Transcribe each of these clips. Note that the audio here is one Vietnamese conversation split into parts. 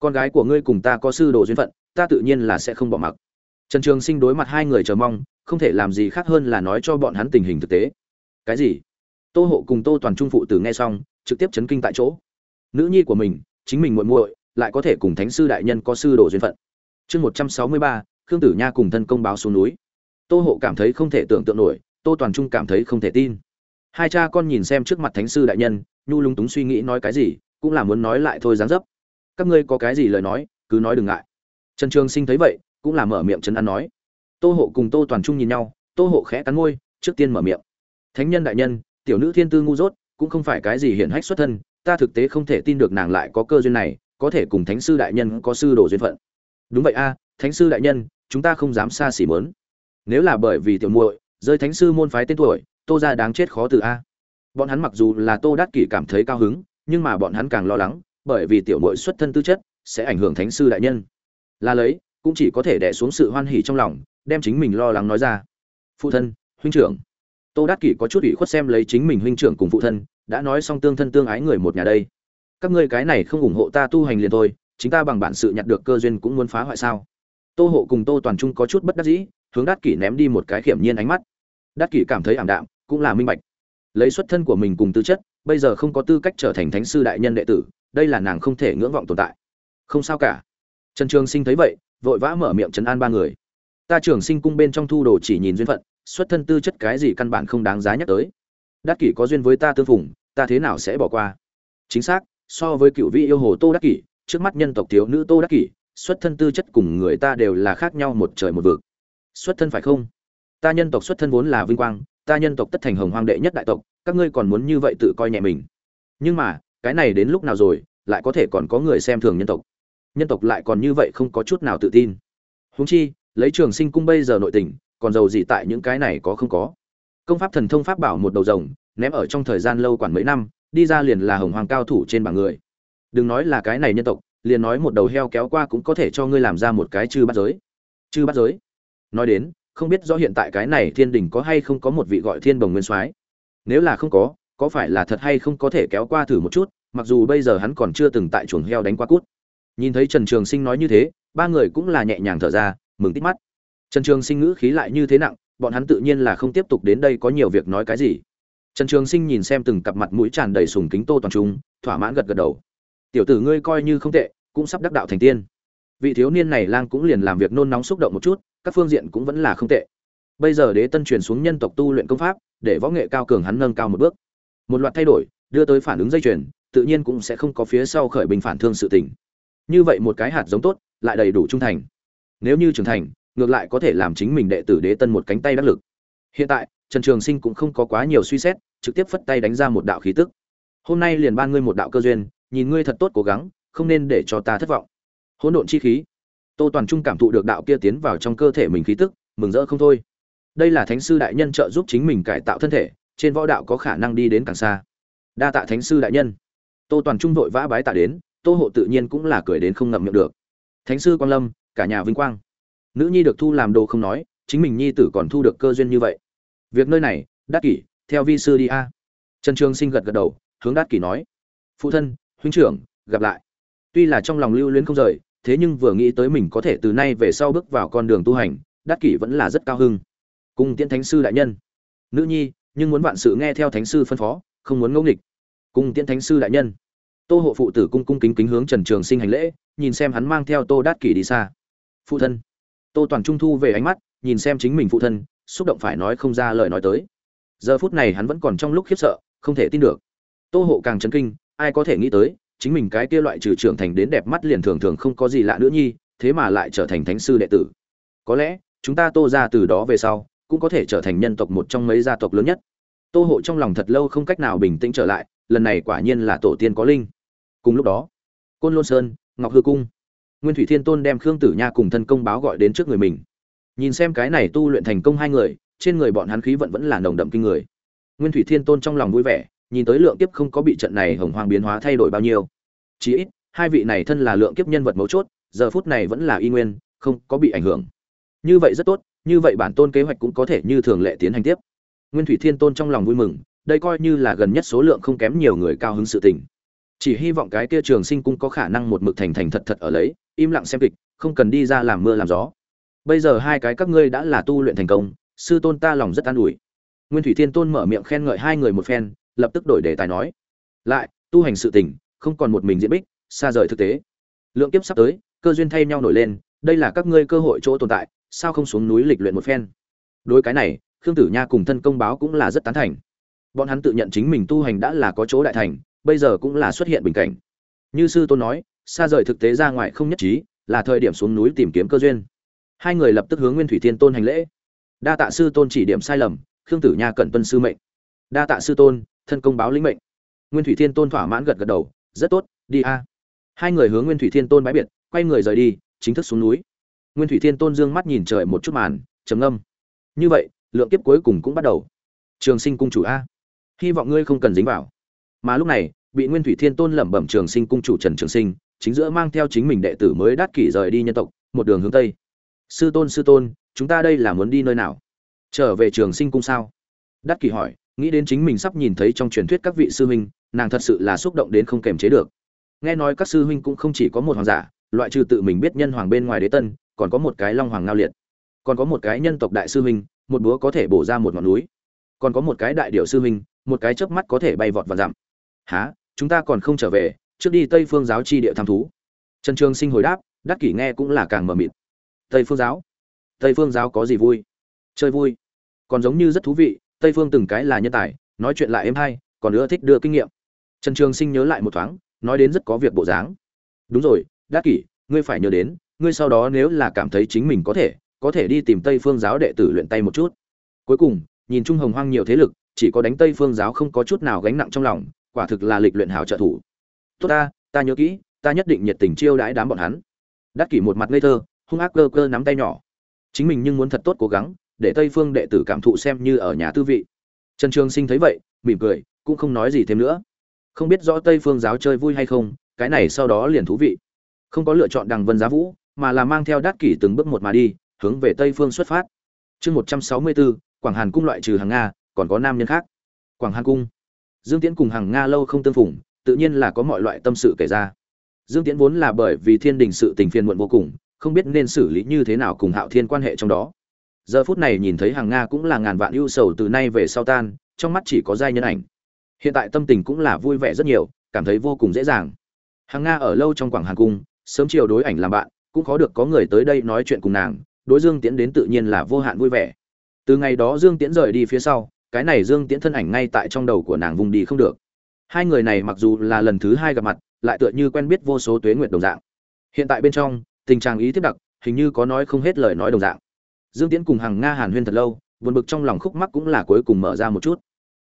con gái của ngươi cùng ta có sư đồ duyên phận, ta tự nhiên là sẽ không bỏ mặc. Trần trường sinh đối mặt hai người chờ mong, không thể làm gì khác hơn là nói cho bọn hắn tình hình thực tế. Cái gì? Tô hộ cùng tô toàn trung phụ tử nghe xong, trực tiếp chấn kinh tại chỗ. Nữ nhi của mình, chính mình muội muội, lại có thể cùng thánh sư đại nhân có sư đồ duyên phận. Chương một trăm sáu mươi ba, khương tử nha cùng thân công báo xuống núi. Tô hộ cảm thấy không thể tưởng tượng nổi, tô toàn trung cảm thấy không thể tin. Hai cha con nhìn xem trước mặt thánh sư đại nhân, nhu lúng túng suy nghĩ nói cái gì, cũng là muốn nói lại thôi dáng dấp các ngươi có cái gì lời nói, cứ nói đừng ngại. Trần trường sinh thấy vậy, cũng là mở miệng trấn an nói. Tô hộ cùng tô toàn trung nhìn nhau, tô hộ khẽ cắn môi, trước tiên mở miệng. Thánh nhân đại nhân, tiểu nữ thiên tư ngu dốt, cũng không phải cái gì hiển hách xuất thân, ta thực tế không thể tin được nàng lại có cơ duyên này, có thể cùng thánh sư đại nhân có sư đồ duyên phận. Đúng vậy a, thánh sư đại nhân, chúng ta không dám xa xỉ mớn. Nếu là bởi vì tiểu muội, rơi thánh sư môn phái tên tuổi, tô ra đáng chết khó từ a. Bọn hắn mặc dù là tô đắc kỷ cảm thấy cao hứng, nhưng mà bọn hắn càng lo lắng bởi vì tiểu muội xuất thân tư chất, sẽ ảnh hưởng thánh sư đại nhân. Là lấy, cũng chỉ có thể đè xuống sự hoan hỉ trong lòng, đem chính mình lo lắng nói ra. Phụ thân, huynh trưởng. Tô đắc kỷ có chút ủy khuất xem lấy chính mình huynh trưởng cùng phụ thân, đã nói xong tương thân tương ái người một nhà đây. Các ngươi cái này không ủng hộ ta tu hành liền thôi, chính ta bằng bản sự nhặt được cơ duyên cũng muốn phá hoại sao? Tô hộ cùng tô toàn trung có chút bất đắc dĩ, hướng đắc kỷ ném đi một cái khiểm nhiên ánh mắt. Đắc kỷ cảm thấy ảm đạm, cũng là minh bạch. Lấy xuất thân của mình cùng tư chất, bây giờ không có tư cách trở thành thánh sư đại nhân đệ tử đây là nàng không thể ngưỡng vọng tồn tại. Không sao cả. Trần trường sinh thấy vậy, vội vã mở miệng trấn an ba người. Ta trường sinh cung bên trong thu đồ chỉ nhìn duyên phận, xuất thân tư chất cái gì căn bản không đáng giá nhắc tới. Đắc kỷ có duyên với ta tương phùng, ta thế nào sẽ bỏ qua? Chính xác, so với cựu vị yêu hồ tô đắc kỷ, trước mắt nhân tộc thiếu nữ tô đắc kỷ, xuất thân tư chất cùng người ta đều là khác nhau một trời một vực. Xuất thân phải không? Ta nhân tộc xuất thân vốn là vinh quang, ta nhân tộc tất thành hồng hoang đệ nhất đại tộc, các ngươi còn muốn như vậy tự coi nhẹ mình. Nhưng mà cái này đến lúc nào rồi, lại có thể còn có người xem thường nhân tộc. Nhân tộc lại còn như vậy không có chút nào tự tin. Huống chi, lấy trường sinh cung bây giờ nội tình, còn giàu gì tại những cái này có không có. Công pháp thần thông pháp bảo một đầu rồng, ném ở trong thời gian lâu quản mấy năm, đi ra liền là hồng hoàng cao thủ trên bảng người. Đừng nói là cái này nhân tộc, liền nói một đầu heo kéo qua cũng có thể cho ngươi làm ra một cái chư bắt giới. Chư bắt giới? Nói đến, không biết rõ hiện tại cái này thiên đình có hay không có một vị gọi thiên bồng nguyên soái. Nếu là không có có phải là thật hay không có thể kéo qua thử một chút, mặc dù bây giờ hắn còn chưa từng tại chuồng heo đánh qua cút. Nhìn thấy trần trường sinh nói như thế, ba người cũng là nhẹ nhàng thở ra, mừng tít mắt. Trần trường sinh ngữ khí lại như thế nặng, bọn hắn tự nhiên là không tiếp tục đến đây có nhiều việc nói cái gì. Trần trường sinh nhìn xem từng cặp mặt mũi tràn đầy sùng kính tô toàn trung, thỏa mãn gật gật đầu. Tiểu tử ngươi coi như không tệ, cũng sắp đắc đạo thành tiên. Vị thiếu niên này lang cũng liền làm việc nôn nóng xúc động một chút, các phương diện cũng vẫn là không tệ. Bây giờ đế tân truyền xuống nhân tộc tu luyện công pháp, để võ nghệ cao cường hắn nâng cao một bước một loạt thay đổi, đưa tới phản ứng dây chuyền, tự nhiên cũng sẽ không có phía sau khởi bình phản thương sự tình. Như vậy một cái hạt giống tốt, lại đầy đủ trung thành. Nếu như trưởng thành, ngược lại có thể làm chính mình đệ tử đế tân một cánh tay đắc lực. Hiện tại, trần trường sinh cũng không có quá nhiều suy xét, trực tiếp phất tay đánh ra một đạo khí tức. Hôm nay liền ban ngươi một đạo cơ duyên, nhìn ngươi thật tốt cố gắng, không nên để cho ta thất vọng. Hỗn độn chi khí. Tô toàn trung cảm thụ được đạo kia tiến vào trong cơ thể mình khí tức, mừng rỡ không thôi. Đây là thánh sư đại nhân trợ giúp chính mình cải tạo thân thể trên võ đạo có khả năng đi đến càng xa. Đa tạ thánh sư đại nhân. Tô toàn trung vội vã bái tạ đến, tô hộ tự nhiên cũng là cười đến không ngậm miệng được. Thánh sư quang lâm, cả nhà vinh quang. Nữ nhi được thu làm đồ không nói, chính mình nhi tử còn thu được cơ duyên như vậy. Việc nơi này đắc kỷ, theo vi sư đi a. Trần trường sinh gật gật đầu, hướng đắc kỷ nói. Phụ thân, huynh trưởng, gặp lại. Tuy là trong lòng lưu luyến không rời, thế nhưng vừa nghĩ tới mình có thể từ nay về sau bước vào con đường tu hành đắc kỷ vẫn là rất cao hưng. Cùng tiễn thánh sư đại nhân. Nữ nhi nhưng muốn vạn sự nghe theo thánh sư phân phó, không muốn ngẫu nghịch. Cùng tiễn thánh sư đại nhân. Tô hộ phụ tử cung cung kính kính hướng trần trường sinh hành lễ, nhìn xem hắn mang theo tô đát kỷ đi xa. Phụ thân. Tô toàn trung thu về ánh mắt, nhìn xem chính mình phụ thân, xúc động phải nói không ra lời nói tới. Giờ phút này hắn vẫn còn trong lúc khiếp sợ, không thể tin được. Tô hộ càng chấn kinh, ai có thể nghĩ tới, chính mình cái kia loại trừ trưởng thành đến đẹp mắt liền thường thường không có gì lạ nữa nhi, thế mà lại trở thành thánh sư đệ tử. Có lẽ, chúng ta tô ra từ đó về sau cũng có thể trở thành nhân tộc một trong mấy gia tộc lớn nhất. Tô hộ trong lòng thật lâu không cách nào bình tĩnh trở lại, lần này quả nhiên là tổ tiên có linh. Cùng lúc đó, côn lôn sơn, ngọc hư cung, nguyên thủy thiên tôn đem khương tử nha cùng thân công báo gọi đến trước người mình. Nhìn xem cái này tu luyện thành công hai người, trên người bọn hắn khí vận vẫn là nồng đậm kinh người. Nguyên thủy thiên tôn trong lòng vui vẻ, nhìn tới lượng kiếp không có bị trận này hồng hoang biến hóa thay đổi bao nhiêu. Chí ít, hai vị này thân là lượng kiếp nhân vật mấu chốt, giờ phút này vẫn là y nguyên, không có bị ảnh hưởng. Như vậy rất tốt như vậy bản tôn kế hoạch cũng có thể như thường lệ tiến hành tiếp. Nguyên thủy thiên tôn trong lòng vui mừng, đây coi như là gần nhất số lượng không kém nhiều người cao hứng sự tình. Chỉ hy vọng cái kia trường sinh cung có khả năng một mực thành thành thật thật ở lấy, im lặng xem kịch, không cần đi ra làm mưa làm gió. Bây giờ hai cái các ngươi đã là tu luyện thành công, sư tôn ta lòng rất an ủi. Nguyên thủy thiên tôn mở miệng khen ngợi hai người một phen, lập tức đổi đề tài nói. Lại, tu hành sự tình, không còn một mình diễn bích, xa rời thực tế. Lượng kiếp sắp tới, cơ duyên thay nhau nổi lên, đây là các ngươi cơ hội chỗ tồn tại sao không xuống núi lịch luyện một phen? Đối cái này, khương tử nha cùng thân công báo cũng là rất tán thành. Bọn hắn tự nhận chính mình tu hành đã là có chỗ đại thành, bây giờ cũng là xuất hiện bình cảnh. Như sư tôn nói, xa rời thực tế ra ngoài không nhất trí, là thời điểm xuống núi tìm kiếm cơ duyên. Hai người lập tức hướng nguyên thủy thiên tôn hành lễ. Đa tạ sư tôn chỉ điểm sai lầm, khương tử nha cần tuân sư mệnh. Đa tạ sư tôn, thân công báo lĩnh mệnh. Nguyên thủy thiên tôn thỏa mãn gật gật đầu, rất tốt, đi a. Hai người hướng nguyên thủy thiên tôn bái biệt, quay người rời đi, chính thức xuống núi nguyên thủy thiên tôn dương mắt nhìn trời một chút màn, trầm ngâm. Như vậy, lượng kiếp cuối cùng cũng bắt đầu. Trường sinh cung chủ a, hy vọng ngươi không cần dính vào. Mà lúc này, bị nguyên thủy thiên tôn lẩm bẩm trường sinh cung chủ trần trường sinh, chính giữa mang theo chính mình đệ tử mới đát kỷ rời đi nhân tộc, một đường hướng tây. Sư tôn sư tôn, chúng ta đây là muốn đi nơi nào? Trở về trường sinh cung sao? Đát kỷ hỏi, nghĩ đến chính mình sắp nhìn thấy trong truyền thuyết các vị sư huynh, nàng thật sự là xúc động đến không kềm chế được. Nghe nói các sư huynh cũng không chỉ có một hoàng giả, loại trừ tự mình biết nhân hoàng bên ngoài đế tân còn có một cái long hoàng ngao liệt, còn có một cái nhân tộc đại sư huynh, một búa có thể bổ ra một ngọn núi, còn có một cái đại điệu sư huynh, một cái chớp mắt có thể bay vọt và dặm há chúng ta còn không trở về, trước đi tây phương giáo chi địa tham thú. Trần trường sinh hồi đáp, đắc kỷ nghe cũng là càng mờ mịt. Tây phương giáo? Tây phương giáo có gì vui? Chơi vui. Còn giống như rất thú vị, tây phương từng cái là nhân tài, nói chuyện lại êm hay, còn nữa thích đưa kinh nghiệm. Trần trường sinh nhớ lại một thoáng, nói đến rất có việc bộ dáng. Đúng rồi, đắc kỷ, ngươi phải nhớ đến ngươi sau đó nếu là cảm thấy chính mình có thể có thể đi tìm tây phương giáo đệ tử luyện tay một chút. Cuối cùng, nhìn trung hồng hoang nhiều thế lực, chỉ có đánh tây phương giáo không có chút nào gánh nặng trong lòng, quả thực là lịch luyện hảo trợ thủ. Tốt ta ta nhớ kỹ, ta nhất định nhiệt tình chiêu đãi đám bọn hắn. Đắc kỷ một mặt ngây thơ, hung ác cơ cơ nắm tay nhỏ. Chính mình nhưng muốn thật tốt cố gắng, để tây phương đệ tử cảm thụ xem như ở nhà tư vị. Trần trường sinh thấy vậy, mỉm cười, cũng không nói gì thêm nữa. Không biết rõ tây phương giáo chơi vui hay không, cái này sau đó liền thú vị. Không có lựa chọn đằng vân giá vũ mà là mang theo đát kỷ từng bước một mà đi, hướng về tây phương xuất phát. Chương một trăm sáu mươi bốn quảng hàn cung loại trừ hàng nga, còn có nam nhân khác. Quảng hàn cung. Dương tiễn cùng hàng nga lâu không tương phủng tự nhiên là có mọi loại tâm sự kể ra. Dương tiễn vốn là bởi vì thiên đình sự tình phiền muộn vô cùng, không biết nên xử lý như thế nào cùng hạo thiên quan hệ trong đó. Giờ phút này nhìn thấy hàng nga cũng là ngàn vạn ưu sầu từ nay về sau tan, trong mắt chỉ có giai nhân ảnh. Hiện tại tâm tình cũng là vui vẻ rất nhiều, cảm thấy vô cùng dễ dàng. Hàng nga ở lâu trong quảng hàn cung, sớm chiều đối ảnh làm bạn cũng khó được có người tới đây nói chuyện cùng nàng, đối dương tiễn đến tự nhiên là vô hạn vui vẻ. Từ ngày đó dương tiễn rời đi phía sau, cái này dương tiễn thân ảnh ngay tại trong đầu của nàng vùng đi không được. Hai người này mặc dù là lần thứ hai gặp mặt, lại tựa như quen biết vô số tuế nguyệt đồng dạng. Hiện tại bên trong, tình trạng ý thiết đặc, hình như có nói không hết lời nói đồng dạng. Dương tiễn cùng hàng nga hàn huyên thật lâu, buồn bực trong lòng khúc mắc cũng là cuối cùng mở ra một chút.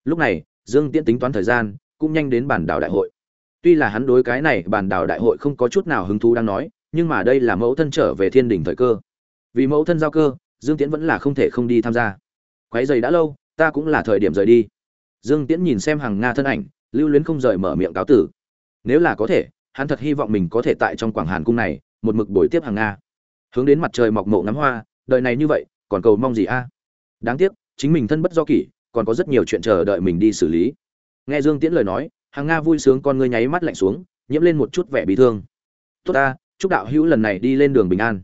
Lúc này, dương tiễn tính toán thời gian, cũng nhanh đến bản đảo đại hội. Tuy là hắn đối cái này bản đảo đại hội không có chút nào hứng thú đang nói nhưng mà đây là mẫu thân trở về thiên đình thời cơ. Vì mẫu thân giao cơ, dương tiễn vẫn là không thể không đi tham gia. Quái dày đã lâu, ta cũng là thời điểm rời đi. Dương tiễn nhìn xem hàng nga thân ảnh, lưu luyến không rời mở miệng cáo tử. Nếu là có thể, hắn thật hy vọng mình có thể tại trong quảng hàn cung này, một mực buổi tiếp hàng nga. Hướng đến mặt trời mọc mộ ngắm hoa đợi này như vậy, còn cầu mong gì a? Đáng tiếc, chính mình thân bất do kỷ, còn có rất nhiều chuyện chờ đợi mình đi xử lý. Nghe dương tiễn lời nói hàng nga vui sướng con ngươi nháy mắt lạnh xuống, nhiễm lên một chút vẻ bị thương. Tốt ta chúc đạo hữu lần này đi lên đường bình an.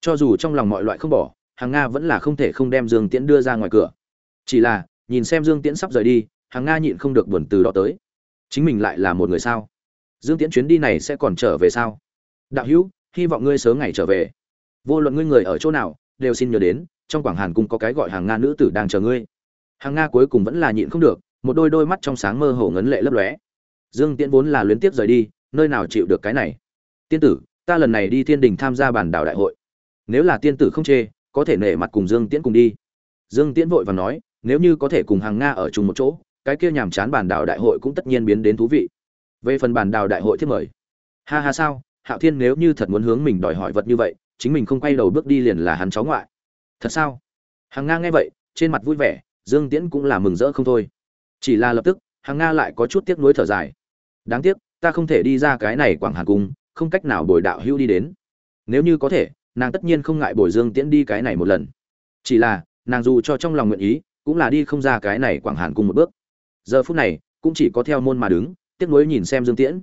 Cho dù trong lòng mọi loại không bỏ, hàng nga vẫn là không thể không đem dương tiễn đưa ra ngoài cửa. Chỉ là, nhìn xem dương tiễn sắp rời đi, hàng nga nhịn không được buồn từ đó tới. Chính mình lại là một người sao? Dương tiễn chuyến đi này sẽ còn trở về sao? Đạo hữu, hy vọng ngươi sớm ngày trở về. Vô luận ngươi người ở chỗ nào, đều xin nhớ đến, trong quảng hàn cung có cái gọi hàng nga nữ tử đang chờ ngươi. Hàng nga cuối cùng vẫn là nhịn không được, một đôi đôi mắt trong sáng mơ hồ ngấn lệ lấp lóe. Dương tiễn vốn là luyến tiếp rời đi, nơi nào chịu được cái này? Tiên tử ta lần này đi thiên đình tham gia bản đảo đại hội. Nếu là tiên tử không chê, có thể nể mặt cùng dương tiễn cùng đi. Dương tiễn vội và nói, nếu như có thể cùng hàng nga ở chung một chỗ, cái kia nhàm chán bản đảo đại hội cũng tất nhiên biến đến thú vị. Về phần bản đảo đại hội thiết mời. Ha ha sao, hạo thiên nếu như thật muốn hướng mình đòi hỏi vật như vậy, chính mình không quay đầu bước đi liền là hắn cháu ngoại. Thật sao? Hàng nga nghe vậy, trên mặt vui vẻ, dương tiễn cũng là mừng rỡ không thôi. Chỉ là lập tức hàng nga lại có chút tiếc nuối thở dài. Đáng tiếc, ta không thể đi ra cái này quảng hà cung không cách nào bồi đạo hữu đi đến. Nếu như có thể, nàng tất nhiên không ngại bồi dương tiễn đi cái này một lần. Chỉ là, nàng dù cho trong lòng nguyện ý, cũng là đi không ra cái này quảng hàn cung một bước. Giờ phút này, cũng chỉ có theo môn mà đứng, tiếc nuối nhìn xem dương tiễn.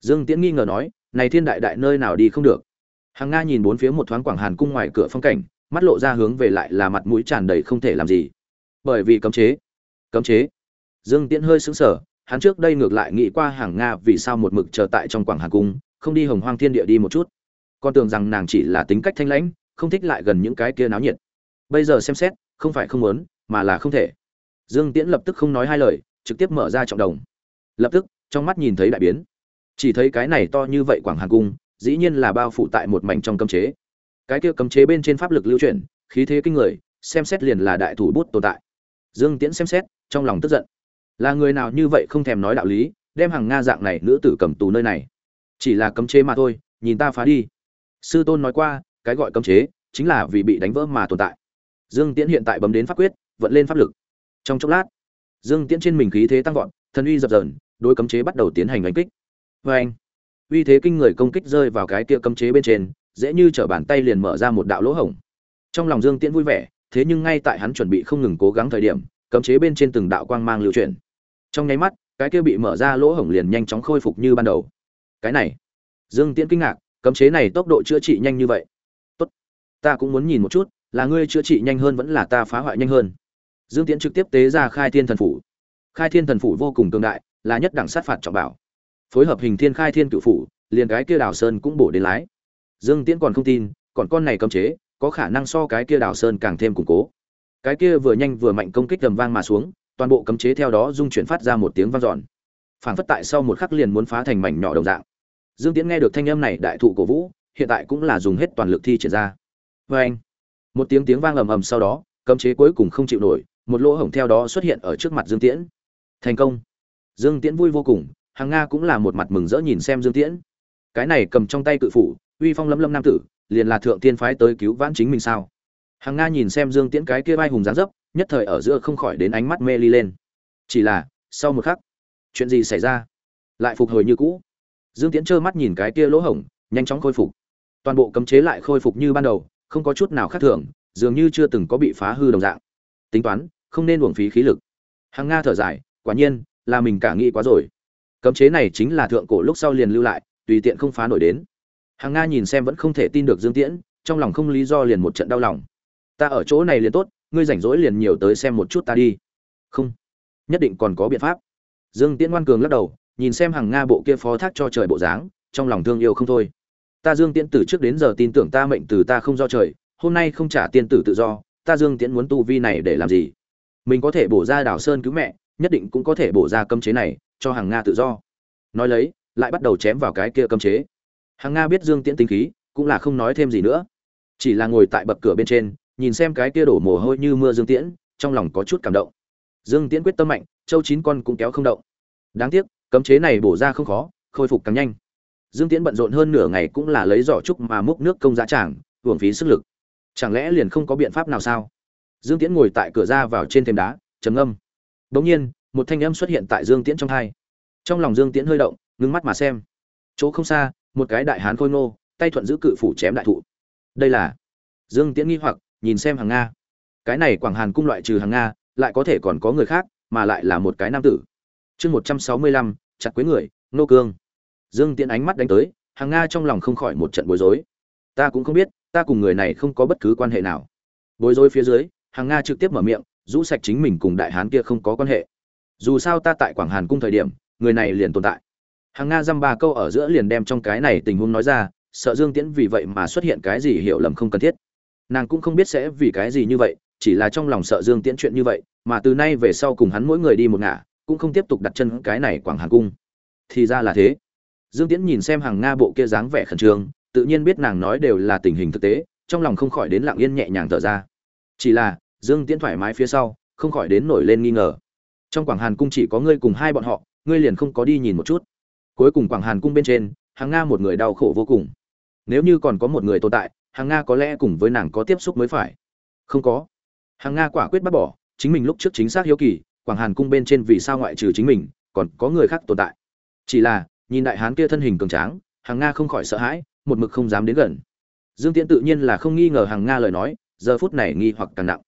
Dương tiễn nghi ngờ nói, này thiên đại đại nơi nào đi không được? Hàng nga nhìn bốn phía một thoáng quảng hàn cung ngoài cửa phong cảnh, mắt lộ ra hướng về lại là mặt mũi tràn đầy không thể làm gì. Bởi vì cấm chế. Cấm chế. Dương tiễn hơi sững sờ, hắn trước đây ngược lại nghĩ qua hàng nga vì sao một mực chờ tại trong quảng hàn cung không đi hồng hoang thiên địa đi một chút. Con tưởng rằng nàng chỉ là tính cách thanh lãnh, không thích lại gần những cái kia náo nhiệt. Bây giờ xem xét, không phải không muốn, mà là không thể. Dương tiễn lập tức không nói hai lời, trực tiếp mở ra trọng đồng. Lập tức, trong mắt nhìn thấy đại biến. Chỉ thấy cái này to như vậy quảng hàn cung, dĩ nhiên là bao phủ tại một mảnh trong cấm chế. Cái kia cấm chế bên trên pháp lực lưu chuyển, khí thế kinh người, xem xét liền là đại thủ bút tồn tại. Dương tiễn xem xét, trong lòng tức giận. Là người nào như vậy không thèm nói đạo lý, đem hàng nga dạng này nữ tử cầm tù nơi này? Chỉ là cấm chế mà thôi, nhìn ta phá đi. Sư tôn nói qua, cái gọi cấm chế chính là vì bị đánh vỡ mà tồn tại. Dương tiễn hiện tại bấm đến pháp quyết, vận lên pháp lực. Trong chốc lát, dương tiễn trên mình khí thế tăng vọt, thần uy dập dờn, đối cấm chế bắt đầu tiến hành đánh kích. Vê anh, uy thế kinh người công kích rơi vào cái kia cấm chế bên trên, dễ như trở bàn tay liền mở ra một đạo lỗ hổng. Trong lòng dương tiễn vui vẻ, thế nhưng ngay tại hắn chuẩn bị không ngừng cố gắng thời điểm, cấm chế bên trên từng đạo quang mang lưu chuyển. Trong nháy mắt, cái kia bị mở ra lỗ hổng liền nhanh chóng khôi phục như ban đầu cái này. Dương tiễn kinh ngạc, cấm chế này tốc độ chữa trị nhanh như vậy. Tốt. Ta cũng muốn nhìn một chút, là ngươi chữa trị nhanh hơn vẫn là ta phá hoại nhanh hơn. Dương tiễn trực tiếp tế ra khai thiên thần phủ. Khai thiên thần phủ vô cùng cường đại, là nhất đẳng sát phạt trọng bảo. Phối hợp hình thiên khai thiên cự phủ, liền cái kia đào sơn cũng bổ đến lái. Dương tiễn còn không tin, còn con này cấm chế, có khả năng so cái kia đào sơn càng thêm củng cố. Cái kia vừa nhanh vừa mạnh công kích tầm vang mà xuống, toàn bộ cấm chế theo đó dung chuyển phát ra một tiếng vang dọn. Phản phất tại sau một khắc liền muốn phá thành mảnh nhỏ đồng dạng dương tiễn nghe được thanh âm này đại thụ cổ vũ, hiện tại cũng là dùng hết toàn lực thi triển ra. Vê anh, một tiếng tiếng vang ầm ầm sau đó, cấm chế cuối cùng không chịu nổi, một lỗ hổng theo đó xuất hiện ở trước mặt dương tiễn. Thành công. Dương tiễn vui vô cùng, hàng nga cũng là một mặt mừng rỡ nhìn xem dương tiễn. Cái này cầm trong tay cự phủ, uy phong lâm lâm nam tử, liền là thượng tiên phái tới cứu vãn chính mình sao? Hàng nga nhìn xem dương tiễn cái kia vai hùng dáng dấp, nhất thời ở giữa không khỏi đến ánh mắt mê ly lên. Chỉ là, sau một khắc, chuyện gì xảy ra? Lại phục hồi như cũ dương tiễn trơ mắt nhìn cái kia lỗ hổng, nhanh chóng khôi phục. Toàn bộ cấm chế lại khôi phục như ban đầu, không có chút nào khác thường, dường như chưa từng có bị phá hư đồng dạng. Tính toán, không nên uổng phí khí lực. Hàng nga thở dài, quả nhiên, là mình cả nghĩ quá rồi. Cấm chế này chính là thượng cổ lúc sau liền lưu lại, tùy tiện không phá nổi đến. Hàng nga nhìn xem vẫn không thể tin được dương tiễn, trong lòng không lý do liền một trận đau lòng. Ta ở chỗ này liền tốt, ngươi rảnh rỗi liền nhiều tới xem một chút ta đi. Không, nhất định còn có biện pháp. Dương tiễn ngoan cường lắc đầu nhìn xem hàng nga bộ kia phó thác cho trời bộ dáng, trong lòng thương yêu không thôi. Ta dương tiễn từ trước đến giờ tin tưởng ta mệnh từ ta không do trời, hôm nay không trả tiên tử tự do, ta dương tiễn muốn tu vi này để làm gì? Mình có thể bổ ra đảo sơn cứu mẹ, nhất định cũng có thể bổ ra cấm chế này, cho hàng nga tự do. Nói lấy, lại bắt đầu chém vào cái kia cấm chế. Hàng nga biết dương tiễn tinh khí, cũng là không nói thêm gì nữa. Chỉ là ngồi tại bậc cửa bên trên, nhìn xem cái kia đổ mồ hôi như mưa dương tiễn, trong lòng có chút cảm động. Dương tiễn quyết tâm mạnh, châu chín con cũng kéo không động. Đáng tiếc cấm chế này bổ ra không khó, khôi phục càng nhanh. Dương tiễn bận rộn hơn nửa ngày cũng là lấy giỏ trúc mà múc nước công giá tràng, hưởng phí sức lực. Chẳng lẽ liền không có biện pháp nào sao? Dương tiễn ngồi tại cửa ra vào trên thềm đá, trầm âm bỗng nhiên, một thanh âm xuất hiện tại dương tiễn trong thai trong lòng dương tiễn hơi động, ngưng mắt mà xem. Chỗ không xa, một cái đại hán khôi ngô, tay thuận giữ cự phủ chém đại thụ. Đây là dương tiễn nghi hoặc, nhìn xem hàng nga. Cái này quảng hàn cung loại trừ hàng nga, lại có thể còn có người khác, mà lại là một cái nam tử chương một trăm sáu mươi lăm, chặt quế người, nô cương. Dương tiễn ánh mắt đánh tới, hàng nga trong lòng không khỏi một trận bối rối. Ta cũng không biết, ta cùng người này không có bất cứ quan hệ nào. Bối rối phía dưới, hàng nga trực tiếp mở miệng, rũ sạch chính mình cùng đại hán kia không có quan hệ. Dù sao ta tại quảng hàn cung thời điểm, người này liền tồn tại. Hàng nga dăm ba câu ở giữa liền đem trong cái này tình huống nói ra, sợ dương tiễn vì vậy mà xuất hiện cái gì hiểu lầm không cần thiết. Nàng cũng không biết sẽ vì cái gì như vậy, chỉ là trong lòng sợ dương tiễn chuyện như vậy, mà từ nay về sau cùng hắn mỗi người đi một ngả cũng không tiếp tục đặt chân cái này quảng hàn cung. Thì ra là thế. Dương tiễn nhìn xem hàng nga bộ kia dáng vẻ khẩn trương, tự nhiên biết nàng nói đều là tình hình thực tế, trong lòng không khỏi đến lặng yên nhẹ nhàng thở ra. Chỉ là, dương tiễn thoải mái phía sau, không khỏi đến nổi lên nghi ngờ. Trong quảng hàn cung chỉ có ngươi cùng hai bọn họ, ngươi liền không có đi nhìn một chút. Cuối cùng quảng hàn cung bên trên, hàng nga một người đau khổ vô cùng. Nếu như còn có một người tồn tại, hàng nga có lẽ cùng với nàng có tiếp xúc mới phải. Không có. Hàng nga quả quyết bác bỏ, chính mình lúc trước chính xác hiếu kỳ quảng hàn cung bên trên vì sao ngoại trừ chính mình, còn có người khác tồn tại. Chỉ là, nhìn đại hán kia thân hình cường tráng hàng nga không khỏi sợ hãi, một mực không dám đến gần. Dương tiễn tự nhiên là không nghi ngờ hàng nga lời nói, giờ phút này nghi hoặc càng nặng.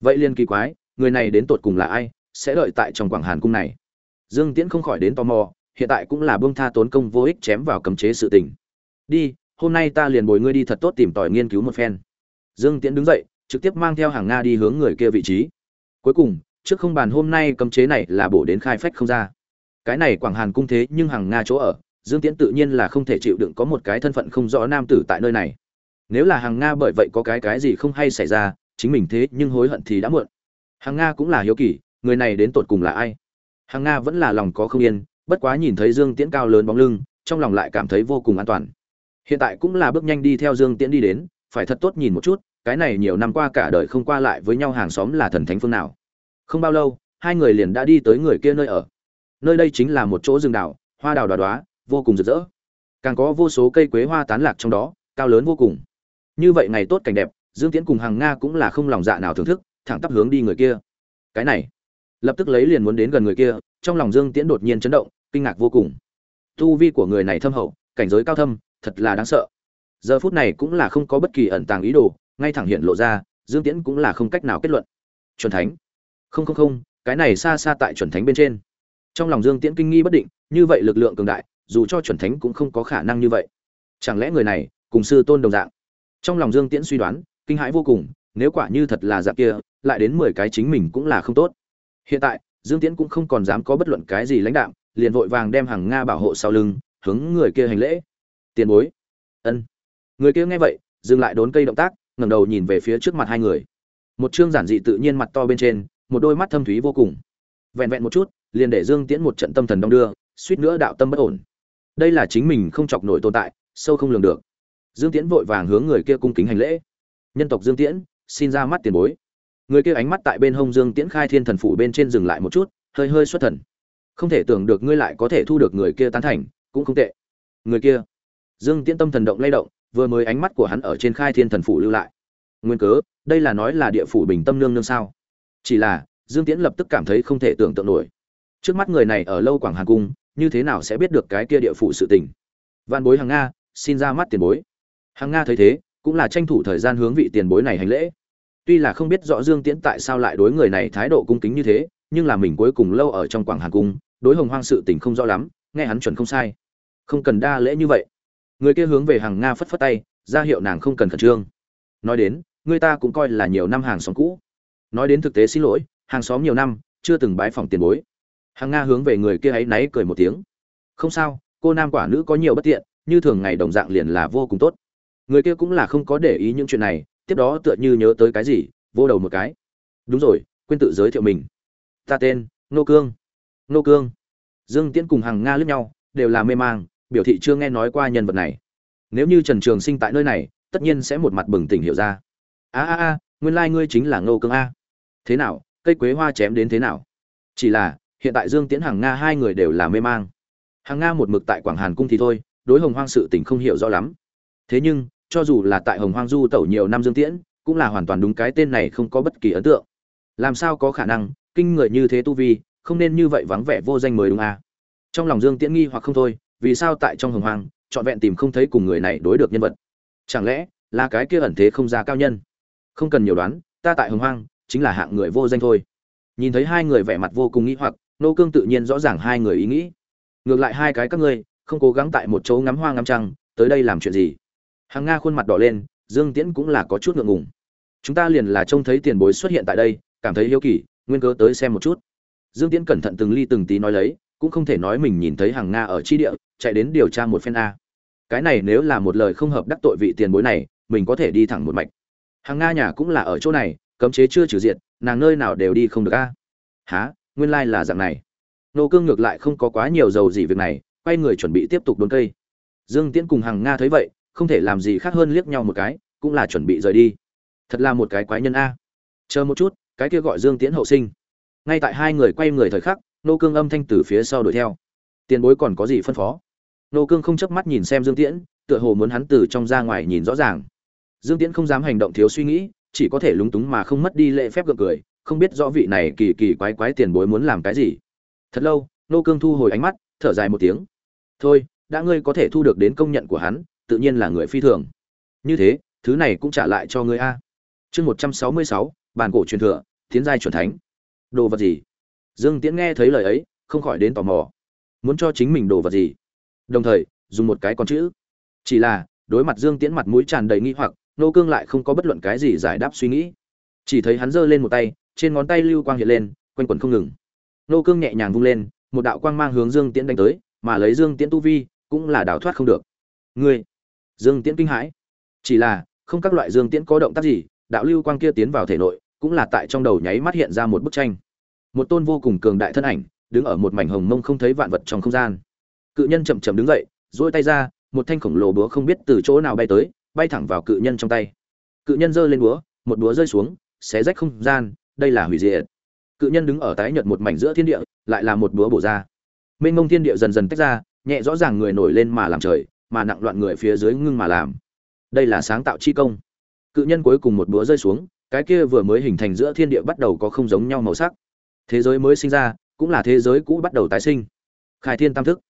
Vậy liên kỳ quái, người này đến tột cùng là ai, sẽ đợi tại trong quảng hàn cung này? Dương tiễn không khỏi đến tò mò, hiện tại cũng là buông tha tốn công vô ích chém vào cấm chế sự tình. Đi, hôm nay ta liền bồi ngươi đi thật tốt tìm tòi nghiên cứu một phen. Dương tiễn đứng dậy, trực tiếp mang theo hàng nga đi hướng người kia vị trí. Cuối cùng trước không bàn hôm nay cấm chế này là bổ đến khai phách không ra. Cái này quảng hàn cung thế nhưng hàng nga chỗ ở, dương tiễn tự nhiên là không thể chịu đựng có một cái thân phận không rõ nam tử tại nơi này. Nếu là hàng nga bởi vậy có cái cái gì không hay xảy ra, chính mình thế nhưng hối hận thì đã muộn. Hàng nga cũng là hiếu kỳ, người này đến tột cùng là ai? Hàng nga vẫn là lòng có không yên, bất quá nhìn thấy dương tiễn cao lớn bóng lưng, trong lòng lại cảm thấy vô cùng an toàn. Hiện tại cũng là bước nhanh đi theo dương tiễn đi đến, phải thật tốt nhìn một chút, cái này nhiều năm qua cả đời không qua lại với nhau hàng xóm là thần thánh phương nào không bao lâu, hai người liền đã đi tới người kia nơi ở. Nơi đây chính là một chỗ rừng đảo, hoa đào đoá đoá, vô cùng rực rỡ. Càng có vô số cây quế hoa tán lạc trong đó, cao lớn vô cùng. Như vậy ngày tốt cảnh đẹp, dương tiễn cùng hàng nga cũng là không lòng dạ nào thưởng thức, thẳng tắp hướng đi người kia. Cái này, lập tức lấy liền muốn đến gần người kia, trong lòng dương tiễn đột nhiên chấn động, kinh ngạc vô cùng. Tu vi của người này thâm hậu, cảnh giới cao thâm, thật là đáng sợ. Giờ phút này cũng là không có bất kỳ ẩn tàng ý đồ, ngay thẳng hiện lộ ra, dương tiễn cũng là không cách nào kết luận. Chuẩn thánh không không không, cái này xa xa tại chuẩn thánh bên trên. Trong lòng dương tiễn kinh nghi bất định, như vậy lực lượng cường đại, dù cho chuẩn thánh cũng không có khả năng như vậy. Chẳng lẽ người này cùng sư tôn đồng dạng? Trong lòng dương tiễn suy đoán, kinh hãi vô cùng, nếu quả như thật là dạng kia, lại đến mười cái chính mình cũng là không tốt. Hiện tại, dương tiễn cũng không còn dám có bất luận cái gì lãnh đạm, liền vội vàng đem hàng nga bảo hộ sau lưng, hướng người kia hành lễ. Tiền bối. Ân. Người kia nghe vậy, dừng lại đốn cây động tác, ngẩng đầu nhìn về phía trước mặt hai người. Một chương giản dị tự nhiên mặt to bên trên một đôi mắt thâm thúy vô cùng. Vẹn vẹn một chút, liền để dương tiễn một trận tâm thần đong đưa, suýt nữa đạo tâm bất ổn. Đây là chính mình không chọc nổi tồn tại, sâu không lường được. Dương tiễn vội vàng hướng người kia cung kính hành lễ. Nhân tộc dương tiễn, xin ra mắt tiền bối. Người kia ánh mắt tại bên hông dương tiễn khai thiên thần phủ bên trên dừng lại một chút, hơi hơi xuất thần. Không thể tưởng được ngươi lại có thể thu được người kia tán thành, cũng không tệ. Người kia. Dương tiễn tâm thần động lay động, vừa mới ánh mắt của hắn ở trên khai thiên thần phủ lưu lại. Nguyên cớ, đây là nói là địa phủ bình tâm nương nương sao? Chỉ là, dương tiễn lập tức cảm thấy không thể tưởng tượng nổi. Trước mắt người này ở lâu quảng hàn cung, như thế nào sẽ biết được cái kia địa phủ sự tình? Văn bối hàng nga, xin ra mắt tiền bối. Hàng nga thấy thế, cũng là tranh thủ thời gian hướng vị tiền bối này hành lễ. Tuy là không biết rõ dương tiễn tại sao lại đối người này thái độ cung kính như thế, nhưng là mình cuối cùng lâu ở trong quảng hàn cung, đối hồng hoang sự tình không rõ lắm, nghe hắn chuẩn không sai. Không cần đa lễ như vậy. Người kia hướng về hàng nga phất phất tay, ra hiệu nàng không cần khẩn trương. Nói đến, người ta cũng coi là nhiều năm hàng xóm cũ nói đến thực tế xin lỗi, hàng xóm nhiều năm, chưa từng bái phòng tiền bối. Hàng nga hướng về người kia ấy náy cười một tiếng. Không sao, cô nam quả nữ có nhiều bất tiện, như thường ngày đồng dạng liền là vô cùng tốt. Người kia cũng là không có để ý những chuyện này, tiếp đó tựa như nhớ tới cái gì, vô đầu một cái. Đúng rồi, quên tự giới thiệu mình. Ta tên nô cương. Nô cương. Dương tiễn cùng hàng nga lướt nhau, đều là mê mang, biểu thị chưa nghe nói qua nhân vật này. Nếu như trần trường sinh tại nơi này, tất nhiên sẽ một mặt bừng tỉnh hiểu ra. A a a, nguyên lai、like、ngươi chính là ngô cương a thế nào, cây quế hoa chém đến thế nào? Chỉ là, hiện tại dương tiễn hàng nga hai người đều là mê mang. Hàng nga một mực tại quảng hàn cung thì thôi, đối hồng hoang sự tình không hiểu rõ lắm. Thế nhưng, cho dù là tại hồng hoang du tẩu nhiều năm dương tiễn, cũng là hoàn toàn đúng cái tên này không có bất kỳ ấn tượng. Làm sao có khả năng, kinh người như thế tu vi, không nên như vậy vắng vẻ vô danh mới đúng à. trong lòng dương tiễn nghi hoặc không thôi, vì sao tại trong hồng hoang, trọn vẹn tìm không thấy cùng người này đối được nhân vật? Chẳng lẽ là cái kia ẩn thế không ra cao nhân? Không cần nhiều đoán, ta tại hồng hoang chính là hạng người vô danh thôi. Nhìn thấy hai người vẻ mặt vô cùng nghĩ hoặc, nô cương tự nhiên rõ ràng hai người ý nghĩ. Ngược lại hai cái các ngươi, không cố gắng tại một chỗ ngắm hoa ngắm trăng, tới đây làm chuyện gì? Hàng nga khuôn mặt đỏ lên, dương tiễn cũng là có chút ngượng ngùng. Chúng ta liền là trông thấy tiền bối xuất hiện tại đây, cảm thấy hiếu kỳ, nguyên cớ tới xem một chút. Dương tiễn cẩn thận từng ly từng tí nói lấy, cũng không thể nói mình nhìn thấy hàng nga ở chi địa, chạy đến điều tra một phen a. Cái này nếu là một lời không hợp đắc tội vị tiền bối này, mình có thể đi thẳng một mạch. Hàng nga nhà cũng là ở chỗ này cấm chế chưa trừ diện nàng nơi nào đều đi không được a. Há nguyên lai là dạng này. Nô cương ngược lại không có quá nhiều dầu gì việc này, quay người chuẩn bị tiếp tục đốn cây. Dương tiễn cùng hàng nga thấy vậy, không thể làm gì khác hơn liếc nhau một cái, cũng là chuẩn bị rời đi. Thật là một cái quái nhân a. Chờ một chút, cái kia gọi dương tiễn hậu sinh. Ngay tại hai người quay người thời khắc, nô cương âm thanh từ phía sau đuổi theo. Tiền bối còn có gì phân phó? Nô cương không chớp mắt nhìn xem dương tiễn, tựa hồ muốn hắn từ trong ra ngoài nhìn rõ ràng. Dương tiễn không dám hành động thiếu suy nghĩ chỉ có thể lúng túng mà không mất đi lễ phép gượng cười, không biết rõ vị này kỳ kỳ quái quái tiền bối muốn làm cái gì. Thật lâu, nô cương thu hồi ánh mắt, thở dài một tiếng. Thôi, đã ngươi có thể thu được đến công nhận của hắn, tự nhiên là người phi thường. Như thế, thứ này cũng trả lại cho ngươi a. Chương một trăm sáu mươi sáu bàn cổ truyền thừa, tiến giai truyền thánh. Đồ vật gì? Dương tiễn nghe thấy lời ấy, không khỏi đến tò mò. Muốn cho chính mình đồ vật gì? Đồng thời, dùng một cái con chữ. Chỉ là, đối mặt dương tiễn mặt mũi tràn đầy nghi hoặc nô cương lại không có bất luận cái gì giải đáp suy nghĩ. Chỉ thấy hắn giơ lên một tay, trên ngón tay lưu quang hiện lên, quanh quẩn không ngừng. Nô cương nhẹ nhàng vung lên, một đạo quang mang hướng dương tiễn đánh tới, mà lấy dương tiễn tu vi, cũng là đào thoát không được. Ngươi! Dương tiễn kinh hãi. Chỉ là, không các loại dương tiễn có động tác gì, đạo lưu quang kia tiến vào thể nội, cũng là tại trong đầu nháy mắt hiện ra một bức tranh. Một tôn vô cùng cường đại thân ảnh, đứng ở một mảnh hồng mông không thấy vạn vật trong không gian. Cự nhân chậm chậm đứng dậy, duỗi tay ra, một thanh khổng lồ búa không biết từ chỗ nào bay tới bay thẳng vào cự nhân trong tay. Cự nhân giơ lên búa, một búa rơi xuống, xé rách không gian, đây là hủy diệt. Cự nhân đứng ở tái nhợt một mảnh giữa thiên địa, lại là một búa bổ ra. Mênh mông thiên địa dần dần tách ra, nhẹ rõ ràng người nổi lên mà làm trời, mà nặng loạn người phía dưới ngưng mà làm. Đây là sáng tạo chi công. Cự nhân cuối cùng một búa rơi xuống, cái kia vừa mới hình thành giữa thiên địa bắt đầu có không giống nhau màu sắc. Thế giới mới sinh ra, cũng là thế giới cũ bắt đầu tái sinh. Khai thiên tam thức.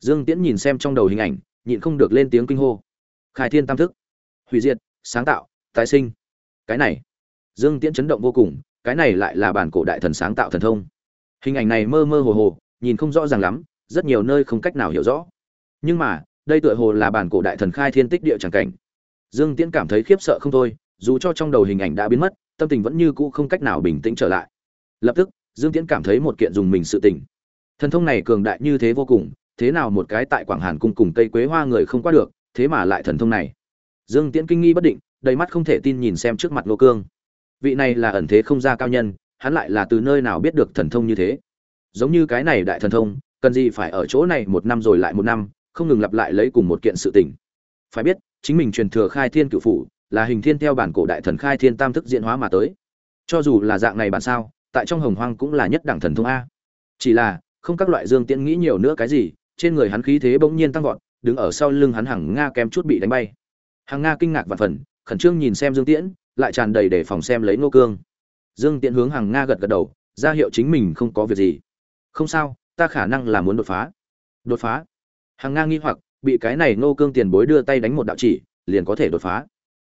Dương tiễn nhìn xem trong đầu hình ảnh, nhịn không được lên tiếng kinh hô. Khai thiên tam thức hủy diệt, sáng tạo, tái sinh. Cái này, dương tiễn chấn động vô cùng, cái này lại là bản cổ đại thần sáng tạo thần thông. Hình ảnh này mơ mơ hồ hồ, nhìn không rõ ràng lắm, rất nhiều nơi không cách nào hiểu rõ. Nhưng mà, đây tựa hồ là bản cổ đại thần khai thiên tích địa chẳng cảnh. Dương tiễn cảm thấy khiếp sợ không thôi, dù cho trong đầu hình ảnh đã biến mất, tâm tình vẫn như cũ không cách nào bình tĩnh trở lại. Lập tức, dương tiễn cảm thấy một kiện dùng mình sự tình. Thần thông này cường đại như thế vô cùng, thế nào một cái tại quảng hàn cung cùng tây quế hoa người không qua được, thế mà lại thần thông này dương tiễn kinh nghi bất định, đầy mắt không thể tin nhìn xem trước mặt Ngô cương. Vị này là ẩn thế không ra cao nhân, hắn lại là từ nơi nào biết được thần thông như thế? Giống như cái này đại thần thông, cần gì phải ở chỗ này một năm rồi lại một năm, không ngừng lặp lại lấy cùng một kiện sự tình. Phải biết, chính mình truyền thừa khai thiên cựu phủ, là hình thiên theo bản cổ đại thần khai thiên tam thức diễn hóa mà tới. Cho dù là dạng này bản sao, tại trong hồng hoang cũng là nhất đẳng thần thông a. Chỉ là, không các loại dương tiễn nghĩ nhiều nữa cái gì, trên người hắn khí thế bỗng nhiên tăng vọt, đứng ở sau lưng hắn hằng nga kém chút bị đánh bay. Hàng nga kinh ngạc và phần, khẩn trương nhìn xem dương tiễn, lại tràn đầy để phòng xem lấy Ngô cương. Dương tiễn hướng hàng nga gật gật đầu, ra hiệu chính mình không có việc gì. Không sao, ta khả năng là muốn đột phá. Đột phá? Hàng nga nghi hoặc, bị cái này Ngô cương tiền bối đưa tay đánh một đạo chỉ, liền có thể đột phá.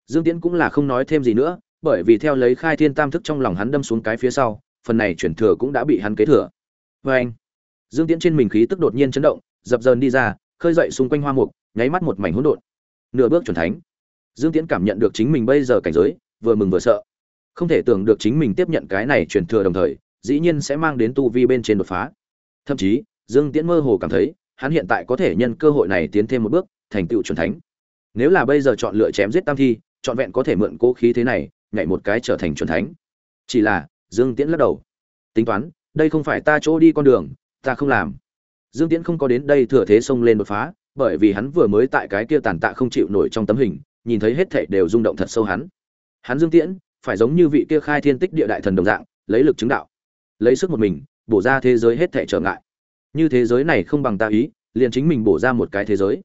Dương tiễn cũng là không nói thêm gì nữa, bởi vì theo lấy khai thiên tam thức trong lòng hắn đâm xuống cái phía sau, phần này chuyển thừa cũng đã bị hắn kế thừa. Vê anh, dương tiễn trên mình khí tức đột nhiên chấn động, dập dờn đi ra, khơi dậy xung quanh hoa mục, nháy mắt một mảnh hỗn độn nửa bước chuẩn thánh. Dương tiễn cảm nhận được chính mình bây giờ cảnh giới, vừa mừng vừa sợ. Không thể tưởng được chính mình tiếp nhận cái này truyền thừa đồng thời, dĩ nhiên sẽ mang đến tu vi bên trên đột phá. Thậm chí, dương tiễn mơ hồ cảm thấy, hắn hiện tại có thể nhân cơ hội này tiến thêm một bước, thành tựu chuẩn thánh. Nếu là bây giờ chọn lựa chém giết tam thi chọn vẹn có thể mượn cố khí thế này, nhảy một cái trở thành chuẩn thánh. Chỉ là, dương tiễn lắc đầu. Tính toán, đây không phải ta chỗ đi con đường, ta không làm. Dương tiễn không có đến đây thừa thế xông lên đột phá bởi vì hắn vừa mới tại cái kia tàn tạ không chịu nổi trong tấm hình, nhìn thấy hết thảy đều rung động thật sâu hắn. Hắn dương tiễn, phải giống như vị kia khai thiên tích địa đại thần đồng dạng, lấy lực chứng đạo, lấy sức một mình, bổ ra thế giới hết thảy trở ngại. Như thế giới này không bằng ta ý, liền chính mình bổ ra một cái thế giới.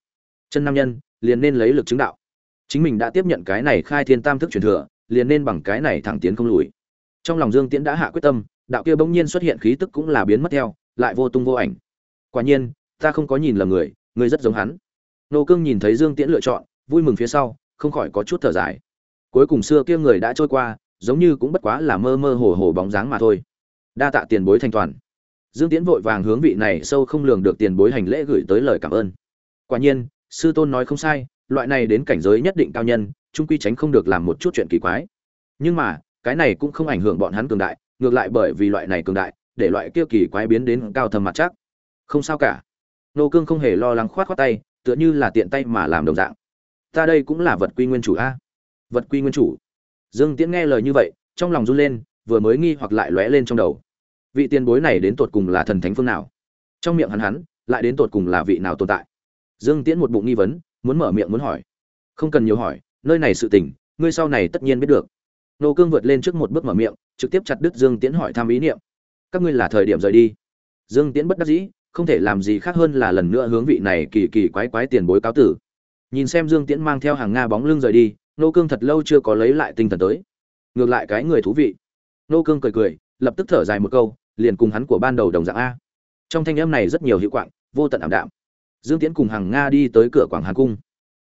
Chân nam nhân, liền nên lấy lực chứng đạo. Chính mình đã tiếp nhận cái này khai thiên tam thức truyền thừa, liền nên bằng cái này thẳng tiến không lùi. Trong lòng dương tiễn đã hạ quyết tâm, đạo kia bỗng nhiên xuất hiện khí tức cũng là biến mất theo, lại vô tung vô ảnh. Quả nhiên, ta không có nhìn lầm người ngươi rất giống hắn. Nô cương nhìn thấy dương tiễn lựa chọn, vui mừng phía sau, không khỏi có chút thở dài. Cuối cùng xưa kia người đã trôi qua, giống như cũng bất quá là mơ mơ hồ hồ bóng dáng mà thôi. Đa tạ tiền bối thanh toàn. Dương tiễn vội vàng hướng vị này sâu không lường được tiền bối hành lễ gửi tới lời cảm ơn. Quả nhiên, sư tôn nói không sai, loại này đến cảnh giới nhất định cao nhân trung quy tránh không được làm một chút chuyện kỳ quái. Nhưng mà, cái này cũng không ảnh hưởng bọn hắn cường đại, ngược lại bởi vì loại này cường đại, để loại kia kỳ quái biến đến cao thâm mặt chắc. Không sao cả nô cương không hề lo lắng khoát khoát tay, tựa như là tiện tay mà làm đồng dạng. Ta đây cũng là vật quy nguyên chủ a. Vật quy nguyên chủ. Dương tiễn nghe lời như vậy, trong lòng run lên, vừa mới nghi hoặc lại lóe lên trong đầu. Vị tiền bối này đến tột cùng là thần thánh phương nào? Trong miệng hắn hắn, lại đến tột cùng là vị nào tồn tại? Dương tiễn một bụng nghi vấn, muốn mở miệng muốn hỏi. Không cần nhiều hỏi, nơi này sự tình, ngươi sau này tất nhiên biết được. Nô cương vượt lên trước một bước mở miệng, trực tiếp chặt đứt dương tiễn hỏi thăm ý niệm. Các ngươi là thời điểm rời đi. Dương tiễn bất đắc dĩ không thể làm gì khác hơn là lần nữa hướng vị này kỳ kỳ quái quái tiền bối cáo tử. Nhìn xem dương tiễn mang theo hàng nga bóng lưng rời đi, nô cương thật lâu chưa có lấy lại tinh thần tới. Ngược lại cái người thú vị. Nô cương cười cười, lập tức thở dài một câu, liền cùng hắn của ban đầu đồng dạng a. Trong thanh âm này rất nhiều hiệu quạng, vô tận ảm đạm. Dương tiễn cùng hàng nga đi tới cửa quảng hàn cung.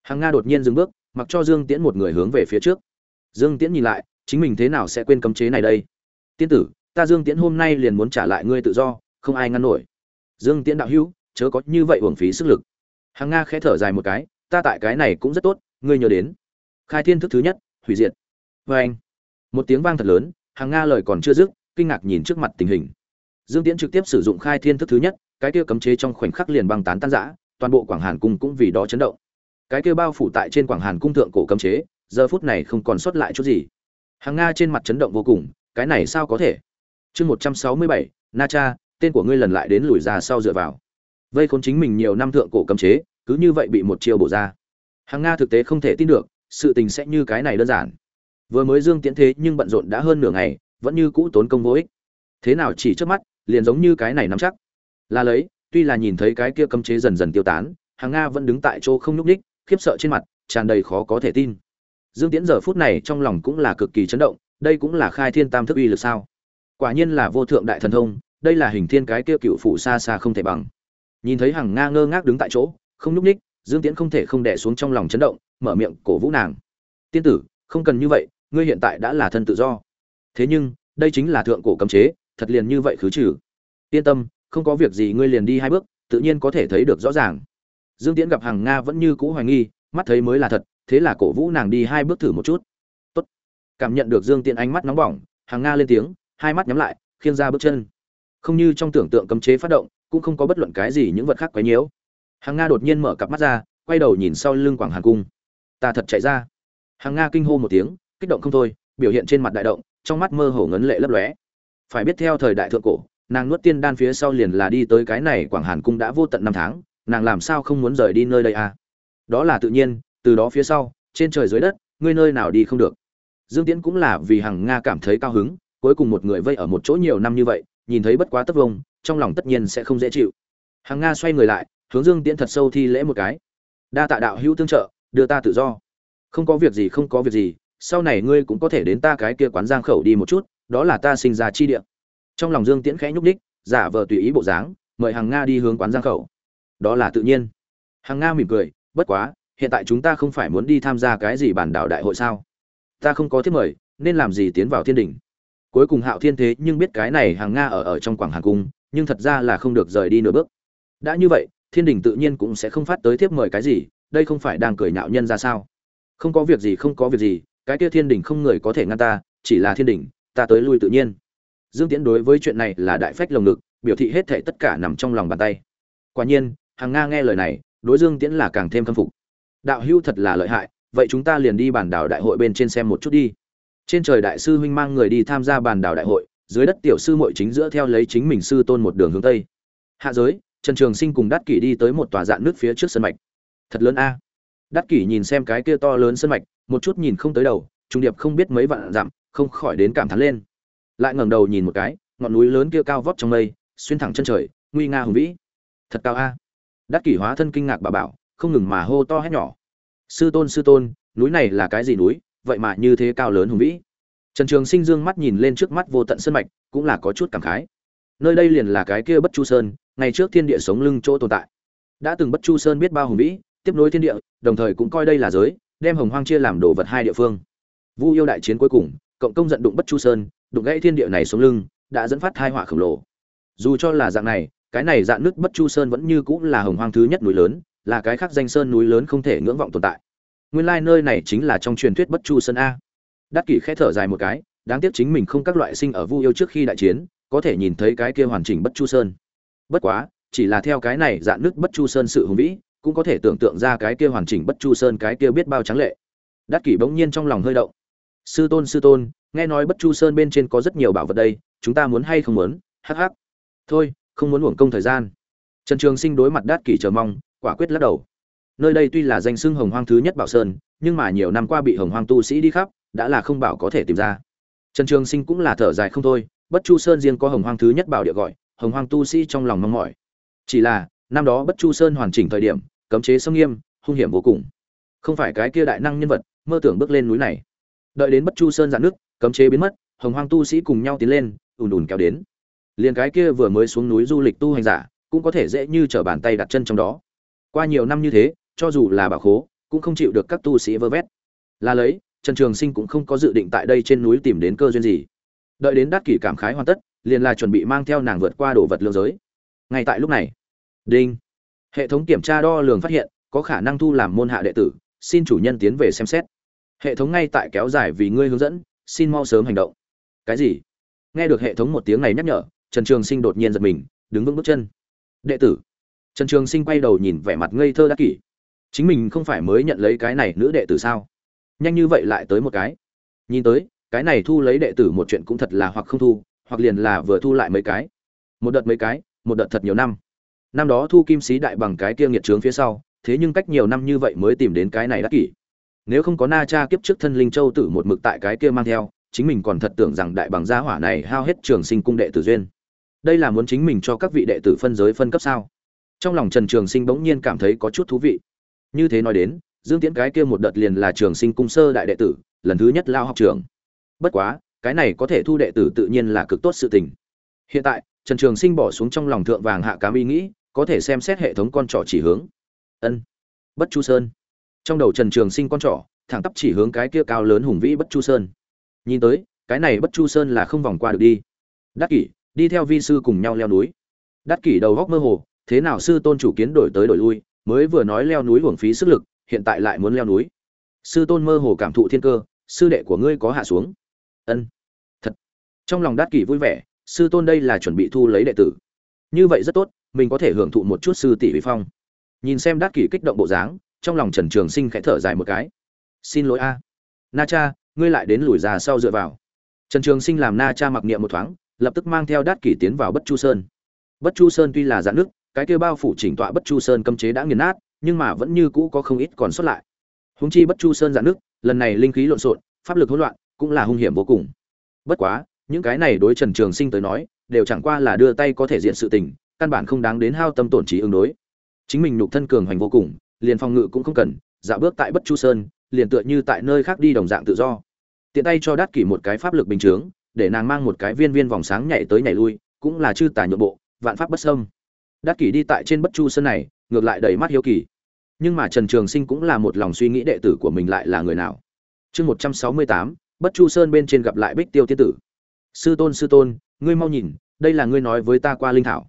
Hàng nga đột nhiên dừng bước, mặc cho dương tiễn một người hướng về phía trước. Dương tiễn nhìn lại, chính mình thế nào sẽ quên cấm chế này đây? Tiên tử, ta dương tiễn hôm nay liền muốn trả lại ngươi tự do, không ai ngăn nổi dương tiễn đạo hữu, chớ có như vậy uổng phí sức lực. Hàng nga khẽ thở dài một cái, ta tại cái này cũng rất tốt, ngươi nhớ đến. Khai thiên thức thứ nhất, hủy diệt. Vê anh, một tiếng vang thật lớn, hàng nga lời còn chưa dứt, kinh ngạc nhìn trước mặt tình hình. Dương tiễn trực tiếp sử dụng khai thiên thức thứ nhất, cái kia cấm chế trong khoảnh khắc liền băng tán tan rã, toàn bộ quảng hàn cung cũng vì đó chấn động. Cái kia bao phủ tại trên quảng hàn cung thượng cổ cấm chế, giờ phút này không còn sót lại chút gì. Hàng nga trên mặt chấn động vô cùng, cái này sao có thể? Chương một trăm sáu mươi bảy, na cha tên của ngươi lần lại đến lùi ra sau dựa vào. Vây khốn chính mình nhiều năm thượng cổ cấm chế, cứ như vậy bị một chiêu bổ ra. Hàng nga thực tế không thể tin được, sự tình sẽ như cái này đơn giản. Vừa mới dương tiễn thế nhưng bận rộn đã hơn nửa ngày, vẫn như cũ tốn công vô ích. Thế nào chỉ trước mắt, liền giống như cái này nắm chắc. Là lấy, tuy là nhìn thấy cái kia cấm chế dần dần tiêu tán hàng nga vẫn đứng tại chỗ không nhúc ních khiếp sợ trên mặt, tràn đầy khó có thể tin. Dương tiễn giờ phút này trong lòng cũng là cực kỳ chấn động, đây cũng là khai thiên tam thức uy lực sao? Quả nhiên là vô thượng đại thần thông đây là hình thiên cái kia cựu phụ xa xa không thể bằng. Nhìn thấy hằng nga ngơ ngác đứng tại chỗ, không nhúc ních dương tiễn không thể không đẻ xuống trong lòng chấn động, mở miệng cổ vũ nàng. Tiên tử, không cần như vậy, ngươi hiện tại đã là thân tự do. Thế nhưng, đây chính là thượng cổ cấm chế, thật liền như vậy khứ trừ. Yên tâm, không có việc gì ngươi liền đi hai bước, tự nhiên có thể thấy được rõ ràng. Dương tiễn gặp hằng nga vẫn như cũ hoài nghi, mắt thấy mới là thật, thế là cổ vũ nàng đi hai bước thử một chút. Tốt. cảm nhận được dương tiễn ánh mắt nóng bỏng, hằng nga lên tiếng, hai mắt nhắm lại, khiêng ra bước chân không như trong tưởng tượng cấm chế phát động, cũng không có bất luận cái gì những vật khác quấy nhiễu. Hàng nga đột nhiên mở cặp mắt ra, quay đầu nhìn sau lưng quảng hàn cung. Ta thật chạy ra. Hàng nga kinh hô một tiếng, kích động không thôi, biểu hiện trên mặt đại động, trong mắt mơ hồ ngấn lệ lấp lóe. Phải biết theo thời đại thượng cổ, nàng nuốt tiên đan phía sau liền là đi tới cái này quảng hàn cung đã vô tận năm tháng, nàng làm sao không muốn rời đi nơi đây à? Đó là tự nhiên, từ đó phía sau, trên trời dưới đất, ngươi nơi nào đi không được. Dương tiễn cũng là vì hằng nga cảm thấy cao hứng, cuối cùng một người vây ở một chỗ nhiều năm như vậy nhìn thấy bất quá tất vông, trong lòng tất nhiên sẽ không dễ chịu. Hằng nga xoay người lại, hướng dương tiễn thật sâu thi lễ một cái. Đa tạ đạo hữu tương trợ, đưa ta tự do. Không có việc gì, không có việc gì, sau này ngươi cũng có thể đến ta cái kia quán giang khẩu đi một chút, đó là ta sinh ra chi địa. Trong lòng dương tiễn khẽ nhúc đích giả vờ tùy ý bộ dáng, mời hàng nga đi hướng quán giang khẩu. Đó là tự nhiên. Hàng nga mỉm cười, bất quá, hiện tại chúng ta không phải muốn đi tham gia cái gì bản đảo đại hội sao? Ta không có thiết mời, nên làm gì tiến vào thiên đình? Cuối cùng hạo thiên thế nhưng biết cái này hàng nga ở ở trong quảng hàng cung, nhưng thật ra là không được rời đi nửa bước. Đã như vậy, thiên đình tự nhiên cũng sẽ không phát tới thiếp mời cái gì, đây không phải đang cười nhạo nhân ra sao? Không có việc gì, không có việc gì, cái kia thiên đình không người có thể ngăn ta, chỉ là thiên đình, ta tới lui tự nhiên. Dương tiễn đối với chuyện này là đại phách lồng ngực, biểu thị hết thệ tất cả nằm trong lòng bàn tay. Quả nhiên, hàng nga nghe lời này, đối dương tiễn là càng thêm khâm phục. Đạo hưu thật là lợi hại, vậy chúng ta liền đi bản đảo đại hội bên trên xem một chút đi trên trời đại sư huynh mang người đi tham gia bàn đảo đại hội, dưới đất tiểu sư muội chính giữa theo lấy chính mình sư tôn một đường hướng tây. Hạ giới, trần trường sinh cùng đắc kỷ đi tới một tòa dạng nước phía trước sân mạch. Thật lớn a. Đắc kỷ nhìn xem cái kia to lớn sân mạch, một chút nhìn không tới đầu, trung điệp không biết mấy vạn dặm, không khỏi đến cảm thán lên. Lại ngẩng đầu nhìn một cái, ngọn núi lớn kia cao vót trong mây, xuyên thẳng chân trời, nguy nga hùng vĩ. Thật cao a. Đắc kỷ hóa thân kinh ngạc bà bảo, không ngừng mà hô to hét nhỏ. Sư tôn sư tôn, núi này là cái gì núi? Vậy mà như thế cao lớn hùng vĩ. Trần trường sinh dương mắt nhìn lên trước mắt vô tận sân mạch, cũng là có chút cảm khái. Nơi đây liền là cái kia bất chu sơn, ngày trước thiên địa sống lưng chỗ tồn tại. Đã từng bất chu sơn biết bao hùng vĩ, tiếp nối thiên địa, đồng thời cũng coi đây là giới, đem hồng hoang chia làm đồ vật hai địa phương. Vu yêu đại chiến cuối cùng, cộng công giận đụng bất chu sơn, đụng gãy thiên địa này sống lưng, đã dẫn phát thai họa khổng lồ. Dù cho là dạng này, cái này dạng nước bất chu sơn vẫn như cũng là hồng hoang thứ nhất núi lớn, là cái khác danh sơn núi lớn không thể ngưỡng vọng tồn tại nguyên lai nơi này chính là trong truyền thuyết bất chu sơn a. Đắc kỷ khẽ thở dài một cái, đáng tiếc chính mình không các loại sinh ở vu yêu trước khi đại chiến, có thể nhìn thấy cái kia hoàn chỉnh bất chu sơn. Bất quá, chỉ là theo cái này dạng nước bất chu sơn sự hùng vĩ, cũng có thể tưởng tượng ra cái kia hoàn chỉnh bất chu sơn cái kia biết bao trắng lệ. Đắc kỷ bỗng nhiên trong lòng hơi động. Sư tôn sư tôn, nghe nói bất chu sơn bên trên có rất nhiều bảo vật đây, chúng ta muốn hay không muốn? Hắc hắc. Thôi, không muốn uổng công thời gian. Trần trường sinh đối mặt đát kỷ chờ mong, quả quyết lắc đầu nơi đây tuy là danh xưng hồng hoang thứ nhất bảo sơn, nhưng mà nhiều năm qua bị hồng hoang tu sĩ đi khắp, đã là không bảo có thể tìm ra. Trần trường sinh cũng là thở dài không thôi, bất chu sơn riêng có hồng hoang thứ nhất bảo địa gọi, hồng hoang tu sĩ trong lòng mong mỏi. Chỉ là, năm đó bất chu sơn hoàn chỉnh thời điểm, cấm chế sông nghiêm, hung hiểm vô cùng. Không phải cái kia đại năng nhân vật, mơ tưởng bước lên núi này. Đợi đến bất chu sơn dạn nước, cấm chế biến mất, hồng hoang tu sĩ cùng nhau tiến lên, ùn ùn kéo đến. Liền cái kia vừa mới xuống núi du lịch tu hành giả, cũng có thể dễ như trở bàn tay đặt chân trong đó. Qua nhiều năm như thế cho dù là bảo khố, cũng không chịu được các tu sĩ vơ vét. Là lấy, trần trường sinh cũng không có dự định tại đây trên núi tìm đến cơ duyên gì. Đợi đến đắc kỷ cảm khái hoàn tất, liền là chuẩn bị mang theo nàng vượt qua đồ vật lương giới. Ngay tại lúc này, đinh, hệ thống kiểm tra đo lường phát hiện, có khả năng thu làm môn hạ đệ tử, xin chủ nhân tiến về xem xét. Hệ thống ngay tại kéo dài vì ngươi hướng dẫn, xin mau sớm hành động. Cái gì? Nghe được hệ thống một tiếng này nhắc nhở, trần trường sinh đột nhiên giật mình, đứng vững bước chân. Đệ tử. Trần trường sinh quay đầu nhìn vẻ mặt ngây thơ đắc kỷ chính mình không phải mới nhận lấy cái này nữ đệ tử sao? Nhanh như vậy lại tới một cái. Nhìn tới, cái này thu lấy đệ tử một chuyện cũng thật là hoặc không thu, hoặc liền là vừa thu lại mấy cái. Một đợt mấy cái, một đợt thật nhiều năm. Năm đó thu kim sĩ đại bằng cái kia nghiệt trướng phía sau, thế nhưng cách nhiều năm như vậy mới tìm đến cái này đắc kỷ. Nếu không có na cha kiếp trước thân linh châu tử một mực tại cái kia mang theo, chính mình còn thật tưởng rằng đại bằng gia hỏa này hao hết trường sinh cung đệ tử duyên. Đây là muốn chính mình cho các vị đệ tử phân giới phân cấp sao? Trong lòng trần trường sinh bỗng nhiên cảm thấy có chút thú vị như thế nói đến, dương tiễn cái kia một đợt liền là trường sinh cung sơ đại đệ tử, lần thứ nhất lao học trường. Bất quá, cái này có thể thu đệ tử tự nhiên là cực tốt sự tình. Hiện tại, trần trường sinh bỏ xuống trong lòng thượng vàng hạ cám ý nghĩ, có thể xem xét hệ thống con trỏ chỉ hướng. Ân. Bất chu sơn. Trong đầu trần trường sinh con trỏ, thẳng tắp chỉ hướng cái kia cao lớn hùng vĩ bất chu sơn. Nhìn tới, cái này bất chu sơn là không vòng qua được đi. Đắc kỷ, đi theo vi sư cùng nhau leo núi. Đắc kỷ đầu góc mơ hồ, thế nào sư tôn chủ kiến đổi tới đổi lui mới vừa nói leo núi hưởng phí sức lực, hiện tại lại muốn leo núi. Sư tôn mơ hồ cảm thụ thiên cơ, sư đệ của ngươi có hạ xuống. Ân, thật. Trong lòng đát kỷ vui vẻ, sư tôn đây là chuẩn bị thu lấy đệ tử. Như vậy rất tốt, mình có thể hưởng thụ một chút sư tỷ vi phong. Nhìn xem đát kỷ kích động bộ dáng, trong lòng trần trường sinh khẽ thở dài một cái. Xin lỗi a. Na cha, ngươi lại đến lùi ra sau dựa vào. Trần trường sinh làm na cha mặc niệm một thoáng, lập tức mang theo đát kỷ tiến vào bất chu sơn. Bất chu sơn tuy là dạng nước cái kia bao phủ chỉnh tọa bất chu sơn cấm chế đã nghiền nát, nhưng mà vẫn như cũ có không ít còn sót lại. Húng chi bất chu sơn giãn nước, lần này linh khí lộn xộn, pháp lực hỗn loạn, cũng là hung hiểm vô cùng. Bất quá, những cái này đối trần trường sinh tới nói, đều chẳng qua là đưa tay có thể diện sự tình, căn bản không đáng đến hao tâm tổn trí ứng đối. Chính mình nhục thân cường hành vô cùng, liền phòng ngự cũng không cần, dạo bước tại bất chu sơn, liền tựa như tại nơi khác đi đồng dạng tự do. Tiện tay cho đát kỷ một cái pháp lực bình chướng, để nàng mang một cái viên viên vòng sáng nhảy tới nhảy lui, cũng là chư tà nhượng bộ, vạn pháp bất sâm đát kỷ đi tại trên bất chu sơn này, ngược lại đầy mắt hiếu kỳ. Nhưng mà trần trường sinh cũng là một lòng suy nghĩ đệ tử của mình lại là người nào? Chương một trăm sáu mươi tám, bất chu sơn bên trên gặp lại bích tiêu tiên tử. Sư tôn sư tôn, ngươi mau nhìn, đây là ngươi nói với ta qua linh thảo.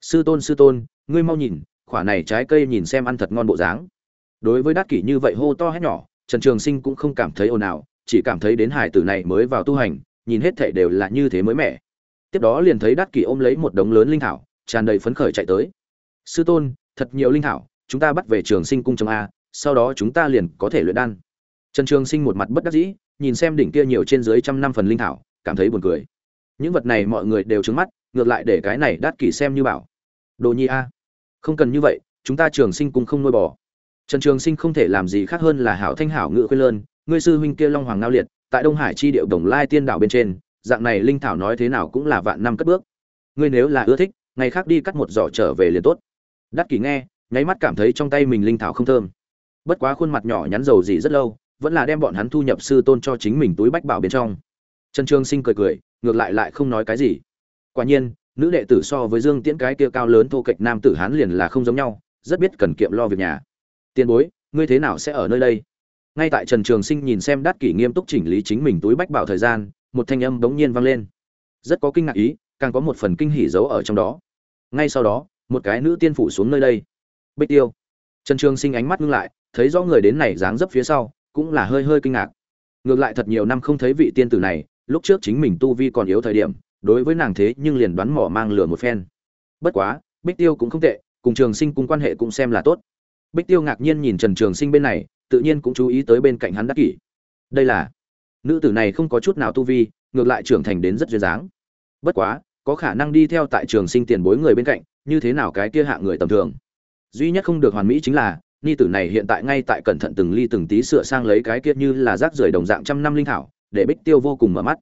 Sư tôn sư tôn, ngươi mau nhìn, khỏa này trái cây nhìn xem ăn thật ngon bộ dáng. Đối với đát kỷ như vậy hô to hét nhỏ, trần trường sinh cũng không cảm thấy ồn ào, chỉ cảm thấy đến hải tử này mới vào tu hành, nhìn hết thảy đều là như thế mới mẻ. Tiếp đó liền thấy đát kỷ ôm lấy một đống lớn linh thảo tràn đầy phấn khởi chạy tới. Sư tôn, thật nhiều linh thảo, chúng ta bắt về trường sinh cung trong a, sau đó chúng ta liền có thể luyện đan. Trần trường sinh một mặt bất đắc dĩ, nhìn xem đỉnh kia nhiều trên dưới trăm năm phần linh thảo, cảm thấy buồn cười. Những vật này mọi người đều trứng mắt, ngược lại để cái này đắt kỷ xem như bảo. Đồ nhi a, không cần như vậy, chúng ta trường sinh cung không nuôi bò. Trần trường sinh không thể làm gì khác hơn là hảo thanh hảo ngự khuyên lơn, ngươi sư huynh kia long hoàng ngao liệt, tại đông hải chi điệu đồng lai tiên đảo bên trên, dạng này linh thảo nói thế nào cũng là vạn năm cất bước. Ngươi nếu là ưa thích ngày khác đi cắt một giỏ trở về liền tốt. Đắc kỷ nghe, nháy mắt cảm thấy trong tay mình linh thảo không thơm. Bất quá khuôn mặt nhỏ nhắn dầu gì rất lâu, vẫn là đem bọn hắn thu nhập sư tôn cho chính mình túi bách bảo bên trong. Trần trường sinh cười cười, ngược lại lại không nói cái gì. Quả nhiên, nữ đệ tử so với dương tiễn cái kia cao lớn thô kệch nam tử hán liền là không giống nhau, rất biết cần kiệm lo việc nhà. Tiền bối, ngươi thế nào sẽ ở nơi đây? Ngay tại trần trường sinh nhìn xem đát kỷ nghiêm túc chỉnh lý chính mình túi bách bảo thời gian, một thanh âm bỗng nhiên vang lên. Rất có kinh ngạc ý, càng có một phần kinh hỉ giấu ở trong đó ngay sau đó, một cái nữ tiên phủ xuống nơi đây. Bích tiêu. Trần trường sinh ánh mắt ngưng lại, thấy rõ người đến này dáng dấp phía sau, cũng là hơi hơi kinh ngạc. Ngược lại thật nhiều năm không thấy vị tiên tử này, lúc trước chính mình tu vi còn yếu thời điểm, đối với nàng thế nhưng liền đoán mỏ mang lửa một phen. Bất quá, bích tiêu cũng không tệ, cùng trường sinh cùng quan hệ cũng xem là tốt. Bích tiêu ngạc nhiên nhìn trần trường sinh bên này, tự nhiên cũng chú ý tới bên cạnh hắn đắc kỷ. Đây là, nữ tử này không có chút nào tu vi, ngược lại trưởng thành đến rất duyên dáng. Bất quá có khả năng đi theo tại trường sinh tiền bối người bên cạnh, như thế nào cái kia hạ người tầm thường. Duy nhất không được hoàn mỹ chính là, ni tử này hiện tại ngay tại cẩn thận từng ly từng tí sửa sang lấy cái kia như là rác rưởi đồng dạng trăm năm linh thảo, để bích tiêu vô cùng mở mắt.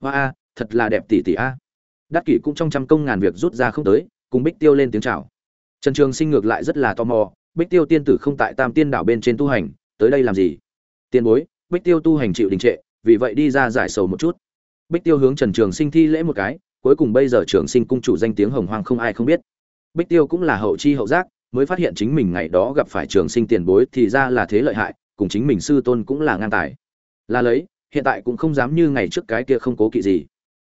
Hoa a, thật là đẹp tỷ tỷ a. Đắc kỷ cũng trong trăm công ngàn việc rút ra không tới, cùng bích tiêu lên tiếng chào. Trần trường sinh ngược lại rất là tò mò, bích tiêu tiên tử không tại tam tiên đảo bên trên tu hành, tới đây làm gì? Tiền bối, bích tiêu tu hành chịu đình trệ, vì vậy đi ra giải sầu một chút. Bích tiêu hướng trần trường sinh thi lễ một cái cuối cùng bây giờ trường sinh cung chủ danh tiếng hồng hoang không ai không biết. Bích tiêu cũng là hậu chi hậu giác, mới phát hiện chính mình ngày đó gặp phải trường sinh tiền bối thì ra là thế lợi hại, cùng chính mình sư tôn cũng là ngang tài. Là lấy, hiện tại cũng không dám như ngày trước cái kia không cố kỵ gì.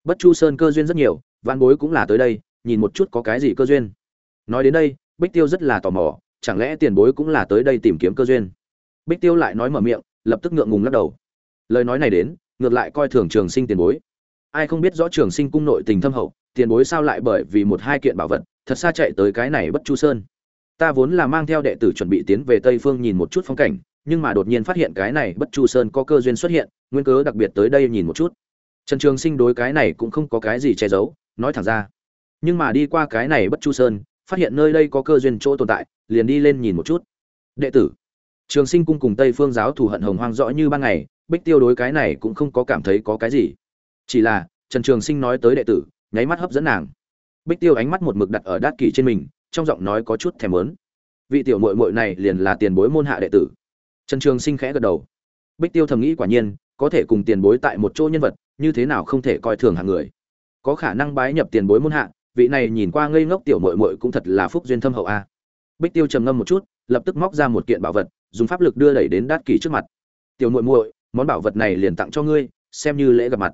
Bất chu sơn cơ duyên rất nhiều văn bối cũng là tới đây, nhìn một chút có cái gì cơ duyên. Nói đến đây, bích tiêu rất là tò mò, chẳng lẽ tiền bối cũng là tới đây tìm kiếm cơ duyên? Bích tiêu lại nói mở miệng, lập tức ngượng ngùng lắc đầu. Lời nói này đến, ngược lại coi thường trường sinh tiền bối ai không biết rõ trường sinh cung nội tình thâm hậu, tiền bối sao lại bởi vì một hai kiện bảo vật, thật xa chạy tới cái này bất chu sơn. Ta vốn là mang theo đệ tử chuẩn bị tiến về tây phương nhìn một chút phong cảnh, nhưng mà đột nhiên phát hiện cái này bất chu sơn có cơ duyên xuất hiện, nguyên cớ đặc biệt tới đây nhìn một chút. Trần trường sinh đối cái này cũng không có cái gì che giấu, nói thẳng ra. Nhưng mà đi qua cái này bất chu sơn, phát hiện nơi đây có cơ duyên chỗ tồn tại, liền đi lên nhìn một chút. Đệ tử, trường sinh cung cùng tây phương giáo thù hận hồng hoang rõ như ban ngày, bích tiêu đối cái này cũng không có cảm thấy có cái gì chỉ là, trần trường sinh nói tới đệ tử, nháy mắt hấp dẫn nàng. Bích tiêu ánh mắt một mực đặt ở đát kỷ trên mình, trong giọng nói có chút thèm lớn vị tiểu mội mội này liền là tiền bối môn hạ đệ tử. Trần trường sinh khẽ gật đầu. Bích tiêu thầm nghĩ quả nhiên, có thể cùng tiền bối tại một chỗ nhân vật, như thế nào không thể coi thường hàng người. Có khả năng bái nhập tiền bối môn hạ, vị này nhìn qua ngây ngốc tiểu mội mội cũng thật là phúc duyên thâm hậu a. Bích tiêu trầm ngâm một chút, lập tức móc ra một kiện bảo vật, dùng pháp lực đưa đẩy đến đát kỷ trước mặt. Tiểu mội mội món bảo vật này liền tặng cho ngươi, xem như lễ gặp mặt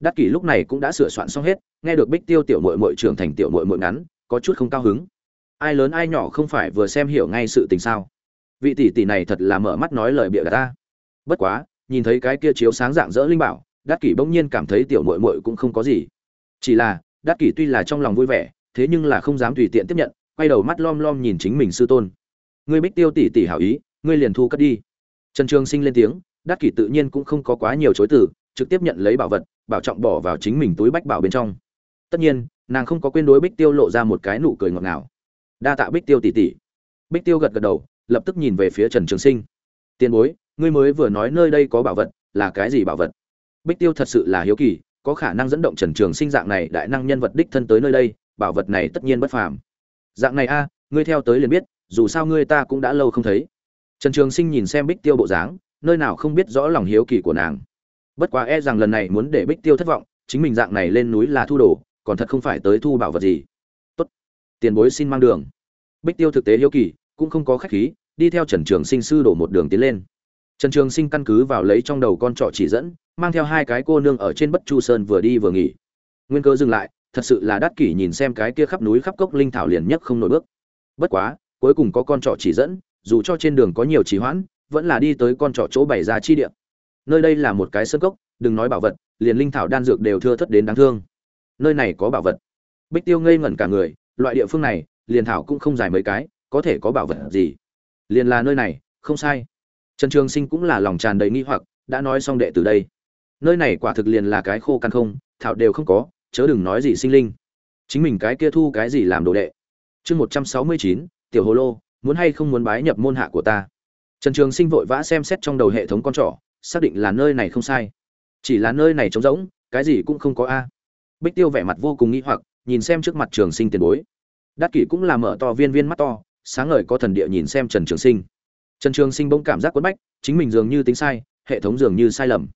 đát kỷ lúc này cũng đã sửa soạn xong hết, nghe được bích tiêu tiểu mội mội trưởng thành tiểu mội mội ngắn, có chút không cao hứng. Ai lớn ai nhỏ không phải vừa xem hiểu ngay sự tình sao? Vị tỷ tỷ này thật là mở mắt nói lời bịa gạt ta. Bất quá, nhìn thấy cái kia chiếu sáng dạng dỡ linh bảo đát kỷ bỗng nhiên cảm thấy tiểu mội mội cũng không có gì. Chỉ là đát kỷ tuy là trong lòng vui vẻ, thế nhưng là không dám tùy tiện tiếp nhận, quay đầu mắt lom lom nhìn chính mình sư tôn. Ngươi bích tiêu tỷ tỷ hảo ý, ngươi liền thu cất đi. Trần trường sinh lên tiếng đát kỷ tự nhiên cũng không có quá nhiều chối từ, trực tiếp nhận lấy bảo vật bảo trọng bỏ vào chính mình túi bách bảo bên trong. Tất nhiên, nàng không có quên đối bích tiêu lộ ra một cái nụ cười ngọt ngào. Đa tạ bích tiêu tỷ tỷ. Bích tiêu gật gật đầu, lập tức nhìn về phía trần trường sinh. Tiền bối, ngươi mới vừa nói nơi đây có bảo vật, là cái gì bảo vật? Bích tiêu thật sự là hiếu kỳ, có khả năng dẫn động trần trường sinh dạng này đại năng nhân vật đích thân tới nơi đây, bảo vật này tất nhiên bất phàm. Dạng này a, ngươi theo tới liền biết, dù sao ngươi ta cũng đã lâu không thấy. Trần trường sinh nhìn xem bích tiêu bộ dáng, nơi nào không biết rõ lòng hiếu kỳ của nàng bất quá e rằng lần này muốn để bích tiêu thất vọng, chính mình dạng này lên núi là thu đồ, còn thật không phải tới thu bảo vật gì. Tốt. Tiền bối xin mang đường. Bích tiêu thực tế hiếu kỳ, cũng không có khách khí, đi theo trần trường sinh sư đổ một đường tiến lên. Trần trường sinh căn cứ vào lấy trong đầu con trọ chỉ dẫn, mang theo hai cái cô nương ở trên bất chu sơn vừa đi vừa nghỉ. Nguyên cơ dừng lại, thật sự là đắt kỷ nhìn xem cái kia khắp núi khắp cốc linh thảo liền nhất không nổi bước. Bất quá, cuối cùng có con trọ chỉ dẫn, dù cho trên đường có nhiều trì hoãn, vẫn là đi tới con trọ chỗ bày ra chi địa nơi đây là một cái sân cốc, đừng nói bảo vật, liền linh thảo đan dược đều thưa thất đến đáng thương. Nơi này có bảo vật. Bích tiêu ngây ngẩn cả người, loại địa phương này, liền thảo cũng không dài mấy cái, có thể có bảo vật gì? Liền là nơi này, không sai. Trần trường sinh cũng là lòng tràn đầy nghi hoặc, đã nói xong đệ từ đây. Nơi này quả thực liền là cái khô căn không, thảo đều không có, chớ đừng nói gì sinh linh. Chính mình cái kia thu cái gì làm đồ đệ? Chương một trăm sáu mươi chín, tiểu hồ lô, muốn hay không muốn bái nhập môn hạ của ta? Trần trường sinh vội vã xem xét trong đầu hệ thống con trỏ xác định là nơi này không sai. Chỉ là nơi này trống rỗng, cái gì cũng không có a. Bích tiêu vẻ mặt vô cùng nghĩ hoặc, nhìn xem trước mặt trường sinh tiền bối. Đắc kỷ cũng là mở to viên viên mắt to, sáng ngời có thần địa nhìn xem trần trường sinh. Trần trường sinh bỗng cảm giác quất bách, chính mình dường như tính sai, hệ thống dường như sai lầm.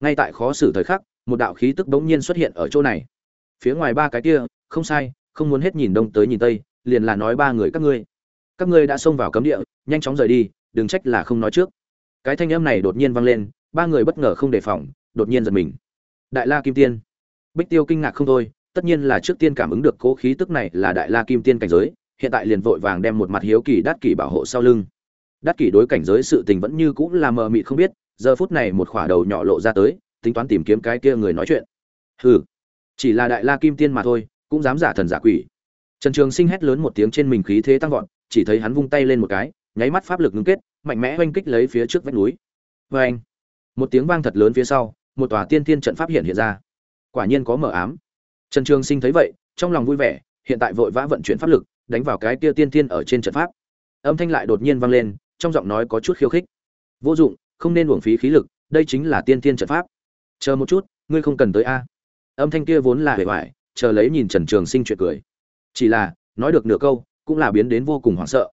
Ngay tại khó xử thời khắc, một đạo khí tức bỗng nhiên xuất hiện ở chỗ này. Phía ngoài ba cái kia, không sai, không muốn hết nhìn đông tới nhìn tây, liền là nói ba người các ngươi. Các ngươi đã xông vào cấm địa, nhanh chóng rời đi, đừng trách là không nói trước cái thanh âm này đột nhiên vang lên, ba người bất ngờ không đề phòng, đột nhiên giật mình. Đại la kim tiên. Bích tiêu kinh ngạc không thôi, tất nhiên là trước tiên cảm ứng được cố khí tức này là đại la kim tiên cảnh giới, hiện tại liền vội vàng đem một mặt hiếu kỳ đát kỷ bảo hộ sau lưng. Đát kỷ đối cảnh giới sự tình vẫn như cũng là mờ mịt không biết, giờ phút này một khỏa đầu nhỏ lộ ra tới, tính toán tìm kiếm cái kia người nói chuyện. Hừ, chỉ là đại la kim tiên mà thôi, cũng dám giả thần giả quỷ. Trần trường sinh hét lớn một tiếng trên mình khí thế tăng vọt, chỉ thấy hắn vung tay lên một cái nháy mắt pháp lực ngưng kết, mạnh mẽ oanh kích lấy phía trước vách núi. Vê anh, một tiếng vang thật lớn phía sau, một tòa tiên thiên trận pháp hiện hiện ra. Quả nhiên có mở ám. Trần trường sinh thấy vậy, trong lòng vui vẻ, hiện tại vội vã vận chuyển pháp lực, đánh vào cái kia tiên thiên ở trên trận pháp. Âm thanh lại đột nhiên vang lên, trong giọng nói có chút khiêu khích. Vô dụng, không nên uổng phí khí lực, đây chính là tiên thiên trận pháp. Chờ một chút, ngươi không cần tới a. Âm thanh kia vốn là hề hoài chờ lấy nhìn trần trường sinh chuyện cười. Chỉ là, nói được nửa câu, cũng là biến đến vô cùng hoảng sợ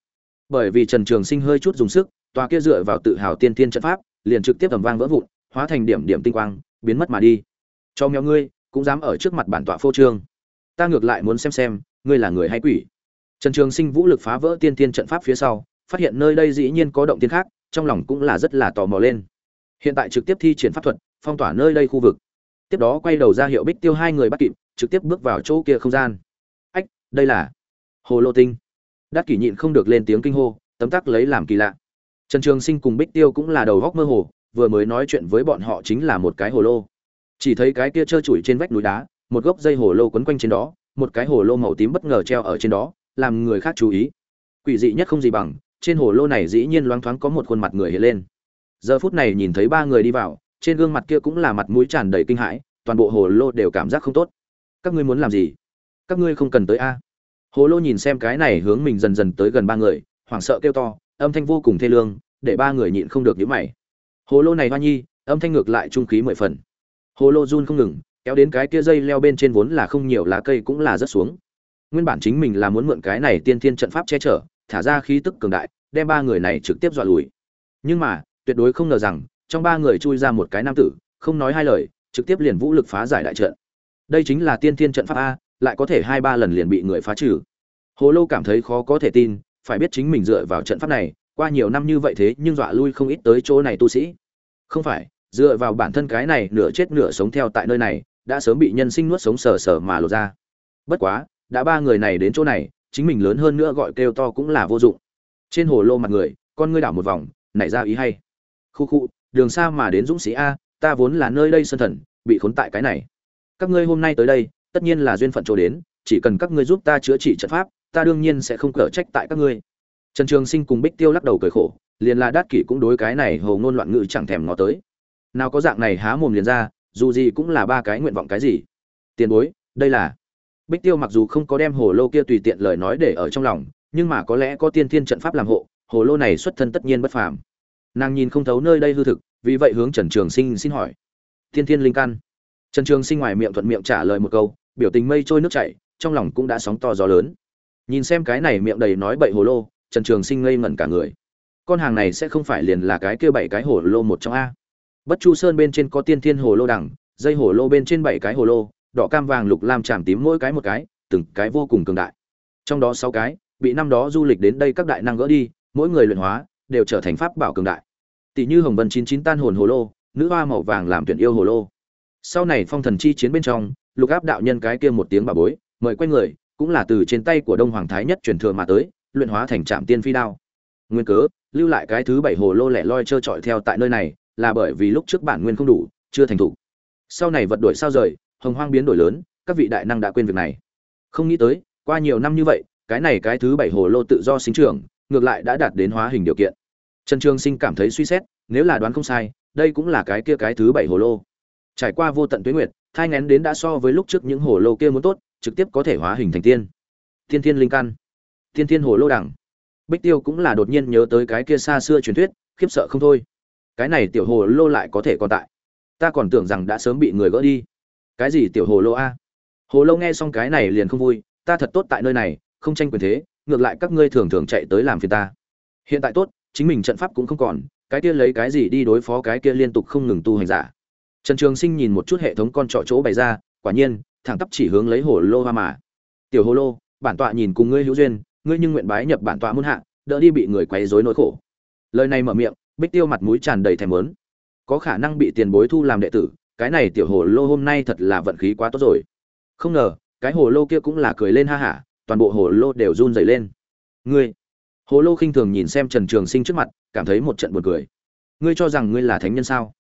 bởi vì trần trường sinh hơi chút dùng sức, tòa kia dựa vào tự hào tiên tiên trận pháp, liền trực tiếp tầm vang vỡ vụn, hóa thành điểm điểm tinh quang, biến mất mà đi. Cho mèo ngươi, cũng dám ở trước mặt bản tọa phô trương. Ta ngược lại muốn xem xem, ngươi là người hay quỷ. Trần trường sinh vũ lực phá vỡ tiên tiên trận pháp phía sau, phát hiện nơi đây dĩ nhiên có động tiên khác, trong lòng cũng là rất là tò mò lên. Hiện tại trực tiếp thi triển pháp thuật, phong tỏa nơi đây khu vực. Tiếp đó quay đầu ra hiệu bích tiêu hai người bắt kịp, trực tiếp bước vào chỗ kia không gian. Ách, đây là hồ lô tinh đắc kỷ nhịn không được lên tiếng kinh hô, tấm tắc lấy làm kỳ lạ. Trần trường sinh cùng bích tiêu cũng là đầu góc mơ hồ, vừa mới nói chuyện với bọn họ chính là một cái hồ lô. Chỉ thấy cái kia trơ trụi trên vách núi đá, một gốc dây hồ lô quấn quanh trên đó, một cái hồ lô màu tím bất ngờ treo ở trên đó, làm người khác chú ý. Quỷ dị nhất không gì bằng, trên hồ lô này dĩ nhiên loáng thoáng có một khuôn mặt người hiện lên. Giờ phút này nhìn thấy ba người đi vào, trên gương mặt kia cũng là mặt mũi tràn đầy kinh hãi, toàn bộ hồ lô đều cảm giác không tốt. Các ngươi muốn làm gì? Các ngươi không cần tới a hồ lô nhìn xem cái này hướng mình dần dần tới gần ba người, hoảng sợ kêu to, âm thanh vô cùng thê lương, để ba người nhịn không được nhíu mày. Hồ lô này hoa nhi, âm thanh ngược lại trung khí mười phần. Hồ lô run không ngừng, kéo đến cái kia dây leo bên trên vốn là không nhiều lá cây cũng là rất xuống. Nguyên bản chính mình là muốn mượn cái này tiên thiên trận pháp che chở, thả ra khí tức cường đại, đem ba người này trực tiếp dọa lùi. Nhưng mà, tuyệt đối không ngờ rằng, trong ba người chui ra một cái nam tử, không nói hai lời, trực tiếp liền vũ lực phá giải đại trận. Đây chính là tiên thiên trận pháp a lại có thể hai ba lần liền bị người phá trừ. Hồ lô cảm thấy khó có thể tin, phải biết chính mình dựa vào trận pháp này, qua nhiều năm như vậy thế nhưng dọa lui không ít tới chỗ này tu sĩ. Không phải, dựa vào bản thân cái này nửa chết nửa sống theo tại nơi này, đã sớm bị nhân sinh nuốt sống sờ sờ mà lột ra. Bất quá, đã ba người này đến chỗ này, chính mình lớn hơn nữa gọi kêu to cũng là vô dụng. Trên hồ lô mặt người, con ngươi đảo một vòng, nảy ra ý hay. Khu khu, đường xa mà đến dũng sĩ a, ta vốn là nơi đây sân thần, bị khốn tại cái này. Các ngươi hôm nay tới đây tất nhiên là duyên phận chỗ đến, chỉ cần các ngươi giúp ta chữa trị trận pháp, ta đương nhiên sẽ không cở trách tại các ngươi. Trần trường sinh cùng bích tiêu lắc đầu cười khổ, liền là đát kỷ cũng đối cái này hầu ngôn loạn ngữ chẳng thèm ngó tới. Nào có dạng này há mồm liền ra, dù gì cũng là ba cái nguyện vọng cái gì. Tiền bối, đây là bích tiêu mặc dù không có đem hồ lô kia tùy tiện lời nói để ở trong lòng, nhưng mà có lẽ có tiên thiên trận pháp làm hộ, hồ lô này xuất thân tất nhiên bất phàm. Nàng nhìn không thấu nơi đây hư thực, vì vậy hướng trần trường sinh xin hỏi, tiên thiên linh căn? Trần trường sinh ngoài miệng thuận miệng trả lời một câu, biểu tình mây trôi nước chảy, trong lòng cũng đã sóng to gió lớn. Nhìn xem cái này miệng đầy nói bậy hồ lô, trần trường sinh ngây ngẩn cả người. Con hàng này sẽ không phải liền là cái kia bảy cái hồ lô một trong a. Bất chu sơn bên trên có tiên thiên hồ lô đẳng dây hồ lô bên trên bảy cái hồ lô, đỏ cam vàng lục lam tràm tím mỗi cái một cái, từng cái vô cùng cường đại. Trong đó sáu cái, bị năm đó du lịch đến đây các đại năng gỡ đi, mỗi người luyện hóa, đều trở thành pháp bảo cường đại. Tỷ như hồng vân chín chín tan hồn hồ lô, nữ hoa màu vàng làm tuyển yêu hồ lô sau này phong thần chi chiến bên trong, lục áp đạo nhân cái kia một tiếng bà bối, mời quay người, cũng là từ trên tay của đông hoàng thái nhất truyền thừa mà tới, luyện hóa thành trạm tiên phi đao. Nguyên cớ, lưu lại cái thứ bảy hồ lô lẻ loi trơ trọi theo tại nơi này, là bởi vì lúc trước bản nguyên không đủ, chưa thành thủ sau này vật đổi sao rời, hồng hoang biến đổi lớn, các vị đại năng đã quên việc này. Không nghĩ tới, qua nhiều năm như vậy, cái này cái thứ bảy hồ lô tự do sinh trưởng, ngược lại đã đạt đến hóa hình điều kiện. Trần trường sinh cảm thấy suy xét, nếu là đoán không sai, đây cũng là cái kia cái thứ bảy hồ lô trải qua vô tận tuyết nguyệt, thai ngén đến đã so với lúc trước những hồ lô kia muốn tốt, trực tiếp có thể hóa hình thành tiên. Thiên thiên linh căn. Thiên thiên hồ lô đẳng. Bích tiêu cũng là đột nhiên nhớ tới cái kia xa xưa truyền thuyết, khiếp sợ không thôi. Cái này tiểu hồ lô lại có thể còn tại. Ta còn tưởng rằng đã sớm bị người gỡ đi. Cái gì tiểu hồ lô a? Hồ lô nghe xong cái này liền không vui, ta thật tốt tại nơi này, không tranh quyền thế, ngược lại các ngươi thường thường chạy tới làm phiền ta. Hiện tại tốt, chính mình trận pháp cũng không còn, cái kia lấy cái gì đi đối phó cái kia liên tục không ngừng tu hành giả trần trường sinh nhìn một chút hệ thống con trọ chỗ bày ra, quả nhiên, thẳng tắp chỉ hướng lấy hồ lô hoa mà. Tiểu hồ lô, bản tọa nhìn cùng ngươi hữu duyên, ngươi nhưng nguyện bái nhập bản tọa muôn hạ, đỡ đi bị người quấy rối nỗi khổ. Lời này mở miệng, bích tiêu mặt mũi tràn đầy thèm lớn có khả năng bị tiền bối thu làm đệ tử, cái này tiểu hồ lô hôm nay thật là vận khí quá tốt rồi. Không ngờ, cái hồ lô kia cũng là cười lên ha hả, toàn bộ hồ lô đều run rẩy lên. Ngươi? Hồ lô khinh thường nhìn xem trần trường sinh trước mặt, cảm thấy một trận buồn cười. Ngươi cho rằng ngươi là thánh nhân sao?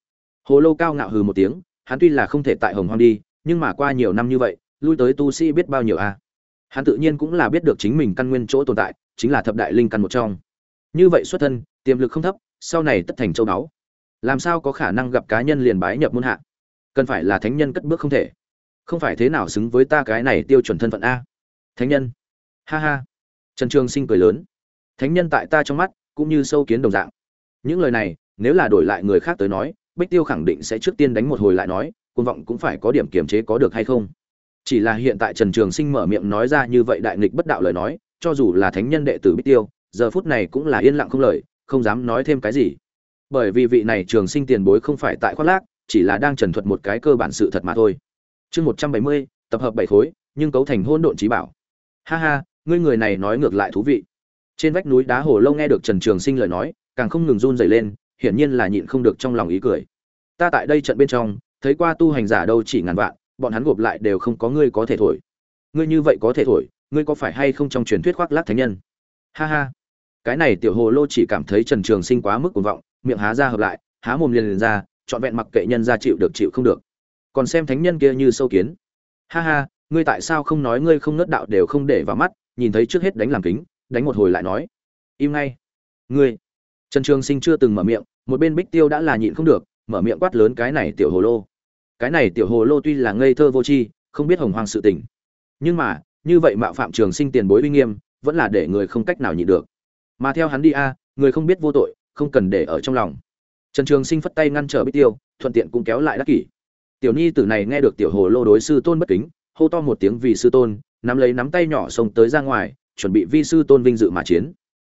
Hồ lô cao ngạo hừ một tiếng, hắn tuy là không thể tại hồng hoang đi, nhưng mà qua nhiều năm như vậy, lui tới tu sĩ biết bao nhiêu a. À? hắn tự nhiên cũng là biết được chính mình căn nguyên chỗ tồn tại, chính là thập đại linh căn một trong. Như vậy xuất thân, tiềm lực không thấp, sau này tất thành châu báu. Làm sao có khả năng gặp cá nhân liền bái nhập môn hạ? Cần phải là thánh nhân cất bước không thể. Không phải thế nào xứng với ta cái này tiêu chuẩn thân phận a? Thánh nhân. Ha ha. Trần trường sinh cười lớn. Thánh nhân tại ta trong mắt, cũng như sâu kiến đồng dạng. Những lời này, nếu là đổi lại người khác tới nói bích tiêu khẳng định sẽ trước tiên đánh một hồi lại nói quân vọng cũng phải có điểm kiềm chế có được hay không. Chỉ là hiện tại trần trường sinh mở miệng nói ra như vậy đại nghịch bất đạo lời nói, cho dù là thánh nhân đệ tử bích tiêu, giờ phút này cũng là yên lặng không lời, không dám nói thêm cái gì. Bởi vì vị này trường sinh tiền bối không phải tại khoác lác, chỉ là đang trần thuật một cái cơ bản sự thật mà thôi. Chương một trăm bảy mươi, tập hợp bảy khối, nhưng cấu thành hỗn độn trí bảo. Ha ha, ngươi người này nói ngược lại thú vị. Trên vách núi đá hồ lâu nghe được trần trường sinh lời nói, càng không ngừng run rẩy lên hiển nhiên là nhịn không được trong lòng ý cười. Ta tại đây trận bên trong, thấy qua tu hành giả đâu chỉ ngàn vạn, bọn hắn gộp lại đều không có ngươi có thể thổi. Ngươi như vậy có thể thổi, ngươi có phải hay không trong truyền thuyết khoác lác thánh nhân? Ha ha. Cái này tiểu hồ lô chỉ cảm thấy trần trường sinh quá mức cuồng vọng, miệng há ra hợp lại, há mồm liền liền ra, trọn vẹn mặc kệ nhân ra chịu được chịu không được. Còn xem thánh nhân kia như sâu kiến. Ha ha, ngươi tại sao không nói ngươi không nớt đạo đều không để vào mắt, nhìn thấy trước hết đánh làm kính, đánh một hồi lại nói. Im ngay. Ngươi trần trường sinh chưa từng mở miệng, một bên bích tiêu đã là nhịn không được, mở miệng quát lớn cái này tiểu hồ lô. Cái này tiểu hồ lô tuy là ngây thơ vô tri, không biết hồng hoang sự tình. Nhưng mà, như vậy mạo phạm trường sinh tiền bối uy nghiêm, vẫn là để người không cách nào nhịn được. Mà theo hắn đi a, người không biết vô tội, không cần để ở trong lòng. Trần trường sinh phất tay ngăn trở bích tiêu, thuận tiện cũng kéo lại đắc kỷ. Tiểu nhi tử này nghe được tiểu hồ lô đối sư tôn bất kính, hô to một tiếng vì sư tôn, nắm lấy nắm tay nhỏ xông tới ra ngoài, chuẩn bị vi sư tôn vinh dự mà chiến.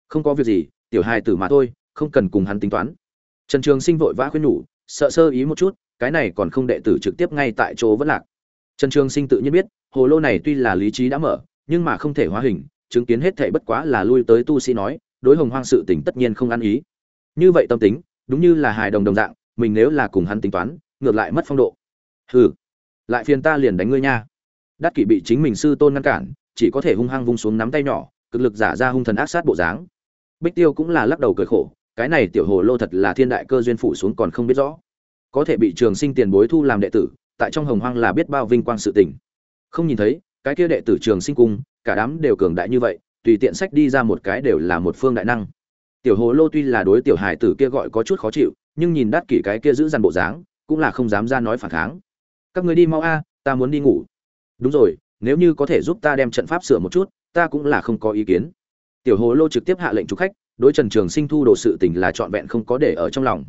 Không có việc gì, tiểu hài tử mà thôi không cần cùng hắn tính toán. Trần trường sinh vội vã khuyên nhủ, sợ sơ ý một chút, cái này còn không đệ tử trực tiếp ngay tại chỗ vẫn lạc. Trần trường sinh tự nhiên biết, hồ lô này tuy là lý trí đã mở, nhưng mà không thể hóa hình, chứng kiến hết thảy bất quá là lui tới tu sĩ nói, đối hồng hoang sự tình tất nhiên không ăn ý. Như vậy tâm tính, đúng như là hài đồng đồng dạng, mình nếu là cùng hắn tính toán, ngược lại mất phong độ. Hừ, lại phiền ta liền đánh ngươi nha. Đắc kỷ bị chính mình sư tôn ngăn cản, chỉ có thể hung hăng vung xuống nắm tay nhỏ, cực lực giả ra hung thần ác sát bộ dáng. Bích tiêu cũng là lắc đầu cười khổ cái này tiểu hồ lô thật là thiên đại cơ duyên phụ xuống còn không biết rõ. Có thể bị trường sinh tiền bối thu làm đệ tử, tại trong hồng hoang là biết bao vinh quang sự tình. Không nhìn thấy, cái kia đệ tử trường sinh cung, cả đám đều cường đại như vậy, tùy tiện sách đi ra một cái đều là một phương đại năng. Tiểu hồ lô tuy là đối tiểu hải tử kia gọi có chút khó chịu, nhưng nhìn đắt kỷ cái kia giữ dằn bộ dáng, cũng là không dám ra nói phản kháng. Các người đi mau a, ta muốn đi ngủ. Đúng rồi, nếu như có thể giúp ta đem trận pháp sửa một chút, ta cũng là không có ý kiến. Tiểu hồ lô trực tiếp hạ lệnh chủ khách đối trần trường sinh thu đồ sự tình là trọn vẹn không có để ở trong lòng.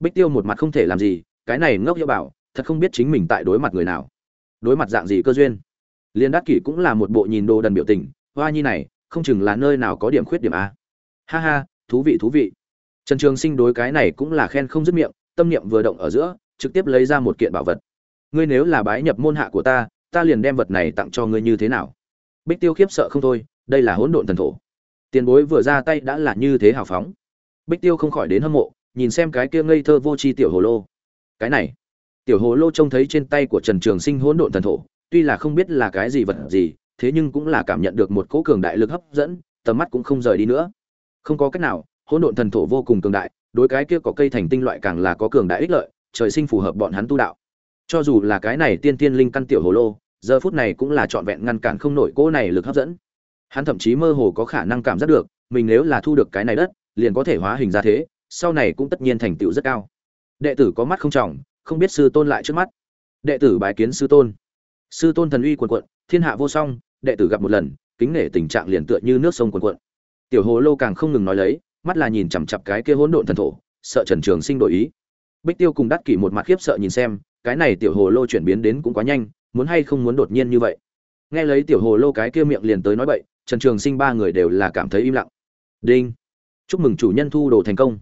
Bích tiêu một mặt không thể làm gì, cái này ngốc hiệu bảo, thật không biết chính mình tại đối mặt người nào. Đối mặt dạng gì cơ duyên? Liên đắc kỷ cũng là một bộ nhìn đồ đần biểu tình, hoa nhi này, không chừng là nơi nào có điểm khuyết điểm a. Ha ha, thú vị thú vị. Trần trường sinh đối cái này cũng là khen không dứt miệng, tâm niệm vừa động ở giữa, trực tiếp lấy ra một kiện bảo vật. Ngươi nếu là bái nhập môn hạ của ta ta liền đem vật này tặng cho ngươi như thế nào? Bích tiêu khiếp sợ không thôi, đây là hỗn độn thần thổ tiền bối vừa ra tay đã là như thế hào phóng. Bích tiêu không khỏi đến hâm mộ, nhìn xem cái kia ngây thơ vô tri tiểu hồ lô. Cái này, tiểu hồ lô trông thấy trên tay của trần trường sinh hỗn độn thần thổ, tuy là không biết là cái gì vật gì, thế nhưng cũng là cảm nhận được một cỗ cường đại lực hấp dẫn, tầm mắt cũng không rời đi nữa. Không có cách nào, hỗn độn thần thổ vô cùng cường đại, đối cái kia có cây thành tinh loại càng là có cường đại ích lợi, trời sinh phù hợp bọn hắn tu đạo. Cho dù là cái này tiên tiên linh căn tiểu hồ lô, giờ phút này cũng là trọn vẹn ngăn cản không nổi cỗ này lực hấp dẫn hắn thậm chí mơ hồ có khả năng cảm giác được, mình nếu là thu được cái này đất, liền có thể hóa hình ra thế, sau này cũng tất nhiên thành tựu rất cao. Đệ tử có mắt không trọng, không biết sư tôn lại trước mắt. Đệ tử bái kiến sư tôn. Sư tôn thần uy quần quận thiên hạ vô song, đệ tử gặp một lần, kính nể tình trạng liền tựa như nước sông quần quận tiểu hồ lô càng không ngừng nói lấy, mắt là nhìn chằm chặp cái kia hỗn độn thần thổ, sợ trần trường sinh đổi ý. Bích tiêu cùng đắc kỷ một mặt khiếp sợ nhìn xem, cái này tiểu hồ lô chuyển biến đến cũng quá nhanh, muốn hay không muốn đột nhiên như vậy. Nghe lấy tiểu hồ lô cái kia miệng liền tới nói bậy trần trường sinh ba người đều là cảm thấy im lặng. Đinh. Chúc mừng chủ nhân thu đồ thành công.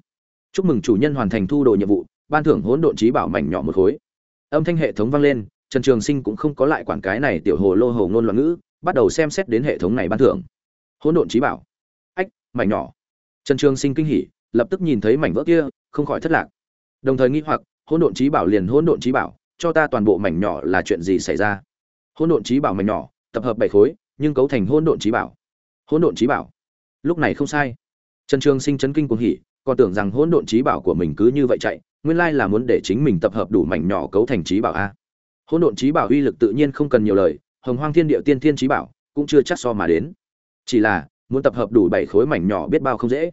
Chúc mừng chủ nhân hoàn thành thu đồ nhiệm vụ, ban thưởng hỗn độn trí bảo mảnh nhỏ một khối. Âm thanh hệ thống vang lên, trần trường sinh cũng không có lại quản cái này tiểu hồ lô hồ ngôn loạn ngữ, bắt đầu xem xét đến hệ thống này ban thưởng. Hỗn độn trí bảo. Ách, mảnh nhỏ. Trần trường sinh kinh hỉ, lập tức nhìn thấy mảnh vỡ kia, không khỏi thất lạc. Đồng thời nghĩ hoặc, hỗn độn trí bảo liền hỗn độn trí bảo, cho ta toàn bộ mảnh nhỏ là chuyện gì xảy ra? Hỗn độn trí bảo mảnh nhỏ, tập hợp bảy khối nhưng cấu thành hỗn độn trí bảo. Hỗn độn trí bảo? Lúc này không sai. Trần trường sinh chấn kinh cuồng hỉ, còn tưởng rằng hỗn độn trí bảo của mình cứ như vậy chạy, nguyên lai là muốn để chính mình tập hợp đủ mảnh nhỏ cấu thành trí bảo a. Hỗn độn trí bảo uy lực tự nhiên không cần nhiều lời, hồng hoang thiên địa tiên thiên trí bảo cũng chưa chắc so mà đến. Chỉ là, muốn tập hợp đủ bảy khối mảnh nhỏ biết bao không dễ.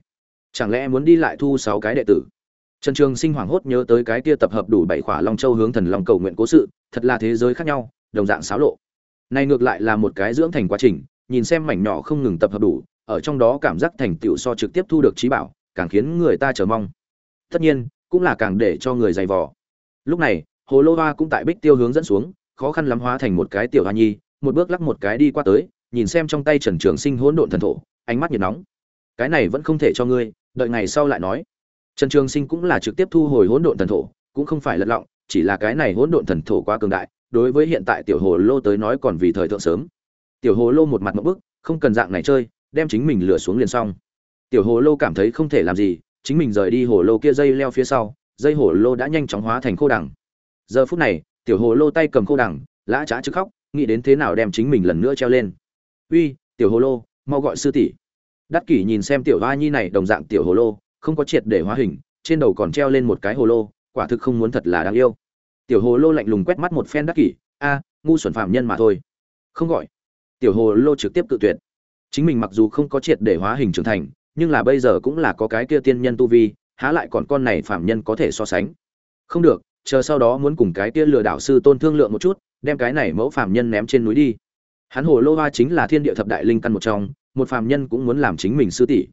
Chẳng lẽ muốn đi lại thu sáu cái đệ tử? Trần trường sinh hoảng hốt nhớ tới cái kia tập hợp đủ bảy khỏa long châu hướng thần long cầu nguyện cố sự, thật là thế giới khác nhau, đồng dạng xáo lộ này ngược lại là một cái dưỡng thành quá trình, nhìn xem mảnh nhỏ không ngừng tập hợp đủ, ở trong đó cảm giác thành tựu so trực tiếp thu được trí bảo, càng khiến người ta chờ mong. Tất nhiên, cũng là càng để cho người dày vò. Lúc này, hồ lô hoa cũng tại bích tiêu hướng dẫn xuống, khó khăn lắm hóa thành một cái tiểu hoa nhi, một bước lắc một cái đi qua tới, nhìn xem trong tay trần trường sinh hỗn độn thần thổ, ánh mắt nhiệt nóng. Cái này vẫn không thể cho ngươi, đợi ngày sau lại nói. Trần trường sinh cũng là trực tiếp thu hồi hỗn độn thần thổ, cũng không phải lật lọng, chỉ là cái này hỗn độn thần thổ quá cường đại đối với hiện tại tiểu hồ lô tới nói còn vì thời thượng sớm. Tiểu hồ lô một mặt một bức, không cần dạng này chơi, đem chính mình lừa xuống liền xong. Tiểu hồ lô cảm thấy không thể làm gì, chính mình rời đi hồ lô kia dây leo phía sau, dây hồ lô đã nhanh chóng hóa thành khô đằng. Giờ phút này, tiểu hồ lô tay cầm khô đằng, lã trá chứ khóc, nghĩ đến thế nào đem chính mình lần nữa treo lên. Uy, tiểu hồ lô, mau gọi sư tỷ. Đắc kỷ nhìn xem tiểu hoa nhi này đồng dạng tiểu hồ lô, không có triệt để hóa hình, trên đầu còn treo lên một cái hồ lô, quả thực không muốn thật là đáng yêu tiểu hồ lô lạnh lùng quét mắt một phen đắc kỷ, a, ngu xuẩn phạm nhân mà thôi. Không gọi. Tiểu hồ lô trực tiếp tự tuyệt. Chính mình mặc dù không có triệt để hóa hình trưởng thành, nhưng là bây giờ cũng là có cái kia tiên nhân tu vi, há lại còn con này phạm nhân có thể so sánh. Không được, chờ sau đó muốn cùng cái kia lừa đảo sư tôn thương lượng một chút, đem cái này mẫu phạm nhân ném trên núi đi. Hắn hồ lô hoa chính là thiên địa thập đại linh căn một trong, một phạm nhân cũng muốn làm chính mình sư tỷ.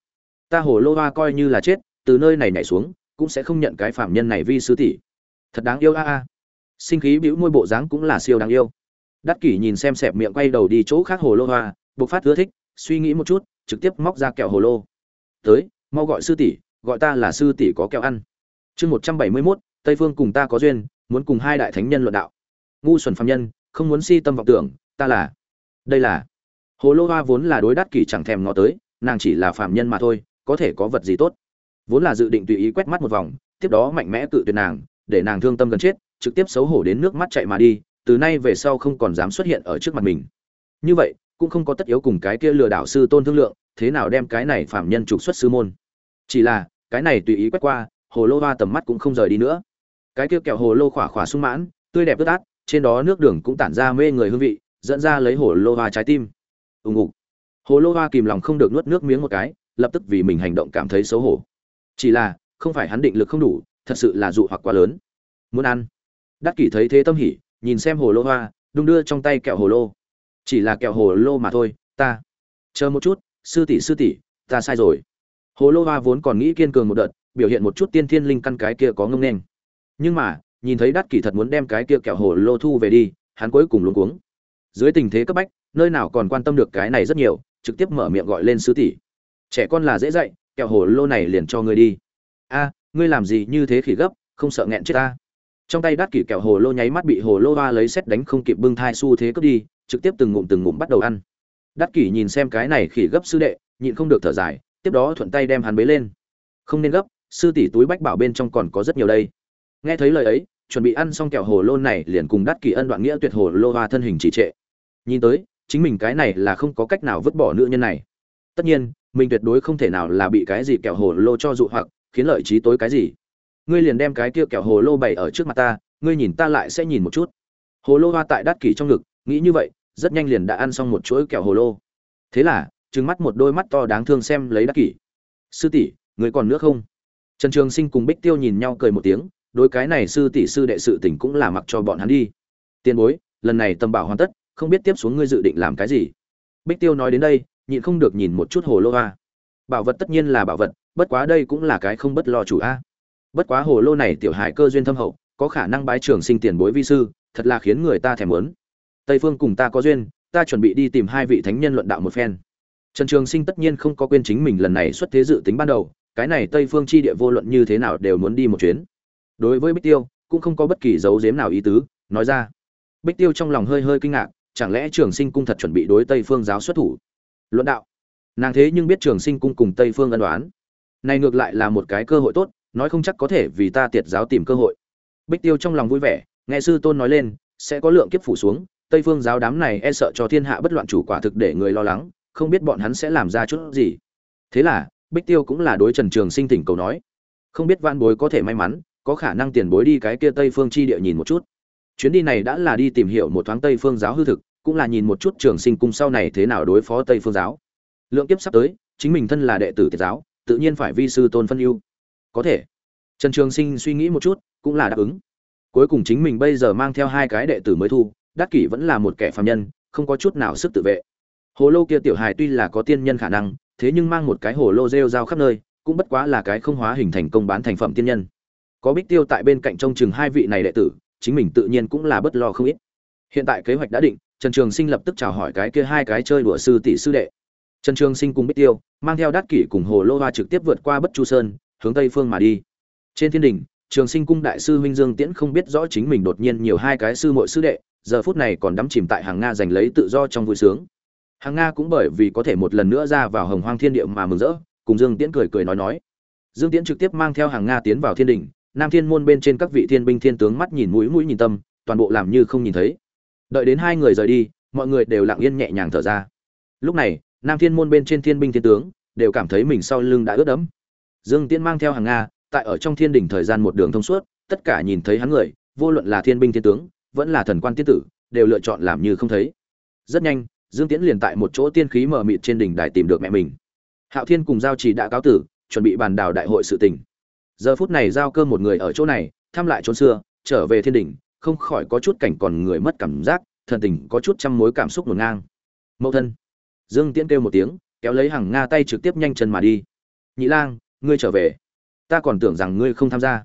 Ta hồ lô hoa coi như là chết, từ nơi này nhảy xuống, cũng sẽ không nhận cái phạm nhân này vi sư tỷ. Thật đáng yêu a a sinh khí bĩu môi bộ dáng cũng là siêu đáng yêu. Đắc kỷ nhìn xem xẹp miệng quay đầu đi chỗ khác hồ lô hoa, bộc phát ưa thích, suy nghĩ một chút, trực tiếp móc ra kẹo hồ lô. Tới, mau gọi sư tỷ, gọi ta là sư tỷ có kẹo ăn. Chương một trăm bảy mươi mốt, tây phương cùng ta có duyên, muốn cùng hai đại thánh nhân luận đạo. Ngu xuẩn phạm nhân, không muốn si tâm vọng tưởng, ta là. Đây là. Hồ lô hoa vốn là đối đắc kỷ chẳng thèm ngó tới, nàng chỉ là phạm nhân mà thôi, có thể có vật gì tốt. Vốn là dự định tùy ý quét mắt một vòng, tiếp đó mạnh mẽ cự tuyệt nàng, để nàng thương tâm gần chết trực tiếp xấu hổ đến nước mắt chạy mà đi, từ nay về sau không còn dám xuất hiện ở trước mặt mình. Như vậy, cũng không có tất yếu cùng cái kia lừa đảo sư tôn thương lượng, thế nào đem cái này phạm nhân trục xuất sư môn. Chỉ là, cái này tùy ý quét qua, hồ lô hoa tầm mắt cũng không rời đi nữa. Cái kia kẹo hồ lô khỏa khỏa sung mãn, tươi đẹp ướt át, trên đó nước đường cũng tản ra mê người hương vị, dẫn ra lấy hồ lô hoa trái tim. Ùng ục. Hồ lô hoa kìm lòng không được nuốt nước miếng một cái, lập tức vì mình hành động cảm thấy xấu hổ. Chỉ là, không phải hắn định lực không đủ, thật sự là dụ hoặc quá lớn. Muốn ăn đắc kỷ thấy thế tâm hỉ, nhìn xem hồ lô hoa, đung đưa trong tay kẹo hồ lô. Chỉ là kẹo hồ lô mà thôi, ta. Chờ một chút, sư tỷ sư tỷ, ta sai rồi. Hồ lô hoa vốn còn nghĩ kiên cường một đợt, biểu hiện một chút tiên thiên linh căn cái kia có ngông nên nhưng mà, nhìn thấy đắc kỷ thật muốn đem cái kia kẹo hồ lô thu về đi, hắn cuối cùng luống cuống. Dưới tình thế cấp bách, nơi nào còn quan tâm được cái này rất nhiều, trực tiếp mở miệng gọi lên sư tỷ. Trẻ con là dễ dạy, kẹo hồ lô này liền cho ngươi đi. A, ngươi làm gì như thế khỉ gấp, không sợ nghẹn chết ta trong tay đắt kỷ kẹo hồ lô nháy mắt bị hồ lô va lấy xét đánh không kịp bưng thai xu thế cướp đi, trực tiếp từng ngụm từng ngụm bắt đầu ăn. Đắt kỷ nhìn xem cái này khỉ gấp sư đệ, nhịn không được thở dài, tiếp đó thuận tay đem hắn bế lên. Không nên gấp, sư tỷ túi bách bảo bên trong còn có rất nhiều đây. Nghe thấy lời ấy, chuẩn bị ăn xong kẹo hồ lô này liền cùng đắt kỷ ân đoạn nghĩa tuyệt hồ lô hoa thân hình chỉ trệ. Nhìn tới, chính mình cái này là không có cách nào vứt bỏ nữ nhân này. Tất nhiên, mình tuyệt đối không thể nào là bị cái gì kẹo hồ lô cho dụ hoặc, khiến lợi trí tối cái gì ngươi liền đem cái kia kẹo hồ lô bày ở trước mặt ta, ngươi nhìn ta lại sẽ nhìn một chút. Hồ lô hoa tại đắt kỷ trong ngực, nghĩ như vậy, rất nhanh liền đã ăn xong một chuỗi kẹo hồ lô. Thế là, trừng mắt một đôi mắt to đáng thương xem lấy đắt kỷ sư tỷ, người còn nữa không? Trần trường sinh cùng bích tiêu nhìn nhau cười một tiếng đôi cái này sư tỷ sư đệ sự tỉnh cũng là mặc cho bọn hắn đi. Tiền bối, lần này tâm bảo hoàn tất, không biết tiếp xuống ngươi dự định làm cái gì? Bích tiêu nói đến đây, nhịn không được nhìn một chút hồ lô hoa. Bảo vật tất nhiên là bảo vật, bất quá đây cũng là cái không bất lo chủ a bất quá hồ lô này tiểu hải cơ duyên thâm hậu, có khả năng bái trường sinh tiền bối vi sư, thật là khiến người ta thèm muốn. Tây phương cùng ta có duyên, ta chuẩn bị đi tìm hai vị thánh nhân luận đạo một phen. Trần trường sinh tất nhiên không có quên chính mình lần này xuất thế dự tính ban đầu, cái này tây phương chi địa vô luận như thế nào đều muốn đi một chuyến. Đối với bích tiêu, cũng không có bất kỳ dấu dếm nào ý tứ, nói ra. Bích tiêu trong lòng hơi hơi kinh ngạc, chẳng lẽ trường sinh cung thật chuẩn bị đối tây phương giáo xuất thủ? Luận đạo. Nàng thế nhưng biết trường sinh cung cùng tây phương ân đoán này ngược lại là một cái cơ hội tốt nói không chắc có thể vì ta tiệt giáo tìm cơ hội. Bích tiêu trong lòng vui vẻ, nghe sư tôn nói lên, sẽ có lượng kiếp phủ xuống, tây phương giáo đám này e sợ cho thiên hạ bất loạn chủ quả thực để người lo lắng, không biết bọn hắn sẽ làm ra chút gì. Thế là, bích tiêu cũng là đối trần trường sinh tỉnh cầu nói, không biết van bối có thể may mắn, có khả năng tiền bối đi cái kia tây phương chi địa nhìn một chút. Chuyến đi này đã là đi tìm hiểu một thoáng tây phương giáo hư thực, cũng là nhìn một chút trường sinh cung sau này thế nào đối phó tây phương giáo. Lượng kiếp sắp tới, chính mình thân là đệ tử tiệt giáo, tự nhiên phải vi sư tôn phân ưu có thể. Trần trường sinh suy nghĩ một chút, cũng là đáp ứng. Cuối cùng chính mình bây giờ mang theo hai cái đệ tử mới thu, đắc kỷ vẫn là một kẻ phạm nhân, không có chút nào sức tự vệ. Hồ lô kia tiểu hài tuy là có tiên nhân khả năng, thế nhưng mang một cái hồ lô rêu rao khắp nơi, cũng bất quá là cái không hóa hình thành công bán thành phẩm tiên nhân. Có bích tiêu tại bên cạnh trông chừng hai vị này đệ tử, chính mình tự nhiên cũng là bất lo không ít. Hiện tại kế hoạch đã định, trần trường sinh lập tức chào hỏi cái kia hai cái chơi đùa sư tỷ sư đệ. Trần trường sinh cùng bích tiêu, mang theo đát kỷ cùng hồ lô hoa trực tiếp vượt qua bất chu sơn hướng tây phương mà đi. Trên thiên đình trường sinh cung đại sư huynh dương tiễn không biết rõ chính mình đột nhiên nhiều hai cái sư muội sư đệ, giờ phút này còn đắm chìm tại hàng nga giành lấy tự do trong vui sướng. Hàng nga cũng bởi vì có thể một lần nữa ra vào hồng hoang thiên địa mà mừng rỡ, cùng dương tiễn cười cười nói nói. Dương tiễn trực tiếp mang theo hàng nga tiến vào thiên đình nam thiên môn bên trên các vị thiên binh thiên tướng mắt nhìn mũi mũi nhìn tâm, toàn bộ làm như không nhìn thấy. Đợi đến hai người rời đi, mọi người đều lặng yên nhẹ nhàng thở ra. Lúc này, nam thiên môn bên trên thiên binh thiên tướng đều cảm thấy mình sau lưng đã ướt đẫm dương tiễn mang theo hàng nga, tại ở trong thiên đình thời gian một đường thông suốt, tất cả nhìn thấy hắn người, vô luận là thiên binh thiên tướng, vẫn là thần quan tiên tử, đều lựa chọn làm như không thấy. Rất nhanh, dương tiễn liền tại một chỗ tiên khí mờ mịt trên đỉnh đài tìm được mẹ mình. Hạo thiên cùng giao Chỉ đã cáo tử, chuẩn bị bàn đào đại hội sự tình. Giờ phút này giao cơ một người ở chỗ này, thăm lại chốn xưa, trở về thiên đỉnh, không khỏi có chút cảnh còn người mất cảm giác, thần tình có chút trăm mối cảm xúc hỗn ngang. Mẫu thân. Dương tiễn kêu một tiếng, kéo lấy hàng nga tay trực tiếp nhanh chân mà đi. Nhị lang ngươi trở về. Ta còn tưởng rằng ngươi không tham gia.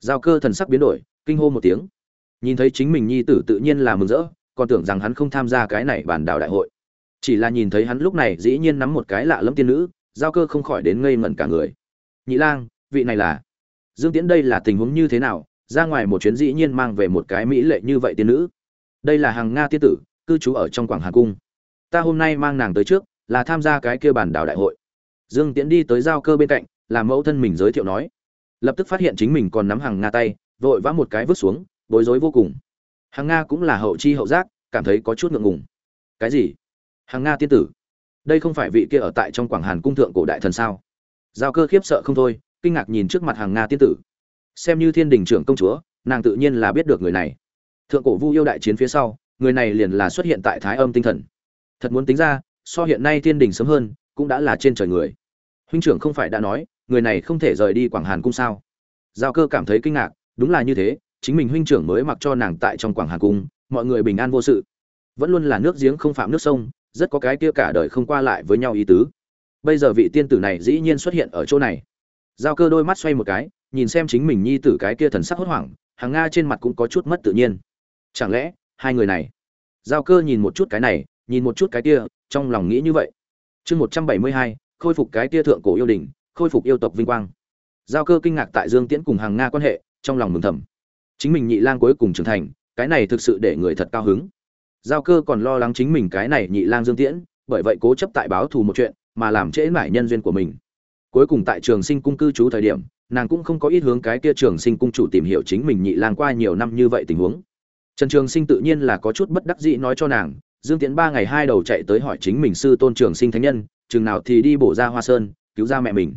Giao cơ thần sắc biến đổi, kinh hô một tiếng. Nhìn thấy chính mình nhi tử tự nhiên là mừng rỡ, còn tưởng rằng hắn không tham gia cái này bản đảo đại hội. Chỉ là nhìn thấy hắn lúc này dĩ nhiên nắm một cái lạ lẫm tiên nữ, giao cơ không khỏi đến ngây ngẩn cả người. Nhị lang, vị này là? Dương tiễn, đây là tình huống như thế nào? Ra ngoài một chuyến dĩ nhiên mang về một cái mỹ lệ như vậy tiên nữ. Đây là hàng nga tiên tử, cư trú ở trong quảng hà cung. Ta hôm nay mang nàng tới trước, là tham gia cái kia bản đảo đại hội. Dương tiễn đi tới giao cơ bên cạnh làm mẫu thân mình giới thiệu nói. Lập tức phát hiện chính mình còn nắm hàng nga tay, vội vã một cái vứt xuống, bối rối vô cùng. Hàng nga cũng là hậu chi hậu giác, cảm thấy có chút ngượng ngùng. Cái gì? Hàng nga tiên tử? Đây không phải vị kia ở tại trong quảng hàn cung thượng cổ đại thần sao? Giao cơ khiếp sợ không thôi, kinh ngạc nhìn trước mặt hàng nga tiên tử. Xem như thiên đình trưởng công chúa, nàng tự nhiên là biết được người này. Thượng cổ vu yêu đại chiến phía sau, người này liền là xuất hiện tại thái âm tinh thần. Thật muốn tính ra, so hiện nay thiên đình sớm hơn, cũng đã là trên trời người. Huynh trưởng không phải đã nói người này không thể rời đi quảng hàn cung sao? Giao cơ cảm thấy kinh ngạc, đúng là như thế, chính mình huynh trưởng mới mặc cho nàng tại trong quảng hàn cung, mọi người bình an vô sự. Vẫn luôn là nước giếng không phạm nước sông, rất có cái kia cả đời không qua lại với nhau ý tứ. Bây giờ vị tiên tử này dĩ nhiên xuất hiện ở chỗ này. Giao cơ đôi mắt xoay một cái, nhìn xem chính mình nhi tử cái kia thần sắc hốt hoảng, hàng nga trên mặt cũng có chút mất tự nhiên. Chẳng lẽ, hai người này? Giao cơ nhìn một chút cái này, nhìn một chút cái kia, trong lòng nghĩ như vậy. Chương một trăm bảy mươi hai, khôi phục cái kia thượng cổ yêu đình khôi phục yêu tộc vinh quang. Giao cơ kinh ngạc tại dương tiễn cùng hàng nga quan hệ, trong lòng mừng thầm. Chính mình nhị lang cuối cùng trưởng thành, cái này thực sự để người thật cao hứng. Giao cơ còn lo lắng chính mình cái này nhị lang dương tiễn, bởi vậy cố chấp tại báo thù một chuyện, mà làm trễ mải nhân duyên của mình. Cuối cùng tại trường sinh cung cư trú thời điểm, nàng cũng không có ít hướng cái kia trường sinh cung chủ tìm hiểu chính mình nhị lang qua nhiều năm như vậy tình huống. Trần trường sinh tự nhiên là có chút bất đắc dĩ nói cho nàng, dương tiễn ba ngày hai đầu chạy tới hỏi chính mình sư tôn trường sinh thánh nhân, chừng nào thì đi bổ ra hoa sơn, cứu ra mẹ mình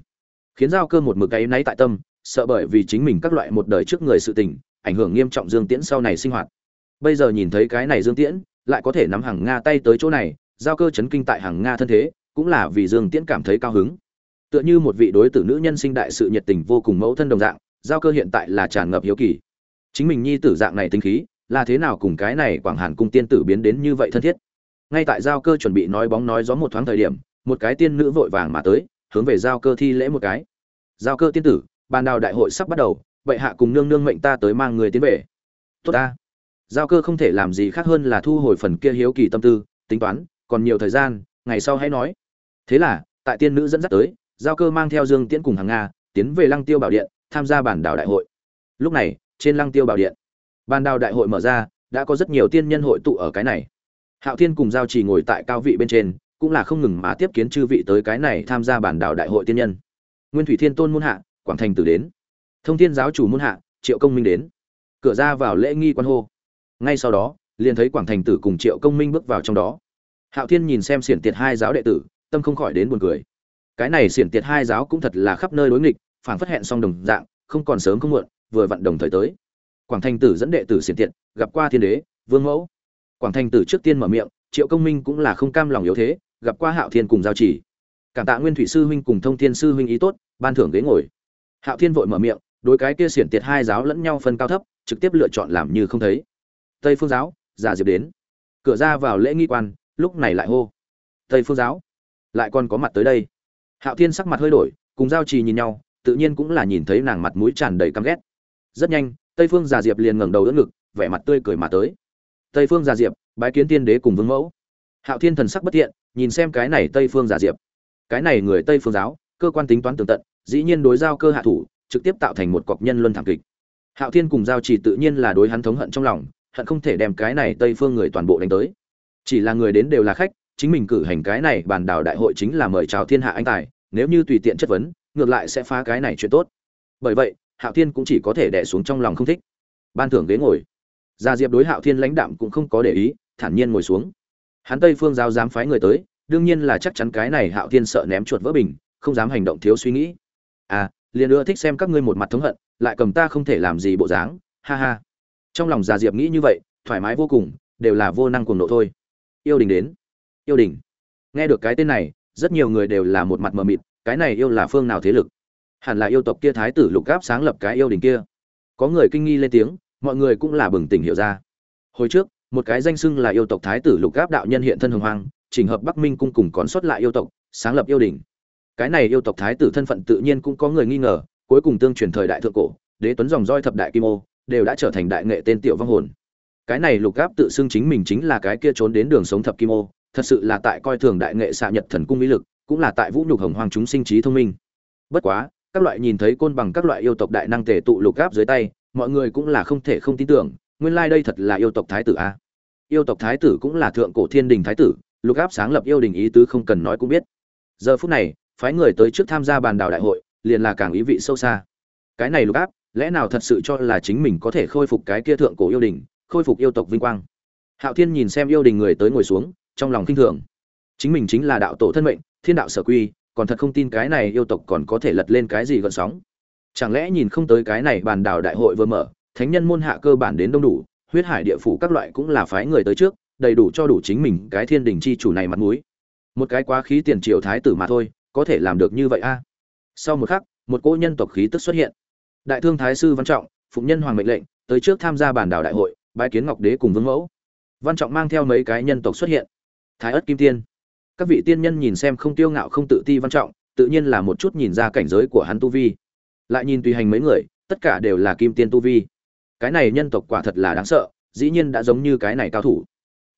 khiến giao cơ một mực cái náy tại tâm, sợ bởi vì chính mình các loại một đời trước người sự tình, ảnh hưởng nghiêm trọng dương tiễn sau này sinh hoạt. Bây giờ nhìn thấy cái này dương tiễn, lại có thể nắm hàng nga tay tới chỗ này, giao cơ chấn kinh tại hàng nga thân thế, cũng là vì dương tiễn cảm thấy cao hứng. Tựa như một vị đối tử nữ nhân sinh đại sự nhiệt tình vô cùng mẫu thân đồng dạng, giao cơ hiện tại là tràn ngập hiếu kỳ. Chính mình nhi tử dạng này tinh khí, là thế nào cùng cái này quảng hàn cung tiên tử biến đến như vậy thân thiết? Ngay tại giao cơ chuẩn bị nói bóng nói gió một thoáng thời điểm, một cái tiên nữ vội vàng mà tới, hướng về giao cơ thi lễ một cái giao cơ tiên tử, bàn đào đại hội sắp bắt đầu, vậy hạ cùng nương nương mệnh ta tới mang người tiến về. Tốt ta. Giao cơ không thể làm gì khác hơn là thu hồi phần kia hiếu kỳ tâm tư, tính toán, còn nhiều thời gian, ngày sau hãy nói. Thế là, tại tiên nữ dẫn dắt tới, giao cơ mang theo dương tiễn cùng hàng nga, tiến về lăng tiêu bảo điện, tham gia bản đảo đại hội. Lúc này, trên lăng tiêu bảo điện, bàn đào đại hội mở ra, đã có rất nhiều tiên nhân hội tụ ở cái này. Hạo thiên cùng giao trì ngồi tại cao vị bên trên, cũng là không ngừng mà tiếp kiến chư vị tới cái này tham gia bản đảo đại hội tiên nhân nguyên thủy thiên tôn muôn hạ, quảng thành tử đến. Thông thiên giáo chủ muôn hạ, triệu công minh đến. Cửa ra vào lễ nghi quan hô. Ngay sau đó, liền thấy quảng thành tử cùng triệu công minh bước vào trong đó. Hạo thiên nhìn xem xiển tiệt hai giáo đệ tử, tâm không khỏi đến buồn cười. Cái này xiển tiệt hai giáo cũng thật là khắp nơi đối nghịch phản phất hẹn xong đồng dạng, không còn sớm không muộn, vừa vặn đồng thời tới. Quảng thành tử dẫn đệ tử xiển tiệt, gặp qua thiên đế, vương mẫu. Quảng thành tử trước tiên mở miệng, triệu công minh cũng là không cam lòng yếu thế, gặp qua hạo thiên cùng giao chỉ cảm tạ nguyên thủy sư huynh cùng thông thiên sư huynh ý tốt, ban thưởng ghế ngồi. Hạo thiên vội mở miệng, đối cái kia xiển tiệt hai giáo lẫn nhau phân cao thấp, trực tiếp lựa chọn làm như không thấy. Tây phương giáo, giả diệp đến. Cửa ra vào lễ nghi quan, lúc này lại hô. Tây phương giáo, lại còn có mặt tới đây. Hạo thiên sắc mặt hơi đổi, cùng giao trì nhìn nhau, tự nhiên cũng là nhìn thấy nàng mặt mũi tràn đầy căm ghét. Rất nhanh, tây phương giả diệp liền ngẩng đầu đỡ ngực, vẻ mặt tươi cười mà tới. Tây phương giả diệp, bái kiến tiên đế cùng vương mẫu. Hạo thiên thần sắc bất thiện, nhìn xem cái này tây phương giả diệp cái này người tây phương giáo, cơ quan tính toán tường tận, dĩ nhiên đối giao cơ hạ thủ, trực tiếp tạo thành một cọc nhân luân thảm kịch. Hạo thiên cùng giao chỉ tự nhiên là đối hắn thống hận trong lòng, hận không thể đem cái này tây phương người toàn bộ đánh tới. Chỉ là người đến đều là khách, chính mình cử hành cái này bàn đào đại hội chính là mời chào thiên hạ anh tài, nếu như tùy tiện chất vấn, ngược lại sẽ phá cái này chuyện tốt. Bởi vậy, hạo thiên cũng chỉ có thể đẻ xuống trong lòng không thích. Ban thưởng ghế ngồi. Gia diệp đối hạo thiên lãnh đạm cũng không có để ý, thản nhiên ngồi xuống. Hắn tây phương giáo dám phái người tới đương nhiên là chắc chắn cái này hạo thiên sợ ném chuột vỡ bình, không dám hành động thiếu suy nghĩ. À liền ưa thích xem các ngươi một mặt thống hận, lại cầm ta không thể làm gì bộ dáng, ha ha. Trong lòng già diệp nghĩ như vậy, thoải mái vô cùng, đều là vô năng cuồng nộ thôi. Yêu đình đến. Yêu đình. Nghe được cái tên này, rất nhiều người đều là một mặt mờ mịt, cái này yêu là phương nào thế lực? Hẳn là yêu tộc kia thái tử lục gáp sáng lập cái yêu đình kia. Có người kinh nghi lên tiếng, mọi người cũng là bừng tỉnh hiểu ra. Hồi trước, một cái danh xưng là yêu tộc thái tử lục gáp đạo nhân hiện thân hồng hoang chỉnh hợp bắc minh cung cùng còn sót lại yêu tộc, sáng lập yêu đình. Cái này yêu tộc thái tử thân phận tự nhiên cũng có người nghi ngờ, cuối cùng tương truyền thời đại thượng cổ, đế tuấn dòng roi thập đại kim ô, đều đã trở thành đại nghệ tên tiểu vong hồn. Cái này lục gáp tự xưng chính mình chính là cái kia trốn đến đường sống thập kim ô, thật sự là tại coi thường đại nghệ xạ nhật thần cung mỹ lực, cũng là tại vũ nhục hồng hoàng chúng sinh trí thông minh. Bất quá, các loại nhìn thấy côn bằng các loại yêu tộc đại năng tề tụ lục gáp dưới tay, mọi người cũng là không thể không tin tưởng, nguyên lai đây thật là yêu tộc thái tử a. Yêu tộc thái tử cũng là thượng cổ thiên đình thái tử lục áp sáng lập yêu đình ý tứ không cần nói cũng biết. Giờ phút này, phái người tới trước tham gia bàn đảo đại hội, liền là càng ý vị sâu xa. Cái này lục áp, lẽ nào thật sự cho là chính mình có thể khôi phục cái kia thượng cổ yêu đình, khôi phục yêu tộc vinh quang? Hạo thiên nhìn xem yêu đình người tới ngồi xuống, trong lòng kinh thường. Chính mình chính là đạo tổ thân mệnh, thiên đạo sở quy, còn thật không tin cái này yêu tộc còn có thể lật lên cái gì gợn sóng. Chẳng lẽ nhìn không tới cái này bàn đảo đại hội vừa mở, thánh nhân môn hạ cơ bản đến đông đủ, huyết hải địa phủ các loại cũng là phái người tới trước đầy đủ cho đủ chính mình cái thiên đình chi chủ này mặt mũi. Một cái quá khí tiền triều thái tử mà thôi, có thể làm được như vậy a? Sau một khắc, một cỗ nhân tộc khí tức xuất hiện. Đại thương thái sư văn trọng phụng nhân hoàng mệnh lệnh, tới trước tham gia bản đảo đại hội, bái kiến ngọc đế cùng vương mẫu. Văn trọng mang theo mấy cái nhân tộc xuất hiện. Thái ất kim tiên. Các vị tiên nhân nhìn xem không tiêu ngạo không tự ti văn trọng, tự nhiên là một chút nhìn ra cảnh giới của hắn tu vi. Lại nhìn tùy hành mấy người, tất cả đều là kim tiên tu vi. Cái này nhân tộc quả thật là đáng sợ, dĩ nhiên đã giống như cái này cao thủ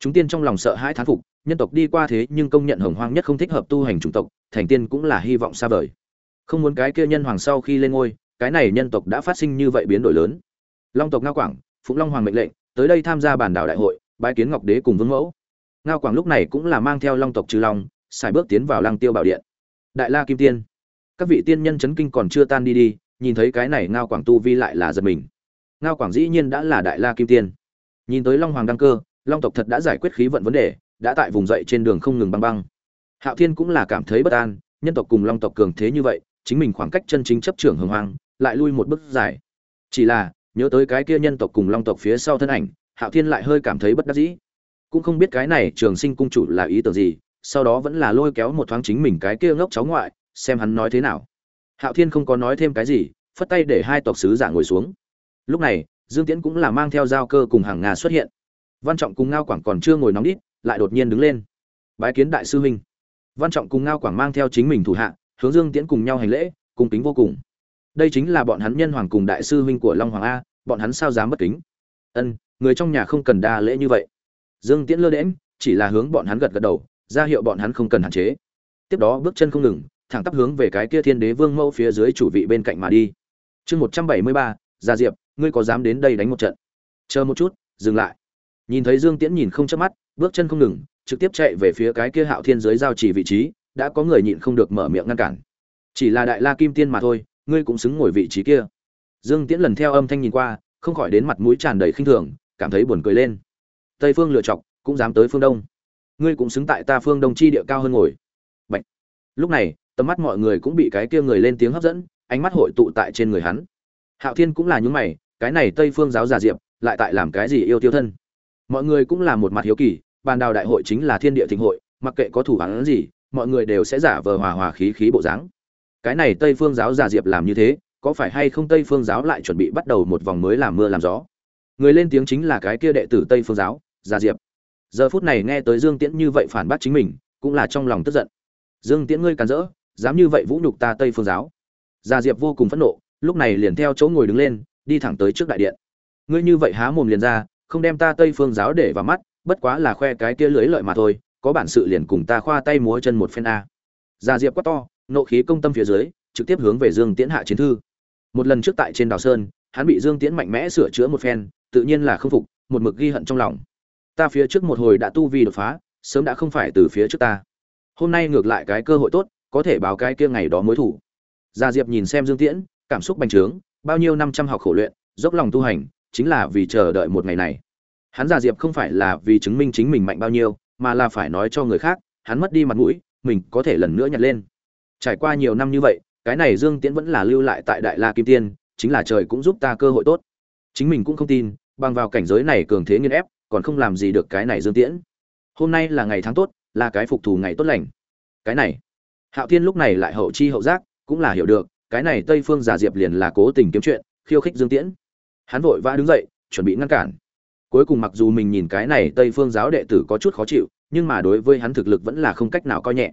chúng tiên trong lòng sợ hãi thán phục, nhân tộc đi qua thế nhưng công nhận hồng hoang nhất không thích hợp tu hành chủng tộc, thành tiên cũng là hy vọng xa vời. Không muốn cái kia nhân hoàng sau khi lên ngôi, cái này nhân tộc đã phát sinh như vậy biến đổi lớn. Long tộc ngao quảng, phụng long hoàng mệnh lệnh, tới đây tham gia bản đảo đại hội, bái kiến ngọc đế cùng vương mẫu. Ngao quảng lúc này cũng là mang theo long tộc trừ long xài bước tiến vào lăng tiêu bảo điện. Đại la kim tiên, các vị tiên nhân chấn kinh còn chưa tan đi đi, nhìn thấy cái này ngao quảng tu vi lại là giật mình. Ngao quảng dĩ nhiên đã là đại la kim tiên. Nhìn tới long hoàng đăng cơ long tộc thật đã giải quyết khí vận vấn đề, đã tại vùng dậy trên đường không ngừng băng băng. Hạo thiên cũng là cảm thấy bất an, nhân tộc cùng long tộc cường thế như vậy, chính mình khoảng cách chân chính chấp trưởng hồng hoang, lại lui một bước dài. Chỉ là, nhớ tới cái kia nhân tộc cùng long tộc phía sau thân ảnh, hạo thiên lại hơi cảm thấy bất đắc dĩ. Cũng không biết cái này trường sinh cung chủ là ý tưởng gì, sau đó vẫn là lôi kéo một thoáng chính mình cái kia ngốc cháu ngoại, xem hắn nói thế nào. Hạo thiên không có nói thêm cái gì, phất tay để hai tộc sứ giả ngồi xuống. Lúc này, dương tiễn cũng là mang theo giao cơ cùng hàng nga xuất hiện văn trọng cùng ngao quảng còn chưa ngồi nóng đít, lại đột nhiên đứng lên. Bái kiến đại sư huynh. Văn trọng cùng ngao quảng mang theo chính mình thủ hạ, hướng dương tiễn cùng nhau hành lễ, cung kính vô cùng. Đây chính là bọn hắn nhân hoàng cùng đại sư huynh của long hoàng a, bọn hắn sao dám bất kính? Ân, người trong nhà không cần đa lễ như vậy. Dương tiễn lơ đễm chỉ là hướng bọn hắn gật gật đầu, ra hiệu bọn hắn không cần hạn chế. Tiếp đó bước chân không ngừng, thẳng tắp hướng về cái kia thiên đế vương mẫu phía dưới chủ vị bên cạnh mà đi. Chương một trăm bảy mươi ba, gia diệp, ngươi có dám đến đây đánh một trận? Chờ một chút, dừng lại nhìn thấy dương tiễn nhìn không chớp mắt, bước chân không ngừng, trực tiếp chạy về phía cái kia hạo thiên giới giao chỉ vị trí, đã có người nhịn không được mở miệng ngăn cản. Chỉ là đại la kim tiên mà thôi, ngươi cũng xứng ngồi vị trí kia. Dương tiễn lần theo âm thanh nhìn qua, không khỏi đến mặt mũi tràn đầy khinh thường, cảm thấy buồn cười lên. Tây phương lựa chọc, cũng dám tới phương đông. Ngươi cũng xứng tại ta phương đông chi địa cao hơn ngồi. Bạch. lúc này, tầm mắt mọi người cũng bị cái kia người lên tiếng hấp dẫn, ánh mắt hội tụ tại trên người hắn. Hạo thiên cũng là những mày, cái này tây phương giáo giả diệp, lại tại làm cái gì yêu tiêu thân? Mọi người cũng là một mặt hiếu kỳ bàn đào đại hội chính là thiên địa thịnh hội, mặc kệ có thủ hắn gì, mọi người đều sẽ giả vờ hòa hòa khí khí bộ dáng. Cái này tây phương giáo giả diệp làm như thế, có phải hay không tây phương giáo lại chuẩn bị bắt đầu một vòng mới làm mưa làm gió? Người lên tiếng chính là cái kia đệ tử tây phương giáo giả diệp. Giờ phút này nghe tới dương tiễn như vậy phản bác chính mình, cũng là trong lòng tức giận. Dương tiễn ngươi càn rỡ, dám như vậy vũ nhục ta tây phương giáo. Giả diệp vô cùng phẫn nộ, lúc này liền theo chỗ ngồi đứng lên, đi thẳng tới trước đại điện. Ngươi như vậy há mồm liền ra không đem ta tây phương giáo để vào mắt, bất quá là khoe cái kia lưới lợi mà thôi, có bản sự liền cùng ta khoa tay múa chân một phen a. Gia diệp quá to, nộ khí công tâm phía dưới, trực tiếp hướng về dương tiễn hạ chiến thư. Một lần trước tại trên đào sơn, hắn bị dương tiễn mạnh mẽ sửa chữa một phen, tự nhiên là không phục, một mực ghi hận trong lòng. Ta phía trước một hồi đã tu vi đột phá, sớm đã không phải từ phía trước ta. Hôm nay ngược lại cái cơ hội tốt, có thể báo cái kia ngày đó mối thủ. Gia diệp nhìn xem dương tiễn, cảm xúc bành trướng, bao nhiêu năm trăm học khổ luyện, dốc lòng tu hành chính là vì chờ đợi một ngày này. Hắn giả diệp không phải là vì chứng minh chính mình mạnh bao nhiêu, mà là phải nói cho người khác, hắn mất đi mặt mũi, mình có thể lần nữa nhặt lên. Trải qua nhiều năm như vậy, cái này dương tiễn vẫn là lưu lại tại đại la kim tiên, chính là trời cũng giúp ta cơ hội tốt. Chính mình cũng không tin, bằng vào cảnh giới này cường thế nghiên ép, còn không làm gì được cái này dương tiễn. Hôm nay là ngày tháng tốt, là cái phục thù ngày tốt lành. Cái này, hạo thiên lúc này lại hậu chi hậu giác, cũng là hiểu được, cái này tây phương giả diệp liền là cố tình kiếm chuyện, khiêu khích dương tiễn hắn vội vã đứng dậy, chuẩn bị ngăn cản. Cuối cùng mặc dù mình nhìn cái này tây phương giáo đệ tử có chút khó chịu, nhưng mà đối với hắn thực lực vẫn là không cách nào coi nhẹ.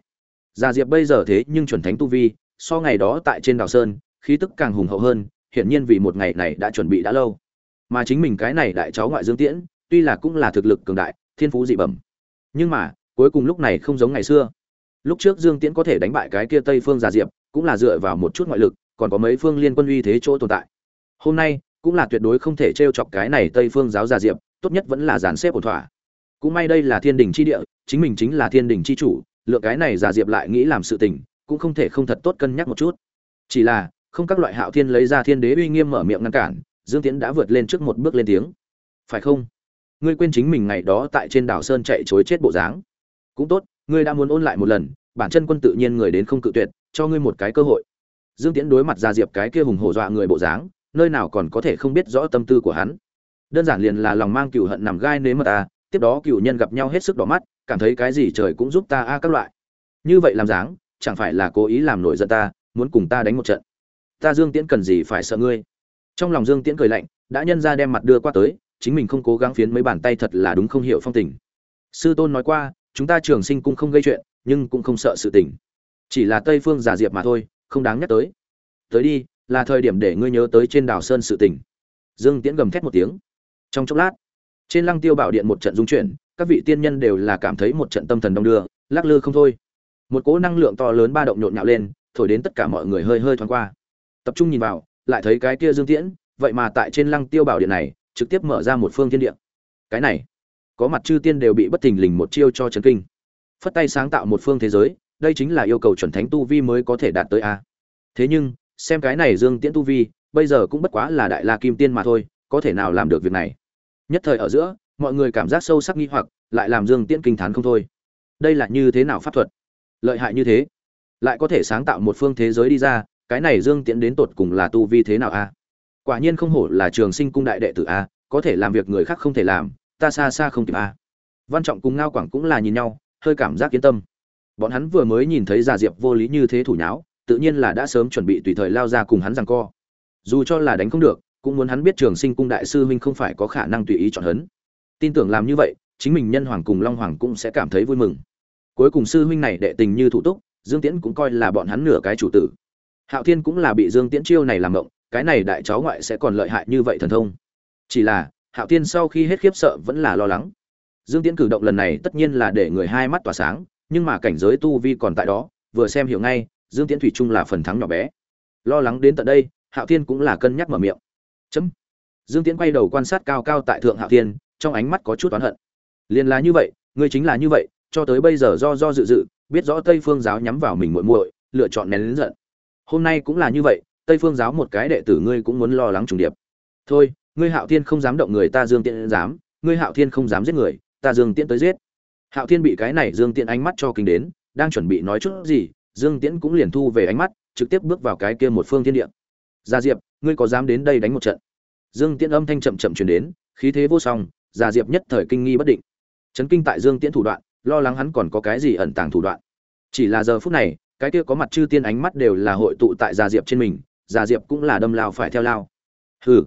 Gia diệp bây giờ thế nhưng chuẩn thánh tu vi, so ngày đó tại trên đào sơn, khí tức càng hùng hậu hơn, hiển nhiên vì một ngày này đã chuẩn bị đã lâu. Mà chính mình cái này đại cháu ngoại dương tiễn, tuy là cũng là thực lực cường đại, thiên phú dị bẩm. Nhưng mà, cuối cùng lúc này không giống ngày xưa. Lúc trước dương tiễn có thể đánh bại cái kia tây phương Gia diệp, cũng là dựa vào một chút ngoại lực, còn có mấy phương liên quân uy thế chỗ tồn tại. Hôm nay cũng là tuyệt đối không thể t chọc cái này tây phương giáo gia diệp, tốt nhất vẫn là dàn xếp ổn thỏa. Cũng may đây là thiên đình chi địa, chính mình chính là thiên đình chi chủ lựa cái này giả diệp lại nghĩ làm sự tình, cũng không thể không thật tốt cân nhắc một chút. Chỉ là, không các loại hạo thiên lấy ra thiên đế uy nghiêm mở miệng ngăn cản, dương tiễn đã vượt lên trước một bước lên tiếng. Phải không? Ngươi quên chính mình ngày đó tại trên đảo sơn chạy chối chết bộ dáng. Cũng tốt, ngươi đã muốn ôn lại một lần, bản chân quân tự nhiên người đến không cự tuyệt, cho ngươi một cái cơ hội. Dương tiễn đối mặt ra diệp cái kia hùng hổ dọa người bộ dáng nơi nào còn có thể không biết rõ tâm tư của hắn. Đơn giản liền là lòng mang cựu hận nằm gai nếm mà ta, tiếp đó cựu nhân gặp nhau hết sức đỏ mắt, cảm thấy cái gì trời cũng giúp ta a các loại. Như vậy làm dáng, chẳng phải là cố ý làm nổi giận ta, muốn cùng ta đánh một trận. Ta dương tiễn cần gì phải sợ ngươi? Trong lòng dương tiễn cười lạnh, đã nhân ra đem mặt đưa qua tới, chính mình không cố gắng phiến mấy bàn tay thật là đúng không hiểu phong tình. Sư tôn nói qua, chúng ta trường sinh cũng không gây chuyện, nhưng cũng không sợ sự tình. Chỉ là tây phương giả diệp mà thôi, không đáng nhắc tới. Tới đi là thời điểm để ngươi nhớ tới trên đảo sơn sự tình. Dương tiễn gầm thét một tiếng. Trong chốc lát, trên lăng tiêu bảo điện một trận dung chuyển, các vị tiên nhân đều là cảm thấy một trận tâm thần đông đưa, lắc lư không thôi. Một cỗ năng lượng to lớn ba động nhộn nhạo lên, thổi đến tất cả mọi người hơi hơi thoáng qua. Tập trung nhìn vào, lại thấy cái kia dương tiễn, vậy mà tại trên lăng tiêu bảo điện này, trực tiếp mở ra một phương thiên địa. Cái này, có mặt chư tiên đều bị bất thình lình một chiêu cho chấn kinh. Phất tay sáng tạo một phương thế giới, đây chính là yêu cầu chuẩn thánh tu vi mới có thể đạt tới a. Thế nhưng xem cái này dương tiễn tu vi, bây giờ cũng bất quá là đại la kim tiên mà thôi, có thể nào làm được việc này? Nhất thời ở giữa, mọi người cảm giác sâu sắc nghi hoặc, lại làm dương tiễn kinh thán không thôi. Đây là như thế nào pháp thuật? Lợi hại như thế? Lại có thể sáng tạo một phương thế giới đi ra, cái này dương tiễn đến tột cùng là tu vi thế nào a? Quả nhiên không hổ là trường sinh cung đại đệ tử a, có thể làm việc người khác không thể làm, ta xa xa không kịp a. Văn trọng cùng ngao quảng cũng là nhìn nhau, hơi cảm giác yên tâm. Bọn hắn vừa mới nhìn thấy già diệp vô lý như thế thủ nháo tự nhiên là đã sớm chuẩn bị tùy thời lao ra cùng hắn rằng co. Dù cho là đánh không được, cũng muốn hắn biết trường sinh cung đại sư huynh không phải có khả năng tùy ý chọn hấn tin tưởng làm như vậy, chính mình nhân hoàng cùng long hoàng cũng sẽ cảm thấy vui mừng. Cuối cùng sư huynh này đệ tình như thủ túc, dương tiễn cũng coi là bọn hắn nửa cái chủ tử. Hạo thiên cũng là bị dương tiễn chiêu này làm động cái này đại cháu ngoại sẽ còn lợi hại như vậy thần thông. Chỉ là, hạo thiên sau khi hết khiếp sợ vẫn là lo lắng. Dương tiễn cử động lần này tất nhiên là để người hai mắt tỏa sáng, nhưng mà cảnh giới tu vi còn tại đó, vừa xem hiểu ngay dương tiễn thủy chung là phần thắng nhỏ bé. Lo lắng đến tận đây, hạo thiên cũng là cân nhắc mở miệng. Chấm. Dương tiễn quay đầu quan sát cao cao tại thượng hạo thiên, trong ánh mắt có chút oán hận. Liền là như vậy, ngươi chính là như vậy, cho tới bây giờ do do dự dự, biết rõ tây phương giáo nhắm vào mình muội muội, lựa chọn nén lớn giận. Hôm nay cũng là như vậy, tây phương giáo một cái đệ tử ngươi cũng muốn lo lắng trùng điệp. Thôi, ngươi hạo thiên không dám động người ta dương tiễn dám, ngươi hạo thiên không dám giết người, ta dương tiễn tới giết. Hạo thiên bị cái này dương tiễn ánh mắt cho kinh đến, đang chuẩn bị nói chút gì dương tiễn cũng liền thu về ánh mắt trực tiếp bước vào cái kia một phương thiên địa. Gia diệp ngươi có dám đến đây đánh một trận? Dương tiễn âm thanh chậm chậm truyền đến khí thế vô song gia diệp nhất thời kinh nghi bất định. Chấn kinh tại dương tiễn thủ đoạn lo lắng hắn còn có cái gì ẩn tàng thủ đoạn. Chỉ là giờ phút này cái kia có mặt chư tiên ánh mắt đều là hội tụ tại gia diệp trên mình gia diệp cũng là đâm lao phải theo lao. Hừ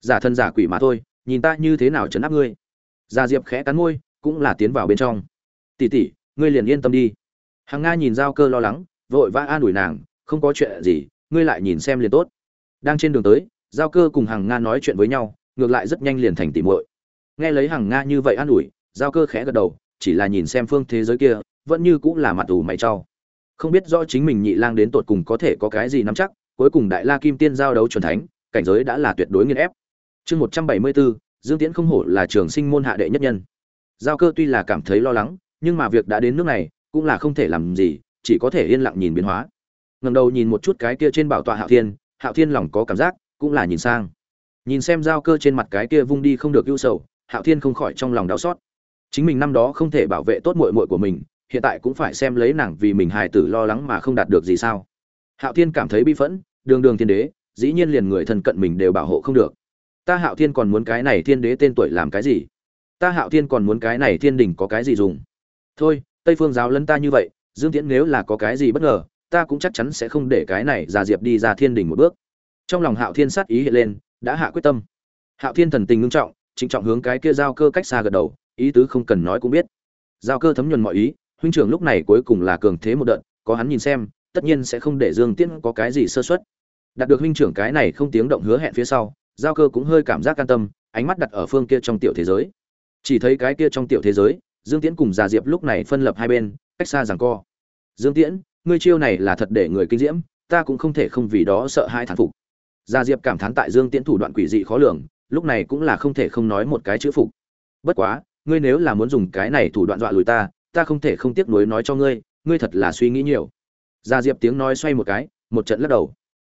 giả thân giả quỷ mà thôi nhìn ta như thế nào trấn áp ngươi? Gia diệp khẽ cắn môi cũng là tiến vào bên trong. Tỷ tỷ ngươi liền yên tâm đi. Hằng Nga nhìn Giao Cơ lo lắng, vội vã an ủi nàng, không có chuyện gì, ngươi lại nhìn xem liền tốt. Đang trên đường tới, Giao Cơ cùng hàng Nga nói chuyện với nhau, ngược lại rất nhanh liền thành tỉ muội. Nghe lấy hàng Nga như vậy an ủi, Giao Cơ khẽ gật đầu, chỉ là nhìn xem phương thế giới kia, vẫn như cũng là mặt ủ mày trao. Không biết rõ chính mình nhị lang đến tột cùng có thể có cái gì nắm chắc, cuối cùng Đại La Kim Tiên giao đấu chuẩn thánh, cảnh giới đã là tuyệt đối nghiền ép. Chương 174, Dương Tiễn không hổ là trường sinh môn hạ đệ nhất nhân. Giao Cơ tuy là cảm thấy lo lắng, nhưng mà việc đã đến nước này, cũng là không thể làm gì chỉ có thể yên lặng nhìn biến hóa. Ngầm đầu nhìn một chút cái kia trên bảo tọa hạo thiên hạo thiên lòng có cảm giác, cũng là nhìn sang. Nhìn xem giao cơ trên mặt cái kia vung đi không được ưu sầu, hạo thiên không khỏi trong lòng đau xót. Chính mình năm đó không thể bảo vệ tốt muội muội của mình, hiện tại cũng phải xem lấy nàng vì mình hài tử lo lắng mà không đạt được gì sao. Hạo thiên cảm thấy bi phẫn, đường đường thiên đế, dĩ nhiên liền người thân cận mình đều bảo hộ không được. Ta hạo thiên còn muốn cái này thiên đế tên tuổi làm cái gì? Ta hạo thiên còn muốn cái này thiên đình có cái gì dùng? Thôi, tây phương giáo lân ta như vậy dương tiễn nếu là có cái gì bất ngờ, ta cũng chắc chắn sẽ không để cái này già diệp đi ra thiên đình một bước. Trong lòng hạo thiên sát ý hiện lên, đã hạ quyết tâm. Hạo thiên thần tình ngưng trọng, trịnh trọng hướng cái kia giao cơ cách xa gật đầu, ý tứ không cần nói cũng biết. Giao cơ thấm nhuần mọi ý, huynh trưởng lúc này cuối cùng là cường thế một đợt, có hắn nhìn xem, tất nhiên sẽ không để dương tiễn có cái gì sơ xuất đạt được huynh trưởng cái này không tiếng động hứa hẹn phía sau, giao cơ cũng hơi cảm giác can tâm, ánh mắt đặt ở phương kia trong tiểu thế giới. Chỉ thấy cái kia trong tiểu thế giới dương tiễn cùng già diệp lúc này phân lập hai bên, cách xa giằng co. Dương tiễn, ngươi chiêu này là thật để người kinh diễm, ta cũng không thể không vì đó sợ hai thản phục. Gia diệp cảm thán tại dương tiễn thủ đoạn quỷ dị khó lường, lúc này cũng là không thể không nói một cái chữ phục. Bất quá, ngươi nếu là muốn dùng cái này thủ đoạn dọa lùi ta ta không thể không tiếc nuối nói cho ngươi ngươi thật là suy nghĩ nhiều. Gia diệp tiếng nói xoay một cái, một trận lắc đầu.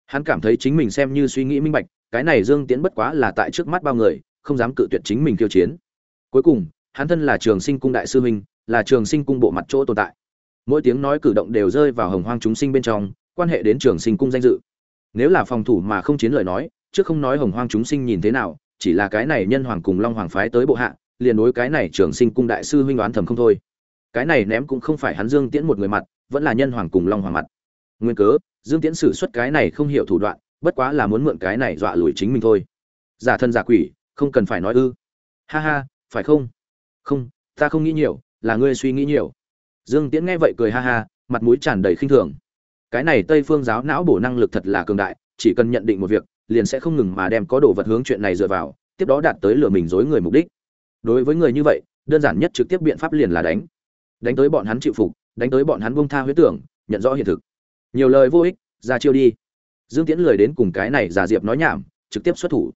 Hắn cảm thấy chính mình xem như suy nghĩ minh bạch, cái này dương tiễn bất quá là tại trước mắt bao người, không dám cự tuyệt chính mình tiêu chiến. Cuối cùng hắn thân là trường sinh cung đại sư huynh, là trường sinh cung bộ mặt chỗ tồn tại. Mỗi tiếng nói cử động đều rơi vào hồng hoang chúng sinh bên trong, quan hệ đến trường sinh cung danh dự. Nếu là phòng thủ mà không chiến lời nói, trước không nói hồng hoang chúng sinh nhìn thế nào, chỉ là cái này nhân hoàng cùng long hoàng phái tới bộ hạ, liền đối cái này trường sinh cung đại sư huynh đoán thầm không thôi. Cái này ném cũng không phải hắn dương tiễn một người mặt, vẫn là nhân hoàng cùng long hoàng mặt. Nguyên cớ, dương tiễn xử xuất cái này không hiểu thủ đoạn, bất quá là muốn mượn cái này dọa lùi chính mình thôi. Giả thân giả quỷ, không cần phải nói ư. Ha ha, phải không? Không, ta không nghĩ nhiều, là ngươi suy nghĩ nhiều. Dương tiễn nghe vậy cười ha ha, mặt mũi tràn đầy khinh thường. Cái này tây phương giáo não bổ năng lực thật là cường đại, chỉ cần nhận định một việc, liền sẽ không ngừng mà đem có đồ vật hướng chuyện này dựa vào, tiếp đó đạt tới lừa mình dối người mục đích. Đối với người như vậy, đơn giản nhất trực tiếp biện pháp liền là đánh. Đánh tới bọn hắn chịu phục, đánh tới bọn hắn bông tha huyết tưởng, nhận rõ hiện thực. Nhiều lời vô ích, ra chiêu đi. Dương tiễn lười đến cùng cái này giả diệp nói nhảm, trực tiếp xuất thủ.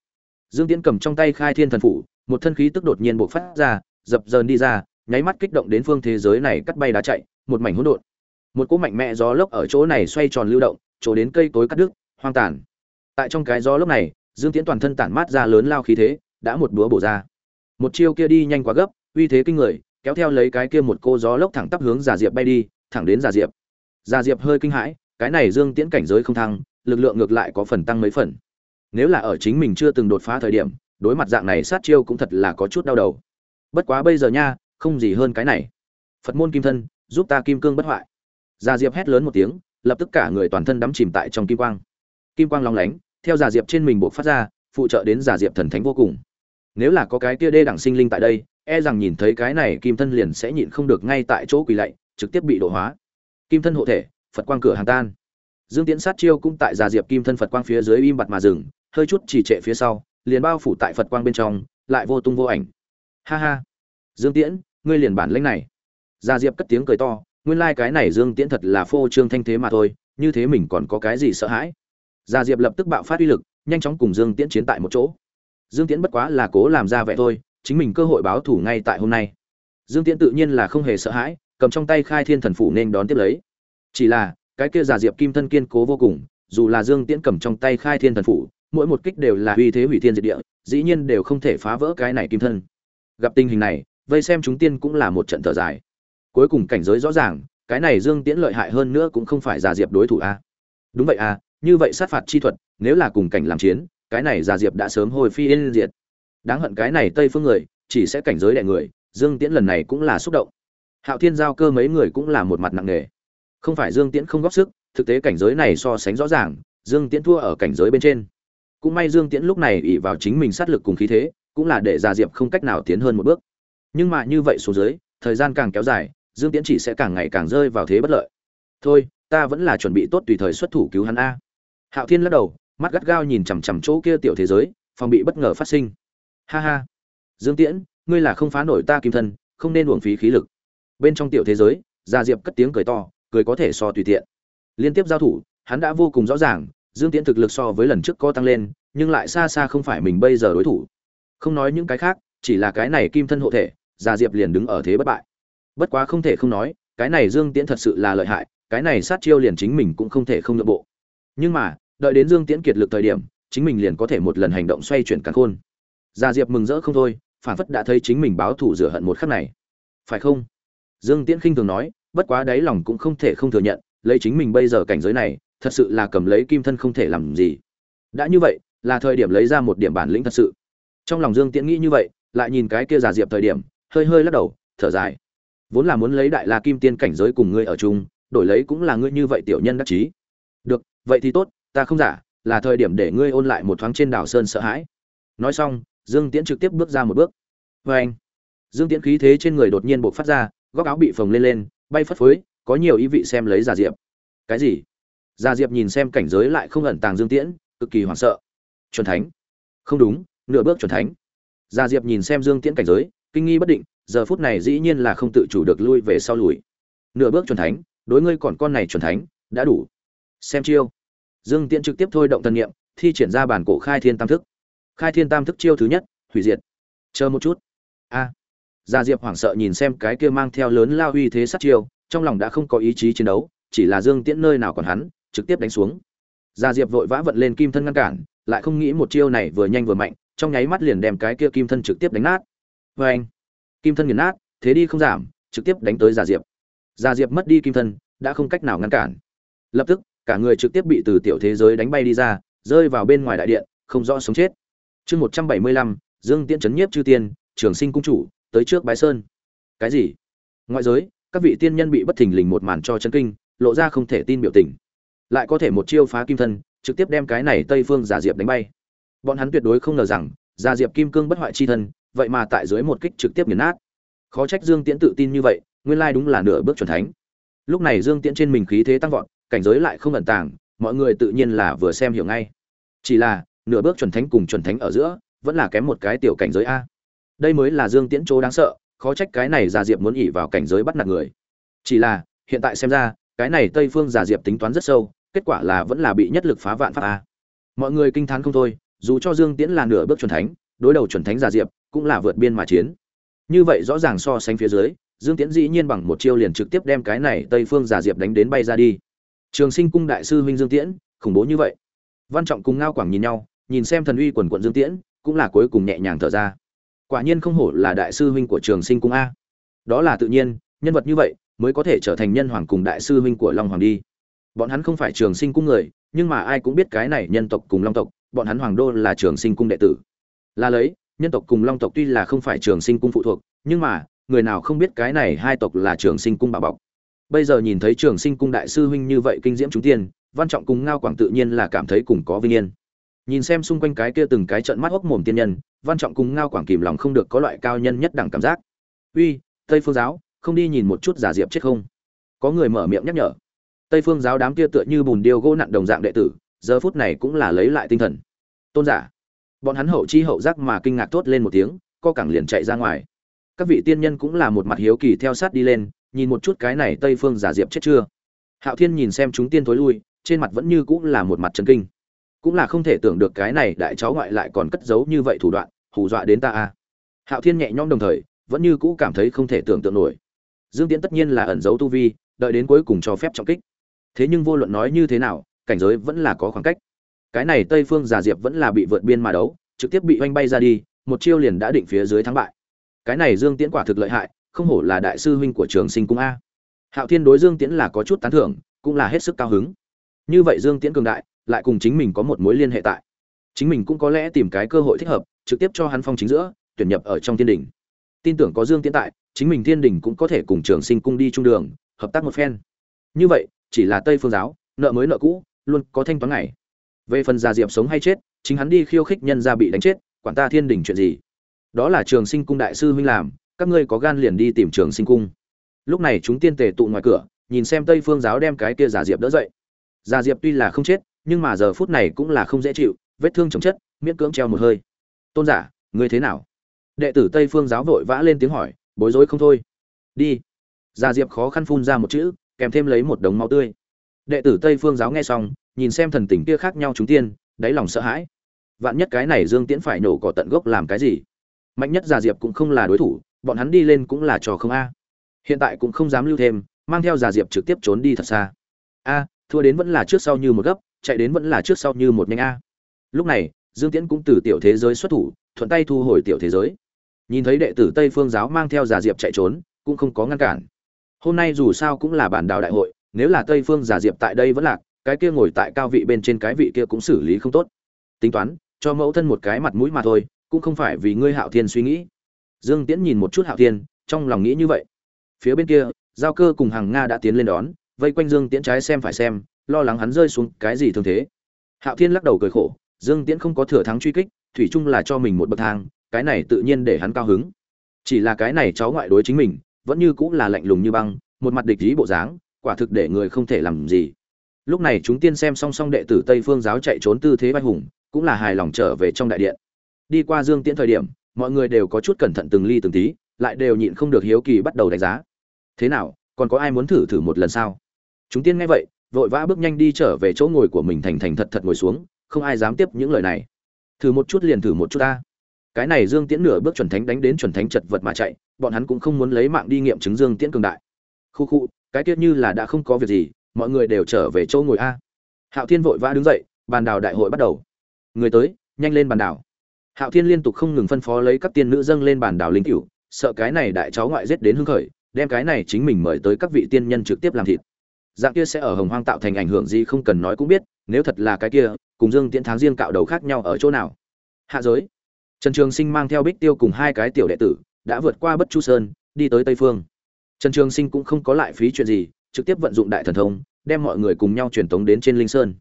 Dương tiễn cầm trong tay khai thiên thần phủ, một thân khí tức đột nhiên bộc phát ra dập dờn đi ra, nháy mắt kích động đến phương thế giới này cắt bay đá chạy, một mảnh hỗn độn. Một cỗ mạnh mẽ gió lốc ở chỗ này xoay tròn lưu động, chỗ đến cây cối cắt đứt, hoang tàn. Tại trong cái gió lốc này, dương tiễn toàn thân tản mát ra lớn lao khí thế, đã một búa bổ ra. Một chiêu kia đi nhanh quá gấp, uy thế kinh người, kéo theo lấy cái kia một cô gió lốc thẳng tắp hướng giả diệp bay đi, thẳng đến giả diệp. Giả diệp hơi kinh hãi, cái này dương tiễn cảnh giới không thăng, lực lượng ngược lại có phần tăng mấy phần. Nếu là ở chính mình chưa từng đột phá thời điểm, đối mặt dạng này sát chiêu cũng thật là có chút đau đầu bất quá bây giờ nha không gì hơn cái này phật môn kim thân giúp ta kim cương bất hoại Già Diệp hét lớn một tiếng, lập tức cả người toàn thân đắm chìm tại trong kim quang. Kim quang long lánh, theo Già Diệp trên mình buộc phát ra, phụ trợ đến Già Diệp thần thánh vô cùng. Nếu là có cái tia đê đẳng sinh linh tại đây, e rằng nhìn thấy cái này kim thân liền sẽ nhịn không được ngay tại chỗ quỳ lạy, trực tiếp bị độ hóa. Kim thân hộ thể, Phật quang cửa hàng tan. Dương Tiễn sát chiêu cũng tại Già Diệp kim thân Phật quang phía dưới im bặt mà dừng, hơi chút chỉ trệ phía sau, liền bao phủ tại Phật quang bên trong, lại vô tung vô ảnh. Ha ha. Dương Tiễn, ngươi liền bản lĩnh này. Gia Diệp cất tiếng cười to, nguyên lai cái này Dương Tiễn thật là phô trương thanh thế mà thôi, như thế mình còn có cái gì sợ hãi. Gia Diệp lập tức bạo phát uy lực, nhanh chóng cùng Dương Tiễn chiến tại một chỗ. Dương Tiễn bất quá là cố làm ra vẻ thôi, chính mình cơ hội báo thủ ngay tại hôm nay. Dương Tiễn tự nhiên là không hề sợ hãi, cầm trong tay Khai Thiên Thần phủ nên đón tiếp lấy. Chỉ là, cái kia Gia Diệp kim thân kiên cố vô cùng, dù là Dương Tiễn cầm trong tay Khai Thiên Thần phủ, mỗi một kích đều là uy thế hủy thiên diệt địa, dĩ nhiên đều không thể phá vỡ cái này kim thân. Gặp tình hình này, vây xem chúng tiên cũng là một trận thở dài. Cuối cùng cảnh giới rõ ràng cái này dương tiễn lợi hại hơn nữa cũng không phải giả diệp đối thủ a. Đúng vậy à như vậy sát phạt chi thuật nếu là cùng cảnh làm chiến cái này giả diệp đã sớm hồi phi yên diệt. Đáng hận cái này tây phương người chỉ sẽ cảnh giới đẻ người dương tiễn lần này cũng là xúc động. Hạo thiên giao cơ mấy người cũng là một mặt nặng nề. Không phải dương tiễn không góp sức thực tế cảnh giới này so sánh rõ ràng dương tiễn thua ở cảnh giới bên trên. Cũng may dương tiễn lúc này ỉ vào chính mình sát lực cùng khí thế cũng là để gia diệp không cách nào tiến hơn một bước. Nhưng mà như vậy xuống dưới, thời gian càng kéo dài, dương tiễn chỉ sẽ càng ngày càng rơi vào thế bất lợi. Thôi, ta vẫn là chuẩn bị tốt tùy thời xuất thủ cứu hắn a. Hạo thiên lắc đầu, mắt gắt gao nhìn chằm chằm chỗ kia tiểu thế giới, phòng bị bất ngờ phát sinh. Ha ha. Dương tiễn, ngươi là không phá nổi ta kim thân, không nên uổng phí khí lực. Bên trong tiểu thế giới gia diệp cất tiếng cười to, cười có thể so tùy tiện. Liên tiếp giao thủ, hắn đã vô cùng rõ ràng, dương tiễn thực lực so với lần trước có tăng lên, nhưng lại xa xa không phải mình bây giờ đối thủ không nói những cái khác, chỉ là cái này kim thân hộ thể gia diệp liền đứng ở thế bất bại. Bất quá không thể không nói, cái này dương tiễn thật sự là lợi hại, cái này sát chiêu liền chính mình cũng không thể không nhượng bộ. Nhưng mà, đợi đến dương tiễn kiệt lực thời điểm, chính mình liền có thể một lần hành động xoay chuyển càn khôn. Gia diệp mừng rỡ không thôi, phản phất đã thấy chính mình báo thủ rửa hận một khắc này. Phải không? Dương tiễn khinh thường nói, bất quá đáy lòng cũng không thể không thừa nhận, lấy chính mình bây giờ cảnh giới này, thật sự là cầm lấy kim thân không thể làm gì. Đã như vậy, là thời điểm lấy ra một điểm bản lĩnh thật sự trong lòng dương tiễn nghĩ như vậy, lại nhìn cái kia giả diệp thời điểm, hơi hơi lắc đầu, thở dài. Vốn là muốn lấy đại la kim tiên cảnh giới cùng ngươi ở chung, đổi lấy cũng là ngươi như vậy tiểu nhân đắc chí. Được, vậy thì tốt, ta không giả, là thời điểm để ngươi ôn lại một thoáng trên đảo sơn sợ hãi. Nói xong, dương tiễn trực tiếp bước ra một bước. Vê anh, dương tiễn khí thế trên người đột nhiên bộc phát ra, góc áo bị phồng lên lên, bay phất phới, có nhiều ý vị xem lấy giả diệp. Cái gì? Giả diệp nhìn xem cảnh giới lại không ẩn tàng dương tiễn, cực kỳ hoảng sợ. Chuẩn thánh. Không đúng nửa bước chuẩn thánh. Gia diệp nhìn xem dương tiễn cảnh giới, kinh nghi bất định, giờ phút này dĩ nhiên là không tự chủ được lui về sau lùi. Nửa bước chuẩn thánh, đối ngươi còn con này chuẩn thánh, đã đủ. Xem chiêu. Dương tiễn trực tiếp thôi động thần niệm, thi triển ra bản cổ khai thiên tam thức. Khai thiên tam thức chiêu thứ nhất, hủy diệt. Chờ một chút. A. Gia diệp hoảng sợ nhìn xem cái kia mang theo lớn lao uy thế sát chiêu, trong lòng đã không có ý chí chiến đấu, chỉ là dương tiễn nơi nào còn hắn, trực tiếp đánh xuống. Gia diệp vội vã vận lên kim thân ngăn cản, lại không nghĩ một chiêu này vừa nhanh vừa mạnh trong nháy mắt liền đem cái kia kim thân trực tiếp đánh nát. Vê anh, kim thân nghiền nát, thế đi không giảm, trực tiếp đánh tới giả diệp. Giả diệp mất đi kim thân, đã không cách nào ngăn cản. Lập tức, cả người trực tiếp bị từ tiểu thế giới đánh bay đi ra, rơi vào bên ngoài đại điện, không rõ sống chết. Chương một trăm bảy mươi lăm, dương tiễn trấn nhiếp chư tiên, trường sinh cung chủ, tới trước bái sơn. Cái gì? Ngoại giới, các vị tiên nhân bị bất thình lình một màn cho chân kinh, lộ ra không thể tin biểu tình. Lại có thể một chiêu phá kim thân, trực tiếp đem cái này tây phương giả diệp đánh bay bọn hắn tuyệt đối không ngờ rằng, gia diệp kim cương bất hoại chi thân, vậy mà tại dưới một kích trực tiếp nghiền nát. Khó trách dương tiễn tự tin như vậy, nguyên lai đúng là nửa bước chuẩn thánh. Lúc này dương tiễn trên mình khí thế tăng vọt, cảnh giới lại không ẩn tàng, mọi người tự nhiên là vừa xem hiểu ngay. Chỉ là, nửa bước chuẩn thánh cùng chuẩn thánh ở giữa, vẫn là kém một cái tiểu cảnh giới a. Đây mới là dương tiễn chỗ đáng sợ, khó trách cái này gia diệp muốn ỉ vào cảnh giới bắt nạt người. Chỉ là, hiện tại xem ra, cái này tây phương gia diệp tính toán rất sâu, kết quả là vẫn là bị nhất lực phá vạn pháp a. Mọi người kinh t h á n không thôi dù cho dương tiễn là nửa bước chuẩn thánh, đối đầu chuẩn thánh giả diệp cũng là vượt biên mà chiến. Như vậy rõ ràng so sánh phía dưới, dương tiễn dĩ nhiên bằng một chiêu liền trực tiếp đem cái này tây phương giả diệp đánh đến bay ra đi. Trường sinh cung đại sư huynh dương tiễn, khủng bố như vậy. Văn trọng cùng ngao quảng nhìn nhau, nhìn xem thần uy quần quận dương tiễn, cũng là cuối cùng nhẹ nhàng thở ra. Quả nhiên không hổ là đại sư huynh của trường sinh cung a. Đó là tự nhiên, nhân vật như vậy mới có thể trở thành nhân hoàng cùng đại sư huynh của long hoàng đi. Bọn hắn không phải trường sinh cung người, nhưng mà ai cũng biết cái này nhân tộc cùng long tộc bọn hắn hoàng đô là trường sinh cung đệ tử. Là lấy, nhân tộc cùng long tộc tuy là không phải trường sinh cung phụ thuộc, nhưng mà, người nào không biết cái này hai tộc là trường sinh cung bảo bọc. Bây giờ nhìn thấy trường sinh cung đại sư huynh như vậy kinh diễm chúng tiên, văn trọng cùng ngao quảng tự nhiên là cảm thấy cùng có vinh yên. Nhìn xem xung quanh cái kia từng cái trận mắt hốc mồm tiên nhân, văn trọng cùng ngao quảng kìm lòng không được có loại cao nhân nhất đẳng cảm giác. Uy, tây phương giáo, không đi nhìn một chút giả diệp chết không? Có người mở miệng nhắc nhở. Tây phương giáo đám kia tựa như bùn điêu gỗ nặng đồng dạng đệ tử giờ phút này cũng là lấy lại tinh thần. Tôn giả. Bọn hắn hậu chi hậu giác mà kinh ngạc tốt lên một tiếng, co cẳng liền chạy ra ngoài. Các vị tiên nhân cũng là một mặt hiếu kỳ theo sát đi lên, nhìn một chút cái này tây phương giả diệp chết chưa. Hạo thiên nhìn xem chúng tiên thối lui, trên mặt vẫn như cũng là một mặt trần kinh. Cũng là không thể tưởng được cái này đại cháu ngoại lại còn cất giấu như vậy thủ đoạn, hù dọa đến ta a. Hạo thiên nhẹ nhõm đồng thời, vẫn như cũ cảm thấy không thể tưởng tượng nổi. Dương tiễn tất nhiên là ẩn giấu tu vi, đợi đến cuối cùng cho phép trọng kích. Thế nhưng vô luận nói như thế nào cảnh giới vẫn là có khoảng cách. Cái này tây phương giả diệp vẫn là bị vượt biên mà đấu, trực tiếp bị oanh bay ra đi, một chiêu liền đã định phía dưới thắng bại. Cái này dương tiễn quả thực lợi hại, không hổ là đại sư huynh của trường sinh cung a. Hạo thiên đối dương tiễn là có chút tán thưởng, cũng là hết sức cao hứng. Như vậy dương tiễn cường đại, lại cùng chính mình có một mối liên hệ tại. Chính mình cũng có lẽ tìm cái cơ hội thích hợp, trực tiếp cho hắn phong chính giữa, tuyển nhập ở trong thiên đình tin tưởng có dương tiễn tại, chính mình thiên đình cũng có thể cùng trường sinh cung đi trung đường, hợp tác một phen. Như vậy, chỉ là tây phương giáo, nợ mới nợ cũ luôn có thanh toán ngày. Về phần già diệp sống hay chết, chính hắn đi khiêu khích nhân ra bị đánh chết, quản ta thiên đình chuyện gì? Đó là trường sinh cung đại sư huynh làm, các ngươi có gan liền đi tìm trường sinh cung. Lúc này chúng tiên tề tụ ngoài cửa, nhìn xem tây phương giáo đem cái kia giả diệp đỡ dậy. Giả diệp tuy là không chết, nhưng mà giờ phút này cũng là không dễ chịu, vết thương chồng chất, miễn cưỡng treo một hơi. Tôn giả, ngươi thế nào? Đệ tử tây phương giáo vội vã lên tiếng hỏi, bối rối không thôi. Đi. Giả diệp khó khăn phun ra một chữ, kèm thêm lấy một đống máu tươi đệ tử tây phương giáo nghe xong, nhìn xem thần tình kia khác nhau chúng tiên, đáy lòng sợ hãi. Vạn nhất cái này dương tiễn phải nổ cỏ tận gốc làm cái gì? Mạnh nhất già diệp cũng không là đối thủ, bọn hắn đi lên cũng là trò không a. Hiện tại cũng không dám lưu thêm, mang theo già diệp trực tiếp trốn đi thật xa. A, thua đến vẫn là trước sau như một gấp, chạy đến vẫn là trước sau như một nhanh a. Lúc này, dương tiễn cũng từ tiểu thế giới xuất thủ, thuận tay thu hồi tiểu thế giới. Nhìn thấy đệ tử tây phương giáo mang theo già diệp chạy trốn, cũng không có ngăn cản. Hôm nay dù sao cũng là bản đào đại hội nếu là tây phương giả diệp tại đây vẫn lạc, cái kia ngồi tại cao vị bên trên cái vị kia cũng xử lý không tốt. Tính toán, cho mẫu thân một cái mặt mũi mà thôi, cũng không phải vì ngươi hạo thiên suy nghĩ. Dương tiễn nhìn một chút hạo thiên, trong lòng nghĩ như vậy. Phía bên kia, giao cơ cùng hàng nga đã tiến lên đón, vây quanh dương tiễn trái xem phải xem, lo lắng hắn rơi xuống cái gì thường thế. Hạo thiên lắc đầu cười khổ, dương tiễn không có thừa thắng truy kích, thủy chung là cho mình một bậc thang, cái này tự nhiên để hắn cao hứng. Chỉ là cái này cháu ngoại đối chính mình, vẫn như cũng là lạnh lùng như băng, một mặt địch ý bộ dáng quả thực để người không thể làm gì. Lúc này chúng tiên xem song song đệ tử tây phương giáo chạy trốn tư thế vai hùng, cũng là hài lòng trở về trong đại điện. Đi qua dương tiễn thời điểm, mọi người đều có chút cẩn thận từng ly từng tí, lại đều nhịn không được hiếu kỳ bắt đầu đánh giá. Thế nào, còn có ai muốn thử thử một lần sao? Chúng tiên nghe vậy, vội vã bước nhanh đi trở về chỗ ngồi của mình thành thành thật thật ngồi xuống, không ai dám tiếp những lời này. Thử một chút liền thử một chút ta. Cái này dương tiễn nửa bước chuẩn thánh đánh đến chuẩn thánh chật vật mà chạy, bọn hắn cũng không muốn lấy mạng đi nghiệm chứng dương tiễn cường đại. Khu khu cái tiết như là đã không có việc gì, mọi người đều trở về chỗ ngồi a. Hạo thiên vội vã đứng dậy, bàn đào đại hội bắt đầu. Người tới, nhanh lên bàn đảo. Hạo thiên liên tục không ngừng phân phó lấy các tiên nữ dâng lên bàn đảo linh cửu, sợ cái này đại cháu ngoại giết đến hưng khởi, đem cái này chính mình mời tới các vị tiên nhân trực tiếp làm thịt. Dạng kia sẽ ở hồng hoang tạo thành ảnh hưởng gì không cần nói cũng biết, nếu thật là cái kia, cùng dương tiễn tháng riêng cạo đầu khác nhau ở chỗ nào? Hạ giới. Trần trường sinh mang theo bích tiêu cùng hai cái tiểu đệ tử, đã vượt qua bất chu sơn, đi tới tây phương trần trường sinh cũng không có lại phí chuyện gì, trực tiếp vận dụng đại thần thông, đem mọi người cùng nhau truyền tống đến trên linh sơn.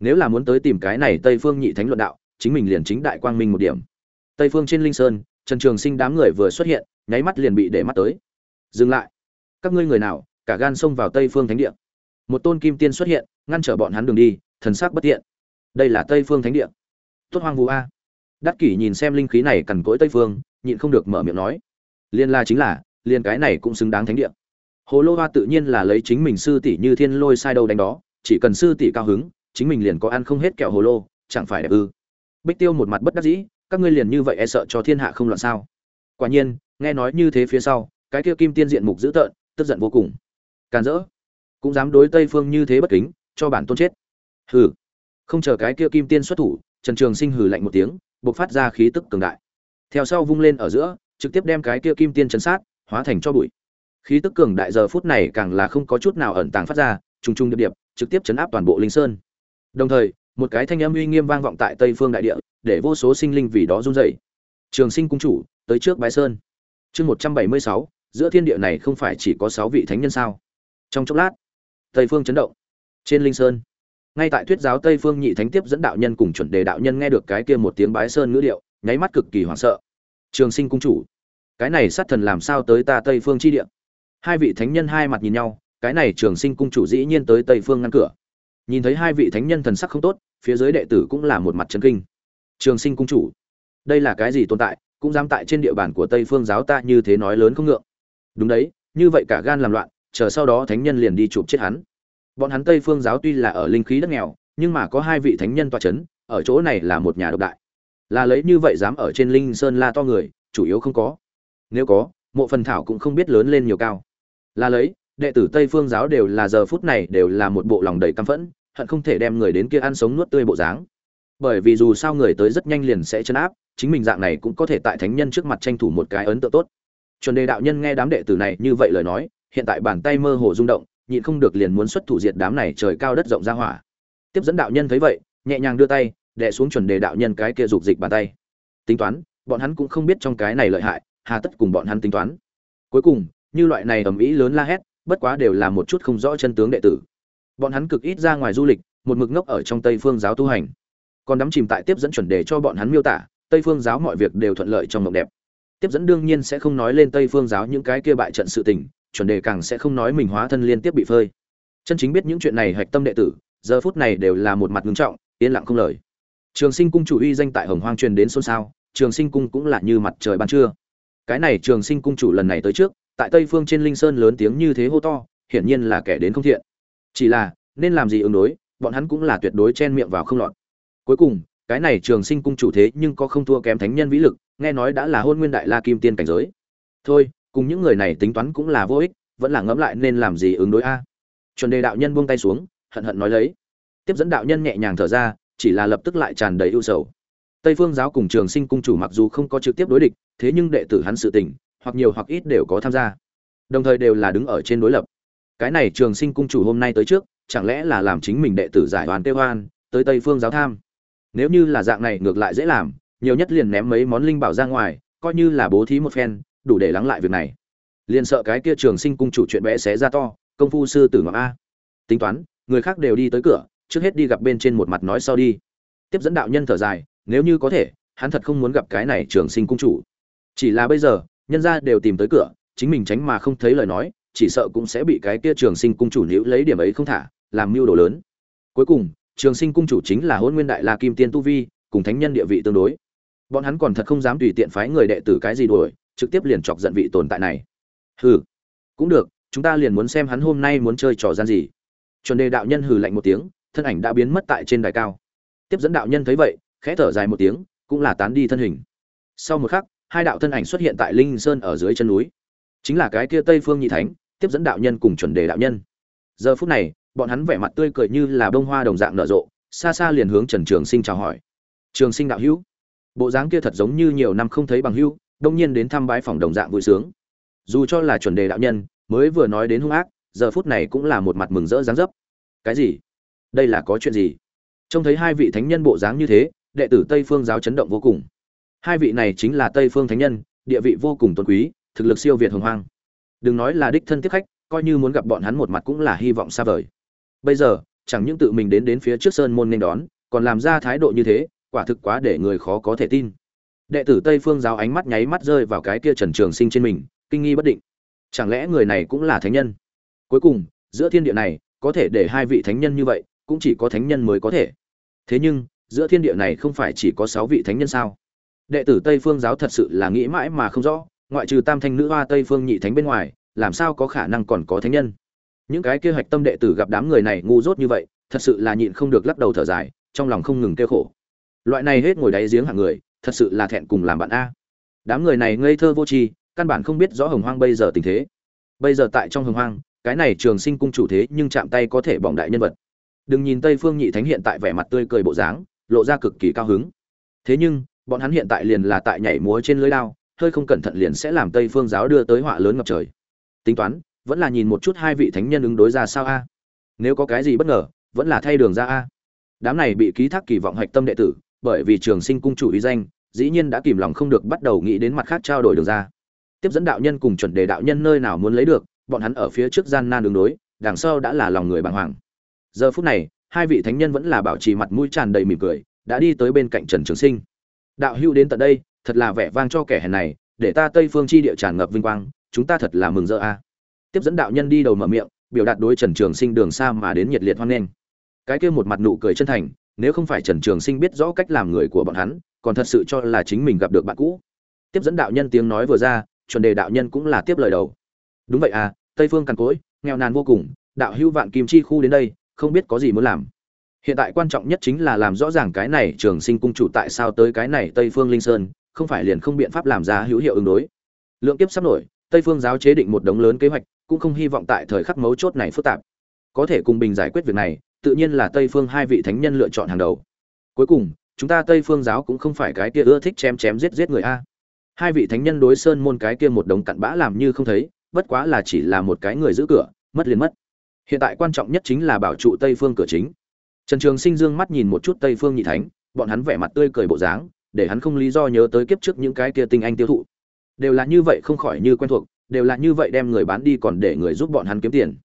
Nếu là muốn tới tìm cái này tây phương nhị thánh luận đạo, chính mình liền chính đại quang minh một điểm. Tây phương trên linh sơn, trần trường sinh đám người vừa xuất hiện, nháy mắt liền bị để mắt tới. Dừng lại. Các ngươi người nào, cả gan xông vào tây phương thánh địa. Một tôn kim tiên xuất hiện, ngăn trở bọn hắn đường đi, thần sắc bất tiện. Đây là tây phương thánh địa. Tốt hoang vu a. Đắc kỷ nhìn xem linh khí này cằn cỗi tây phương, nhịn không được mở miệng nói. Liên la chính là liên cái này cũng xứng đáng thánh địa. Hồ lô hoa tự nhiên là lấy chính mình sư tỷ như thiên lôi sai đâu đánh đó, chỉ cần sư tỷ cao hứng, chính mình liền có ăn không hết kẹo hồ lô, chẳng phải đẹp ư? Bích tiêu một mặt bất đắc dĩ, các ngươi liền như vậy e sợ cho thiên hạ không loạn sao? Quả nhiên, nghe nói như thế phía sau, cái kia kim tiên diện mục dữ tợn, tức giận vô cùng. Càn rỡ. Cũng dám đối tây phương như thế bất kính, cho bản tôn chết. Hừ. Không chờ cái kia kim tiên xuất thủ, trần trường sinh hừ lạnh một tiếng, bộc phát ra khí tức cường đại. Theo sau vung lên ở giữa, trực tiếp đem cái kia kim tiên chấn sát hóa thành cho bụi. Khí tức cường đại giờ phút này càng là không có chút nào ẩn tàng phát ra, trùng trùng điệp điệp, trực tiếp chấn áp toàn bộ linh sơn. Đồng thời, một cái thanh âm uy nghiêm vang vọng tại tây phương đại địa, để vô số sinh linh vì đó run rẩy. Trường sinh cung chủ, tới trước bái sơn. Chương một trăm bảy mươi sáu, giữa thiên địa này không phải chỉ có sáu vị thánh nhân sao? Trong chốc lát, tây phương chấn động. Trên linh sơn, ngay tại thuyết giáo tây phương nhị thánh tiếp dẫn đạo nhân cùng chuẩn đề đạo nhân nghe được cái kia một tiếng bái sơn ngữ điệu, nháy mắt cực kỳ hoảng sợ. Trường sinh cung chủ cái này sát thần làm sao tới ta tây phương chi địa? Hai vị thánh nhân hai mặt nhìn nhau, cái này trường sinh cung chủ dĩ nhiên tới tây phương ngăn cửa. Nhìn thấy hai vị thánh nhân thần sắc không tốt, phía dưới đệ tử cũng là một mặt chân kinh. Trường sinh cung chủ, đây là cái gì tồn tại, cũng dám tại trên địa bàn của tây phương giáo ta như thế nói lớn không ngượng. Đúng đấy, như vậy cả gan làm loạn, chờ sau đó thánh nhân liền đi chụp chết hắn. Bọn hắn tây phương giáo tuy là ở linh khí đất nghèo, nhưng mà có hai vị thánh nhân toa c h ấ n ở chỗ này là một nhà độc đại. Là lấy như vậy dám ở trên linh sơn la to người, chủ yếu không có nếu có, mộ phần thảo cũng không biết lớn lên nhiều cao. Là lấy, đệ tử tây phương giáo đều là giờ phút này đều là một bộ lòng đầy căm phẫn, hận không thể đem người đến kia ăn sống nuốt tươi bộ dáng. Bởi vì dù sao người tới rất nhanh liền sẽ chấn áp, chính mình dạng này cũng có thể tại thánh nhân trước mặt tranh thủ một cái ấn tượng tốt. Chuẩn đề đạo nhân nghe đám đệ tử này như vậy lời nói, hiện tại bàn tay mơ hồ rung động, nhịn không được liền muốn xuất thủ diệt đám này trời cao đất rộng ra hỏa. Tiếp dẫn đạo nhân thấy vậy, nhẹ nhàng đưa tay, đè xuống chuẩn đề đạo nhân cái kia dục dịch bàn tay. Tính toán, bọn hắn cũng không biết trong cái này lợi hại hà tất cùng bọn hắn tính toán. Cuối cùng, như loại này ầm ĩ lớn la hét, bất quá đều là một chút không rõ chân tướng đệ tử. Bọn hắn cực ít ra ngoài du lịch, một mực ngốc ở trong tây phương giáo tu hành. Còn đắm chìm tại tiếp dẫn chuẩn đề cho bọn hắn miêu tả, tây phương giáo mọi việc đều thuận lợi trong mộng đẹp. Tiếp dẫn đương nhiên sẽ không nói lên tây phương giáo những cái kia bại trận sự tình, chuẩn đề càng sẽ không nói mình hóa thân liên tiếp bị phơi. Chân chính biết những chuyện này hạch tâm đệ tử, giờ phút này đều là một mặt ngưng trọng, yên lặng không lời. Trường sinh cung chủ uy danh tại hồng hoang truyền đến xôn xao, trường sinh cung cũng là như mặt trời ban trưa cái này trường sinh cung chủ lần này tới trước, tại tây phương trên linh sơn lớn tiếng như thế hô to, hiển nhiên là kẻ đến không thiện. Chỉ là, nên làm gì ứng đối, bọn hắn cũng là tuyệt đối chen miệng vào không lọt. Cuối cùng, cái này trường sinh cung chủ thế nhưng có không thua kém thánh nhân vĩ lực, nghe nói đã là hôn nguyên đại la kim tiên cảnh giới. Thôi, cùng những người này tính toán cũng là vô ích, vẫn là ngẫm lại nên làm gì ứng đối a. Chuẩn đề đạo nhân buông tay xuống, hận hận nói lấy. Tiếp dẫn đạo nhân nhẹ nhàng thở ra, chỉ là lập tức lại tràn đầy ưu sầu tây phương giáo cùng trường sinh cung chủ mặc dù không có trực tiếp đối địch, thế nhưng đệ tử hắn sự tình, hoặc nhiều hoặc ít đều có tham gia. Đồng thời đều là đứng ở trên đối lập. Cái này trường sinh cung chủ hôm nay tới trước, chẳng lẽ là làm chính mình đệ tử giải hoàn tiêu hoan tới tây phương giáo tham? Nếu như là dạng này ngược lại dễ làm, nhiều nhất liền ném mấy món linh bảo ra ngoài, coi như là bố thí một phen, đủ để lắng lại việc này. Liên sợ cái kia trường sinh cung chủ chuyện bé xé ra to, công phu sư tử ngọc a. Tính toán, người khác đều đi tới cửa, trước hết đi gặp bên trên một mặt nói sau đi. Tiếp dẫn đạo nhân thở dài nếu như có thể, hắn thật không muốn gặp cái này trường sinh cung chủ. Chỉ là bây giờ, nhân gia đều tìm tới cửa, chính mình tránh mà không thấy lời nói, chỉ sợ cũng sẽ bị cái kia trường sinh cung chủ nữ lấy điểm ấy không thả, làm mưu đồ lớn. Cuối cùng, trường sinh cung chủ chính là hôn nguyên đại la kim tiên tu vi, cùng thánh nhân địa vị tương đối. Bọn hắn còn thật không dám tùy tiện phái người đệ tử cái gì đuổi, trực tiếp liền chọc giận vị tồn tại này. Hừ, cũng được, chúng ta liền muốn xem hắn hôm nay muốn chơi trò gian gì. Chuẩn đề đạo nhân hừ lạnh một tiếng, thân ảnh đã biến mất tại trên đài cao. Tiếp dẫn đạo nhân thấy vậy khẽ thở dài một tiếng, cũng là tán đi thân hình. Sau một khắc, hai đạo thân ảnh xuất hiện tại linh sơn ở dưới chân núi. Chính là cái kia tây phương nhị thánh, tiếp dẫn đạo nhân cùng chuẩn đề đạo nhân. Giờ phút này, bọn hắn vẻ mặt tươi cười như là bông hoa đồng dạng nở rộ, xa xa liền hướng trần trường sinh chào hỏi. Trường sinh đạo hữu, bộ dáng kia thật giống như nhiều năm không thấy bằng hữu, đông nhiên đến thăm bái phòng đồng dạng vui sướng. Dù cho là chuẩn đề đạo nhân, mới vừa nói đến hung ác, giờ phút này cũng là một mặt mừng rỡ dáng dấp. Cái gì? Đây là có chuyện gì? Trông thấy hai vị thánh nhân bộ dáng như thế đệ tử tây phương giáo chấn động vô cùng. Hai vị này chính là tây phương thánh nhân, địa vị vô cùng tôn quý, thực lực siêu việt hồng hoang. Đừng nói là đích thân tiếp khách, coi như muốn gặp bọn hắn một mặt cũng là hy vọng xa vời. Bây giờ, chẳng những tự mình đến đến phía trước sơn môn nên đón, còn làm ra thái độ như thế, quả thực quá để người khó có thể tin. Đệ tử tây phương giáo ánh mắt nháy mắt rơi vào cái kia trần trường sinh trên mình, kinh nghi bất định. Chẳng lẽ người này cũng là thánh nhân? Cuối cùng, giữa thiên địa này, có thể để hai vị thánh nhân như vậy, cũng chỉ có thánh nhân mới có thể. Thế nhưng giữa thiên địa này không phải chỉ có sáu vị thánh nhân sao? Đệ tử tây phương giáo thật sự là nghĩ mãi mà không rõ, ngoại trừ tam thanh nữ hoa tây phương nhị thánh bên ngoài, làm sao có khả năng còn có thánh nhân? Những cái kế hoạch tâm đệ tử gặp đám người này ngu dốt như vậy, thật sự là nhịn không được lắc đầu thở dài, trong lòng không ngừng kêu khổ. Loại này hết ngồi đáy giếng hạng người, thật sự là thẹn cùng làm bạn a. Đám người này ngây thơ vô tri, căn bản không biết rõ hồng hoang bây giờ tình thế. Bây giờ tại trong hồng hoang, cái này trường sinh cung chủ thế nhưng chạm tay có thể bỏng đại nhân vật. Đừng nhìn tây phương nhị thánh hiện tại vẻ mặt tươi cười bộ dáng lộ ra cực kỳ cao hứng. Thế nhưng, bọn hắn hiện tại liền là tại nhảy múa trên lưới đao, hơi không cẩn thận liền sẽ làm tây phương giáo đưa tới họa lớn ngập trời. Tính toán, vẫn là nhìn một chút hai vị thánh nhân ứng đối ra sao a? Nếu có cái gì bất ngờ, vẫn là thay đường ra a. Đám này bị ký thác kỳ vọng hạch tâm đệ tử, bởi vì trường sinh cung chủ ý danh, dĩ nhiên đã kìm lòng không được bắt đầu nghĩ đến mặt khác trao đổi đường ra. Tiếp dẫn đạo nhân cùng chuẩn đề đạo nhân nơi nào muốn lấy được, bọn hắn ở phía trước gian nan đường đối, đằng sau đã là lòng người bàng hoàng. Giờ phút này hai vị thánh nhân vẫn là bảo trì mặt mũi tràn đầy mỉm cười, đã đi tới bên cạnh trần trường sinh. Đạo hữu đến tận đây, thật là vẻ vang cho kẻ hèn này, để ta tây phương chi địa tràn ngập vinh quang, chúng ta thật là mừng rỡ a. Tiếp dẫn đạo nhân đi đầu mở miệng, biểu đạt đối trần trường sinh đường xa mà đến nhiệt liệt hoan nghênh. Cái kia một mặt nụ cười chân thành, nếu không phải trần trường sinh biết rõ cách làm người của bọn hắn, còn thật sự cho là chính mình gặp được bạn cũ. Tiếp dẫn đạo nhân tiếng nói vừa ra, chuẩn đề đạo nhân cũng là tiếp lời đầu. Đúng vậy à tây phương cằn cỗi, nghèo nàn vô cùng, đạo hữu vạn kim chi khu đến đây không biết có gì muốn làm. Hiện tại quan trọng nhất chính là làm rõ ràng cái này trường sinh cung chủ tại sao tới cái này tây phương linh sơn, không phải liền không biện pháp làm ra hữu hiệu ứng đối. Lượng kiếp sắp nổi, tây phương giáo chế định một đống lớn kế hoạch, cũng không hy vọng tại thời khắc mấu chốt này phức tạp. Có thể cùng bình giải quyết việc này, tự nhiên là tây phương hai vị thánh nhân lựa chọn hàng đầu. Cuối cùng, chúng ta tây phương giáo cũng không phải cái kia ưa thích chém chém giết giết người a. Hai vị thánh nhân đối sơn môn cái kia một đống cặn bã làm như không thấy, bất quá là chỉ là một cái người giữ cửa, mất liền mất hiện tại quan trọng nhất chính là bảo trụ tây phương cửa chính. Trần trường sinh dương mắt nhìn một chút tây phương nhị thánh, bọn hắn vẻ mặt tươi cười bộ dáng, để hắn không lý do nhớ tới kiếp trước những cái kia tinh anh tiêu thụ. Đều là như vậy không khỏi như quen thuộc, đều là như vậy đem người bán đi còn để người giúp bọn hắn kiếm tiền.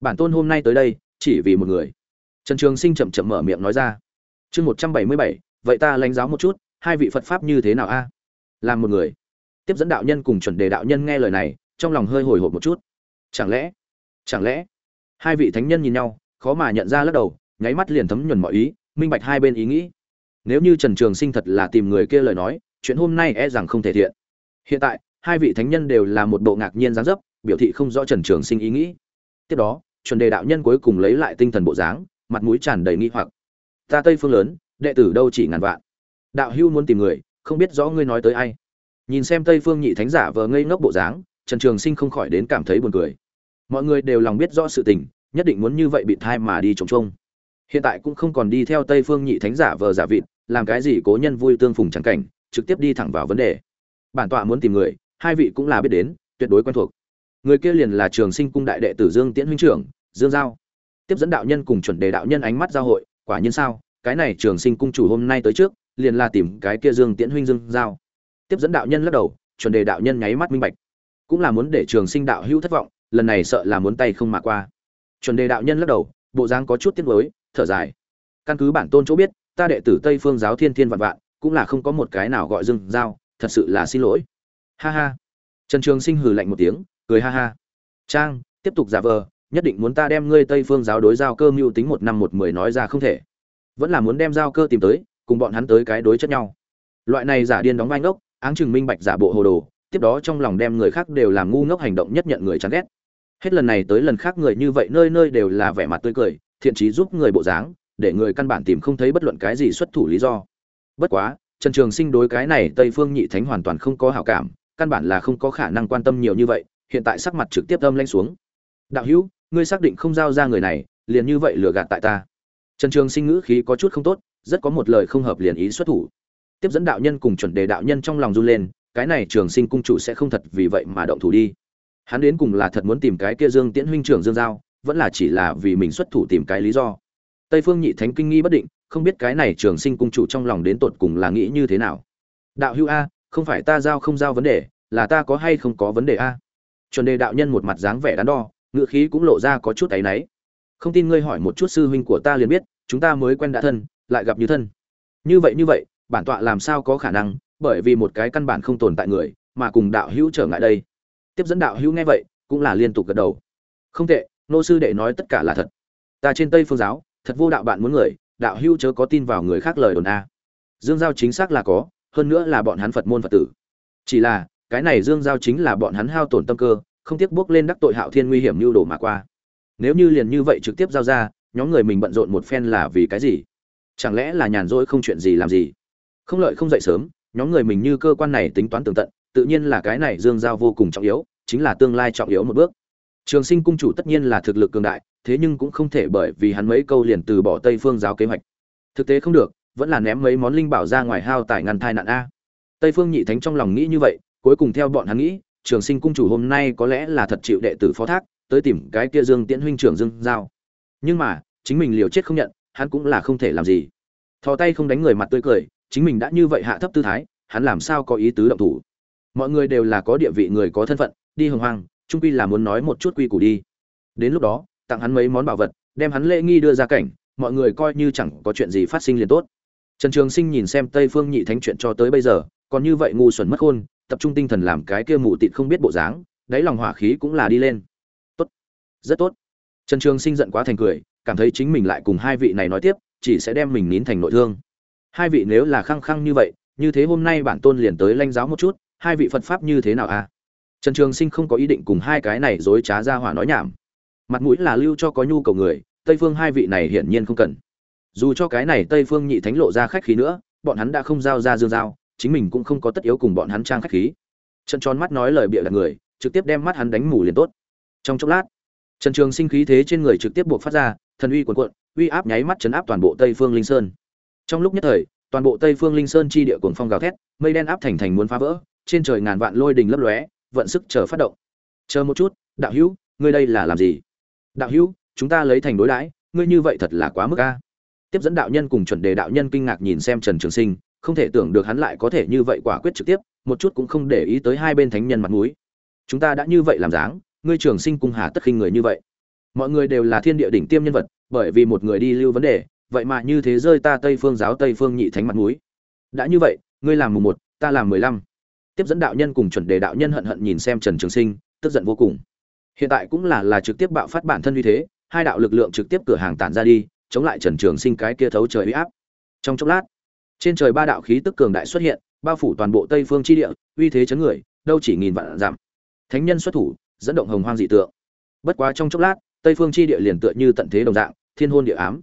Bản tôn hôm nay tới đây, chỉ vì một người. Trần trường sinh chậm chậm mở miệng nói ra. Chương một trăm bảy mươi bảy, vậy ta lãnh giáo một chút, hai vị phật pháp như thế nào a? Làm một người. Tiếp dẫn đạo nhân cùng chuẩn đề đạo nhân nghe lời này, trong lòng hơi hồi hộp một chút. Chẳng lẽ chẳng lẽ hai vị thánh nhân nhìn nhau, khó mà nhận ra lắc đầu, nháy mắt liền thấm nhuần mọi ý, minh bạch hai bên ý nghĩ. Nếu như trần trường sinh thật là tìm người kia lời nói, chuyện hôm nay e rằng không thể thiện. Hiện tại, hai vị thánh nhân đều là một bộ ngạc nhiên dáng dấp, biểu thị không rõ trần trường sinh ý nghĩ. Tiếp đó, chuẩn đề đạo nhân cuối cùng lấy lại tinh thần bộ dáng, mặt mũi tràn đầy nghi hoặc. Ta tây phương lớn, đệ tử đâu chỉ ngàn vạn. Đạo hưu muốn tìm người, không biết rõ ngươi nói tới ai. Nhìn xem tây phương nhị thánh giả vờ ngây ngốc bộ dáng, trần trường sinh không khỏi đến cảm thấy buồn cười mọi người đều lòng biết rõ sự tình, nhất định muốn như vậy bị thai mà đi trống trông hiện tại cũng không còn đi theo tây phương nhị thánh giả vờ giả vịt, làm cái gì cố nhân vui tương phùng chẳng cảnh, trực tiếp đi thẳng vào vấn đề. Bản tọa muốn tìm người, hai vị cũng là biết đến, tuyệt đối quen thuộc. Người kia liền là trường sinh cung đại đệ tử dương tiễn huynh trưởng, dương giao. Tiếp dẫn đạo nhân cùng chuẩn đề đạo nhân ánh mắt giao hội, quả nhiên sao, cái này trường sinh cung chủ hôm nay tới trước, liền là tìm cái kia dương tiễn huynh dương giao. Tiếp dẫn đạo nhân lắc đầu, chuẩn đề đạo nhân nháy mắt minh bạch. Cũng là muốn để trường sinh đạo hữu thất vọng lần này sợ là muốn tay không mà qua. Chuẩn đề đạo nhân lắc đầu, bộ dáng có chút tiếc nuối, thở dài. Căn cứ bản tôn chỗ biết, ta đệ tử tây phương giáo thiên thiên vạn vạn, cũng là không có một cái nào gọi dừng giao, thật sự là xin lỗi. Ha ha. Trần trường sinh hừ lạnh một tiếng, cười ha ha. Trang, tiếp tục giả vờ, nhất định muốn ta đem ngươi tây phương giáo đối giao cơ mưu tính một năm một mười nói ra không thể. Vẫn là muốn đem giao cơ tìm tới, cùng bọn hắn tới cái đối chất nhau. Loại này giả điên đóng vai ngốc, áng chừng minh bạch giả bộ hồ đồ, tiếp đó trong lòng đem người khác đều làm ngu ngốc hành động nhất nhận người chán ghét hết lần này tới lần khác người như vậy nơi nơi đều là vẻ mặt tươi cười, thiện trí giúp người bộ dáng, để người căn bản tìm không thấy bất luận cái gì xuất thủ lý do. Bất quá, trần trường sinh đối cái này tây phương nhị thánh hoàn toàn không có hảo cảm, căn bản là không có khả năng quan tâm nhiều như vậy, hiện tại sắc mặt trực tiếp âm lanh xuống. Đạo hữu, ngươi xác định không giao ra người này, liền như vậy lừa gạt tại ta. Trần trường sinh ngữ khí có chút không tốt, rất có một lời không hợp liền ý xuất thủ. Tiếp dẫn đạo nhân cùng chuẩn đề đạo nhân trong lòng run lên, cái này trường sinh cung chủ sẽ không thật vì vậy mà động thủ đi hắn đến cùng là thật muốn tìm cái kia dương tiễn huynh trưởng dương giao, vẫn là chỉ là vì mình xuất thủ tìm cái lý do. Tây phương nhị thánh kinh nghi bất định, không biết cái này trường sinh cung chủ trong lòng đến tột cùng là nghĩ như thế nào. Đạo hữu a, không phải ta giao không giao vấn đề, là ta có hay không có vấn đề a? Chuẩn đề đạo nhân một mặt dáng vẻ đắn đo ngựa khí cũng lộ ra có chút áy náy. Không tin ngươi hỏi một chút sư huynh của ta liền biết, chúng ta mới quen đã thân, lại gặp như thân. Như vậy như vậy, bản tọa làm sao có khả năng, bởi vì một cái căn bản không tồn tại người, mà cùng đạo hữu trở ngại đây tiếp dẫn đạo hữu nghe vậy, cũng là liên tục gật đầu. Không tệ, nô sư đệ nói tất cả là thật. Ta trên tây phương giáo, thật vô đạo bạn muốn người, đạo hữu chớ có tin vào người khác lời đồn a. Dương giao chính xác là có, hơn nữa là bọn hắn phật môn phật tử. Chỉ là, cái này dương giao chính là bọn hắn hao tổn tâm cơ, không tiếc bước lên đắc tội hạo thiên nguy hiểm như đổ mà qua. Nếu như liền như vậy trực tiếp giao ra, nhóm người mình bận rộn một phen là vì cái gì? Chẳng lẽ là nhàn rỗi không chuyện gì làm gì? Không lợi không dậy sớm, nhóm người mình như cơ quan này tính toán tường tận, tự nhiên là cái này dương giao vô cùng trọng yếu chính là tương lai trọng yếu một bước. Trường sinh cung chủ tất nhiên là thực lực cường đại, thế nhưng cũng không thể bởi vì hắn mấy câu liền từ bỏ tây phương giáo kế hoạch. Thực tế không được, vẫn là ném mấy món linh bảo ra ngoài hao tài ngăn thai nạn a. Tây phương nhị thánh trong lòng nghĩ như vậy, cuối cùng theo bọn hắn nghĩ, trường sinh cung chủ hôm nay có lẽ là thật chịu đệ tử phó thác, tới tìm cái kia dương tiễn huynh trưởng dương giao. Nhưng mà, chính mình liều chết không nhận, hắn cũng là không thể làm gì. Thò tay không đánh người mặt tươi cười, chính mình đã như vậy hạ thấp tư thái, hắn làm sao có ý tứ động thủ? Mọi người đều là có địa vị người có thân phận đi hồng hoang, trung quy là muốn nói một chút quy củ đi. Đến lúc đó, tặng hắn mấy món bảo vật, đem hắn lễ nghi đưa ra cảnh, mọi người coi như chẳng có chuyện gì phát sinh liền tốt. Trần trường sinh nhìn xem tây phương nhị thánh chuyện cho tới bây giờ, còn như vậy ngu xuẩn mất khôn, tập trung tinh thần làm cái kia mù tịt không biết bộ dáng, đáy lòng hỏa khí cũng là đi lên. Tốt. Rất tốt. Trần trường sinh giận quá thành cười, cảm thấy chính mình lại cùng hai vị này nói tiếp, chỉ sẽ đem mình nín thành nội thương. Hai vị nếu là khăng khăng như vậy, như thế hôm nay bản tôn liền tới lanh giáo một chút, hai vị phật pháp như thế nào à? Trần trường sinh không có ý định cùng hai cái này dối trá ra hỏa nói nhảm. Mặt mũi là lưu cho có nhu cầu người, tây phương hai vị này hiển nhiên không cần. Dù cho cái này tây phương nhị thánh lộ ra khách khí nữa, bọn hắn đã không giao ra dương giao, chính mình cũng không có tất yếu cùng bọn hắn trang khách khí. Trần tròn mắt nói lời bịa đặt người, trực tiếp đem mắt hắn đánh mù liền tốt. Trong chốc lát, trần trường sinh khí thế trên người trực tiếp buộc phát ra, thần uy cuồn cuộn, uy áp nháy mắt chấn áp toàn bộ tây phương linh sơn. Trong lúc nhất thời, toàn bộ tây phương linh sơn chi địa cuồng phong gào thét, mây đen áp thành thành muốn phá vỡ, trên trời ngàn vạn lôi đình lấp lóe vận sức chờ phát động. Chờ một chút, đạo hữu, ngươi đây là làm gì? Đạo hữu, chúng ta lấy thành đối đãi, ngươi như vậy thật là quá mức a. Tiếp dẫn đạo nhân cùng chuẩn đề đạo nhân kinh ngạc nhìn xem trần trường sinh, không thể tưởng được hắn lại có thể như vậy quả quyết trực tiếp, một chút cũng không để ý tới hai bên thánh nhân mặt mũi. Chúng ta đã như vậy làm dáng, ngươi trường sinh cung hà tất khinh người như vậy. Mọi người đều là thiên địa đỉnh tiêm nhân vật, bởi vì một người đi lưu vấn đề, vậy mà như thế rơi ta tây phương giáo tây phương nhị thánh mặt mũi. Đã như vậy, ngươi làm mùng một, ta làm mười lăm tiếp dẫn đạo nhân cùng chuẩn đề đạo nhân hận hận nhìn xem trần trường sinh, tức giận vô cùng. Hiện tại cũng là là trực tiếp bạo phát bản thân như thế, hai đạo lực lượng trực tiếp cửa hàng tản ra đi, chống lại trần trường sinh cái kia thấu trời uy áp. Trong chốc lát, trên trời ba đạo khí tức cường đại xuất hiện, bao phủ toàn bộ tây phương chi địa, uy thế chấn người, đâu chỉ nghìn vạn giảm thánh nhân xuất thủ, dẫn động hồng hoang dị tượng. Bất quá trong chốc lát, tây phương chi địa liền tựa như tận thế đồng dạng, thiên hôn địa ám.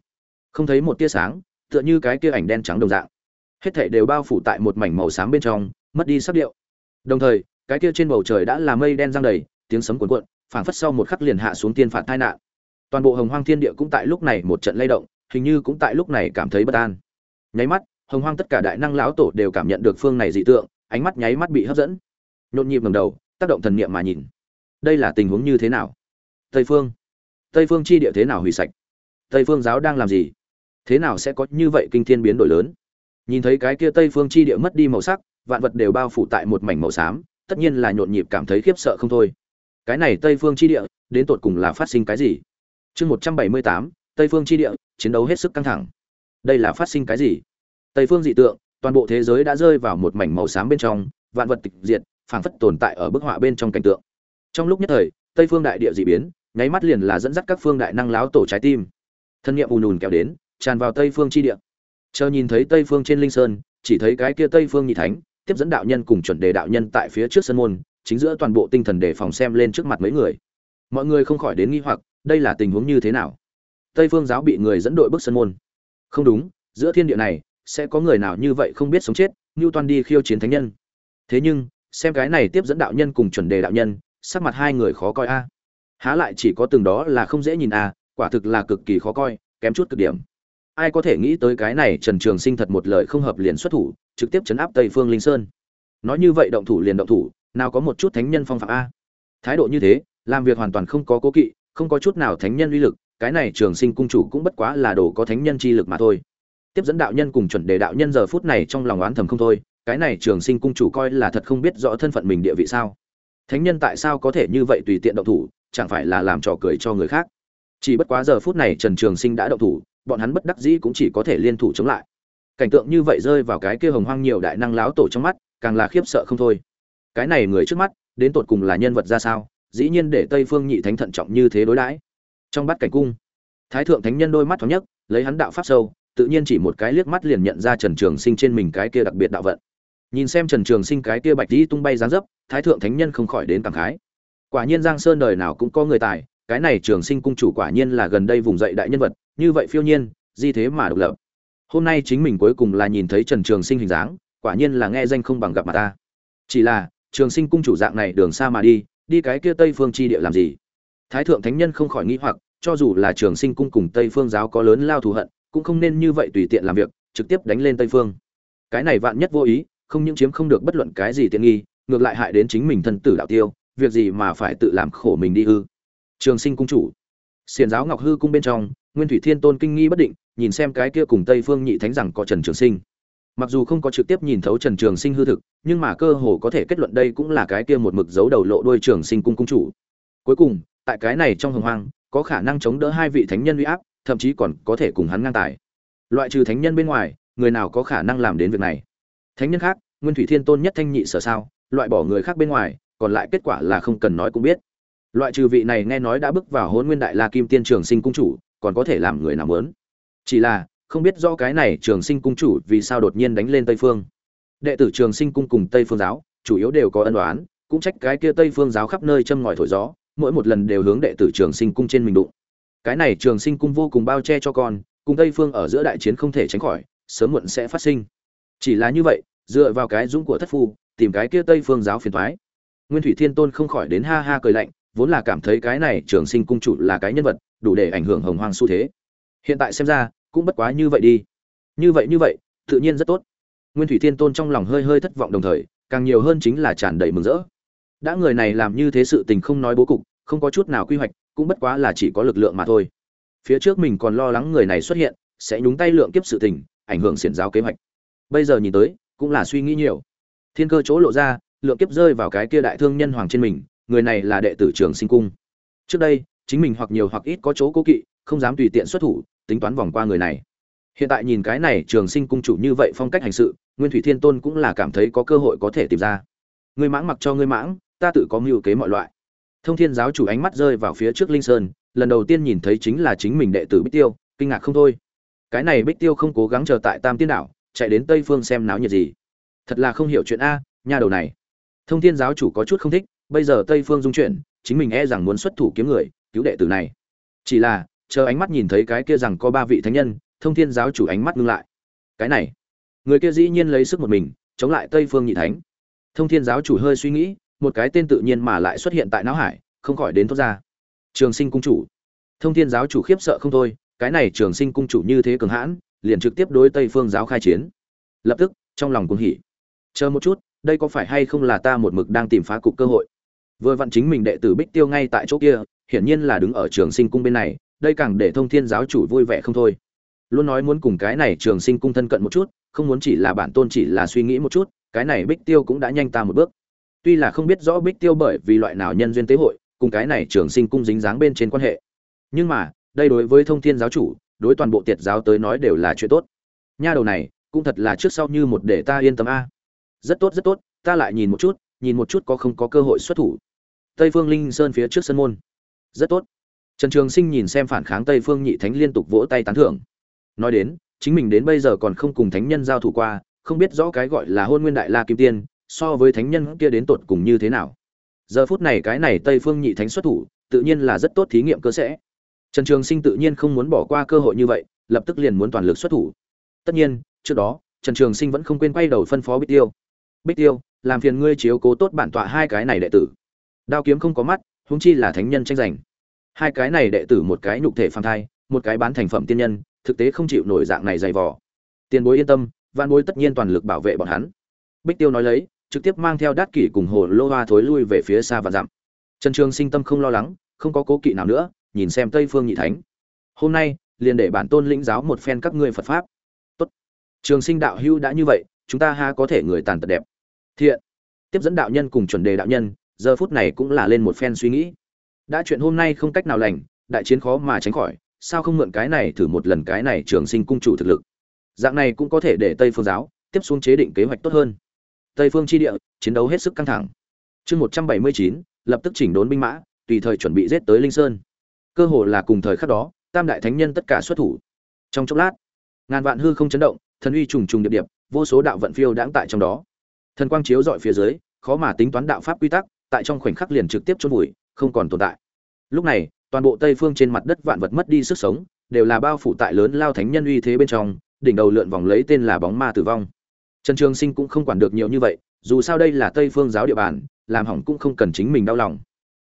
Không thấy một tia sáng, tựa như cái kia ảnh đen trắng đồng dạng. Hết thảy đều bao phủ tại một mảnh màu xám bên trong, mất đi sắc điệu đồng thời, cái kia trên bầu trời đã là mây đen giăng đầy, tiếng sấm cuồn cuộn, phảng phất sau một khắc liền hạ xuống tiên phạt tai nạn. Toàn bộ hồng hoang thiên địa cũng tại lúc này một trận lay động, hình như cũng tại lúc này cảm thấy bất an. Nháy mắt, hồng hoang tất cả đại năng lão tổ đều cảm nhận được phương này dị tượng, ánh mắt nháy mắt bị hấp dẫn. Nhộn nhịp ngầm đầu, tác động thần niệm mà nhìn. Đây là tình huống như thế nào? Tây phương. Tây phương chi địa thế nào hủy sạch? Tây phương giáo đang làm gì? Thế nào sẽ có như vậy kinh thiên biến đổi lớn? Nhìn thấy cái kia tây phương chi địa mất đi màu sắc vạn vật đều bao phủ tại một mảnh màu xám, tất nhiên là nhộn nhịp cảm thấy khiếp sợ không thôi. Cái này tây phương chi địa, đến tột cùng là phát sinh cái gì? Chương một trăm bảy mươi tám, tây phương chi địa, chiến đấu hết sức căng thẳng. Đây là phát sinh cái gì? Tây phương dị tượng, toàn bộ thế giới đã rơi vào một mảnh màu xám bên trong, vạn vật tịch diệt, phảng phất tồn tại ở bức họa bên trong cảnh tượng. Trong lúc nhất thời, tây phương đại địa dị biến, nháy mắt liền là dẫn dắt các phương đại năng láo tổ trái tim. Thân nhiệm ùn ùn kéo đến, tràn vào tây phương chi địa. Chờ nhìn thấy tây phương trên linh sơn, chỉ thấy cái kia tây phương nhị thánh tiếp dẫn đạo nhân cùng chuẩn đề đạo nhân tại phía trước sân môn, chính giữa toàn bộ tinh thần đề phòng xem lên trước mặt mấy người. Mọi người không khỏi đến nghi hoặc, đây là tình huống như thế nào? Tây phương giáo bị người dẫn đội bước sân môn. Không đúng, giữa thiên địa này, sẽ có người nào như vậy không biết sống chết như toàn đi khiêu chiến thánh nhân. Thế nhưng, xem cái này tiếp dẫn đạo nhân cùng chuẩn đề đạo nhân, sắc mặt hai người khó coi a. Há lại chỉ có từng đó là không dễ nhìn a, quả thực là cực kỳ khó coi, kém chút cực điểm ai có thể nghĩ tới cái này trần trường sinh thật một lời không hợp liền xuất thủ, trực tiếp chấn áp tây phương linh sơn. Nói như vậy động thủ liền động thủ, nào có một chút thánh nhân phong phạm a? Thái độ như thế, làm việc hoàn toàn không có cố kỵ, không có chút nào thánh nhân uy lực, cái này trường sinh cung chủ cũng bất quá là đồ có thánh nhân chi lực mà thôi. Tiếp dẫn đạo nhân cùng chuẩn đề đạo nhân giờ phút này trong lòng oán thầm không thôi, cái này trường sinh cung chủ coi là thật không biết rõ thân phận mình địa vị sao? Thánh nhân tại sao có thể như vậy tùy tiện động thủ, chẳng phải là làm trò cười cho người khác? Chỉ bất quá giờ phút này trần trường sinh đã động thủ, bọn hắn bất đắc dĩ cũng chỉ có thể liên thủ chống lại. Cảnh tượng như vậy rơi vào cái kia hồng hoang nhiều đại năng láo tổ trong mắt, càng là khiếp sợ không thôi. Cái này người trước mắt, đến tột cùng là nhân vật ra sao? Dĩ nhiên để tây phương nhị thánh thận trọng như thế đối đãi. Trong bát cảnh cung, thái thượng thánh nhân đôi mắt thoáng nhất lấy hắn đạo pháp sâu, tự nhiên chỉ một cái liếc mắt liền nhận ra trần trường sinh trên mình cái kia đặc biệt đạo vận. Nhìn xem trần trường sinh cái kia bạch dĩ tung bay dáng dấp, thái thượng thánh nhân không khỏi đến cảm khái. Quả nhiên giang sơn đời nào cũng có người tài cái này trường sinh cung chủ quả nhiên là gần đây vùng dậy đại nhân vật, như vậy phiêu nhiên, di thế mà độc lập. Hôm nay chính mình cuối cùng là nhìn thấy trần trường sinh hình dáng, quả nhiên là nghe danh không bằng gặp mặt ta. Chỉ là, trường sinh cung chủ dạng này đường xa mà đi đi cái kia tây phương chi địa làm gì? Thái thượng thánh nhân không khỏi nghĩ hoặc, cho dù là trường sinh cung cùng tây phương giáo có lớn lao thù hận, cũng không nên như vậy tùy tiện làm việc, trực tiếp đánh lên tây phương. Cái này vạn nhất vô ý, không những chiếm không được bất luận cái gì tiện nghi, ngược lại hại đến chính mình thân tử đạo tiêu, việc gì mà phải tự làm khổ mình đi ư? Trường sinh cung chủ. Xiền giáo ngọc hư cung bên trong, nguyên thủy thiên tôn kinh nghi bất định, nhìn xem cái kia cùng tây phương nhị thánh rằng có trần trường sinh. Mặc dù không có trực tiếp nhìn thấu trần trường sinh hư thực, nhưng mà cơ hồ có thể kết luận đây cũng là cái kia một mực dấu đầu lộ đuôi trường sinh cung cung chủ. Cuối cùng, tại cái này trong hồng hoang, có khả năng chống đỡ hai vị thánh nhân uy áp, thậm chí còn có thể cùng hắn ngang tài. Loại trừ thánh nhân bên ngoài, người nào có khả năng làm đến việc này? Thánh nhân khác, nguyên thủy thiên tôn nhất thanh nhị sở sao, loại bỏ người khác bên ngoài, còn lại kết quả là không cần nói cũng biết loại trừ vị này nghe nói đã bước vào hôn nguyên đại la kim tiên trường sinh cung chủ, còn có thể làm người nào lớn chỉ là, không biết do cái này trường sinh cung chủ vì sao đột nhiên đánh lên tây phương. Đệ tử trường sinh cung cùng tây phương giáo, chủ yếu đều có ân đoán cũng trách cái kia tây phương giáo khắp nơi châm ngòi thổi gió, mỗi một lần đều hướng đệ tử trường sinh cung trên mình đụng. Cái này trường sinh cung vô cùng bao che cho con, cùng tây phương ở giữa đại chiến không thể tránh khỏi, sớm muộn sẽ phát sinh. Chỉ là như vậy, dựa vào cái dũng của thất phu, tìm cái kia tây phương giáo phiền thoái nguyên thủy thiên tôn không khỏi đến ha ha cười lạnh vốn là cảm thấy cái này trường sinh cung chủ là cái nhân vật, đủ để ảnh hưởng hồng hoang xu thế. Hiện tại xem ra, cũng bất quá như vậy đi. Như vậy như vậy, tự nhiên rất tốt. Nguyên thủy thiên tôn trong lòng hơi hơi thất vọng đồng thời, càng nhiều hơn chính là tràn đầy mừng rỡ. Đã người này làm như thế sự tình không nói bố cục, không có chút nào quy hoạch, cũng bất quá là chỉ có lực lượng mà thôi. Phía trước mình còn lo lắng người này xuất hiện, sẽ nhúng tay lượng kiếp sự tình, ảnh hưởng xiển giáo kế hoạch. Bây giờ nhìn tới, cũng là suy nghĩ nhiều. Thiên cơ chỗ lộ ra, lượng kiếp rơi vào cái kia đại thương nhân hoàng trên mình người này là đệ tử trường sinh cung. Trước đây, chính mình hoặc nhiều hoặc ít có chỗ cố kỵ, không dám tùy tiện xuất thủ, tính toán vòng qua người này. Hiện tại nhìn cái này trường sinh cung chủ như vậy phong cách hành sự, nguyên thủy thiên tôn cũng là cảm thấy có cơ hội có thể tìm ra. Người mãng mặc cho ngươi mãng, ta tự có mưu kế mọi loại. Thông thiên giáo chủ ánh mắt rơi vào phía trước linh sơn, lần đầu tiên nhìn thấy chính là chính mình đệ tử bích tiêu, kinh ngạc không thôi. Cái này bích tiêu không cố gắng chờ tại tam tiên đảo, chạy đến tây phương xem náo nhiệt gì. Thật là không hiểu chuyện a, nha đầu này. Thông thiên giáo chủ có chút không thích bây giờ tây phương dung chuyển, chính mình e rằng muốn xuất thủ kiếm người, cứu đệ tử này. Chỉ là, chờ ánh mắt nhìn thấy cái kia rằng có ba vị thánh nhân, thông thiên giáo chủ ánh mắt ngưng lại. Cái này, người kia dĩ nhiên lấy sức một mình, chống lại tây phương nhị thánh. Thông thiên giáo chủ hơi suy nghĩ, một cái tên tự nhiên mà lại xuất hiện tại não hải, không khỏi đến thốt ra. Trường sinh cung chủ. Thông thiên giáo chủ khiếp sợ không thôi, cái này trường sinh cung chủ như thế cường hãn, liền trực tiếp đối tây phương giáo khai chiến. Lập tức, trong lòng cung hỉ. Chờ một chút, đây có phải hay không là ta một mực đang tìm phá cục cơ hội? Vừa vặn chính mình đệ tử bích tiêu ngay tại chỗ kia, hiển nhiên là đứng ở trường sinh cung bên này, đây càng để thông thiên giáo chủ vui vẻ không thôi. Luôn nói muốn cùng cái này trường sinh cung thân cận một chút, không muốn chỉ là bản tôn chỉ là suy nghĩ một chút, cái này bích tiêu cũng đã nhanh ta một bước. Tuy là không biết rõ bích tiêu bởi vì loại nào nhân duyên tế hội, cùng cái này trường sinh cung dính dáng bên trên quan hệ. Nhưng mà, đây đối với thông thiên giáo chủ, đối toàn bộ tiệt giáo tới nói đều là chuyện tốt. Nha đầu này, cũng thật là trước sau như một để ta yên tâm a. Rất tốt rất tốt, ta lại nhìn một chút, nhìn một chút có không có cơ hội xuất thủ tây phương linh sơn phía trước sân môn. Rất tốt. Trần trường sinh nhìn xem phản kháng tây phương nhị thánh liên tục vỗ tay tán thưởng. Nói đến, chính mình đến bây giờ còn không cùng thánh nhân giao thủ qua, không biết rõ cái gọi là hôn nguyên đại la kim tiên, so với thánh nhân kia đến tột cùng như thế nào. Giờ phút này cái này tây phương nhị thánh xuất thủ, tự nhiên là rất tốt thí nghiệm cơ sẽ. Trần trường sinh tự nhiên không muốn bỏ qua cơ hội như vậy, lập tức liền muốn toàn lực xuất thủ. Tất nhiên, trước đó, trần trường sinh vẫn không quên quay đầu phân phó bích tiêu. Bích tiêu, làm phiền ngươi chiếu cố tốt bản tọa hai cái này đệ tử đao kiếm không có mắt, huống chi là thánh nhân tranh giành. Hai cái này đệ tử một cái nhục thể phàm thai, một cái bán thành phẩm tiên nhân, thực tế không chịu nổi dạng này dày vò. Tiền bối yên tâm văn bối tất nhiên toàn lực bảo vệ bọn hắn. Bích tiêu nói lấy, trực tiếp mang theo đát kỷ cùng hồ lô hoa thối lui về phía xa và dặm. Trần trường sinh tâm không lo lắng, không có cố kỵ nào nữa, nhìn xem tây phương nhị thánh. Hôm nay, liền để bản tôn lĩnh giáo một phen các ngươi phật pháp. Tốt. Trường sinh đạo hưu đã như vậy, chúng ta ha có thể người tàn tật đẹp. Thiện. Tiếp dẫn đạo nhân cùng chuẩn đề đạo nhân giờ phút này cũng là lên một phen suy nghĩ. Đã chuyện hôm nay không cách nào lành, đại chiến khó mà tránh khỏi, sao không mượn cái này thử một lần cái này trường sinh cung chủ thực lực? Dạng này cũng có thể để tây phương giáo tiếp xuống chế định kế hoạch tốt hơn. Tây phương chi địa, chiến đấu hết sức căng thẳng. Chương một trăm bảy mươi chín, lập tức chỉnh đốn binh mã, tùy thời chuẩn bị giết tới linh sơn. Cơ hồ là cùng thời khắc đó, tam đại thánh nhân tất cả xuất thủ. Trong chốc lát, ngàn vạn hư không chấn động, thần uy trùng trùng điệp điệp, vô số đạo vận phiêu đãng tại trong đó. Thần quang chiếu dọi phía dưới, khó mà tính toán đạo pháp quy tắc tại trong khoảnh khắc liền trực tiếp chôn vùi, không còn tồn tại. Lúc này, toàn bộ tây phương trên mặt đất vạn vật mất đi sức sống, đều là bao phủ tại lớn lao thánh nhân uy thế bên trong, đỉnh đầu lượn vòng lấy tên là bóng ma tử vong. Trần trường sinh cũng không quản được nhiều như vậy, dù sao đây là tây phương giáo địa bàn, làm hỏng cũng không cần chính mình đau lòng.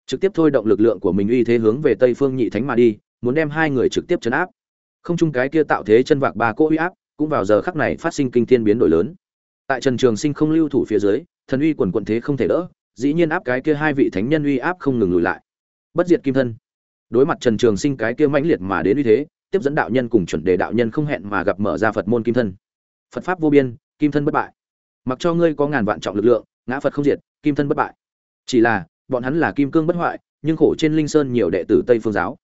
Trực tiếp thôi động lực lượng của mình uy thế hướng về tây phương nhị thánh mà đi, muốn đem hai người trực tiếp chấn áp. Không chung cái kia tạo thế chân vạc ba cỗ uy áp, cũng vào giờ khắc này phát sinh kinh thiên biến đổi lớn. Tại trần trường sinh không lưu thủ phía dưới, thần uy quần quận thế không thể đỡ dĩ nhiên áp cái kia hai vị thánh nhân uy áp không ngừng lùi lại. Bất diệt kim thân. Đối mặt trần trường sinh cái kia mãnh liệt mà đến uy thế, tiếp dẫn đạo nhân cùng chuẩn đề đạo nhân không hẹn mà gặp mở ra phật môn kim thân. Phật pháp vô biên, kim thân bất bại. Mặc cho ngươi có ngàn vạn trọng lực lượng, ngã phật không diệt, kim thân bất bại. Chỉ là, bọn hắn là kim cương bất hoại, nhưng khổ trên linh sơn nhiều đệ tử tây phương giáo.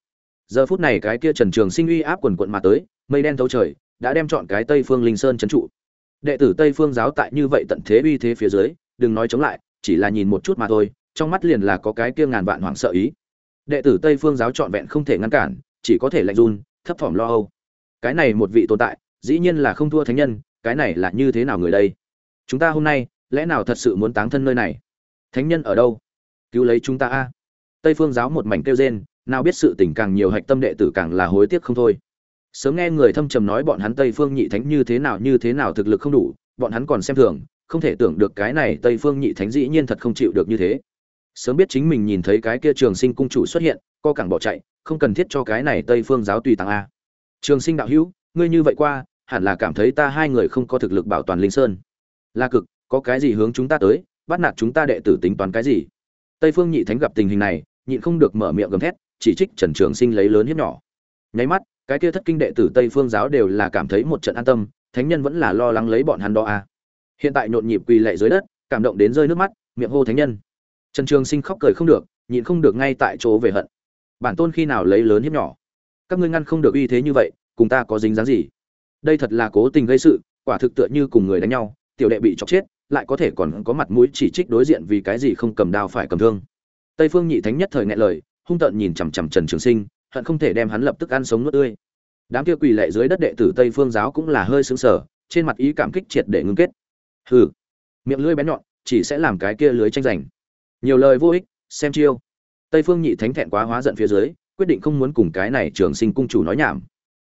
Giờ phút này cái kia trần trường sinh uy áp quần quận mà tới, mây đen thấu trời, đã đem chọn cái tây phương linh sơn trấn trụ. Đệ tử tây phương giáo tại như vậy tận thế uy thế phía dưới, đừng nói chống lại chỉ là nhìn một chút mà thôi, trong mắt liền là có cái kia ngàn vạn hoảng sợ ý. Đệ tử tây phương giáo trọn vẹn không thể ngăn cản, chỉ có thể lạnh run, thấp thỏm lo âu. Cái này một vị tồn tại, dĩ nhiên là không thua thánh nhân, cái này là như thế nào người đây? Chúng ta hôm nay, lẽ nào thật sự muốn táng thân nơi này? Thánh nhân ở đâu? Cứu lấy chúng ta a. Tây phương giáo một mảnh kêu rên, nào biết sự tình càng nhiều hạch tâm đệ tử càng là hối tiếc không thôi. Sớm nghe người thâm trầm nói bọn hắn tây phương nhị thánh như thế nào, như thế nào thực lực không đủ, bọn hắn còn xem thường không thể tưởng được cái này tây phương nhị thánh dĩ nhiên thật không chịu được như thế. Sớm biết chính mình nhìn thấy cái kia trường sinh cung chủ xuất hiện, co cẳng bỏ chạy, không cần thiết cho cái này tây phương giáo tùy tăng a. Trường sinh đạo hữu, ngươi như vậy qua, hẳn là cảm thấy ta hai người không có thực lực bảo toàn linh sơn. La cực, có cái gì hướng chúng ta tới, bắt nạt chúng ta đệ tử tính toán cái gì? Tây phương nhị thánh gặp tình hình này, nhịn không được mở miệng gầm thét, chỉ trích trần trường sinh lấy lớn hiếp nhỏ. Nháy mắt, cái kia thất kinh đệ tử tây phương giáo đều là cảm thấy một trận an tâm, thánh nhân vẫn là lo lắng lấy bọn hắn đó a hiện tại nhộn nhịp quỳ lệ dưới đất, cảm động đến rơi nước mắt, miệng hô thánh nhân. Trần trường sinh khóc cười không được, nhịn không được ngay tại chỗ về hận. Bản tôn khi nào lấy lớn hiếp nhỏ? Các ngươi ngăn không được uy thế như vậy, cùng ta có dính dáng gì? Đây thật là cố tình gây sự, quả thực tựa như cùng người đánh nhau, tiểu đệ bị chọc chết, lại có thể còn có mặt mũi chỉ trích đối diện vì cái gì không cầm đao phải cầm thương. Tây phương nhị thánh nhất thời nghe lời, hung tợn nhìn chằm chằm trần trường sinh, hận không thể đem hắn lập tức ăn sống nuốt tươi. Đám kia quỳ lệ dưới đất đệ tử tây phương giáo cũng là hơi xứng sở trên mặt ý cảm kích triệt để ngưng kết hừ. Miệng lưỡi bén nhọn, chỉ sẽ làm cái kia lưới tranh giành. Nhiều lời vô ích, xem chiêu. Tây phương nhị thánh thẹn quá hóa giận phía dưới, quyết định không muốn cùng cái này trường sinh cung chủ nói nhảm.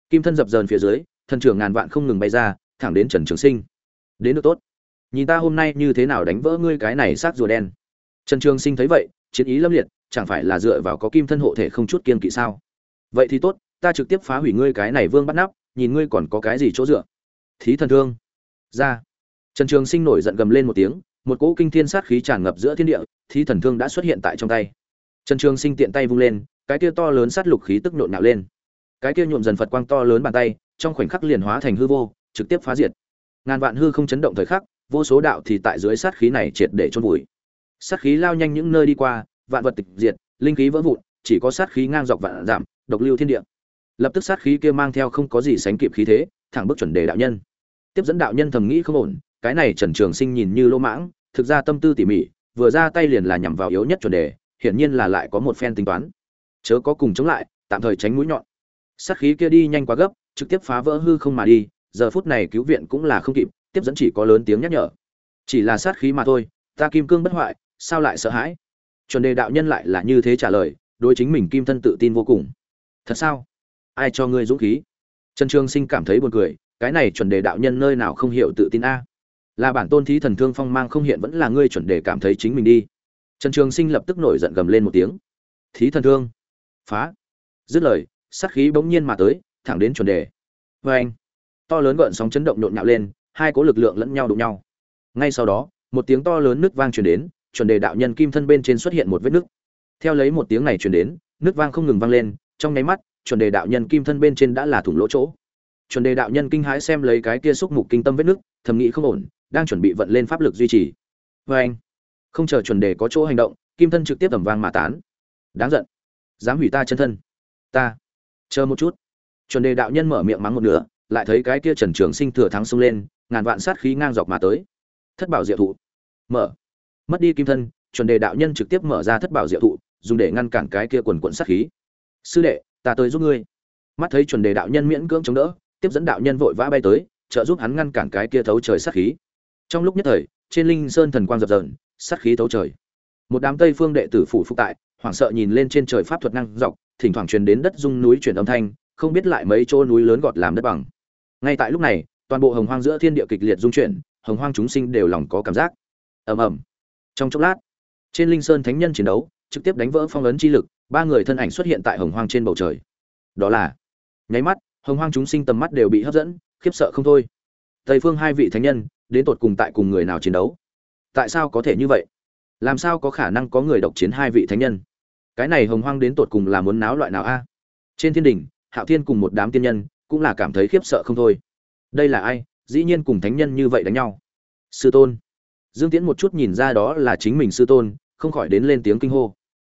Kim thân dập dờn phía dưới, thần trưởng ngàn vạn không ngừng bay ra, thẳng đến trần trường sinh. Đến được tốt. Nhìn ta hôm nay như thế nào đánh vỡ ngươi cái này sát rùa đen. Trần trường sinh thấy vậy, chiến ý lâm liệt, chẳng phải là dựa vào có kim thân hộ thể không chút kiên kỵ sao? Vậy thì tốt, ta trực tiếp phá hủy ngươi cái này vương bắt nắp, nhìn ngươi còn có cái gì chỗ dựa. Thí thần thương. Ra trần trường sinh nổi giận gầm lên một tiếng, một cỗ kinh thiên sát khí tràn ngập giữa thiên địa, thi thần thương đã xuất hiện tại trong tay. Trần trường sinh tiện tay vung lên, cái kia to lớn sát lục khí tức nộn nạo lên. Cái kia nhuộm dần phật quang to lớn bàn tay, trong khoảnh khắc liền hóa thành hư vô, trực tiếp phá diệt. Ngàn vạn hư không chấn động thời khắc, vô số đạo thì tại dưới sát khí này triệt để chôn vùi. Sát khí lao nhanh những nơi đi qua, vạn vật tịch diệt, linh khí vỡ vụn, chỉ có sát khí ngang dọc vạn giảm, độc lưu thiên địa. Lập tức sát khí kia mang theo không có gì sánh kịp khí thế, thẳng bước chuẩn đề đạo nhân. Tiếp dẫn đạo nhân thầm nghĩ không ổn cái này trần trường sinh nhìn như lô mãng, thực ra tâm tư tỉ mỉ, vừa ra tay liền là nhằm vào yếu nhất chuẩn đề, hiển nhiên là lại có một phen tính toán. Chớ có cùng chống lại, tạm thời tránh mũi nhọn. Sát khí kia đi nhanh quá gấp, trực tiếp phá vỡ hư không mà đi, giờ phút này cứu viện cũng là không kịp, tiếp dẫn chỉ có lớn tiếng nhắc nhở. Chỉ là sát khí mà thôi, ta kim cương bất hoại, sao lại sợ hãi? Chuẩn đề đạo nhân lại là như thế trả lời, đối chính mình kim thân tự tin vô cùng. Thật sao? Ai cho ngươi dũng khí? Trần trường sinh cảm thấy buồn cười, cái này chuẩn đề đạo nhân nơi nào không hiểu tự tin a? Là bản tôn thí thần thương phong mang không hiện vẫn là ngươi chuẩn đề cảm thấy chính mình đi. Trần trường sinh lập tức nổi giận gầm lên một tiếng. Thí thần thương. Phá. Dứt lời, sát khí bỗng nhiên mà tới, thẳng đến chuẩn đề. Vê anh to lớn gợn sóng chấn động nhộn nhạo lên, hai cố lực lượng lẫn nhau đụng nhau. Ngay sau đó, một tiếng to lớn nước vang truyền đến, chuẩn đề đạo nhân kim thân bên trên xuất hiện một vết nứt. Theo lấy một tiếng này truyền đến nước vang không ngừng vang lên, trong nháy mắt, chuẩn đề đạo nhân kim thân bên trên đã là thủng lỗ chỗ. Chuẩn đề đạo nhân kinh hãi xem lấy cái kia xúc mục kinh tâm vết nứt, thầm nghĩ không ổn đang chuẩn bị vận lên pháp lực duy trì. Vê anh, không chờ chuẩn đề có chỗ hành động, kim thân trực tiếp tầm vang mà tán. Đáng giận. Dám hủy ta chân thân. Ta, chờ một chút. Chuẩn đề đạo nhân mở miệng mắng một nửa, lại thấy cái kia trần trường sinh thừa thắng xông lên, ngàn vạn sát khí ngang dọc mà tới. Thất bảo diệu thụ. Mở. Mất đi kim thân, chuẩn đề đạo nhân trực tiếp mở ra thất bảo diệu thụ, dùng để ngăn cản cái kia quần quận sát khí. Sư đệ, ta tới giúp ngươi. Mắt thấy chuẩn đề đạo nhân miễn cưỡng chống đỡ, tiếp dẫn đạo nhân vội vã bay tới, trợ giúp hắn ngăn cản cái kia thấu trời sát khí trong lúc nhất thời, trên linh sơn thần quang dập dờn, sát khí thấu trời. Một đám tây phương đệ tử phủ phục tại, hoảng sợ nhìn lên trên trời pháp thuật năng dọc, thỉnh thoảng truyền đến đất dung núi chuyển âm thanh, không biết lại mấy chỗ núi lớn gọt làm đất bằng. Ngay tại lúc này, toàn bộ hồng hoang giữa thiên địa kịch liệt dung chuyển, hồng hoang chúng sinh đều lòng có cảm giác. Ầm ầm. Trong chốc lát, trên linh sơn thánh nhân chiến đấu, trực tiếp đánh vỡ phong ấn chi lực, ba người thân ảnh xuất hiện tại hồng hoang trên bầu trời. Đó là, nháy mắt, hồng hoang chúng sinh tầm mắt đều bị hấp dẫn, khiếp sợ không thôi. Tây phương hai vị thánh nhân đến tột cùng tại cùng người nào chiến đấu? Tại sao có thể như vậy? Làm sao có khả năng có người độc chiến hai vị thánh nhân? Cái này hồng hoang đến tột cùng là muốn náo loại nào a? Trên thiên đình hạo thiên cùng một đám tiên nhân cũng là cảm thấy khiếp sợ không thôi. Đây là ai? Dĩ nhiên cùng thánh nhân như vậy đánh nhau. Sư tôn. Dương tiễn một chút nhìn ra đó là chính mình sư tôn, không khỏi đến lên tiếng kinh hô.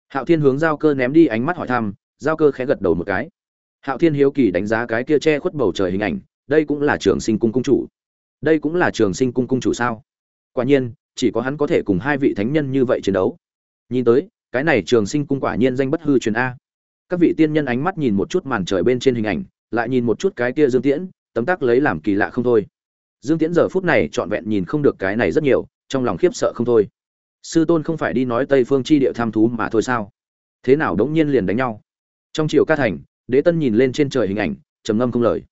Hạo thiên hướng giao cơ ném đi ánh mắt hỏi thăm, giao cơ khẽ gật đầu một cái. Hạo thiên hiếu kỳ đánh giá cái kia che khuất bầu trời hình ảnh, đây cũng là trường sinh cung cung chủ đây cũng là trường sinh cung cung chủ sao? Quả nhiên, chỉ có hắn có thể cùng hai vị thánh nhân như vậy chiến đấu. Nhìn tới, cái này trường sinh cung quả nhiên danh bất hư truyền a. Các vị tiên nhân ánh mắt nhìn một chút màn trời bên trên hình ảnh, lại nhìn một chút cái kia dương tiễn, tấm tắc lấy làm kỳ lạ không thôi. Dương tiễn giờ phút này trọn vẹn nhìn không được cái này rất nhiều, trong lòng khiếp sợ không thôi. Sư tôn không phải đi nói tây phương chi địa tham thú mà thôi sao? Thế nào đống nhiên liền đánh nhau? Trong triều ca thành, đế tân nhìn lên trên trời hình ảnh, trầm ngâm không lời.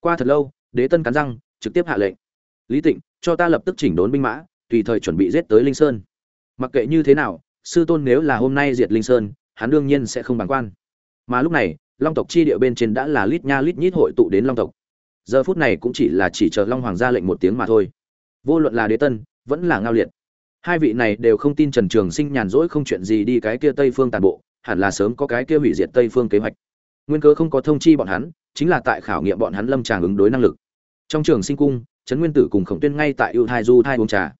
Qua thật lâu, đế tân cắn răng, trực tiếp hạ lệnh lý tịnh, cho ta lập tức chỉnh đốn binh mã, tùy thời chuẩn bị giết tới linh sơn. Mặc kệ như thế nào, sư tôn nếu là hôm nay diệt linh sơn, hắn đương nhiên sẽ không bàng quan. Mà lúc này, long tộc chi địa bên trên đã là lít nha lít nhít hội tụ đến long tộc. Giờ phút này cũng chỉ là chỉ chờ long hoàng ra lệnh một tiếng mà thôi. Vô luận là đế tân, vẫn là ngao liệt. Hai vị này đều không tin trần trường sinh nhàn rỗi không chuyện gì đi cái kia tây phương tàn bộ, hẳn là sớm có cái kia hủy diệt tây phương kế hoạch. Nguyên cớ không có thông chi bọn hắn, chính là tại khảo nghiệm bọn hắn lâm tràng ứng đối năng lực. Trong trường sinh cung trấn nguyên tử cùng khổng tuyên ngay tại ưu thai du thai uống trà.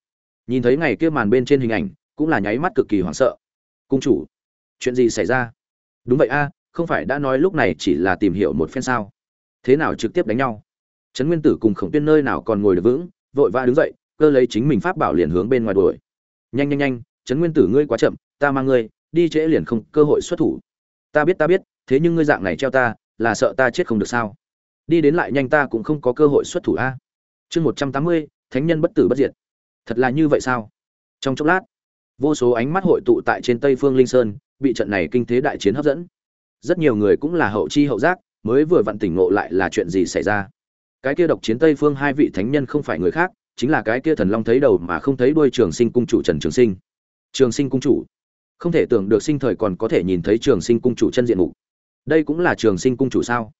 Nhìn thấy ngày kia màn bên trên hình ảnh, cũng là nháy mắt cực kỳ hoảng sợ. Cung chủ, chuyện gì xảy ra? Đúng vậy a, không phải đã nói lúc này chỉ là tìm hiểu một phen sao? Thế nào trực tiếp đánh nhau? Trấn nguyên tử cùng khổng tuyên nơi nào còn ngồi được vững, vội vã đứng dậy, cơ lấy chính mình pháp bảo liền hướng bên ngoài đuổi. Nhanh nhanh nhanh, trấn nguyên tử ngươi quá chậm, ta mang ngươi, đi trễ liền không cơ hội xuất thủ. Ta biết ta biết, thế nhưng ngươi dạng này treo ta, là sợ ta chết không được sao? Đi đến lại nhanh ta cũng không có cơ hội xuất thủ a chương một trăm tám mươi, thánh nhân bất tử bất diệt. Thật là như vậy sao? Trong chốc lát, vô số ánh mắt hội tụ tại trên tây phương linh sơn, bị trận này kinh thế đại chiến hấp dẫn. Rất nhiều người cũng là hậu chi hậu giác, mới vừa vặn tỉnh ngộ lại là chuyện gì xảy ra. Cái kia độc chiến tây phương hai vị thánh nhân không phải người khác, chính là cái kia thần long thấy đầu mà không thấy đuôi trường sinh cung chủ trần trường sinh. Trường sinh cung chủ. Không thể tưởng được sinh thời còn có thể nhìn thấy trường sinh cung chủ chân diện mục. Đây cũng là trường sinh cung chủ sao?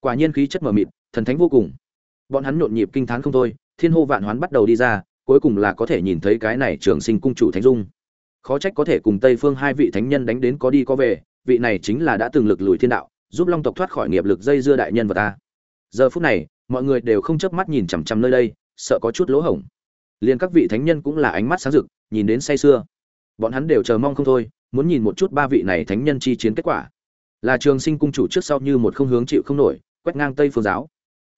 Quả nhiên khí chất mờ mịt, thần thánh vô cùng bọn hắn nhộn nhịp kinh thán không thôi, thiên hô vạn hoán bắt đầu đi ra, cuối cùng là có thể nhìn thấy cái này trường sinh cung chủ thánh dung. Khó trách có thể cùng tây phương hai vị thánh nhân đánh đến có đi có về, vị này chính là đã từng lực lùi thiên đạo, giúp long tộc thoát khỏi nghiệp lực dây dưa đại nhân vật ta. Giờ phút này, mọi người đều không chớp mắt nhìn chằm chằm nơi đây, sợ có chút lỗ hổng. Liền các vị thánh nhân cũng là ánh mắt sáng rực, nhìn đến say sưa. Bọn hắn đều chờ mong không thôi, muốn nhìn một chút ba vị này thánh nhân chi chiến kết quả. Là trường sinh cung chủ trước sau như một không hướng chịu không nổi, quét ngang tây phương giáo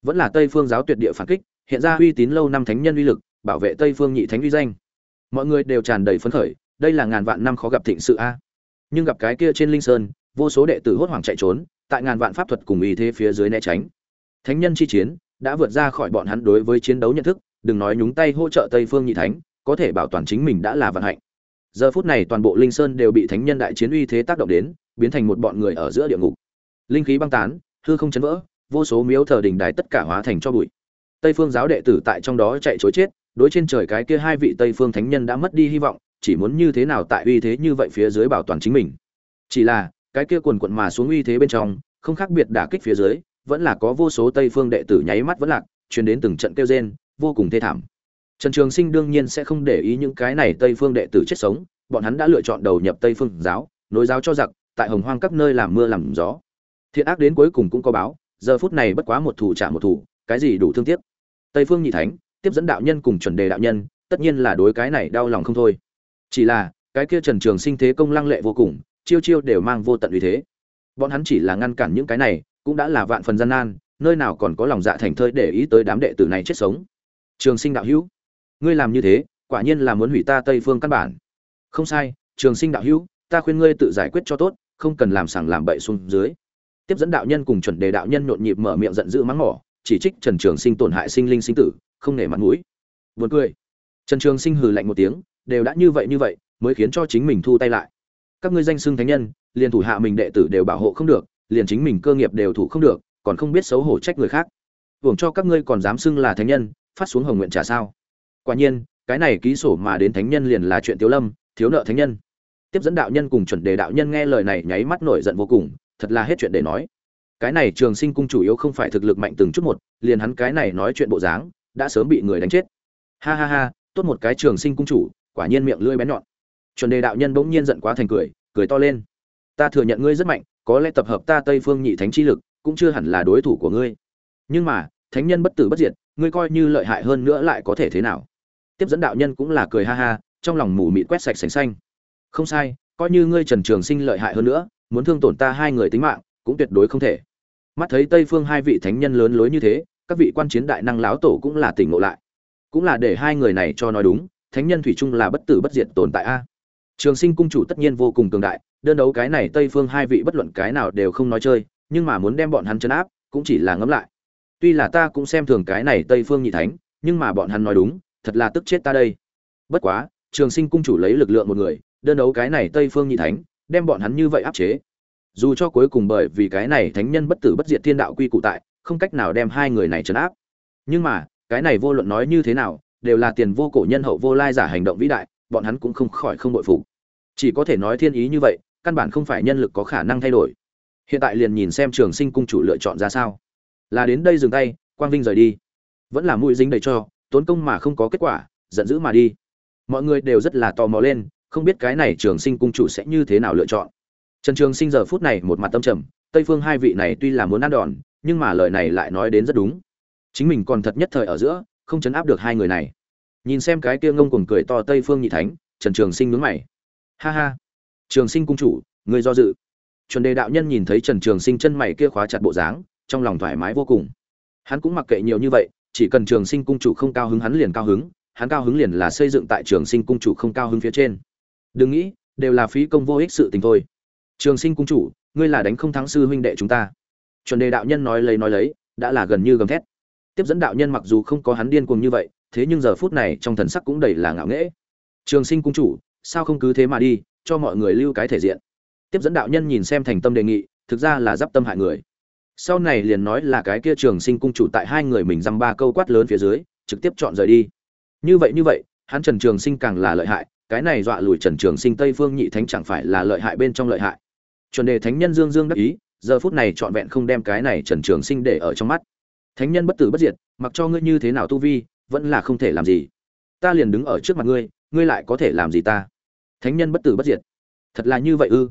vẫn là tây phương giáo tuyệt địa phản kích, hiện ra uy tín lâu năm thánh nhân uy lực, bảo vệ tây phương nhị thánh uy danh. Mọi người đều tràn đầy phấn khởi, đây là ngàn vạn năm khó gặp thịnh sự a. Nhưng gặp cái kia trên linh sơn, vô số đệ tử hốt hoảng chạy trốn, tại ngàn vạn pháp thuật cùng ý thế phía dưới né tránh. Thánh nhân chi chiến đã vượt ra khỏi bọn hắn đối với chiến đấu nhận thức, đừng nói nhúng tay hỗ trợ tây phương nhị thánh, có thể bảo toàn chính mình đã là vận hạnh. Giờ phút này toàn bộ linh sơn đều bị thánh nhân đại chiến uy thế tác động đến, biến thành một bọn người ở giữa địa ngục. Linh khí băng tán, hư không chấn vỡ vô số miếu thờ đình đài tất cả hóa thành cho bụi. Tây phương giáo đệ tử tại trong đó chạy chối chết, đối trên trời cái kia hai vị tây phương thánh nhân đã mất đi hy vọng, chỉ muốn như thế nào tại uy thế như vậy phía dưới bảo toàn chính mình. Chỉ là, cái kia quần quận mà xuống uy thế bên trong, không khác biệt đả kích phía dưới, vẫn là có vô số tây phương đệ tử nháy mắt vẫn lạc, truyền đến từng trận kêu rên, vô cùng thê thảm. Trần trường sinh đương nhiên sẽ không để ý những cái này tây phương đệ tử chết sống, bọn hắn đã lựa chọn đầu nhập tây phương giáo, nối giáo cho giặc, tại hồng hoang các nơi làm mưa làm gió. Thiện ác đến cuối cùng cũng có báo giờ phút này bất quá một thủ trả một thủ, cái gì đủ thương tiếc. Tây phương nhị thánh, tiếp dẫn đạo nhân cùng chuẩn đề đạo nhân, tất nhiên là đối cái này đau lòng không thôi. Chỉ là, cái kia trần trường sinh thế công lăng lệ vô cùng, chiêu chiêu đều mang vô tận uy thế. Bọn hắn chỉ là ngăn cản những cái này, cũng đã là vạn phần gian nan, nơi nào còn có lòng dạ thành thơi để ý tới đám đệ tử này chết sống. Trường sinh đạo hữu, ngươi làm như thế, quả nhiên là muốn hủy ta tây phương căn bản. Không sai, trường sinh đạo hữu, ta khuyên ngươi tự giải quyết cho tốt, không cần làm sảng làm bậy xuống dưới tiếp dẫn đạo nhân cùng chuẩn đề đạo nhân nhộn nhịp mở miệng giận dữ mắng mỏ, chỉ trích trần trường sinh tổn hại sinh linh sinh tử, không nể mặt mũi. Buồn cười. Trần trường sinh hừ lạnh một tiếng, đều đã như vậy như vậy, mới khiến cho chính mình thu tay lại. Các ngươi danh xưng thánh nhân, liền thủ hạ mình đệ tử đều bảo hộ không được, liền chính mình cơ nghiệp đều thủ không được, còn không biết xấu hổ trách người khác. Hưởng cho các ngươi còn dám xưng là thánh nhân, phát xuống hồng nguyện trả sao. Quả nhiên, cái này ký sổ mà đến thánh nhân liền là chuyện tiếu lâm, thiếu nợ thánh nhân. Tiếp dẫn đạo nhân cùng chuẩn đề đạo nhân nghe lời này nháy mắt nổi giận vô cùng thật là hết chuyện để nói. Cái này trường sinh cung chủ yếu không phải thực lực mạnh từng chút một, liền hắn cái này nói chuyện bộ dáng, đã sớm bị người đánh chết. Ha ha ha, tốt một cái trường sinh cung chủ, quả nhiên miệng lưỡi bén nhọn. Chuẩn đề đạo nhân bỗng nhiên giận quá thành cười cười to lên. Ta thừa nhận ngươi rất mạnh, có lẽ tập hợp ta tây phương nhị thánh chi lực, cũng chưa hẳn là đối thủ của ngươi. Nhưng mà, thánh nhân bất tử bất diệt, ngươi coi như lợi hại hơn nữa lại có thể thế nào? Tiếp dẫn đạo nhân cũng là cười ha ha, trong lòng mù mịt quét sạch sành xanh. Không sai, coi như ngươi trần trường sinh lợi hại hơn nữa muốn thương tổn ta hai người tính mạng, cũng tuyệt đối không thể. Mắt thấy tây phương hai vị thánh nhân lớn lối như thế, các vị quan chiến đại năng láo tổ cũng là tỉnh ngộ lại. Cũng là để hai người này cho nói đúng, thánh nhân thủy chung là bất tử bất diệt tồn tại a. Trường sinh cung chủ tất nhiên vô cùng cường đại, đơn đấu cái này tây phương hai vị bất luận cái nào đều không nói chơi, nhưng mà muốn đem bọn hắn chấn áp, cũng chỉ là ngẫm lại. Tuy là ta cũng xem thường cái này tây phương nhị thánh, nhưng mà bọn hắn nói đúng, thật là tức chết ta đây. Bất quá, trường sinh cung chủ lấy lực lượng một người, đơn đấu cái này tây phương nhị thánh đem bọn hắn như vậy áp chế. Dù cho cuối cùng bởi vì cái này thánh nhân bất tử bất diệt thiên đạo quy cụ tại, không cách nào đem hai người này trấn áp. Nhưng mà, cái này vô luận nói như thế nào, đều là tiền vô cổ nhân hậu vô lai giả hành động vĩ đại, bọn hắn cũng không khỏi không bội phục. Chỉ có thể nói thiên ý như vậy, căn bản không phải nhân lực có khả năng thay đổi. Hiện tại liền nhìn xem trường sinh cung chủ lựa chọn ra sao. Là đến đây dừng tay, quang vinh rời đi. Vẫn là mũi dính đầy cho, tốn công mà không có kết quả, giận dữ mà đi. Mọi người đều rất là tò mò lên không biết cái này trường sinh cung chủ sẽ như thế nào lựa chọn. Trần trường sinh giờ phút này một mặt tâm trầm, tây phương hai vị này tuy là muốn ăn đòn, nhưng mà lời này lại nói đến rất đúng. Chính mình còn thật nhất thời ở giữa, không chấn áp được hai người này. Nhìn xem cái kia ngông cuồng cười to tây phương nhị thánh, trần trường sinh nhướng mày. Ha ha. Trường sinh cung chủ người do dự. Chuẩn đề đạo nhân nhìn thấy trần trường sinh chân mày kia khóa chặt bộ dáng, trong lòng thoải mái vô cùng. Hắn cũng mặc kệ nhiều như vậy, chỉ cần trường sinh cung chủ không cao hứng hắn liền cao hứng, hắn cao hứng liền là xây dựng tại trường sinh cung chủ không cao hứng phía trên đừng nghĩ, đều là phí công vô ích sự tình thôi. Trường sinh cung chủ, ngươi là đánh không thắng sư huynh đệ chúng ta. Chuẩn đề đạo nhân nói lấy nói lấy, đã là gần như gầm thét. Tiếp dẫn đạo nhân mặc dù không có hắn điên cuồng như vậy, thế nhưng giờ phút này trong thần sắc cũng đầy là ngạo nghễ. Trường sinh cung chủ, sao không cứ thế mà đi, cho mọi người lưu cái thể diện. Tiếp dẫn đạo nhân nhìn xem thành tâm đề nghị, thực ra là d i p tâm hại người. Sau này liền nói là cái kia trường sinh cung chủ tại hai người mình dăm ba câu quát lớn phía dưới, trực tiếp chọn rời đi. Như vậy như vậy, hắn trần trường sinh càng là lợi hại cái này dọa lùi trần trường sinh tây phương nhị thánh chẳng phải là lợi hại bên trong lợi hại. Chuẩn đề thánh nhân dương dương đắc ý, giờ phút này trọn vẹn không đem cái này trần trường sinh để ở trong mắt. Thánh nhân bất tử bất diệt, mặc cho ngươi như thế nào tu vi, vẫn là không thể làm gì. Ta liền đứng ở trước mặt ngươi ngươi lại có thể làm gì ta? Thánh nhân bất tử bất diệt. Thật là như vậy ư?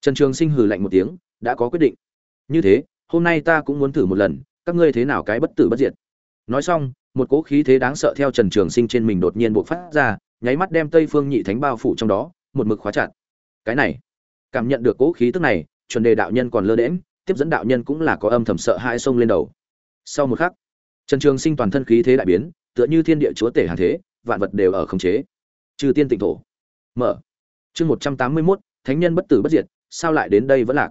Trần trường sinh hừ lạnh một tiếng, đã có quyết định. Như thế, hôm nay ta cũng muốn thử một lần, các ngươi thế nào cái bất tử bất diệt? Nói xong, một cỗ khí thế đáng sợ theo trần trường sinh trên mình đột nhiên bộc phát ra nháy mắt đem tây phương nhị thánh bao phủ trong đó, một mực khóa chặt. Cái này, cảm nhận được cỗ khí tức này, chuẩn đề đạo nhân còn lơ đễm tiếp dẫn đạo nhân cũng là có âm thầm sợ hai sông lên đầu. Sau một khắc, trần trường sinh toàn thân khí thế đại biến, tựa như thiên địa chúa tể hàng thế, vạn vật đều ở khống chế. Trừ tiên tịnh thổ. Mở. Chương một trăm tám mươi mốt, thánh nhân bất tử bất diệt, sao lại đến đây vẫn lạc?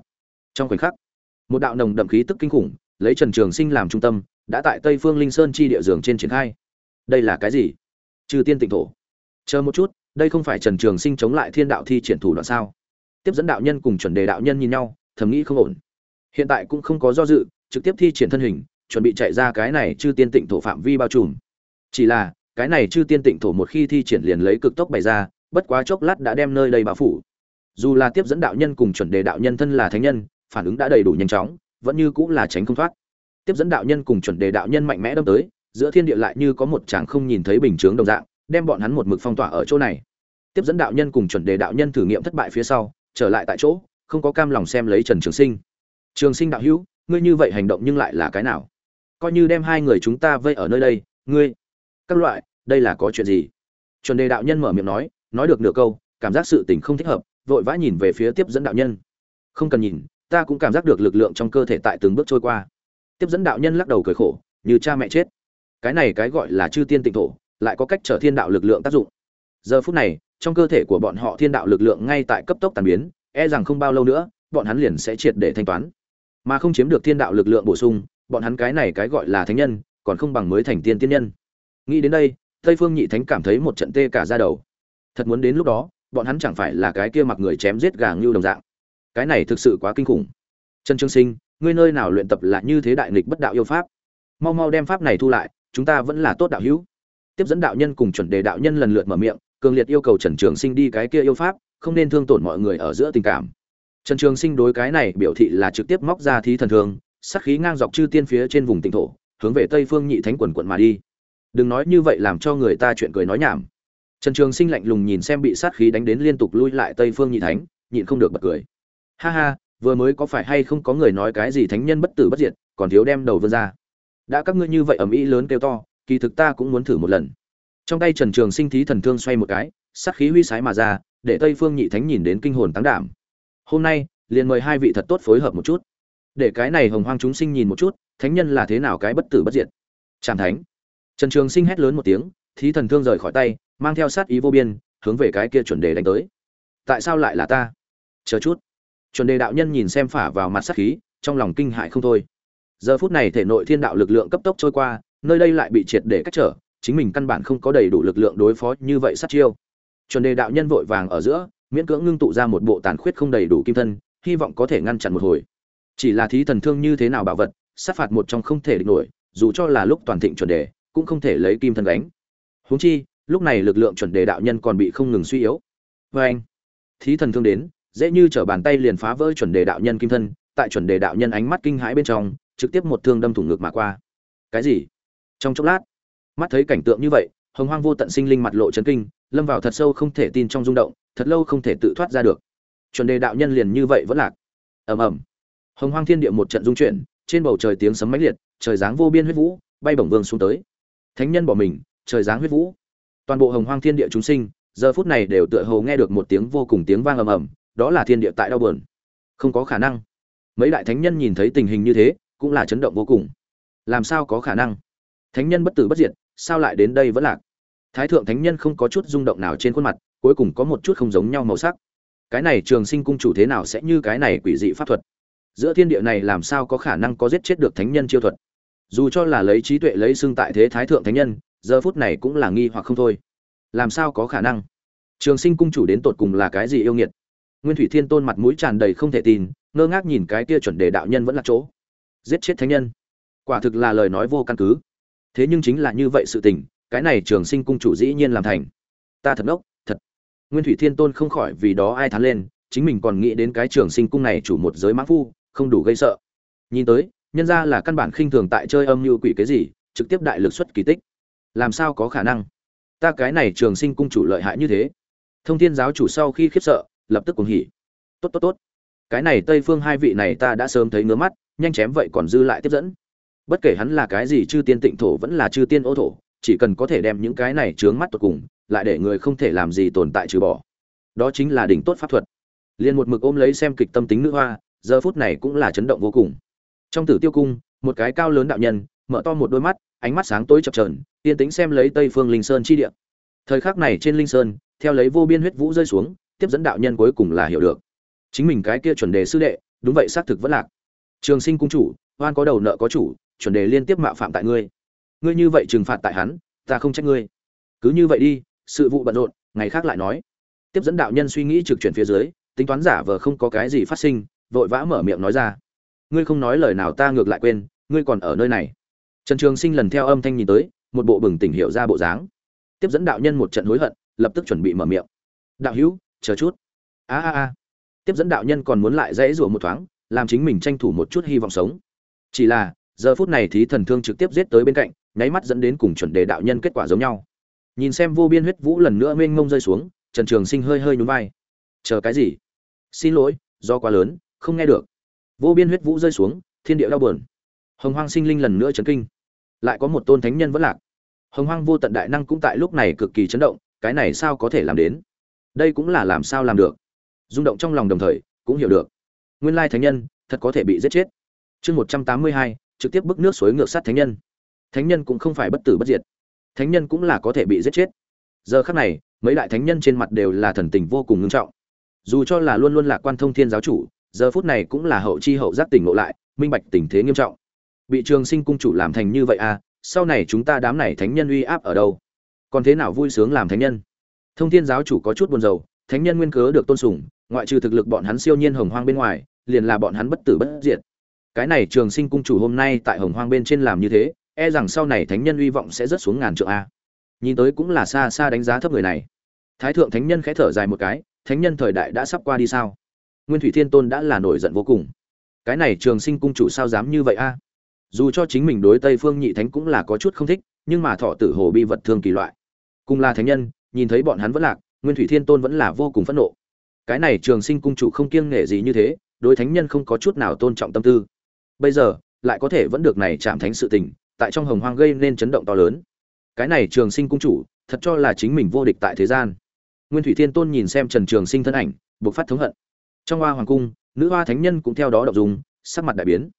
Trong khoảnh khắc, một đạo nồng đậm khí tức kinh khủng, lấy trần trường sinh làm trung tâm, đã tại tây phương linh sơn chi địa giường trên triển khai. Đây là cái gì? Trừ tiên tịnh thổ chờ một chút, đây không phải trần trường sinh chống lại thiên đạo thi triển thủ đoạn sao? Tiếp dẫn đạo nhân cùng chuẩn đề đạo nhân nhìn nhau, thầm nghĩ không ổn. Hiện tại cũng không có do dự, trực tiếp thi triển thân hình, chuẩn bị chạy ra cái này chư tiên tịnh thổ phạm vi bao trùm. Chỉ là, cái này chư tiên tịnh thổ một khi thi triển liền lấy cực tốc bày ra, bất quá chốc lát đã đem nơi đây bao phủ. Dù là tiếp dẫn đạo nhân cùng chuẩn đề đạo nhân thân là thánh nhân, phản ứng đã đầy đủ nhanh chóng, vẫn như cũng là tránh không thoát. Tiếp dẫn đạo nhân cùng chuẩn đề đạo nhân mạnh mẽ đâm tới, giữa thiên địa lại như có một chàng không nhìn thấy bình chướng đồng dạng đem bọn hắn một mực phong tỏa ở chỗ này. Tiếp dẫn đạo nhân cùng chuẩn đề đạo nhân thử nghiệm thất bại phía sau, trở lại tại chỗ, không có cam lòng xem lấy trần trường sinh. Trường sinh đạo hữu, ngươi như vậy hành động nhưng lại là cái nào? Coi như đem hai người chúng ta vây ở nơi đây, ngươi, các loại, đây là có chuyện gì? Chuẩn đề đạo nhân mở miệng nói nói được nửa câu, cảm giác sự tình không thích hợp, vội vã nhìn về phía tiếp dẫn đạo nhân. Không cần nhìn, ta cũng cảm giác được lực lượng trong cơ thể tại từng bước trôi qua. Tiếp dẫn đạo nhân lắc đầu cười khổ, như cha mẹ chết. Cái này cái gọi là chư tiên tịnh thổ lại có cách trở thiên đạo lực lượng tác dụng. Giờ phút này, trong cơ thể của bọn họ thiên đạo lực lượng ngay tại cấp tốc tàn biến e rằng không bao lâu nữa, bọn hắn liền sẽ triệt để thanh toán. Mà không chiếm được thiên đạo lực lượng bổ sung, bọn hắn cái này cái gọi là thánh nhân, còn không bằng mới thành tiên tiên nhân. Nghĩ đến đây, tây phương nhị thánh cảm thấy một trận tê cả ra đầu. Thật muốn đến lúc đó, bọn hắn chẳng phải là cái kia mặc người chém giết gà ngưu đồng dạng. Cái này thực sự quá kinh khủng. Trần trương sinh, ngươi nơi nào luyện tập lại như thế đại nghịch bất đạo yêu pháp? Mau mau đem pháp này thu lại, chúng ta vẫn là tốt đạo hữu tiếp dẫn đạo nhân cùng chuẩn đề đạo nhân lần lượt mở miệng, cường liệt yêu cầu trần trường sinh đi cái kia yêu pháp, không nên thương tổn mọi người ở giữa tình cảm. Trần trường sinh đối cái này biểu thị là trực tiếp móc ra thí thần thương sắc khí ngang dọc chư tiên phía trên vùng tỉnh thổ, hướng về tây phương nhị thánh quần quận mà đi. Đừng nói như vậy làm cho người ta chuyện cười nói nhảm. Trần trường sinh lạnh lùng nhìn xem bị sát khí đánh đến liên tục lui lại tây phương nhị thánh, nhịn không được bật cười. Ha ha, vừa mới có phải hay không có người nói cái gì thánh nhân bất tử bất diệt, còn thiếu đem đầu vươn ra. Đã các ngươi như vậy ầm ĩ lớn kêu to kỳ thực ta cũng muốn thử một lần. Trong tay trần trường sinh thí thần thương xoay một cái, sát khí huy sái mà ra, để tây phương nhị thánh nhìn đến kinh hồn táng đảm. Hôm nay, liền mời hai vị thật tốt phối hợp một chút. Để cái này hồng hoang chúng sinh nhìn một chút, thánh nhân là thế nào cái bất tử bất diệt. Tràn thánh. Trần trường sinh hét lớn một tiếng, thí thần thương rời khỏi tay, mang theo sát ý vô biên, hướng về cái kia chuẩn đề đánh tới. Tại sao lại là ta? Chờ chút. Chuẩn đề đạo nhân nhìn xem phả vào mặt sát khí, trong lòng kinh hại không thôi. Giờ phút này thể nội thiên đạo lực lượng cấp tốc trôi qua nơi đây lại bị triệt để cách trở, chính mình căn bản không có đầy đủ lực lượng đối phó như vậy sát chiêu. Chuẩn đề đạo nhân vội vàng ở giữa, miễn cưỡng ngưng tụ ra một bộ tàn khuyết không đầy đủ kim thân, hy vọng có thể ngăn chặn một hồi. Chỉ là thí thần thương như thế nào bảo vật, sát phạt một trong không thể địch nổi, dù cho là lúc toàn thịnh chuẩn đề, cũng không thể lấy kim thân đánh huống chi, lúc này lực lượng chuẩn đề đạo nhân còn bị không ngừng suy yếu. Vê anh, thí thần thương đến, dễ như trở bàn tay liền phá vỡ chuẩn đề đạo nhân kim thân, tại chuẩn đề đạo nhân ánh mắt kinh hãi bên trong, trực tiếp một thương đâm thủng ngực mà qua. Cái gì? Trong chốc lát, mắt thấy cảnh tượng như vậy, hồng hoang vô tận sinh linh mặt lộ chấn kinh, lâm vào thật sâu không thể tin trong rung động, thật lâu không thể tự thoát ra được. Chuẩn đề đạo nhân liền như vậy vẫn lạc. Ầm ầm. Hồng hoang thiên địa một trận rung chuyển, trên bầu trời tiếng sấm mãnh liệt, trời giáng vô biên huyết vũ, bay bổng vương xuống tới. Thánh nhân bỏ mình, trời giáng huyết vũ. Toàn bộ hồng hoang thiên địa chúng sinh, giờ phút này đều tựa hồ nghe được một tiếng vô cùng tiếng vang ầm ầm, đó là thiên địa tại đau buồn. Không có khả năng. Mấy đại thánh nhân nhìn thấy tình hình như thế, cũng là chấn động vô cùng. Làm sao có khả năng? Thánh nhân bất tử bất diệt, sao lại đến đây vẫn lạc? Thái thượng thánh nhân không có chút rung động nào trên khuôn mặt, cuối cùng có một chút không giống nhau màu sắc. Cái này trường sinh cung chủ thế nào sẽ như cái này quỷ dị pháp thuật? Giữa thiên địa này làm sao có khả năng có giết chết được thánh nhân chiêu thuật? Dù cho là lấy trí tuệ lấy xưng tại thế thái thượng thánh nhân, giờ phút này cũng là nghi hoặc không thôi. Làm sao có khả năng? Trường sinh cung chủ đến tột cùng là cái gì yêu nghiệt? Nguyên thủy thiên tôn mặt mũi tràn đầy không thể tin, ngơ ngác nhìn cái kia chuẩn đề đạo nhân vẫn là chỗ. Giết chết thánh nhân. Quả thực là lời nói vô căn cứ thế nhưng chính là như vậy sự tình, cái này trường sinh cung chủ dĩ nhiên làm thành. Ta thật ngốc, thật. Nguyên thủy thiên tôn không khỏi vì đó ai thán lên, chính mình còn nghĩ đến cái trường sinh cung này chủ một giới mã phu, không đủ gây sợ. Nhìn tới, nhân ra là căn bản khinh thường tại chơi âm như quỷ cái gì, trực tiếp đại lực xuất kỳ tích. Làm sao có khả năng? Ta cái này trường sinh cung chủ lợi hại như thế. Thông thiên giáo chủ sau khi khiếp sợ, lập tức cuồng hỉ. Tốt tốt tốt. Cái này tây phương hai vị này ta đã sớm thấy ngứa mắt, nhanh chém vậy còn dư lại tiếp dẫn bất kể hắn là cái gì chư tiên tịnh thổ vẫn là chư tiên ô thổ, chỉ cần có thể đem những cái này trướng mắt tột cùng, lại để người không thể làm gì tồn tại trừ bỏ. Đó chính là đỉnh tốt pháp thuật. Liền một mực ôm lấy xem kịch tâm tính nữ hoa, giờ phút này cũng là chấn động vô cùng. Trong tử tiêu cung, một cái cao lớn đạo nhân, mở to một đôi mắt, ánh mắt sáng tối chập trờn yên tĩnh xem lấy tây phương linh sơn chi địa. Thời khắc này trên linh sơn, theo lấy vô biên huyết vũ rơi xuống, tiếp dẫn đạo nhân cuối cùng là hiểu được. Chính mình cái kia chuẩn đề sư đệ, đúng vậy, xác thực vẫn lạc. Trường sinh cung chủ, oan có đầu nợ có chủ chuẩn đề liên tiếp mạo phạm tại ngươi. Ngươi như vậy trừng phạt tại hắn, ta không trách ngươi. Cứ như vậy đi, sự vụ bận rộn, ngày khác lại nói. Tiếp dẫn đạo nhân suy nghĩ trực chuyển phía dưới, tính toán giả vờ không có cái gì phát sinh, vội vã mở miệng nói ra. Ngươi không nói lời nào ta ngược lại quên, ngươi còn ở nơi này. Trần trường sinh lần theo âm thanh nhìn tới, một bộ bừng tỉnh hiểu ra bộ dáng. Tiếp dẫn đạo nhân một trận hối hận, lập tức chuẩn bị mở miệng. Đạo hữu, chờ chút. A a a. Tiếp dẫn đạo nhân còn muốn lại dãy rủa một thoáng, làm chính mình tranh thủ một chút hy vọng sống. Chỉ là giờ phút này thí thần thương trực tiếp giết tới bên cạnh, nháy mắt dẫn đến cùng chuẩn đề đạo nhân kết quả giống nhau. Nhìn xem vô biên huyết vũ lần nữa mênh mông rơi xuống, trần trường sinh hơi hơi nhún vai. Chờ cái gì? Xin lỗi, do quá lớn, không nghe được. Vô biên huyết vũ rơi xuống, thiên địa đau buồn. Hồng hoang sinh linh lần nữa chấn kinh. Lại có một tôn thánh nhân vẫn lạc. Hồng hoang vô tận đại năng cũng tại lúc này cực kỳ chấn động, cái này sao có thể làm đến? Đây cũng là làm sao làm được? Rung động trong lòng đồng thời, cũng hiểu được. Nguyên lai thánh nhân, thật có thể bị giết chết. Chương một trăm tám mươi hai trực tiếp bức nước suối ngược sát thánh nhân. Thánh nhân cũng không phải bất tử bất diệt. Thánh nhân cũng là có thể bị giết chết. Giờ khắc này, mấy đại thánh nhân trên mặt đều là thần tình vô cùng ngưng trọng. Dù cho là luôn luôn là quan thông thiên giáo chủ, giờ phút này cũng là hậu chi hậu giác tỉnh ngộ lại, minh bạch tình thế nghiêm trọng. Bị trường sinh cung chủ làm thành như vậy à sau này chúng ta đám này thánh nhân uy áp ở đâu? Còn thế nào vui sướng làm thánh nhân? Thông thiên giáo chủ có chút buồn rầu, thánh nhân nguyên cớ được tôn sùng, ngoại trừ thực lực bọn hắn siêu nhiên hồng hoang bên ngoài, liền là bọn hắn bất tử bất diệt cái này trường sinh cung chủ hôm nay tại hồng hoang bên trên làm như thế e rằng sau này thánh nhân uy vọng sẽ rất xuống ngàn trượng a. Nhìn tới cũng là xa xa đánh giá thấp người này. Thái thượng thánh nhân khẽ thở dài một cái, thánh nhân thời đại đã sắp qua đi sao? Nguyên thủy thiên tôn đã là nổi giận vô cùng. Cái này trường sinh cung chủ sao dám như vậy a? Dù cho chính mình đối tây phương nhị thánh cũng là có chút không thích, nhưng mà thọ tử hồ bi vật thương kỳ loại. Cùng là thánh nhân, nhìn thấy bọn hắn vẫn lạc, nguyên thủy thiên tôn vẫn là vô cùng phẫn nộ. Cái này trường sinh cung chủ không kiêng nghệ gì như thế, đối thánh nhân không có chút nào tôn trọng tâm tư bây giờ, lại có thể vẫn được này chạm thánh sự tình, tại trong hồng hoang gây nên chấn động to lớn. Cái này trường sinh cung chủ, thật cho là chính mình vô địch tại thế gian. Nguyên thủy thiên tôn nhìn xem trần trường sinh thân ảnh, buộc phát thống hận. Trong hoa hoàng cung, nữ hoa thánh nhân cũng theo đó đọc dùng sắc mặt đại biến.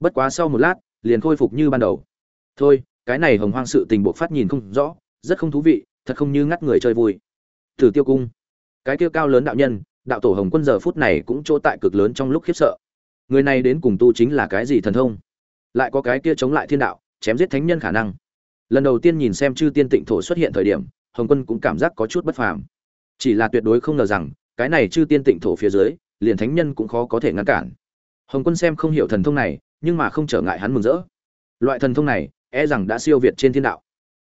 Bất quá sau một lát, liền khôi phục như ban đầu. Thôi, cái này hồng hoang sự tình buộc phát nhìn không rõ, rất không thú vị, thật không như ngắt người chơi vui. Thử tiêu cung. Cái tiêu cao lớn đạo nhân, đạo tổ hồng quân giờ phút này cũng chỗ tại cực lớn trong lúc khiếp sợ người này đến cùng tu chính là cái gì thần thông? Lại có cái kia chống lại thiên đạo, chém giết thánh nhân khả năng. Lần đầu tiên nhìn xem chư tiên tịnh thổ xuất hiện thời điểm, hồng quân cũng cảm giác có chút bất phàm. Chỉ là tuyệt đối không ngờ rằng, cái này chư tiên tịnh thổ phía dưới, liền thánh nhân cũng khó có thể ngăn cản. Hồng quân xem không hiểu thần thông này, nhưng mà không trở ngại hắn mừng rỡ. Loại thần thông này e rằng đã siêu việt trên thiên đạo.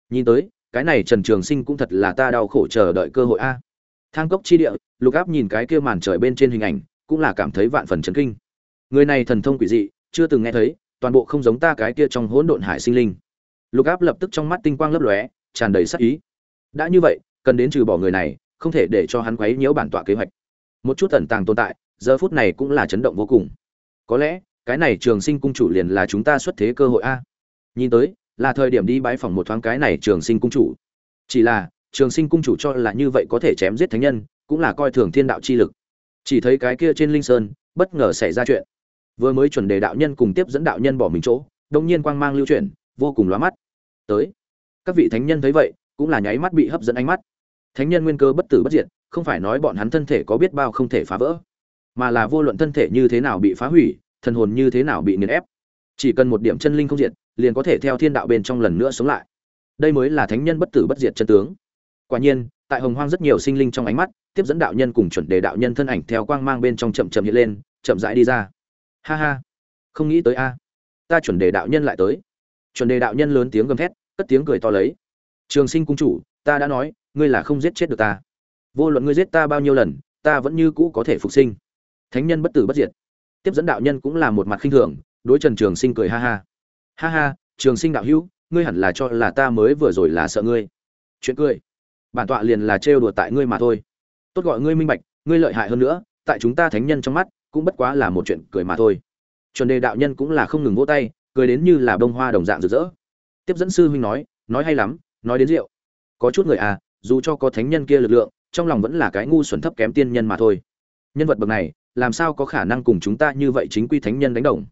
Nhìn tới, cái này trần trường sinh cũng thật là ta đau khổ chờ đợi cơ hội a. Thang cốc chi địa, lục áp nhìn cái kia màn trời bên trên hình ảnh, cũng là cảm thấy vạn phần chấn kinh người này thần thông quỷ dị, chưa từng nghe thấy, toàn bộ không giống ta cái kia trong hỗn độn hải sinh linh. Lục áp lập tức trong mắt tinh quang lấp lóe, tràn đầy sắc ý. Đã như vậy, cần đến trừ bỏ người này, không thể để cho hắn quấy nhiễu bản tọa kế hoạch. Một chút tẩn tàng tồn tại, giờ phút này cũng là chấn động vô cùng. Có lẽ, cái này trường sinh cung chủ liền là chúng ta xuất thế cơ hội a. Nhìn tới, là thời điểm đi bãi phòng một thoáng cái này trường sinh cung chủ. Chỉ là, trường sinh cung chủ cho là như vậy có thể chém giết thánh nhân, cũng là coi thường thiên đạo chi lực. Chỉ thấy cái kia trên linh sơn, bất ngờ xảy ra chuyện vừa mới chuẩn đề đạo nhân cùng tiếp dẫn đạo nhân bỏ mình chỗ, đông nhiên quang mang lưu chuyển, vô cùng lóa mắt. Tới. Các vị thánh nhân thấy vậy, cũng là nháy mắt bị hấp dẫn ánh mắt. Thánh nhân nguyên cơ bất tử bất diệt, không phải nói bọn hắn thân thể có biết bao không thể phá vỡ, mà là vô luận thân thể như thế nào bị phá hủy, thần hồn như thế nào bị nghiền ép. Chỉ cần một điểm chân linh không diệt, liền có thể theo thiên đạo bên trong lần nữa sống lại. Đây mới là thánh nhân bất tử bất diệt chân tướng. Quả nhiên, tại hồng hoang rất nhiều sinh linh trong ánh mắt, tiếp dẫn đạo nhân cùng chuẩn đề đạo nhân thân ảnh theo quang mang bên trong chậm chậm hiện lên, chậm rãi đi ra ha ha. Không nghĩ tới a. Ta chuẩn đề đạo nhân lại tới. Chuẩn đề đạo nhân lớn tiếng gầm thét, cất tiếng cười to lấy. Trường sinh cung chủ, ta đã nói, ngươi là không giết chết được ta. Vô luận ngươi giết ta bao nhiêu lần, ta vẫn như cũ có thể phục sinh. Thánh nhân bất tử bất diệt. Tiếp dẫn đạo nhân cũng là một mặt khinh thường, đối trần trường sinh cười ha ha. Ha ha, trường sinh đạo hữu, ngươi hẳn là cho là ta mới vừa rồi là sợ ngươi. Chuyện cười. Bản tọa liền là trêu đùa tại ngươi mà thôi. Tốt gọi ngươi minh bạch, ngươi lợi hại hơn nữa, tại chúng ta thánh nhân trong mắt cũng bất quá là một chuyện cười mà thôi. Chuẩn đề đạo nhân cũng là không ngừng vỗ tay, cười đến như là bông hoa đồng dạng rực rỡ. Tiếp dẫn sư huynh nói nói hay lắm, nói đến rượu. Có chút người à dù cho có thánh nhân kia lực lượng, trong lòng vẫn là cái ngu xuẩn thấp kém tiên nhân mà thôi. Nhân vật bậc này, làm sao có khả năng cùng chúng ta như vậy chính quy thánh nhân đánh đồng?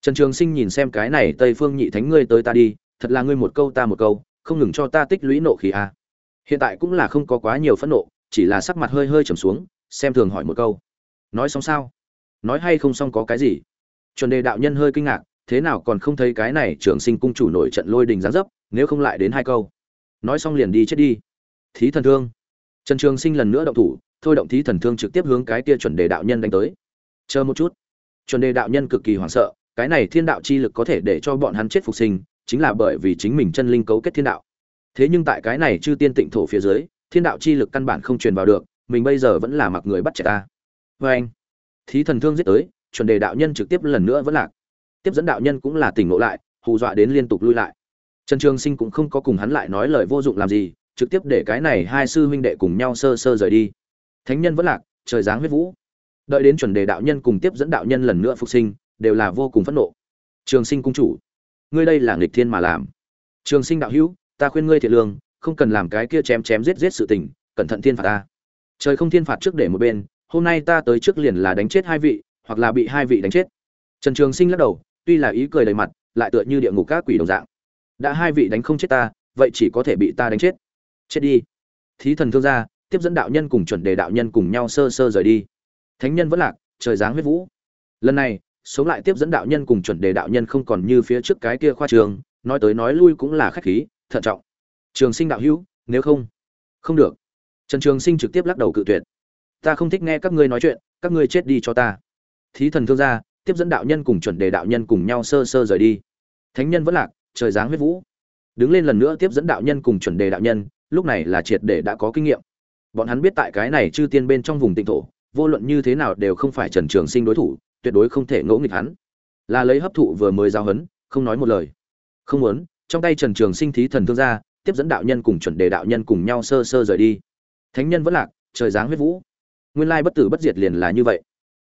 Trần trường sinh nhìn xem cái này tây phương nhị thánh ngươi tới ta đi, thật là ngươi một câu ta một câu, không ngừng cho ta tích lũy nộ khí à. hiện tại cũng là không có quá nhiều phẫn nộ, chỉ là sắc mặt hơi hơi trầm xuống, xem thường hỏi một câu. Nói xong sao? Nói hay không xong có cái gì? Chuẩn đề đạo nhân hơi kinh ngạc, thế nào còn không thấy cái này trường sinh cung chủ nổi trận lôi đình giáng dấp, nếu không lại đến hai câu. Nói xong liền đi chết đi. Thí thần thương. Trần trường sinh lần nữa động thủ, thôi động thí thần thương trực tiếp hướng cái kia chuẩn đề đạo nhân đánh tới. Chờ một chút. Chuẩn đề đạo nhân cực kỳ hoảng sợ, cái này thiên đạo chi lực có thể để cho bọn hắn chết phục sinh, chính là bởi vì chính mình chân linh cấu kết thiên đạo. Thế nhưng tại cái này chư tiên tịnh thổ phía dưới, thiên đạo chi lực căn bản không truyền vào được, mình bây giờ vẫn là mặc người bắt trẻ ta. Vê anh thí thần thương giết tới, chuẩn đề đạo nhân trực tiếp lần nữa vẫn lạc. Tiếp dẫn đạo nhân cũng là tỉnh ngộ lại, hù dọa đến liên tục lui lại. Trần trường sinh cũng không có cùng hắn lại nói lời vô dụng làm gì, trực tiếp để cái này hai sư huynh đệ cùng nhau sơ sơ rời đi. Thánh nhân vẫn lạc, trời giáng huyết vũ. Đợi đến chuẩn đề đạo nhân cùng tiếp dẫn đạo nhân lần nữa phục sinh, đều là vô cùng phẫn nộ. Trường sinh cung chủ, ngươi đây là nghịch thiên mà làm. Trường sinh đạo hữu, ta khuyên ngươi thiệt lương, không cần làm cái kia chém chém giết giết sự tình, cẩn thận thiên phạt ta. Trời không thiên phạt trước để một bên hôm nay ta tới trước liền là đánh chết hai vị, hoặc là bị hai vị đánh chết. Trần trường sinh lắc đầu, tuy là ý cười đầy mặt, lại tựa như địa ngục các quỷ đồng dạng. Đã hai vị đánh không chết ta, vậy chỉ có thể bị ta đánh chết. Chết đi. Thí thần thương gia, tiếp dẫn đạo nhân cùng chuẩn đề đạo nhân cùng nhau sơ sơ rời đi. Thánh nhân vẫn lạc, trời giáng huyết vũ. Lần này, sống lại tiếp dẫn đạo nhân cùng chuẩn đề đạo nhân không còn như phía trước cái kia khoa trường, nói tới nói lui cũng là khách khí, thận trọng. Trường sinh đạo hữu, nếu không? Không được. Trần trường sinh trực tiếp lắc đầu cự tuyệt ta không thích nghe các ngươi nói chuyện, các ngươi chết đi cho ta. Thí thần thương gia, tiếp dẫn đạo nhân cùng chuẩn đề đạo nhân cùng nhau sơ sơ rời đi. Thánh nhân vẫn lạc, trời giáng huyết vũ. Đứng lên lần nữa tiếp dẫn đạo nhân cùng chuẩn đề đạo nhân, lúc này là triệt để đã có kinh nghiệm. Bọn hắn biết tại cái này chư tiên bên trong vùng tịnh thổ, vô luận như thế nào đều không phải trần trường sinh đối thủ, tuyệt đối không thể ngỗ nghịch hắn. Là lấy hấp thụ vừa mới giao hấn, không nói một lời. Không muốn, trong tay trần trường sinh thí thần thương gia, tiếp dẫn đạo nhân cùng chuẩn đề đạo nhân cùng nhau sơ sơ rời đi. Thánh nhân vẫn lạc, trời giáng huyết vũ nguyên lai bất tử bất diệt liền là như vậy.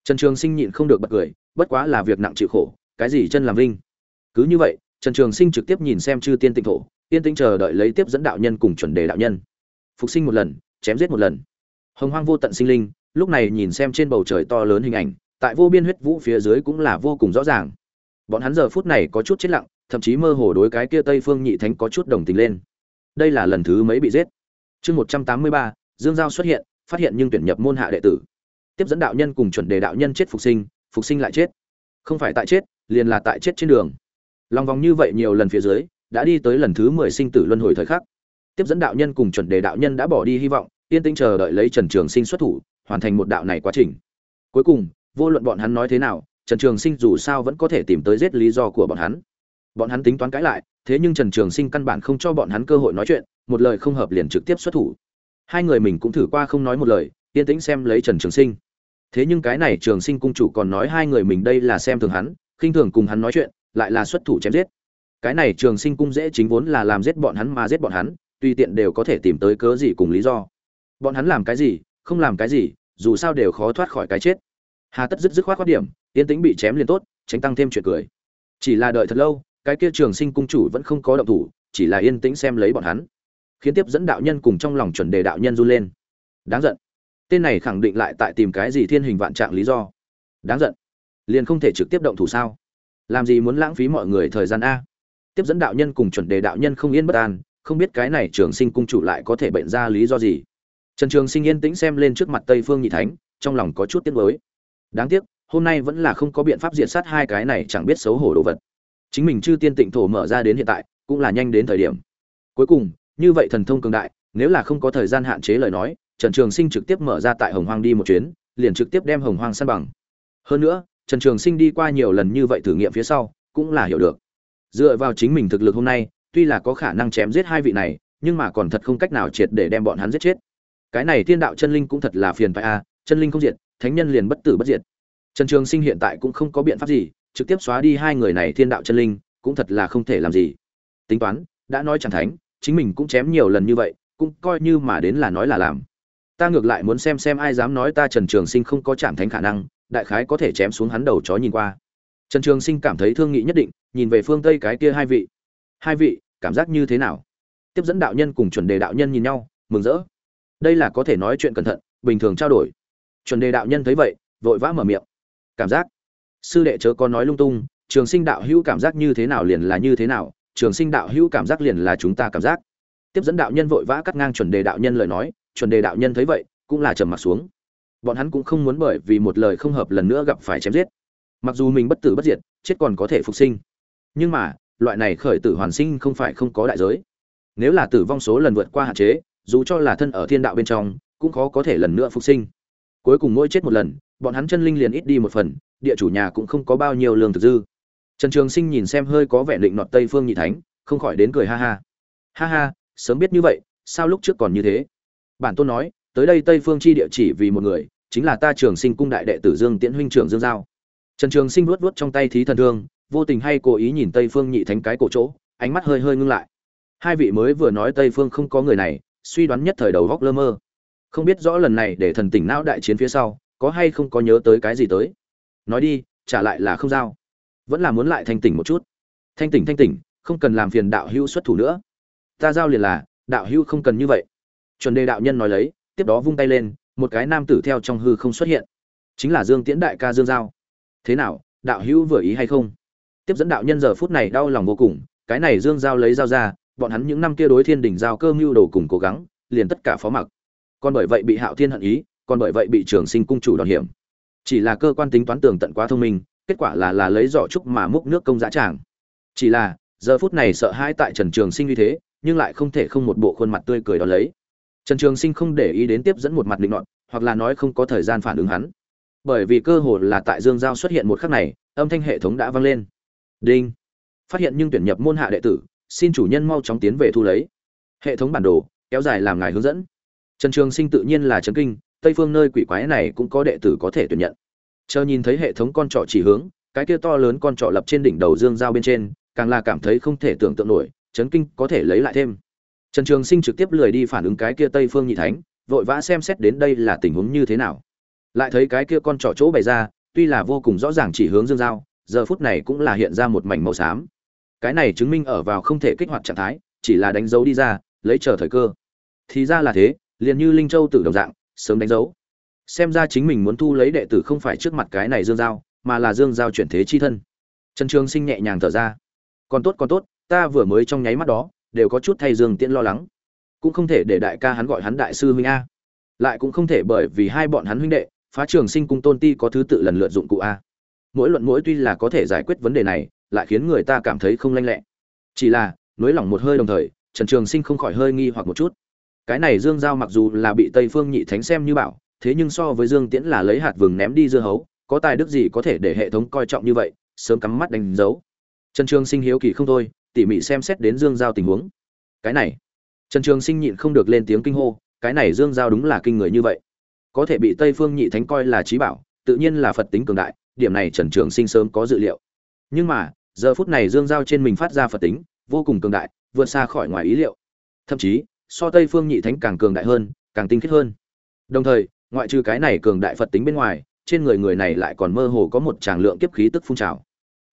Trần trường sinh nhịn không được bật cười, bất quá là việc nặng chịu khổ, cái gì chân làm linh cứ như vậy, trần trường sinh trực tiếp nhìn xem chư tiên tịnh thổ tiên tĩnh chờ đợi lấy tiếp dẫn đạo nhân cùng chuẩn đề đạo nhân. Phục sinh một lần, chém giết một lần. Hồng hoang vô tận sinh linh, lúc này nhìn xem trên bầu trời to lớn hình ảnh, tại vô biên huyết vũ phía dưới cũng là vô cùng rõ ràng. Bọn hắn giờ phút này có chút chết lặng, thậm chí mơ hồ đối cái kia tây phương nhị thánh có chút đồng tình lên. Đây là lần thứ mấy bị giết? Chương một trăm tám mươi ba, dương giao xuất hiện phát hiện nhưng tuyển nhập môn hạ đệ tử. Tiếp dẫn đạo nhân cùng chuẩn đề đạo nhân chết phục sinh phục sinh lại chết. Không phải tại chết, liền là tại chết trên đường. Lòng vòng như vậy nhiều lần phía dưới, đã đi tới lần thứ mười sinh tử luân hồi thời khắc. Tiếp dẫn đạo nhân cùng chuẩn đề đạo nhân đã bỏ đi hy vọng, yên tĩnh chờ đợi lấy trần trường sinh xuất thủ, hoàn thành một đạo này quá trình. Cuối cùng, vô luận bọn hắn nói thế nào, trần trường sinh dù sao vẫn có thể tìm tới giết lý do của bọn hắn. Bọn hắn tính toán cãi lại, thế nhưng trần trường sinh căn bản không cho bọn hắn cơ hội nói chuyện, một lời không hợp liền trực tiếp xuất thủ hai người mình cũng thử qua không nói một lời, yên tĩnh xem lấy trần trường sinh. Thế nhưng cái này trường sinh cung chủ còn nói hai người mình đây là xem thường hắn, khinh thường cùng hắn nói chuyện, lại là xuất thủ chém giết. Cái này trường sinh cung dễ chính vốn là làm giết bọn hắn mà giết bọn hắn, tùy tiện đều có thể tìm tới cớ gì cùng lý do. Bọn hắn làm cái gì, không làm cái gì, dù sao đều khó thoát khỏi cái chết. Hà tất dứt dứt khoát khoát điểm, yên tĩnh bị chém liền tốt, tránh tăng thêm chuyện cười. Chỉ là đợi thật lâu, cái kia trường sinh cung chủ vẫn không có động thủ, chỉ là yên tĩnh xem lấy bọn hắn khiến tiếp dẫn đạo nhân cùng trong lòng chuẩn đề đạo nhân run lên. Đáng giận. Tên này khẳng định lại tại tìm cái gì thiên hình vạn trạng lý do. Đáng giận. Liền không thể trực tiếp động thủ sao? Làm gì muốn lãng phí mọi người thời gian a? Tiếp dẫn đạo nhân cùng chuẩn đề đạo nhân không yên bất an, không biết cái này trường sinh cung chủ lại có thể bệnh ra lý do gì. Trần trường sinh yên tĩnh xem lên trước mặt tây phương nhị thánh, trong lòng có chút tiếc nuối. Đáng tiếc, hôm nay vẫn là không có biện pháp diện sát hai cái này chẳng biết xấu hổ đồ vật. Chính mình chư tiên tịnh thổ mở ra đến hiện tại, cũng là nhanh đến thời điểm. Cuối cùng như vậy thần thông cường đại, nếu là không có thời gian hạn chế lời nói, trần trường sinh trực tiếp mở ra tại hồng hoang đi một chuyến, liền trực tiếp đem hồng hoang săn bằng. Hơn nữa, trần trường sinh đi qua nhiều lần như vậy thử nghiệm phía sau, cũng là hiểu được. Dựa vào chính mình thực lực hôm nay, tuy là có khả năng chém giết hai vị này, nhưng mà còn thật không cách nào triệt để đem bọn hắn giết chết. Cái này thiên đạo chân linh cũng thật là phiền phải a, chân linh không diệt, thánh nhân liền bất tử bất diệt. Trần trường sinh hiện tại cũng không có biện pháp gì, trực tiếp xóa đi hai người này thiên đạo chân linh, cũng thật là không thể làm gì. Tính toán, đã nói chẳng thánh chính mình cũng chém nhiều lần như vậy, cũng coi như mà đến là nói là làm. Ta ngược lại muốn xem xem ai dám nói ta trần trường sinh không có chạm thánh khả năng, đại khái có thể chém xuống hắn đầu chó nhìn qua. Trần trường sinh cảm thấy thương nghị nhất định, nhìn về phương tây cái kia hai vị. Hai vị, cảm giác như thế nào? Tiếp dẫn đạo nhân cùng chuẩn đề đạo nhân nhìn nhau, mừng rỡ. Đây là có thể nói chuyện cẩn thận, bình thường trao đổi. Chuẩn đề đạo nhân thấy vậy, vội vã mở miệng. Cảm giác. Sư đệ chớ có nói lung tung, trường sinh đạo hữu cảm giác như thế nào liền là như thế nào trường sinh đạo hữu cảm giác liền là chúng ta cảm giác. Tiếp dẫn đạo nhân vội vã cắt ngang chuẩn đề đạo nhân lời nói, chuẩn đề đạo nhân thấy vậy, cũng là trầm mặt xuống. Bọn hắn cũng không muốn bởi vì một lời không hợp lần nữa gặp phải chém giết. Mặc dù mình bất tử bất diệt, chết còn có thể phục sinh. Nhưng mà, loại này khởi tử hoàn sinh không phải không có đại giới. Nếu là tử vong số lần vượt qua hạn chế, dù cho là thân ở thiên đạo bên trong, cũng khó có thể lần nữa phục sinh. Cuối cùng mỗi chết một lần, bọn hắn chân linh liền ít đi một phần, địa chủ nhà cũng không có bao nhiêu lương thực dư trần trường sinh nhìn xem hơi có vẻ định nọt tây phương nhị thánh, không khỏi đến cười ha ha. Ha ha, sớm biết như vậy, sao lúc trước còn như thế? Bản tôn nói, tới đây tây phương chi địa chỉ vì một người, chính là ta trường sinh cung đại đệ tử dương tiễn huynh trưởng dương giao. Trần trường sinh vuốt vuốt trong tay thí thần thương, vô tình hay cố ý nhìn tây phương nhị thánh cái cổ chỗ, ánh mắt hơi hơi ngưng lại. Hai vị mới vừa nói tây phương không có người này, suy đoán nhất thời đầu góc lơ mơ. Không biết rõ lần này để thần tỉnh não đại chiến phía sau, có hay không có nhớ tới cái gì tới. Nói đi, trả lại là không giao vẫn là muốn lại thanh tỉnh một chút. Thanh tỉnh thanh tỉnh, không cần làm phiền đạo hữu xuất thủ nữa. Ta giao liền là, đạo hữu không cần như vậy. Chuẩn đề đạo nhân nói lấy, tiếp đó vung tay lên, một cái nam tử theo trong hư không xuất hiện. Chính là dương tiễn đại ca dương giao. Thế nào, đạo hữu vừa ý hay không? Tiếp dẫn đạo nhân giờ phút này đau lòng vô cùng, cái này dương giao lấy dao ra, bọn hắn những năm kia đối thiên đỉnh giao cơ mưu đồ cùng cố gắng, liền tất cả phó mặc. Còn bởi vậy bị hạo thiên hận ý, còn bởi vậy bị trường sinh cung chủ đòn hiểm. Chỉ là cơ quan tính toán tường tận quá thông minh kết quả là là lấy giỏ trúc mà múc nước công dã tràng. Chỉ là, giờ phút này sợ hãi tại trần trường sinh như thế, nhưng lại không thể không một bộ khuôn mặt tươi cười đó lấy. Trần trường sinh không để ý đến tiếp dẫn một mặt định nọt, hoặc là nói không có thời gian phản ứng hắn. Bởi vì cơ hồ là tại dương giao xuất hiện một khắc này, âm thanh hệ thống đã vang lên. Đinh. Phát hiện nhưng tuyển nhập môn hạ đệ tử, xin chủ nhân mau chóng tiến về thu lấy. Hệ thống bản đồ, kéo dài làm ngài hướng dẫn. Trần trường sinh tự nhiên là trấn kinh, tây phương nơi quỷ quái này cũng có đệ tử có thể tuyển nhận chờ nhìn thấy hệ thống con trọ chỉ hướng, cái kia to lớn con trọ lập trên đỉnh đầu dương giao bên trên, càng là cảm thấy không thể tưởng tượng nổi, chấn kinh có thể lấy lại thêm. Trần trường sinh trực tiếp lười đi phản ứng cái kia tây phương nhị thánh, vội vã xem xét đến đây là tình huống như thế nào. Lại thấy cái kia con trỏ chỗ bày ra, tuy là vô cùng rõ ràng chỉ hướng dương giao, giờ phút này cũng là hiện ra một mảnh màu xám. Cái này chứng minh ở vào không thể kích hoạt trạng thái, chỉ là đánh dấu đi ra, lấy chờ thời cơ. Thì ra là thế, liền như linh châu tử đồng dạng, sớm đánh dấu xem ra chính mình muốn thu lấy đệ tử không phải trước mặt cái này dương giao, mà là dương giao chuyển thế chi thân. Trần trường sinh nhẹ nhàng thở ra. Còn tốt còn tốt, ta vừa mới trong nháy mắt đó, đều có chút thay dương tiễn lo lắng. Cũng không thể để đại ca hắn gọi hắn đại sư huynh a. Lại cũng không thể bởi vì hai bọn hắn huynh đệ, phá trường sinh cung tôn ti có thứ tự lần lượt dụng cụ a. Mỗi luận mỗi tuy là có thể giải quyết vấn đề này, lại khiến người ta cảm thấy không lanh lẹ. Chỉ là, nới lỏng một hơi đồng thời, trần trường sinh không khỏi hơi nghi hoặc một chút. Cái này dương giao mặc dù là bị tây phương nhị thánh xem như bảo thế nhưng so với dương tiễn là lấy hạt vừng ném đi dưa hấu, có tài đức gì có thể để hệ thống coi trọng như vậy, sớm cắm mắt đánh dấu. Trần trường sinh hiếu kỳ không thôi, tỉ mỉ xem xét đến dương giao tình huống. Cái này, trần trường sinh nhịn không được lên tiếng kinh hô, cái này dương giao đúng là kinh người như vậy. Có thể bị tây phương nhị thánh coi là trí bảo, tự nhiên là phật tính cường đại, điểm này trần trường sinh sớm có dự liệu. Nhưng mà, giờ phút này dương giao trên mình phát ra phật tính, vô cùng cường đại, vượt xa khỏi ngoài ý liệu. Thậm chí, so tây phương nhị thánh càng cường đại hơn, càng tinh khiết hơn. Đồng thời ngoại trừ cái này cường đại phật tính bên ngoài, trên người người này lại còn mơ hồ có một tràng lượng kiếp khí tức phun trào.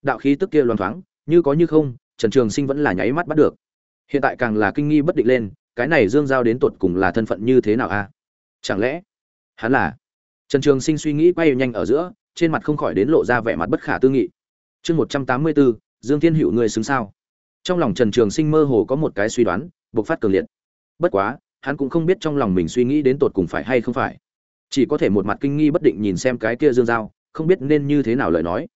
Đạo khí tức kia loan thoáng, như có như không, trần trường sinh vẫn là nháy mắt bắt được. Hiện tại càng là kinh nghi bất định lên, cái này dương giao đến tột cùng là thân phận như thế nào a? Chẳng lẽ, hắn là? Trần trường sinh suy nghĩ quay nhanh ở giữa, trên mặt không khỏi đến lộ ra vẻ mặt bất khả tư nghị. Chương một trăm tám mươi bốn, dương thiên hữu người xứng sao? Trong lòng trần trường sinh mơ hồ có một cái suy đoán, bộc phát cường liệt. Bất quá, hắn cũng không biết trong lòng mình suy nghĩ đến tột cùng phải hay không phải chỉ có thể một mặt kinh nghi bất định nhìn xem cái kia dương giao, không biết nên như thế nào lời nói.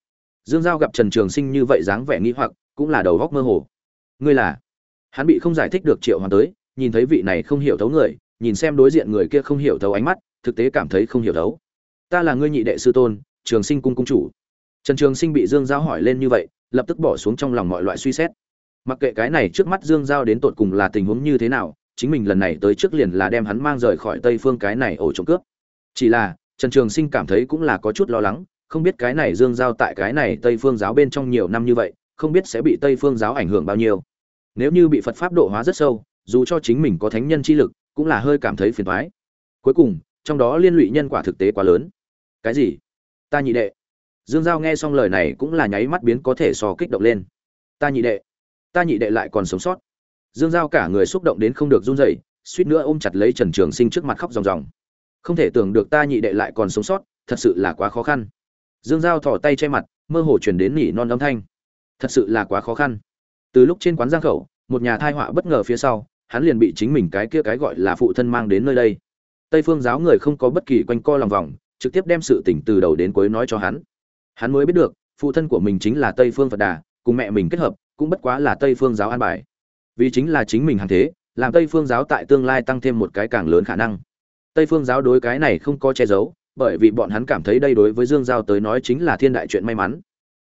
Dương giao gặp trần trường sinh như vậy dáng vẻ nghi hoặc, cũng là đầu góc mơ hồ. Ngươi là? Hắn bị không giải thích được triệu hoàn tới, nhìn thấy vị này không hiểu thấu người, nhìn xem đối diện người kia không hiểu thấu ánh mắt, thực tế cảm thấy không hiểu thấu. Ta là ngươi nhị đệ sư tôn, trường sinh cung cung chủ. Trần trường sinh bị dương giao hỏi lên như vậy, lập tức bỏ xuống trong lòng mọi loại suy xét. Mặc kệ cái này trước mắt dương giao đến tột cùng là tình huống như thế nào, chính mình lần này tới trước liền là đem hắn mang rời khỏi tây phương cái này ổ trộm cướp chỉ là trần trường sinh cảm thấy cũng là có chút lo lắng không biết cái này dương giao tại cái này tây phương giáo bên trong nhiều năm như vậy không biết sẽ bị tây phương giáo ảnh hưởng bao nhiêu nếu như bị phật pháp độ hóa rất sâu dù cho chính mình có thánh nhân chi lực cũng là hơi cảm thấy phiền toái. Cuối cùng, trong đó liên lụy nhân quả thực tế quá lớn. Cái gì? Ta nhị đệ. Dương Giao nghe xong lời này cũng là nháy mắt biến có thể so kích động lên. Ta nhị đệ, ta nhị đệ lại còn sống sót. Dương Giao cả người xúc động đến không được run rẩy, suýt nữa ôm chặt lấy Trần Trường Sinh trước mặt khóc ròng ròng. Không thể tưởng được ta nhị đệ lại còn sống sót, thật sự là quá khó khăn. Dương Giao thò tay che mặt, mơ hồ truyền đến nỉ non âm thanh. Thật sự là quá khó khăn. Từ lúc trên quán giang khẩu, một nhà thai họa bất ngờ phía sau, hắn liền bị chính mình cái kia cái gọi là phụ thân mang đến nơi đây. Tây Phương giáo người không có bất kỳ quanh co lòng vòng, trực tiếp đem sự tình từ đầu đến cuối nói cho hắn. Hắn mới biết được, phụ thân của mình chính là Tây Phương Phật Đà, cùng mẹ mình kết hợp, cũng bất quá là Tây Phương giáo an bài. Vì chính là chính mình hàng thế, làm Tây Phương giáo tại tương lai tăng thêm một cái càng lớn khả năng. Tây Phương giáo đối cái này không có che giấu, bởi vì bọn hắn cảm thấy đây đối với Dương Giao tới nói chính là thiên đại chuyện may mắn.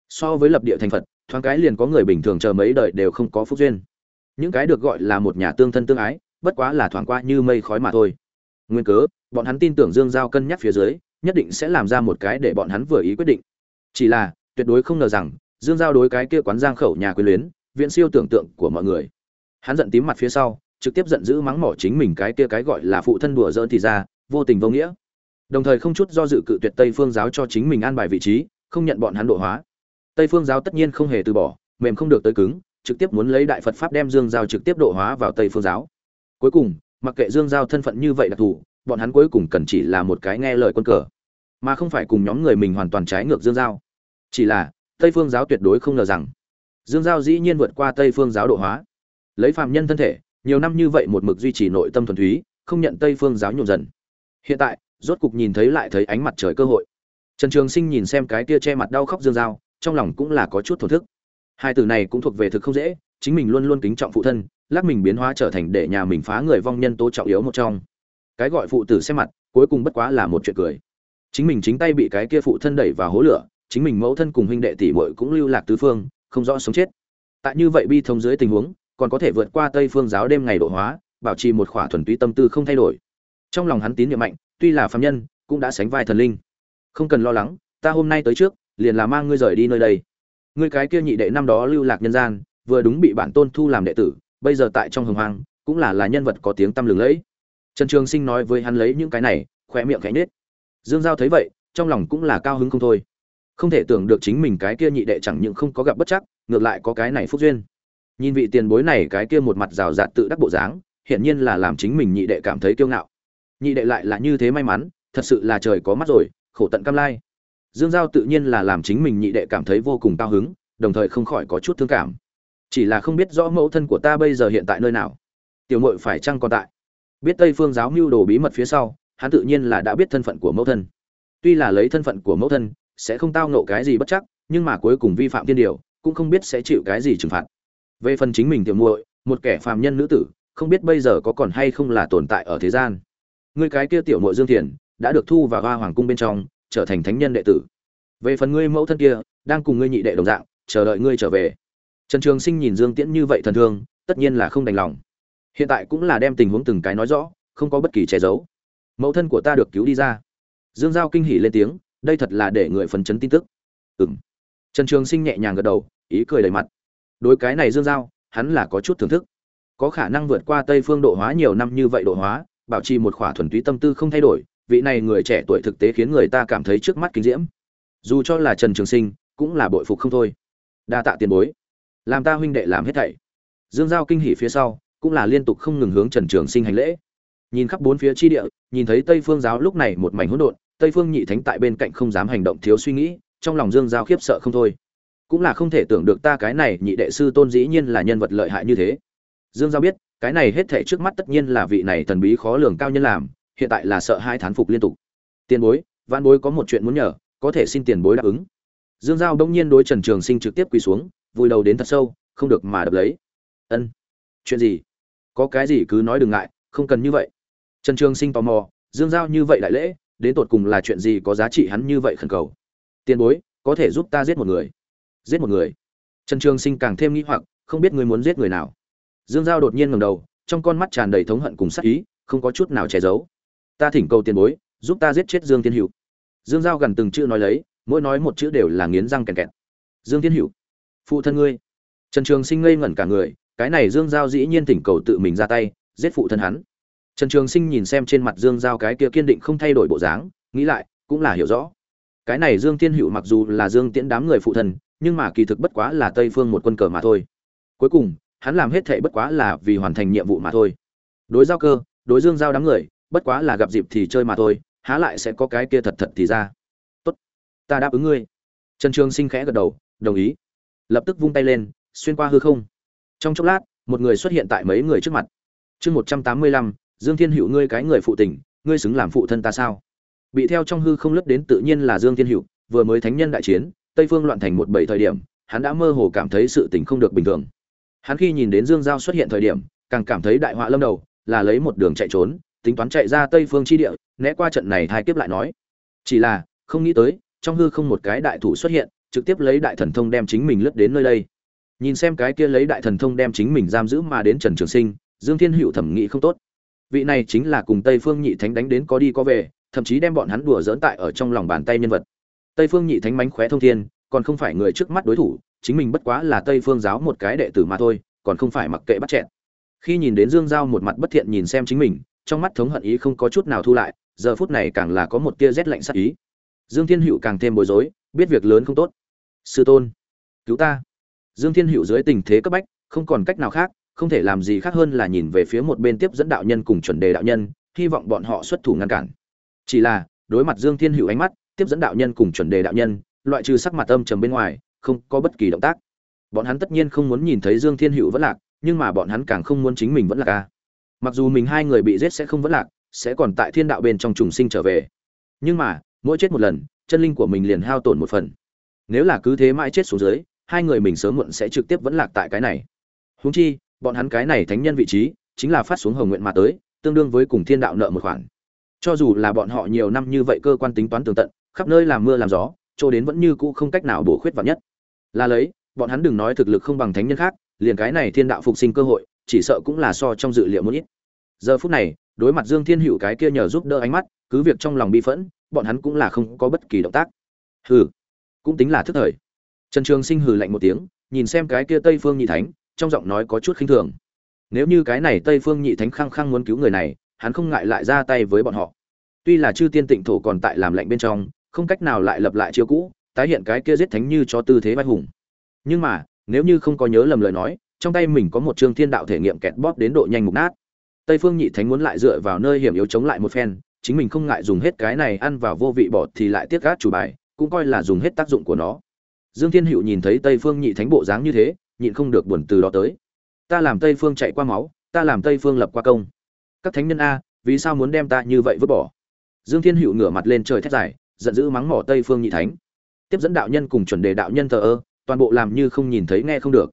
So với lập địa thành Phật, thoáng cái liền có người bình thường chờ mấy đời đều không có phúc duyên. Những cái được gọi là một nhà tương thân tương ái, bất quá là thoáng qua như mây khói mà thôi. Nguyên cớ, bọn hắn tin tưởng Dương Giao cân nhắc phía dưới, nhất định sẽ làm ra một cái để bọn hắn vừa ý quyết định. Chỉ là, tuyệt đối không ngờ rằng, Dương Giao đối cái kia quán giang khẩu nhà quyến luyến, viễn siêu tưởng tượng của mọi người. Hắn giận tím mặt phía sau, trực tiếp giận dữ mắng mỏ chính mình cái kia cái gọi là phụ thân đùa giỡn thì ra, vô tình vô nghĩa. Đồng thời không chút do dự cự tuyệt Tây Phương giáo cho chính mình an bài vị trí, không nhận bọn hắn độ hóa. Tây Phương giáo tất nhiên không hề từ bỏ, mềm không được tới cứng, trực tiếp muốn lấy đại Phật pháp đem Dương Giao trực tiếp độ hóa vào Tây Phương giáo. Cuối cùng, mặc kệ Dương Giao thân phận như vậy đặc thù, bọn hắn cuối cùng cần chỉ là một cái nghe lời quân cờ, mà không phải cùng nhóm người mình hoàn toàn trái ngược Dương Giao. Chỉ là, Tây Phương giáo tuyệt đối không ngờ rằng, Dương Giao dĩ nhiên vượt qua Tây Phương giáo độ hóa. Lấy phàm nhân thân thể, nhiều năm như vậy một mực duy trì nội tâm thuần túy, không nhận Tây Phương giáo nhộn dần. Hiện tại, rốt cục nhìn thấy lại thấy ánh mặt trời cơ hội. Trần Trường Sinh nhìn xem cái kia che mặt đau khóc Dương Giao, trong lòng cũng là có chút thổn thức. Hai từ này cũng thuộc về thực không dễ, chính mình luôn luôn kính trọng phụ thân, lát mình biến hóa trở thành để nhà mình phá người vong nhân tố trọng yếu một trong. Cái gọi phụ tử xem mặt, cuối cùng bất quá là một chuyện cười. Chính mình chính tay bị cái kia phụ thân đẩy vào hố lửa, chính mình mẫu thân cùng huynh đệ tỷ muội cũng lưu lạc tứ phương, không rõ sống chết. Tại như vậy bi thông dưới tình huống, còn có thể vượt qua Tây Phương giáo đêm ngày độ hóa, bảo trì một khỏa thuần túy tâm tư không thay đổi. Trong lòng hắn tín niệm mạnh, tuy là phàm nhân, cũng đã sánh vai thần linh. Không cần lo lắng, ta hôm nay tới trước, liền là mang ngươi rời đi nơi đây. Ngươi cái kia nhị đệ năm đó lưu lạc nhân gian, vừa đúng bị bản tôn thu làm đệ tử, bây giờ tại trong hồng hoang, cũng là là nhân vật có tiếng tăm lừng lẫy. Trần Trường Sinh nói với hắn lấy những cái này, khóe miệng khẽ nhếch. Dương Giao thấy vậy, trong lòng cũng là cao hứng không thôi. Không thể tưởng được chính mình cái kia nhị đệ chẳng những không có gặp bất chắc, ngược lại có cái này phúc duyên. Nhìn vị tiền bối này cái kia một mặt rào rạt tự đắc bộ dáng, hiển nhiên là làm chính mình nhị đệ cảm thấy kiêu ngạo. Nhị đệ lại là như thế may mắn, thật sự là trời có mắt rồi, khổ tận cam lai. Dương Giao tự nhiên là làm chính mình nhị đệ cảm thấy vô cùng cao hứng, đồng thời không khỏi có chút thương cảm. Chỉ là không biết rõ mẫu thân của ta bây giờ hiện tại nơi nào. Tiểu muội phải chăng còn tại? Biết Tây Phương giáo mưu đồ bí mật phía sau, hắn tự nhiên là đã biết thân phận của mẫu thân. Tuy là lấy thân phận của mẫu thân, sẽ không tao nộ cái gì bất chắc, nhưng mà cuối cùng vi phạm thiên điều, cũng không biết sẽ chịu cái gì trừng phạt. Về phần chính mình tiểu muội, một kẻ phàm nhân nữ tử, không biết bây giờ có còn hay không là tồn tại ở thế gian. Ngươi cái kia tiểu muội Dương Thiền, đã được thu vào Hoa Hoàng cung bên trong, trở thành thánh nhân đệ tử. Về phần ngươi mẫu thân kia, đang cùng ngươi nhị đệ đồng dạng, chờ đợi ngươi trở về. Trần Trường Sinh nhìn Dương Tiễn như vậy thần thương, tất nhiên là không đành lòng. Hiện tại cũng là đem tình huống từng cái nói rõ, không có bất kỳ che giấu. Mẫu thân của ta được cứu đi ra. Dương Giao kinh hỉ lên tiếng, đây thật là để người phấn chấn tin tức. Ừm. Trần Trường Sinh nhẹ nhàng gật đầu, ý cười đầy mặt. Đối cái này Dương Giao, hắn là có chút thưởng thức. Có khả năng vượt qua Tây Phương độ hóa nhiều năm như vậy độ hóa, bảo trì một khỏa thuần túy tâm tư không thay đổi, vị này người trẻ tuổi thực tế khiến người ta cảm thấy trước mắt kinh diễm. Dù cho là Trần Trường Sinh, cũng là bội phục không thôi. Đa tạ tiền bối, làm ta huynh đệ làm hết thảy. Dương Giao kinh hỉ phía sau, cũng là liên tục không ngừng hướng Trần Trường Sinh hành lễ. Nhìn khắp bốn phía chi địa, nhìn thấy Tây Phương giáo lúc này một mảnh hỗn độn, Tây Phương Nhị Thánh tại bên cạnh không dám hành động thiếu suy nghĩ, trong lòng Dương Giao khiếp sợ không thôi. Cũng là không thể tưởng được ta cái này nhị đệ sư tôn dĩ nhiên là nhân vật lợi hại như thế. Dương Giao biết, cái này hết thể trước mắt tất nhiên là vị này thần bí khó lường cao nhân làm, hiện tại là sợ hai thán phục liên tục. Tiền bối, văn bối có một chuyện muốn nhờ, có thể xin tiền bối đáp ứng. Dương Giao đông nhiên đối Trần Trường Sinh trực tiếp quỳ xuống, vùi đầu đến thật sâu, không được mà đập lấy. Ân, chuyện gì? Có cái gì cứ nói đừng ngại, không cần như vậy. Trần Trường Sinh tò mò, Dương Giao như vậy đại lễ, đến tột cùng là chuyện gì có giá trị hắn như vậy khẩn cầu. Tiền bối, có thể giúp ta giết một người. Giết một người? Trần Trường Sinh càng thêm nghi hoặc, không biết người muốn giết người nào. Dương Giao đột nhiên ngẩng đầu, trong con mắt tràn đầy thống hận cùng sát ý, không có chút nào che giấu. Ta thỉnh cầu tiền bối, giúp ta giết chết Dương Thiên Hữu. Dương Giao gần từng chữ nói lấy, mỗi nói một chữ đều là nghiến răng kẹt kẹt. Dương Thiên Hữu, phụ thân ngươi. Trần Trường Sinh ngây ngẩn cả người, cái này Dương Giao dĩ nhiên thỉnh cầu tự mình ra tay, giết phụ thân hắn. trần trường sinh nhìn xem trên mặt dương giao cái kia kiên định không thay đổi bộ dáng nghĩ lại cũng là hiểu rõ cái này dương Thiên hữu mặc dù là dương tiễn đám người phụ thân nhưng mà kỳ thực bất quá là tây phương một quân cờ mà thôi. Cuối cùng, hắn làm hết thệ bất quá là vì hoàn thành nhiệm vụ mà thôi. Đối giao cơ, đối dương giao đám người, bất quá là gặp dịp thì chơi mà thôi, há lại sẽ có cái kia thật thật thì ra. Tốt, ta đáp ứng ngươi. Trần trường sinh khẽ gật đầu, đồng ý. Lập tức vung tay lên, xuyên qua hư không. Trong chốc lát, một người xuất hiện tại mấy người trước mặt. Chương một trăm tám mươi lăm, dương thiên hữu ngươi cái người phụ tình, ngươi xứng làm phụ thân ta sao? Bị theo trong hư không lướt đến tự nhiên là dương thiên hữu, vừa mới thánh nhân đại chiến tây phương loạn thành một bảy thời điểm, hắn đã mơ hồ cảm thấy sự tình không được bình thường. Hắn khi nhìn đến dương giao xuất hiện thời điểm, càng cảm thấy đại họa lâm đầu, là lấy một đường chạy trốn, tính toán chạy ra tây phương chi địa, né qua trận này thai kiếp lại nói. Chỉ là, không nghĩ tới, trong hư không một cái đại thủ xuất hiện, trực tiếp lấy đại thần thông đem chính mình lướt đến nơi đây. Nhìn xem cái kia lấy đại thần thông đem chính mình giam giữ mà đến trần trường sinh, dương thiên hữu thẩm nghĩ không tốt. Vị này chính là cùng tây phương nhị thánh đánh đến có đi có về, thậm chí đem bọn hắn đùa dỡn tại ở trong lòng bàn tay nhân vật tây phương nhị thánh mánh khóe thông thiên, còn không phải người trước mắt đối thủ, chính mình bất quá là tây phương giáo một cái đệ tử mà thôi, còn không phải mặc kệ bắt chẹn khi nhìn đến dương giao một mặt bất thiện nhìn xem chính mình, trong mắt thống hận ý không có chút nào thu lại, giờ phút này càng là có một tia rét lạnh sắc ý. Dương thiên hữu càng thêm bối rối, biết việc lớn không tốt. Sư tôn, cứu ta. Dương thiên hữu dưới tình thế cấp bách, không còn cách nào khác, không thể làm gì khác hơn là nhìn về phía một bên tiếp dẫn đạo nhân cùng chuẩn đề đạo nhân, hy vọng bọn họ xuất thủ ngăn cản. Chỉ là, đối mặt dương thiên hữu ánh mắt tiếp dẫn đạo nhân cùng chuẩn đề đạo nhân, loại trừ sắc mặt âm trầm bên ngoài, không có bất kỳ động tác. Bọn hắn tất nhiên không muốn nhìn thấy dương thiên hữu vẫn lạc, nhưng mà bọn hắn càng không muốn chính mình vẫn lạc ca mặc dù mình hai người bị giết sẽ không vẫn lạc, sẽ còn tại thiên đạo bên trong trùng sinh trở về. Nhưng mà, mỗi chết một lần, chân linh của mình liền hao tổn một phần. Nếu là cứ thế mãi chết xuống dưới, hai người mình sớm muộn sẽ trực tiếp vẫn lạc tại cái này. Huống chi, bọn hắn cái này thánh nhân vị trí, chính là phát xuống hồng nguyện mà tới, tương đương với cùng thiên đạo nợ một khoản. Cho dù là bọn họ nhiều năm như vậy cơ quan tính toán tường tận khắp nơi làm mưa làm gió, chỗ đến vẫn như cũ không cách nào bổ khuyết vạn nhất. Là lấy, bọn hắn đừng nói thực lực không bằng thánh nhân khác, liền cái này thiên đạo phục sinh cơ hội, chỉ sợ cũng là so trong dự liệu muốn ít. Giờ phút này, đối mặt dương thiên hữu cái kia nhờ giúp đỡ ánh mắt, cứ việc trong lòng bi phẫn, bọn hắn cũng là không có bất kỳ động tác. Hừ, cũng tính là thức thời. Trần trường sinh hừ lạnh một tiếng, nhìn xem cái kia tây phương nhị thánh, trong giọng nói có chút khinh thường. Nếu như cái này tây phương nhị thánh khăng khăng muốn cứu người này, hắn không ngại lại ra tay với bọn họ. Tuy là chư tiên tịnh thổ còn tại làm lạnh bên trong không cách nào lại lập lại chiêu cũ, tái hiện cái kia giết thánh như cho tư thế vai hùng. Nhưng mà, nếu như không có nhớ lầm lời nói, trong tay mình có một chương thiên đạo thể nghiệm kẹt bóp đến độ nhanh mục nát. Tây phương nhị thánh muốn lại dựa vào nơi hiểm yếu chống lại một phen, chính mình không ngại dùng hết cái này ăn vào vô vị bọt thì lại tiếc gác chủ bài, cũng coi là dùng hết tác dụng của nó. Dương thiên hữu nhìn thấy tây phương nhị thánh bộ dáng như thế, nhịn không được buồn từ đó tới. Ta làm tây phương chạy qua máu, ta làm tây phương lập qua công. Các thánh nhân a, vì sao muốn đem ta như vậy vứt bỏ? Dương thiên hữu ngửa mặt lên trời thét dài giận dữ mắng mỏ tây phương nhị thánh. Tiếp dẫn đạo nhân cùng chuẩn đề đạo nhân thờ ơ, toàn bộ làm như không nhìn thấy nghe không được.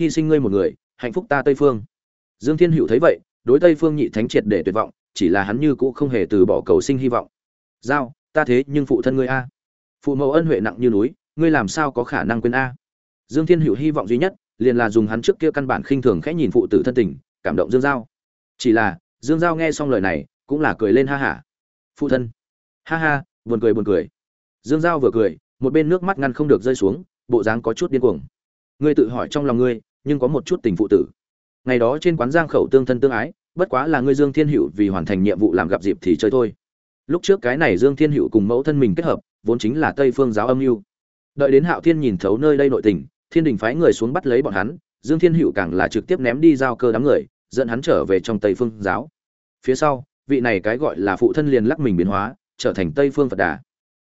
Hy sinh ngươi một người, hạnh phúc ta tây phương. Dương thiên hữu thấy vậy, đối tây phương nhị thánh triệt để tuyệt vọng, chỉ là hắn như cũ không hề từ bỏ cầu sinh hy vọng. Giao, ta thế nhưng phụ thân ngươi a. Phụ mẫu ân huệ nặng như núi, ngươi làm sao có khả năng quên a? Dương thiên hữu hy vọng duy nhất, liền là dùng hắn trước kia căn bản khinh thường khẽ nhìn phụ tử thân tình, cảm động dương giao. Chỉ là, dương giao nghe xong lời này, cũng là cười lên ha hả. Phụ thân. Ha ha buồn cười buồn cười. Dương giao vừa cười, một bên nước mắt ngăn không được rơi xuống, bộ dáng có chút điên cuồng. Ngươi tự hỏi trong lòng ngươi, nhưng có một chút tình phụ tử. Ngày đó trên quán giang khẩu tương thân tương ái, bất quá là ngươi dương thiên hữu vì hoàn thành nhiệm vụ làm gặp dịp thì chơi thôi. Lúc trước cái này dương thiên hữu cùng mẫu thân mình kết hợp, vốn chính là tây phương giáo âm mưu. Đợi đến hạo thiên nhìn thấu nơi đây nội tình, thiên đình phái người xuống bắt lấy bọn hắn, dương thiên hữu càng là trực tiếp ném đi giao cơ đám người, dẫn hắn trở về trong tây phương giáo. Phía sau, vị này cái gọi là phụ thân liền lắc mình biến hóa trở thành tây phương phật đà.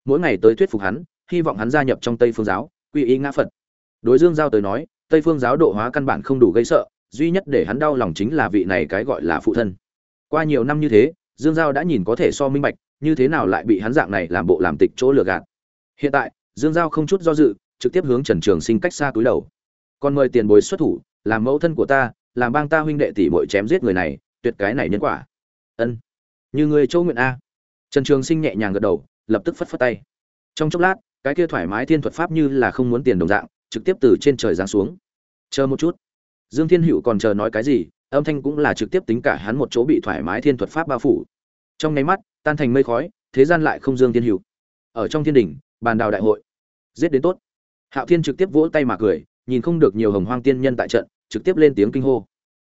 Mỗi ngày tới thuyết phục hắn, hy vọng hắn gia nhập trong tây phương giáo, quy y ngã phật. Đối dương giao tới nói, tây phương giáo độ hóa căn bản không đủ gây sợ, duy nhất để hắn đau lòng chính là vị này cái gọi là phụ thân. Qua nhiều năm như thế, dương giao đã nhìn có thể so minh bạch, như thế nào lại bị hắn dạng này làm bộ làm tịch chỗ lừa gạt. Hiện tại, dương giao không chút do dự, trực tiếp hướng trần trường sinh cách xa túi đầu. Còn mời tiền bối xuất thủ, làm mẫu thân của ta, làm bang ta huynh đệ tỷ bội chém giết người này, tuyệt cái này nhân quả. Ân, như người châu nguyện a trần trường sinh nhẹ nhàng gật đầu, lập tức phất phất tay. Trong chốc lát, cái kia thoải mái thiên thuật pháp như là không muốn tiền đồng dạng, trực tiếp từ trên trời giáng xuống. Chờ một chút. Dương thiên hữu còn chờ nói cái gì, âm thanh cũng là trực tiếp tính cả hắn một chỗ bị thoải mái thiên thuật pháp bao phủ. Trong nháy mắt, tan thành mây khói, thế gian lại không dương thiên hữu. Ở trong thiên đình, bàn đào đại hội. Giết đến tốt. Hạo thiên trực tiếp vỗ tay mà cười, nhìn không được nhiều hồng hoang tiên nhân tại trận, trực tiếp lên tiếng kinh hô.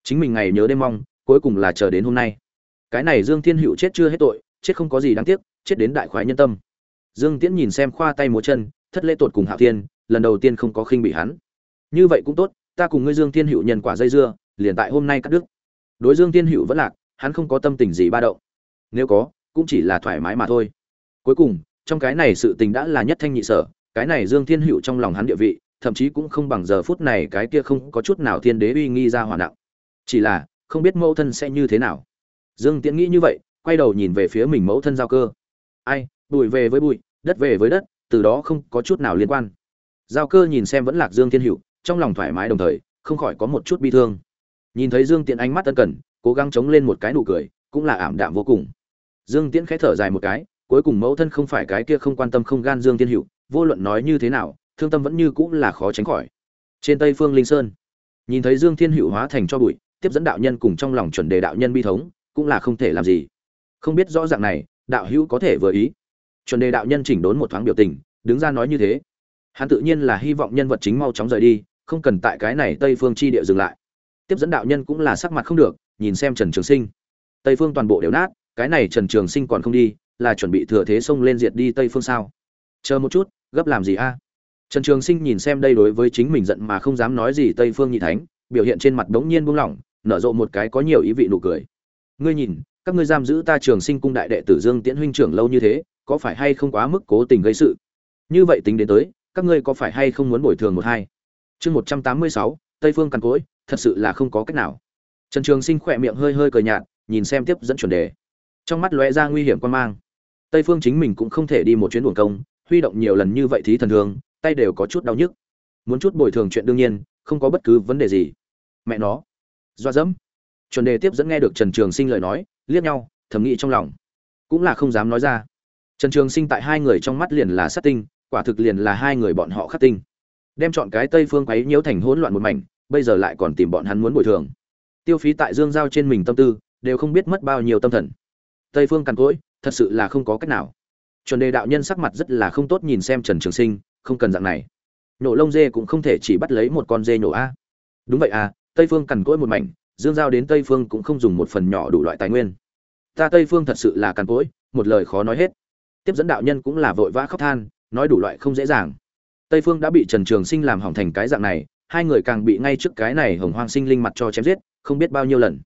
Chính mình ngày nhớ đêm mong, cuối cùng là chờ đến hôm nay. Cái này dương thiên hữu chết chưa hết tội chết không có gì đáng tiếc, chết đến đại khoái nhân tâm. Dương tiễn nhìn xem khoa tay múa chân, thất lễ tột cùng hạo thiên, lần đầu tiên không có khinh bị hắn. Như vậy cũng tốt, ta cùng ngươi dương thiên hữu nhân quả dây dưa, liền tại hôm nay cắt đứt. Đối dương thiên hữu vẫn lạc, hắn không có tâm tình gì ba động. Nếu có, cũng chỉ là thoải mái mà thôi. Cuối cùng, trong cái này sự tình đã là nhất thanh nhị sở, cái này dương thiên hữu trong lòng hắn địa vị, thậm chí cũng không bằng giờ phút này cái kia không có chút nào thiên đế uy nghi ra hỏa nặng. Chỉ là, không biết mẫu thân sẽ như thế nào. Dương tiễn nghĩ như vậy quay đầu nhìn về phía mình mẫu thân giao cơ. Ai, bụi về với bụi, đất về với đất, từ đó không có chút nào liên quan. Giao cơ nhìn xem vẫn lạc dương thiên hữu, trong lòng thoải mái đồng thời, không khỏi có một chút bi thương. Nhìn thấy dương tiện ánh mắt ân cần, cố gắng chống lên một cái nụ cười, cũng là ảm đạm vô cùng. Dương tiễn khẽ thở dài một cái, cuối cùng mẫu thân không phải cái kia không quan tâm không gan dương thiên hữu, vô luận nói như thế nào, thương tâm vẫn như cũng là khó tránh khỏi. Trên tây phương linh sơn, nhìn thấy dương thiên hữu hóa thành cho bụi, tiếp dẫn đạo nhân cùng trong lòng chuẩn đề đạo nhân bi thống, cũng là không thể làm gì không biết rõ ràng này, đạo hữu có thể vừa ý. Chuẩn đề đạo nhân chỉnh đốn một thoáng biểu tình, đứng ra nói như thế. Hắn tự nhiên là hy vọng nhân vật chính mau chóng rời đi, không cần tại cái này tây phương chi địa dừng lại. Tiếp dẫn đạo nhân cũng là sắc mặt không được, nhìn xem trần trường sinh. Tây phương toàn bộ đều nát, cái này trần trường sinh còn không đi, là chuẩn bị thừa thế xông lên diệt đi tây phương sao? Chờ một chút, gấp làm gì a? Trần trường sinh nhìn xem đây đối với chính mình giận mà không dám nói gì tây phương nhị thánh, biểu hiện trên mặt đống nhiên buông lỏng, nở rộ một cái có nhiều ý vị nụ cười. Ngươi nhìn các ngươi giam giữ ta trường sinh cung đại đệ tử dương tiễn huynh trưởng lâu như thế, có phải hay không quá mức cố tình gây sự? Như vậy tính đến tới, các ngươi có phải hay không muốn bồi thường một hai? Chương một trăm tám mươi sáu, tây phương cằn cỗi, thật sự là không có cách nào. Trần trường sinh khỏe miệng hơi hơi cười nhạt, nhìn xem tiếp dẫn chuẩn đề. Trong mắt lóe ra nguy hiểm quan mang. Tây phương chính mình cũng không thể đi một chuyến buồn công, huy động nhiều lần như vậy thí thần thường, tay đều có chút đau nhức. Muốn chút bồi thường chuyện đương nhiên, không có bất cứ vấn đề gì. Mẹ nó. Doa dẫm. Chuẩn đề tiếp dẫn nghe được trần trường sinh lời nói liếc nhau, thầm nghĩ trong lòng. Cũng là không dám nói ra. Trần trường sinh tại hai người trong mắt liền là sát tinh, quả thực liền là hai người bọn họ khắc tinh. Đem chọn cái tây phương quấy nhiễu thành hỗn loạn một mảnh, bây giờ lại còn tìm bọn hắn muốn bồi thường. Tiêu phí tại dương giao trên mình tâm tư, đều không biết mất bao nhiêu tâm thần. Tây phương càn cỗi, thật sự là không có cách nào. Chuẩn đề đạo nhân sắc mặt rất là không tốt nhìn xem trần trường sinh, không cần dạng này. Nổ lông dê cũng không thể chỉ bắt lấy một con dê nổ a. Đúng vậy à tây phương cằn cỗi một mảnh dương giao đến tây phương cũng không dùng một phần nhỏ đủ loại tài nguyên. Ta tây phương thật sự là càn cỗi, một lời khó nói hết. Tiếp dẫn đạo nhân cũng là vội vã khóc than, nói đủ loại không dễ dàng. Tây phương đã bị trần trường sinh làm hỏng thành cái dạng này, hai người càng bị ngay trước cái này hồng hoang sinh linh mặt cho chém giết, không biết bao nhiêu lần.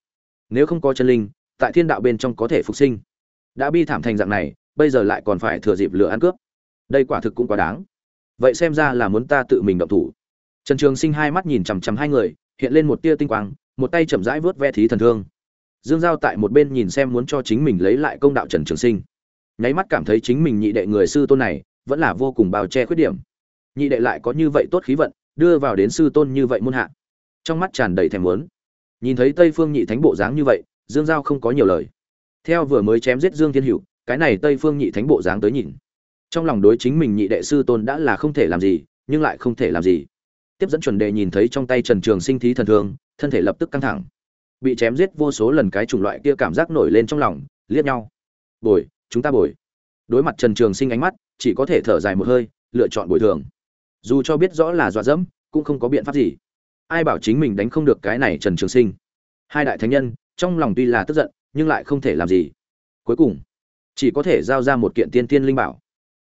Nếu không có chân linh, tại thiên đạo bên trong có thể phục sinh. Đã bi thảm thành dạng này, bây giờ lại còn phải thừa dịp lửa ăn cướp. Đây quả thực cũng quá đáng. Vậy xem ra là muốn ta tự mình động thủ. Trần trường sinh hai mắt nhìn chằm chằm hai người, hiện lên một tia tinh quang một tay chậm rãi vớt ve thí thần thương. Dương giao tại một bên nhìn xem muốn cho chính mình lấy lại công đạo trần trường sinh. Nháy mắt cảm thấy chính mình nhị đệ người sư tôn này vẫn là vô cùng bao che khuyết điểm. Nhị đệ lại có như vậy tốt khí vận, đưa vào đến sư tôn như vậy muôn hạ. Trong mắt tràn đầy thèm muốn. Nhìn thấy tây phương nhị thánh bộ dáng như vậy, dương giao không có nhiều lời. Theo vừa mới chém giết dương thiên hữu, cái này tây phương nhị thánh bộ dáng tới nhìn. Trong lòng đối chính mình nhị đệ sư tôn đã là không thể làm gì, nhưng lại không thể làm gì. Tiếp dẫn chuẩn đề nhìn thấy trong tay trần trường sinh thí thần thương thân thể lập tức căng thẳng. Bị chém giết vô số lần cái chủng loại kia cảm giác nổi lên trong lòng, liếc nhau. Bồi, chúng ta bồi. Đối mặt trần trường sinh ánh mắt, chỉ có thể thở dài một hơi, lựa chọn bồi thường. Dù cho biết rõ là dọa dẫm, cũng không có biện pháp gì. Ai bảo chính mình đánh không được cái này trần trường sinh? Hai đại thánh nhân, trong lòng tuy là tức giận, nhưng lại không thể làm gì. Cuối cùng, chỉ có thể giao ra một kiện tiên tiên linh bảo.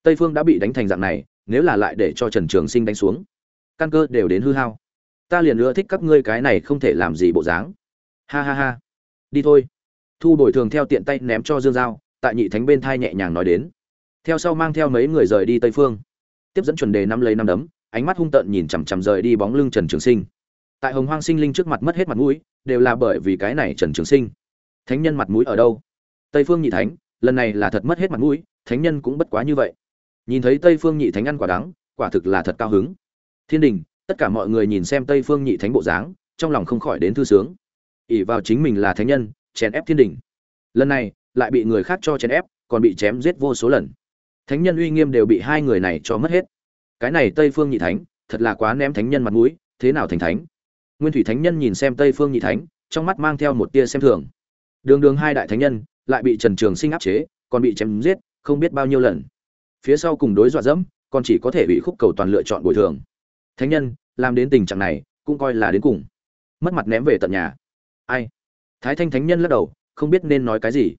Tây phương đã bị đánh thành dạng này, nếu là lại để cho trần trường sinh đánh xuống, căn cơ đều đến hư hao ta liền nữa thích các ngươi cái này không thể làm gì bộ dáng. Ha ha ha. Đi thôi. Thu bồi thường theo tiện tay ném cho dương giao, tại nhị thánh bên thai nhẹ nhàng nói đến. Theo sau mang theo mấy người rời đi tây phương. Tiếp dẫn chuẩn đề năm lấy năm đấm, ánh mắt hung tợn nhìn chằm chằm rời đi bóng lưng trần trường sinh. Tại hồng hoang sinh linh trước mặt mất hết mặt mũi, đều là bởi vì cái này trần trường sinh. Thánh nhân mặt mũi ở đâu? Tây phương nhị thánh, lần này là thật mất hết mặt mũi, thánh nhân cũng bất quá như vậy. Nhìn thấy tây phương nhị thánh ăn quả đắng, quả thực là thật cao hứng. Thiên đình tất cả mọi người nhìn xem tây phương nhị thánh bộ dáng, trong lòng không khỏi đến thư sướng. Ỉ vào chính mình là thánh nhân, chèn ép thiên đình. Lần này, lại bị người khác cho chèn ép, còn bị chém giết vô số lần. Thánh nhân uy nghiêm đều bị hai người này cho mất hết. Cái này tây phương nhị thánh, thật là quá ném thánh nhân mặt mũi, thế nào thành thánh? Nguyên thủy thánh nhân nhìn xem tây phương nhị thánh, trong mắt mang theo một tia xem thường. Đường đường hai đại thánh nhân, lại bị trần trường sinh áp chế, còn bị chém giết, không biết bao nhiêu lần. Phía sau cùng đối dọa dẫm, còn chỉ có thể bị khúc cầu toàn lựa chọn bồi thường thánh nhân, làm đến tình trạng này, cũng coi là đến cùng. Mất mặt ném về tận nhà. Ai? Thái thanh thánh nhân lắc đầu, không biết nên nói cái gì.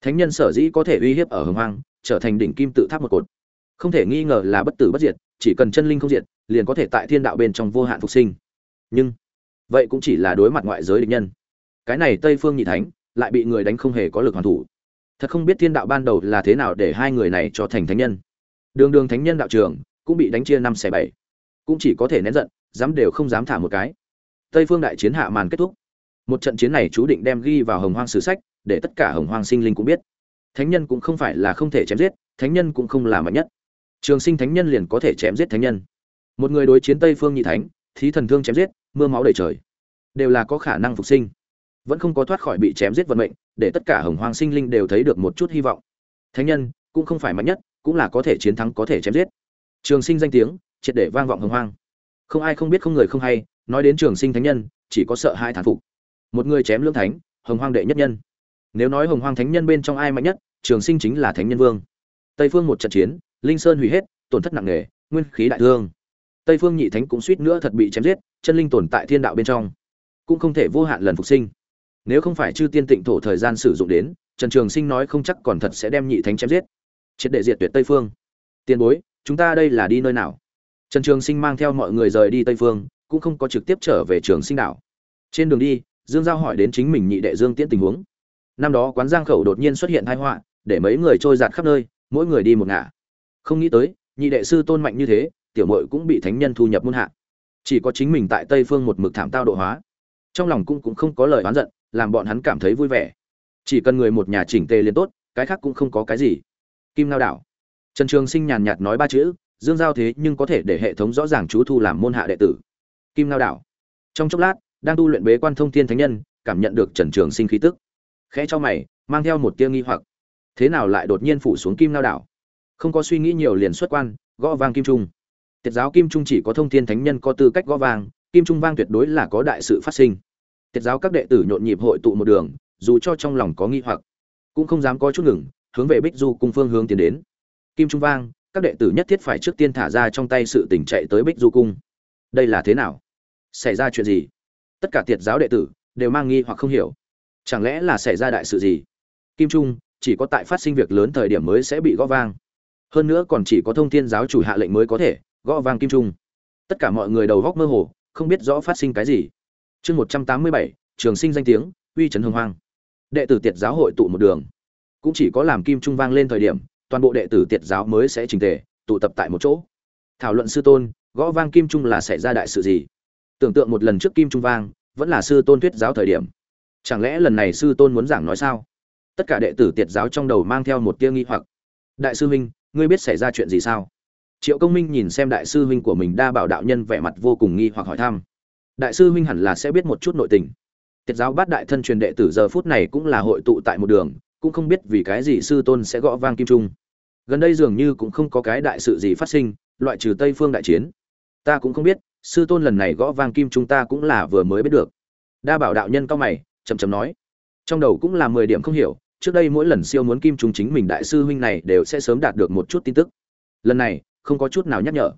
Thánh nhân sở dĩ có thể uy hiếp ở hồng hoang, trở thành đỉnh kim tự tháp một cột. Không thể nghi ngờ là bất tử bất diệt, chỉ cần chân linh không diệt, liền có thể tại thiên đạo bên trong vô hạn phục sinh. Nhưng, vậy cũng chỉ là đối mặt ngoại giới địch nhân. Cái này tây phương nhị thánh, lại bị người đánh không hề có lực hoàn thủ. Thật không biết thiên đạo ban đầu là thế nào để hai người này cho thành thánh nhân. Đường đường thánh nhân đạo trường cũng bị đánh chia năm xẻ bảy cũng chỉ có thể nén giận, dám đều không dám thả một cái. Tây phương đại chiến hạ màn kết thúc. Một trận chiến này chú định đem ghi vào hồng hoang sử sách, để tất cả hồng hoang sinh linh cũng biết. Thánh nhân cũng không phải là không thể chém giết, thánh nhân cũng không là mạnh nhất. Trường sinh thánh nhân liền có thể chém giết thánh nhân. Một người đối chiến tây phương nhị thánh, thí thần thương chém giết, mưa máu đầy trời. Đều là có khả năng phục sinh. Vẫn không có thoát khỏi bị chém giết vận mệnh, để tất cả hồng hoang sinh linh đều thấy được một chút hy vọng. Thánh nhân cũng không phải mạnh nhất, cũng là có thể chiến thắng, có thể chém giết. Trường sinh danh tiếng triệt để vang vọng hồng hoang. Không ai không biết không người không hay, nói đến trường sinh thánh nhân, chỉ có sợ hai thản phục. Một người chém lương thánh, hồng hoang đệ nhất nhân. Nếu nói hồng hoang thánh nhân bên trong ai mạnh nhất, trường sinh chính là thánh nhân vương. Tây phương một trận chiến, linh sơn hủy hết, tổn thất nặng nề, nguyên khí đại thương. Tây phương nhị thánh cũng suýt nữa thật bị chém giết, chân linh tồn tại thiên đạo bên trong. Cũng không thể vô hạn lần phục sinh. Nếu không phải chư tiên tịnh thổ thời gian sử dụng đến, trần trường sinh nói không chắc còn thật sẽ đem nhị thánh chém giết. Triệt đệ diệt tuyệt tây phương. Tiền bối, chúng ta đây là đi nơi nào? Trần trường sinh mang theo mọi người rời đi tây phương, cũng không có trực tiếp trở về trường sinh đảo. Trên đường đi, dương giao hỏi đến chính mình nhị đệ dương tiễn tình huống. Năm đó quán giang khẩu đột nhiên xuất hiện tai họa, để mấy người trôi giạt khắp nơi, mỗi người đi một ngả. Không nghĩ tới, nhị đệ sư tôn mạnh như thế, tiểu mội cũng bị thánh nhân thu nhập muôn hạ. Chỉ có chính mình tại tây phương một mực thảm tao độ hóa. Trong lòng cũng cũng không có lời oán giận, làm bọn hắn cảm thấy vui vẻ. Chỉ cần người một nhà chỉnh tề liền tốt, cái khác cũng không có cái gì. Kim lao đảo. Trần trường sinh nhàn nhạt nói ba chữ dương giao thế nhưng có thể để hệ thống rõ ràng chú thu làm môn hạ đệ tử. Kim lao đảo. Trong chốc lát, đang tu luyện bế quan thông thiên thánh nhân, cảm nhận được trần trường sinh khí tức. Khẽ cho mày, mang theo một tia nghi hoặc. Thế nào lại đột nhiên phủ xuống kim lao đảo? Không có suy nghĩ nhiều liền xuất quan, gõ vang kim trung. Tiết giáo kim trung chỉ có thông thiên thánh nhân có tư cách gõ vang, kim trung vang tuyệt đối là có đại sự phát sinh. Tiết giáo các đệ tử nhộn nhịp hội tụ một đường, dù cho trong lòng có nghi hoặc, cũng không dám có chút ngừng, hướng về bích du cùng phương hướng tiến đến. Kim trung vang các đệ tử nhất thiết phải trước tiên thả ra trong tay sự tỉnh chạy tới bích du cung. Đây là thế nào? Xảy ra chuyện gì? Tất cả tiệt giáo đệ tử đều mang nghi hoặc không hiểu. Chẳng lẽ là xảy ra đại sự gì? Kim trung, chỉ có tại phát sinh việc lớn thời điểm mới sẽ bị gõ vang. Hơn nữa còn chỉ có thông thiên giáo chủ hạ lệnh mới có thể gõ vang kim trung. Tất cả mọi người đầu góc mơ hồ, không biết rõ phát sinh cái gì. Chương một trăm tám mươi bảy, trường sinh danh tiếng, uy trấn hưng hoang đệ tử tiệt giáo hội tụ một đường. Cũng chỉ có làm kim trung vang lên thời điểm toàn bộ đệ tử tiệt giáo mới sẽ trình tề, tụ tập tại một chỗ. Thảo luận sư tôn, gõ vang kim trung là xảy ra đại sự gì? Tưởng tượng một lần trước kim trung vang, vẫn là sư tôn thuyết giáo thời điểm. Chẳng lẽ lần này sư tôn muốn giảng nói sao? Tất cả đệ tử tiệt giáo trong đầu mang theo một tia nghi hoặc. Đại sư huynh ngươi biết xảy ra chuyện gì sao? Triệu công minh nhìn xem đại sư huynh của mình đa bảo đạo nhân vẻ mặt vô cùng nghi hoặc hỏi thăm. Đại sư huynh hẳn là sẽ biết một chút nội tình. Tiệt giáo bát đại thân truyền đệ tử giờ phút này cũng là hội tụ tại một đường, cũng không biết vì cái gì sư tôn sẽ gõ vang kim trung gần đây dường như cũng không có cái đại sự gì phát sinh, loại trừ tây phương đại chiến. Ta cũng không biết, sư tôn lần này gõ vang kim chúng ta cũng là vừa mới biết được. Đa bảo đạo nhân cao mày, chậm chậm nói. Trong đầu cũng là mười điểm không hiểu, trước đây mỗi lần siêu muốn kim chúng chính mình đại sư huynh này đều sẽ sớm đạt được một chút tin tức. Lần này, không có chút nào nhắc nhở.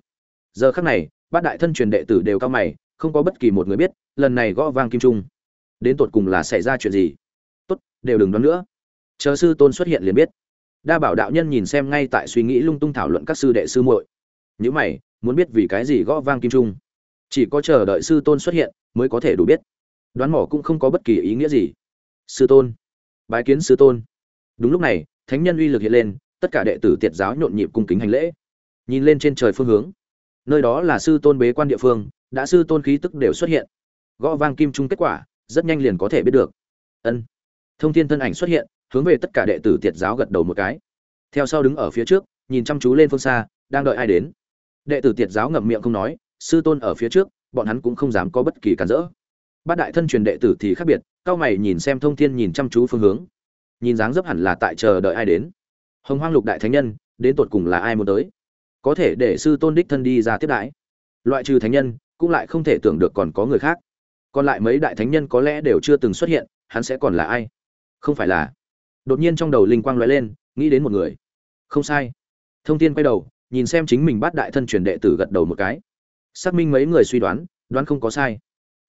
Giờ khắc này, bát đại thân truyền đệ tử đều cao mày, không có bất kỳ một người biết, lần này gõ vang kim trung. Đến tột cùng là xảy ra chuyện gì? Tốt, đều đừng đoán nữa. Chờ sư tôn xuất hiện liền biết đa bảo đạo nhân nhìn xem ngay tại suy nghĩ lung tung thảo luận các sư đệ sư muội. Nếu mày, muốn biết vì cái gì gõ vang kim trung. Chỉ có chờ đợi sư tôn xuất hiện mới có thể đủ biết. Đoán mỏ cũng không có bất kỳ ý nghĩa gì. Sư tôn. Bái kiến sư tôn. Đúng lúc này, thánh nhân uy lực hiện lên, tất cả đệ tử tiệt giáo nhộn nhịp cung kính hành lễ. Nhìn lên trên trời phương hướng. Nơi đó là sư tôn bế quan địa phương, đã sư tôn khí tức đều xuất hiện. Gõ vang kim trung kết quả, rất nhanh liền có thể biết được. Ân. Thông thiên thân ảnh xuất hiện hướng về tất cả đệ tử tiệt giáo gật đầu một cái. Theo sau đứng ở phía trước, nhìn chăm chú lên phương xa, đang đợi ai đến. Đệ tử tiệt giáo ngậm miệng không nói, sư tôn ở phía trước, bọn hắn cũng không dám có bất kỳ cản rỡ. Bát đại thân truyền đệ tử thì khác biệt, cao mày nhìn xem thông thiên nhìn chăm chú phương hướng. Nhìn dáng dấp hẳn là tại chờ đợi ai đến. Hồng hoang lục đại thánh nhân, đến tột cùng là ai muốn tới? Có thể để sư tôn đích thân đi ra tiếp đãi. Loại trừ thánh nhân, cũng lại không thể tưởng được còn có người khác. Còn lại mấy đại thánh nhân có lẽ đều chưa từng xuất hiện, hắn sẽ còn là ai? Không phải là đột nhiên trong đầu linh quang lóe lên, nghĩ đến một người. Không sai. Thông tin quay đầu, nhìn xem chính mình bắt đại thân truyền đệ tử gật đầu một cái. Xác minh mấy người suy đoán đoán không có sai.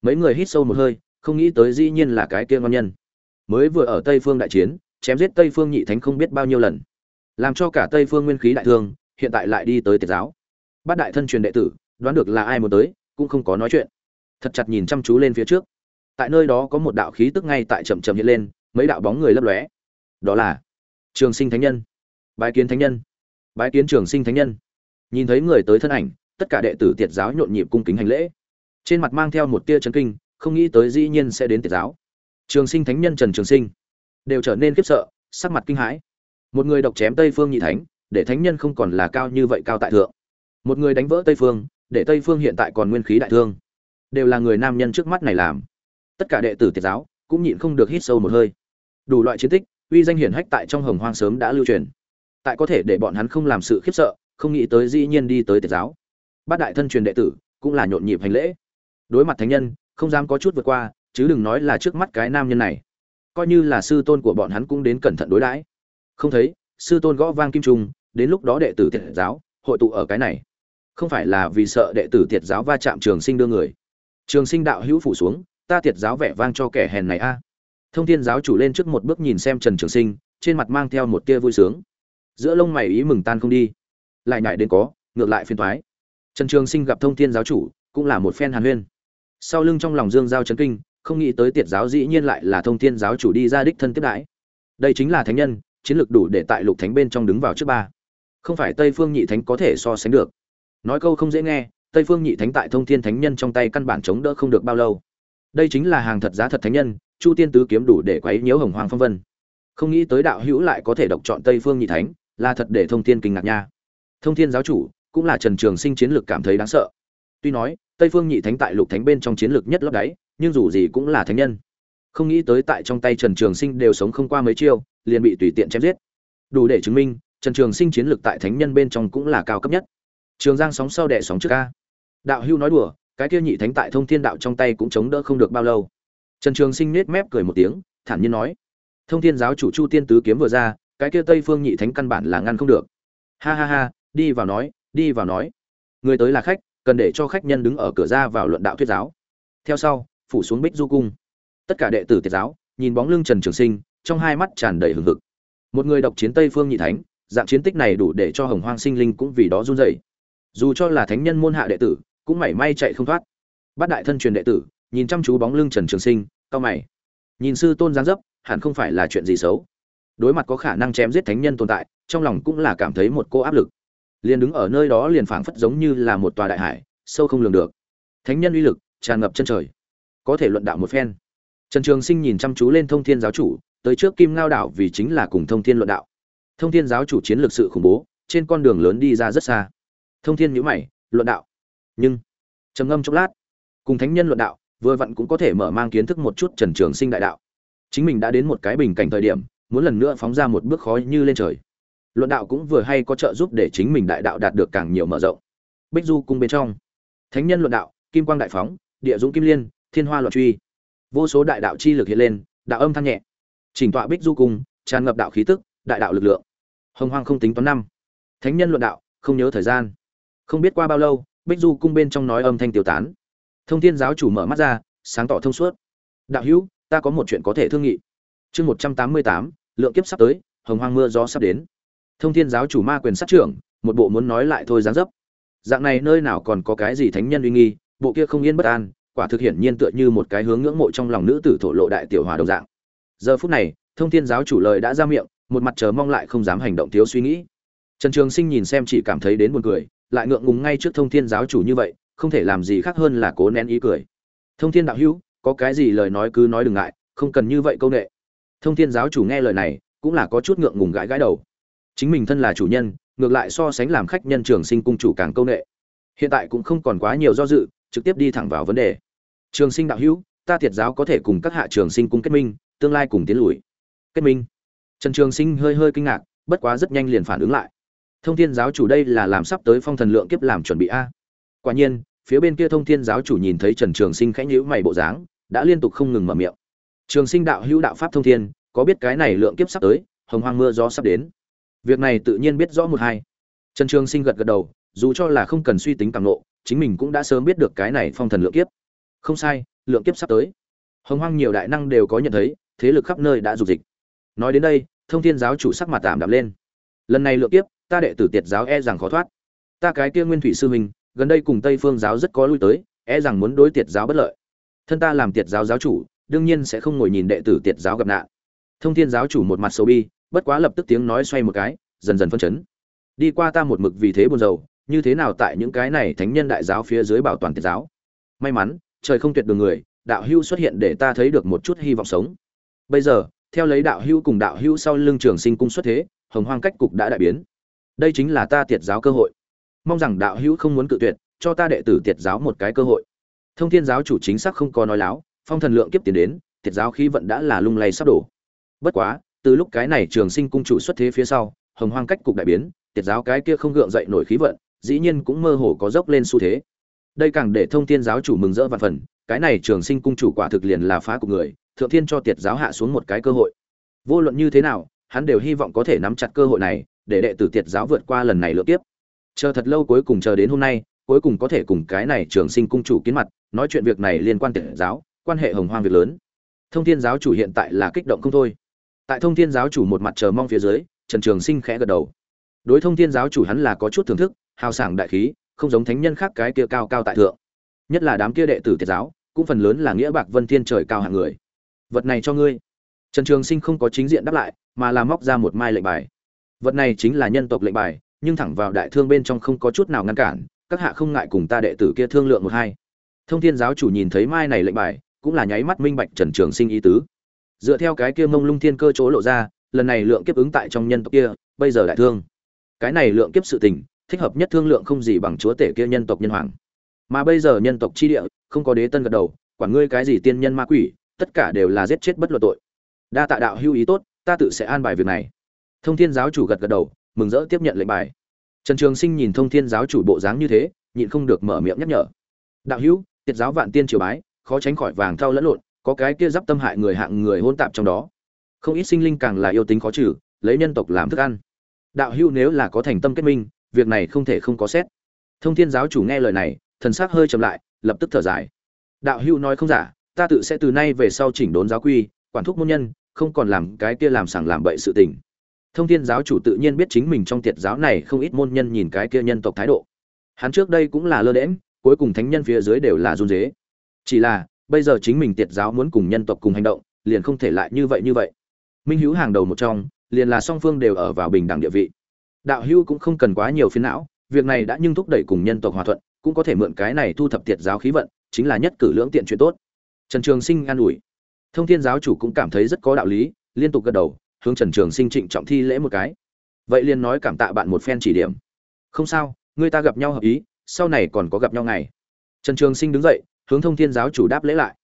Mấy người hít sâu một hơi, không nghĩ tới dĩ nhiên là cái kia ngon nhân. Mới vừa ở tây phương đại chiến, chém giết tây phương nhị thánh không biết bao nhiêu lần. Làm cho cả tây phương nguyên khí đại thương, hiện tại lại đi tới tiệt giáo. Bát đại thân truyền đệ tử, đoán được là ai muốn tới, cũng không có nói chuyện. Thật chặt nhìn chăm chú lên phía trước. Tại nơi đó có một đạo khí tức ngay tại chậm chậm hiện lên, mấy đạo bóng người lấp lóe đó là trường sinh thánh nhân, bái kiến thánh nhân, bái kiến trường sinh thánh nhân. Nhìn thấy người tới thân ảnh, tất cả đệ tử tiệt giáo nhộn nhịp cung kính hành lễ. Trên mặt mang theo một tia chấn kinh, không nghĩ tới dĩ nhiên sẽ đến tiệt giáo. Trường sinh thánh nhân trần trường sinh đều trở nên khiếp sợ, sắc mặt kinh hãi. Một người độc chém tây phương nhị thánh, để thánh nhân không còn là cao như vậy cao tại thượng. Một người đánh vỡ tây phương, để tây phương hiện tại còn nguyên khí đại thương. Đều là người nam nhân trước mắt này làm. Tất cả đệ tử tiệt giáo cũng nhịn không được hít sâu một hơi. Đủ loại chiến tích uy danh hiển hách tại trong hồng hoang sớm đã lưu truyền. Tại có thể để bọn hắn không làm sự khiếp sợ, không nghĩ tới dĩ nhiên đi tới tiệt giáo. Bát đại thân truyền đệ tử cũng là nhộn nhịp hành lễ. Đối mặt thánh nhân, không dám có chút vượt qua, chứ đừng nói là trước mắt cái nam nhân này. Coi như là sư tôn của bọn hắn cũng đến cẩn thận đối đãi. Không thấy, sư tôn gõ vang kim trung, đến lúc đó đệ tử tiệt giáo hội tụ ở cái này. Không phải là vì sợ đệ tử tiệt giáo va chạm trường sinh đưa người. Trường sinh đạo hữu phủ xuống, ta tiệt giáo vẻ vang cho kẻ hèn này a thông thiên giáo chủ lên trước một bước nhìn xem trần trường sinh, trên mặt mang theo một tia vui sướng. Giữa lông mày ý mừng tan không đi. Lại nhại đến có, ngược lại phiền thoái trần trường sinh gặp thông thiên giáo chủ, cũng là một phen hàn huyên. Sau lưng trong lòng dương giao chấn kinh, không nghĩ tới tiệt giáo dĩ nhiên lại là thông thiên giáo chủ đi ra đích thân tiếp đãi. Đây chính là thánh nhân, chiến lược đủ để tại lục thánh bên trong đứng vào trước ba. Không phải tây phương nhị thánh có thể so sánh được. Nói câu không dễ nghe, tây phương nhị thánh tại thông thiên thánh nhân trong tay căn bản chống đỡ không được bao lâu. Đây chính là hàng thật giá thật thánh nhân chu tiên tứ kiếm đủ để quấy nhiễu hồng hoàng phong vân. Không nghĩ tới đạo hữu lại có thể độc chọn tây phương nhị thánh, là thật để thông thiên kinh ngạc nha. Thông thiên giáo chủ, cũng là trần trường sinh chiến lược cảm thấy đáng sợ. Tuy nói, tây phương nhị thánh tại lục thánh bên trong chiến lược nhất lấp đáy, nhưng dù gì cũng là thánh nhân. Không nghĩ tới tại trong tay trần trường sinh đều sống không qua mấy chiêu, liền bị tùy tiện chém giết. Đủ để chứng minh, trần trường sinh chiến lược tại thánh nhân bên trong cũng là cao cấp nhất. Trường giang sóng sau đẻ sóng trước ca đạo hưu nói đùa, cái kia nhị thánh tại thông thiên đạo trong tay cũng chống đỡ không được bao lâu trần trường sinh nết mép cười một tiếng, thản nhiên nói, thông thiên giáo chủ chu tiên tứ kiếm vừa ra, cái kia tây phương nhị thánh căn bản là ngăn không được. Ha ha ha, đi vào nói, đi vào nói. Người tới là khách, cần để cho khách nhân đứng ở cửa ra vào luận đạo thuyết giáo. Theo sau, phủ xuống bích du cung. Tất cả đệ tử tiệt giáo, nhìn bóng lưng trần trường sinh, trong hai mắt tràn đầy hừng hực. Một người độc chiến tây phương nhị thánh, dạng chiến tích này đủ để cho hồng hoang sinh linh cũng vì đó run rẩy. Dù cho là thánh nhân môn hạ đệ tử, cũng mảy may chạy không thoát. Bát đại thân truyền đệ tử nhìn chăm chú bóng lưng trần trường sinh cao mày. Nhìn sư tôn giáng dấp, hẳn không phải là chuyện gì xấu. Đối mặt có khả năng chém giết thánh nhân tồn tại, trong lòng cũng là cảm thấy một cô áp lực. Liền đứng ở nơi đó liền phảng phất giống như là một tòa đại hải, sâu không lường được. Thánh nhân uy lực, tràn ngập chân trời. Có thể luận đạo một phen. Trần trường sinh nhìn chăm chú lên thông thiên giáo chủ, tới trước kim ngao đảo vì chính là cùng thông thiên luận đạo. Thông thiên giáo chủ chiến lược sự khủng bố, trên con đường lớn đi ra rất xa. Thông thiên nhữ mày, luận đạo. Nhưng, trầm ngâm chốc lát, cùng thánh nhân luận đạo vừa vặn cũng có thể mở mang kiến thức một chút trần trường sinh đại đạo. Chính mình đã đến một cái bình cảnh thời điểm, muốn lần nữa phóng ra một bước khó như lên trời. Luận đạo cũng vừa hay có trợ giúp để chính mình đại đạo đạt được càng nhiều mở rộng. Bích du cung bên trong. Thánh nhân luận đạo, kim quang đại phóng, địa dũng kim liên, thiên hoa loạn truy. Vô số đại đạo chi lực hiện lên, đạo âm thăng nhẹ. Chỉnh tọa bích du cung, tràn ngập đạo khí tức, đại đạo lực lượng. Hồng hoang không tính toán năm. Thánh nhân luận đạo, không nhớ thời gian. Không biết qua bao lâu, bích du cung bên trong nói âm thanh tiêu tán thông thiên giáo chủ mở mắt ra, sáng tỏ thông suốt. Đạo hữu, ta có một chuyện có thể thương nghị. Chương một trăm tám mươi tám, lượng kiếp sắp tới, hồng hoang mưa gió sắp đến. Thông thiên giáo chủ ma quyền sát trưởng, một bộ muốn nói lại thôi dáng dấp. Dạng này nơi nào còn có cái gì thánh nhân uy nghi, bộ kia không yên bất an, quả thực hiển nhiên tựa như một cái hướng ngưỡng mộ trong lòng nữ tử thổ lộ đại tiểu hòa đồng dạng. Giờ phút này, thông thiên giáo chủ lời đã ra miệng, một mặt chờ mong lại không dám hành động thiếu suy nghĩ. Trần trường sinh nhìn xem chỉ cảm thấy đến buồn cười, lại ngượng ngùng ngay trước thông thiên giáo chủ như vậy không thể làm gì khác hơn là cố nén ý cười. Thông thiên đạo hữu, có cái gì lời nói cứ nói đừng ngại, không cần như vậy câu nệ. Thông thiên giáo chủ nghe lời này, cũng là có chút ngượng ngùng gãi gãi đầu. Chính mình thân là chủ nhân, ngược lại so sánh làm khách nhân trường sinh cung chủ càng câu nệ. Hiện tại cũng không còn quá nhiều do dự, trực tiếp đi thẳng vào vấn đề. Trường sinh đạo hữu, ta thiệt giáo có thể cùng các hạ trường sinh cung kết minh, tương lai cùng tiến lùi. Kết minh. Trần trường sinh hơi hơi kinh ngạc, bất quá rất nhanh liền phản ứng lại. Thông thiên giáo chủ đây là làm sắp tới phong thần lượng kiếp làm chuẩn bị a quả nhiên phía bên kia thông thiên giáo chủ nhìn thấy trần trường sinh khẽ nhíu mày bộ dáng đã liên tục không ngừng mở miệng. Trường sinh đạo hữu đạo pháp thông thiên có biết cái này lượng kiếp sắp tới hồng hoang mưa gió sắp đến. Việc này tự nhiên biết rõ một hai. Trần trường sinh gật gật đầu dù cho là không cần suy tính càng lộ chính mình cũng đã sớm biết được cái này phong thần lượng kiếp. Không sai lượng kiếp sắp tới. Hồng hoang nhiều đại năng đều có nhận thấy thế lực khắp nơi đã dục dịch. Nói đến đây thông thiên giáo chủ sắc mặt tạm đạm lên. Lần này lượng kiếp, ta đệ tử tiệt giáo e rằng khó thoát. Ta cái kia nguyên thủy sư huynh gần đây cùng tây phương giáo rất có lui tới e rằng muốn đối tiệt giáo bất lợi. Thân ta làm tiệt giáo giáo chủ, đương nhiên sẽ không ngồi nhìn đệ tử tiệt giáo gặp nạn. Thông thiên giáo chủ một mặt sầu bi, bất quá lập tức tiếng nói xoay một cái, dần dần phân chấn. Đi qua ta một mực vì thế buồn rầu, như thế nào tại những cái này thánh nhân đại giáo phía dưới bảo toàn tiệt giáo? May mắn, trời không tuyệt đường người, đạo hưu xuất hiện để ta thấy được một chút hy vọng sống. Bây giờ, theo lấy đạo hưu cùng đạo hưu sau lưng trường sinh cung xuất thế, hồng hoang cách cục đã đại biến. Đây chính là ta tiệt giáo cơ hội mong rằng đạo hữu không muốn cự tuyệt, cho ta đệ tử tiệt giáo một cái cơ hội. Thông thiên giáo chủ chính xác không có nói láo, phong thần lượng kiếp tiến đến, tiệt giáo khí vận đã là lung lay sắp đổ. Bất quá, từ lúc cái này trường sinh cung chủ xuất thế phía sau, hồng hoang cách cục đại biến, tiệt giáo cái kia không gượng dậy nổi khí vận, dĩ nhiên cũng mơ hồ có dốc lên xu thế. Đây càng để thông thiên giáo chủ mừng rỡ vạn phần, cái này trường sinh cung chủ quả thực liền là phá của người, thượng thiên cho tiệt giáo hạ xuống một cái cơ hội. Vô luận như thế nào, hắn đều hy vọng có thể nắm chặt cơ hội này, để đệ tử tiệt giáo vượt qua lần này lựa tiếp chờ thật lâu cuối cùng chờ đến hôm nay, cuối cùng có thể cùng cái này trường sinh cung chủ kiến mặt, nói chuyện việc này liên quan tiện giáo, quan hệ hồng hoang việc lớn. Thông thiên giáo chủ hiện tại là kích động không thôi. Tại thông thiên giáo chủ một mặt chờ mong phía dưới, trần trường sinh khẽ gật đầu. Đối thông thiên giáo chủ hắn là có chút thưởng thức, hào sảng đại khí, không giống thánh nhân khác cái kia cao cao tại thượng. Nhất là đám kia đệ tử tiệt giáo, cũng phần lớn là nghĩa bạc vân thiên trời cao hạng người. Vật này cho ngươi. Trần trường sinh không có chính diện đáp lại, mà là móc ra một mai lệnh bài. Vật này chính là nhân tộc lệnh bài nhưng thẳng vào đại thương bên trong không có chút nào ngăn cản, các hạ không ngại cùng ta đệ tử kia thương lượng một hai. Thông thiên giáo chủ nhìn thấy mai này lệnh bài, cũng là nháy mắt minh bạch trần trường sinh ý tứ. Dựa theo cái kia mông lung thiên cơ chỗ lộ ra, lần này lượng kiếp ứng tại trong nhân tộc kia, bây giờ đại thương. Cái này lượng kiếp sự tình, thích hợp nhất thương lượng không gì bằng chúa tể kia nhân tộc nhân hoàng. Mà bây giờ nhân tộc chi địa, không có đế tân gật đầu, quản ngươi cái gì tiên nhân ma quỷ, tất cả đều là giết chết bất luận tội. Đa tạ đạo hưu ý tốt, ta tự sẽ an bài việc này. Thông thiên giáo chủ gật gật đầu mừng rỡ tiếp nhận lệnh bài. Trần trường sinh nhìn thông thiên giáo chủ bộ dáng như thế, nhịn không được mở miệng nhắc nhở. Đạo hữu tiệt giáo vạn tiên triều bái, khó tránh khỏi vàng thau lẫn lộn, có cái kia d tâm hại người hạng người hôn tạp trong đó. Không ít sinh linh càng là yêu tính khó trừ, lấy nhân tộc làm thức ăn. Đạo hữu nếu là có thành tâm kết minh, việc này không thể không có xét. Thông thiên giáo chủ nghe lời này, thần s ắ c hơi chậm lại, lập tức thở dài. Đạo hữu nói không giả, ta tự sẽ từ nay về sau chỉnh đốn giáo quy, quản thúc môn nhân, không còn làm cái kia làm sảng làm bậy sự tình thông thiên giáo chủ tự nhiên biết chính mình trong tiệt giáo này không ít môn nhân nhìn cái kia nhân tộc thái độ. Hắn trước đây cũng là lơ đễm cuối cùng thánh nhân phía dưới đều là run dế chỉ là, bây giờ chính mình tiệt giáo muốn cùng nhân tộc cùng hành động, liền không thể lại như vậy như vậy. Minh hữu hàng đầu một trong, liền là song phương đều ở vào bình đẳng địa vị. Đạo hữu cũng không cần quá nhiều phiến não, việc này đã nhưng thúc đẩy cùng nhân tộc hòa thuận, cũng có thể mượn cái này thu thập tiệt giáo khí vận, chính là nhất cử lưỡng tiện chuyện tốt. Trần trường sinh an ủi. Thông thiên giáo chủ cũng cảm thấy rất có đạo lý, liên tục gật đầu hướng trần trường sinh trịnh trọng thi lễ một cái. Vậy liền nói cảm tạ bạn một phen chỉ điểm. Không sao, người ta gặp nhau hợp ý, sau này còn có gặp nhau ngày. Trần trường sinh đứng dậy, hướng thông thiên giáo chủ đáp lễ lại.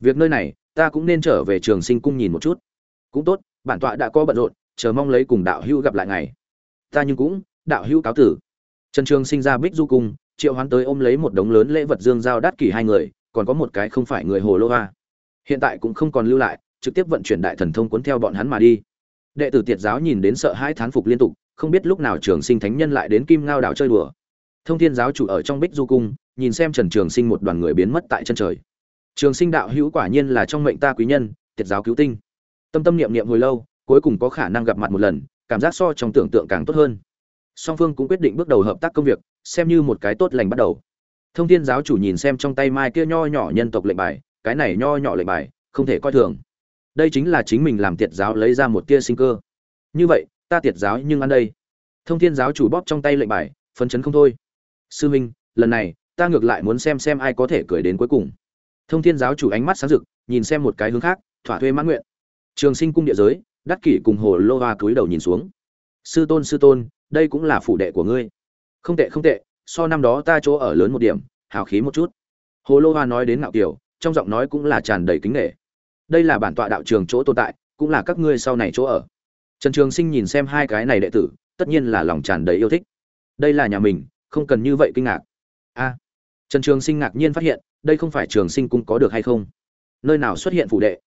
Việc nơi này, ta cũng nên trở về trường sinh cung nhìn một chút. Cũng tốt, bản tọa đã có bận rộn, chờ mong lấy cùng đạo hữu gặp lại ngày. Ta nhưng cũng, đạo hữu cáo tử. Trần trường sinh ra bích du cung, triệu hoán tới ôm lấy một đống lớn lễ vật dương giao đắt kỷ hai người, còn có một cái không phải người hồ lô hoa. Hiện tại cũng không còn lưu lại, trực tiếp vận chuyển đại thần thông cuốn theo bọn hắn mà đi đệ tử tiệt giáo nhìn đến sợ hai thán phục liên tục, không biết lúc nào trường sinh thánh nhân lại đến kim ngao đảo chơi đùa. Thông thiên giáo chủ ở trong bích du cung, nhìn xem trần trường sinh một đoàn người biến mất tại chân trời. Trường sinh đạo hữu quả nhiên là trong mệnh ta quý nhân, tiệt giáo cứu tinh. Tâm tâm niệm niệm hồi lâu, cuối cùng có khả năng gặp mặt một lần, cảm giác so trong tưởng tượng càng tốt hơn. Song phương cũng quyết định bước đầu hợp tác công việc, xem như một cái tốt lành bắt đầu. Thông thiên giáo chủ nhìn xem trong tay mai kia nho nhỏ nhân tộc lệnh bài, cái này nho nhỏ lệnh bài, không thể coi thường đây chính là chính mình làm tiệt giáo lấy ra một tia sinh cơ. Như vậy, ta tiệt giáo nhưng ăn đây. Thông thiên giáo chủ bóp trong tay lệnh bài, phấn chấn không thôi. Sư minh, lần này, ta ngược lại muốn xem xem ai có thể cười đến cuối cùng. Thông thiên giáo chủ ánh mắt sáng rực, nhìn xem một cái hướng khác, thỏa thuê mãn nguyện. Trường sinh cung địa giới, đắc kỷ cùng hồ lô hoa cúi đầu nhìn xuống. Sư tôn sư tôn, đây cũng là phủ đệ của ngươi. Không tệ không tệ, so năm đó ta chỗ ở lớn một điểm, hào khí một chút. Hồ lô hoa nói đến ngạo kiều trong giọng nói cũng là tràn đầy kính nghệ đây là bản tọa đạo trường chỗ tồn tại, cũng là các ngươi sau này chỗ ở. Trần trường sinh nhìn xem hai cái này đệ tử, tất nhiên là lòng tràn đầy yêu thích. Đây là nhà mình, không cần như vậy kinh ngạc. A. Trần trường sinh ngạc nhiên phát hiện, đây không phải trường sinh cung có được hay không? Nơi nào xuất hiện phụ đệ?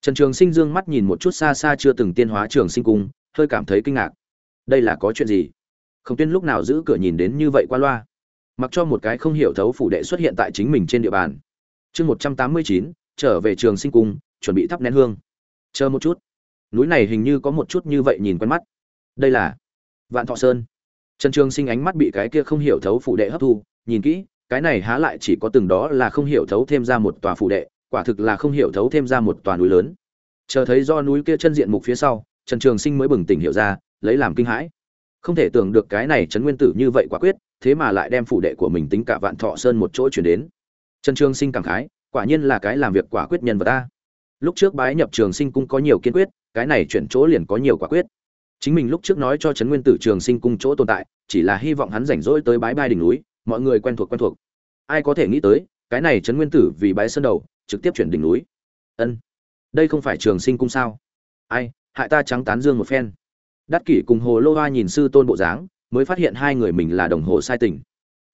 Trần trường sinh dương mắt nhìn một chút xa xa chưa từng tiên hóa trường sinh cung, hơi cảm thấy kinh ngạc. Đây là có chuyện gì? Không tuyên lúc nào giữ cửa nhìn đến như vậy qua loa? Mặc cho một cái không hiểu thấu phủ đệ xuất hiện tại chính mình trên địa bàn. Chương một trăm tám mươi chín, trở về trường sinh cung chuẩn bị thắp nén hương. Chờ một chút. Núi này hình như có một chút như vậy nhìn quen mắt. Đây là vạn thọ sơn. Trần trường sinh ánh mắt bị cái kia không hiểu thấu phụ đệ hấp thu, nhìn kỹ, cái này há lại chỉ có từng đó là không hiểu thấu thêm ra một tòa phụ đệ, quả thực là không hiểu thấu thêm ra một tòa núi lớn. Chờ thấy do núi kia chân diện mục phía sau, trần trường sinh mới bừng tỉnh hiểu ra, lấy làm kinh hãi. Không thể tưởng được cái này trấn nguyên tử như vậy quả quyết, thế mà lại đem phụ đệ của mình tính cả vạn thọ sơn một chỗ chuyển đến. Trần trường sinh cảm khái, quả nhiên là cái làm việc quả quyết nhân vật ta lúc trước bái nhập trường sinh cung có nhiều kiên quyết, cái này chuyển chỗ liền có nhiều quả quyết. Chính mình lúc trước nói cho trấn nguyên tử trường sinh cung chỗ tồn tại, chỉ là hy vọng hắn rảnh rỗi tới bái bai đỉnh núi, mọi người quen thuộc quen thuộc. Ai có thể nghĩ tới, cái này trấn nguyên tử vì bái sơn đầu, trực tiếp chuyển đỉnh núi. Ân, đây không phải trường sinh cung sao? Ai, hại ta trắng tán dương một phen. Đắc kỷ cùng hồ lô hoa nhìn sư tôn bộ dáng, mới phát hiện hai người mình là đồng hồ sai tình.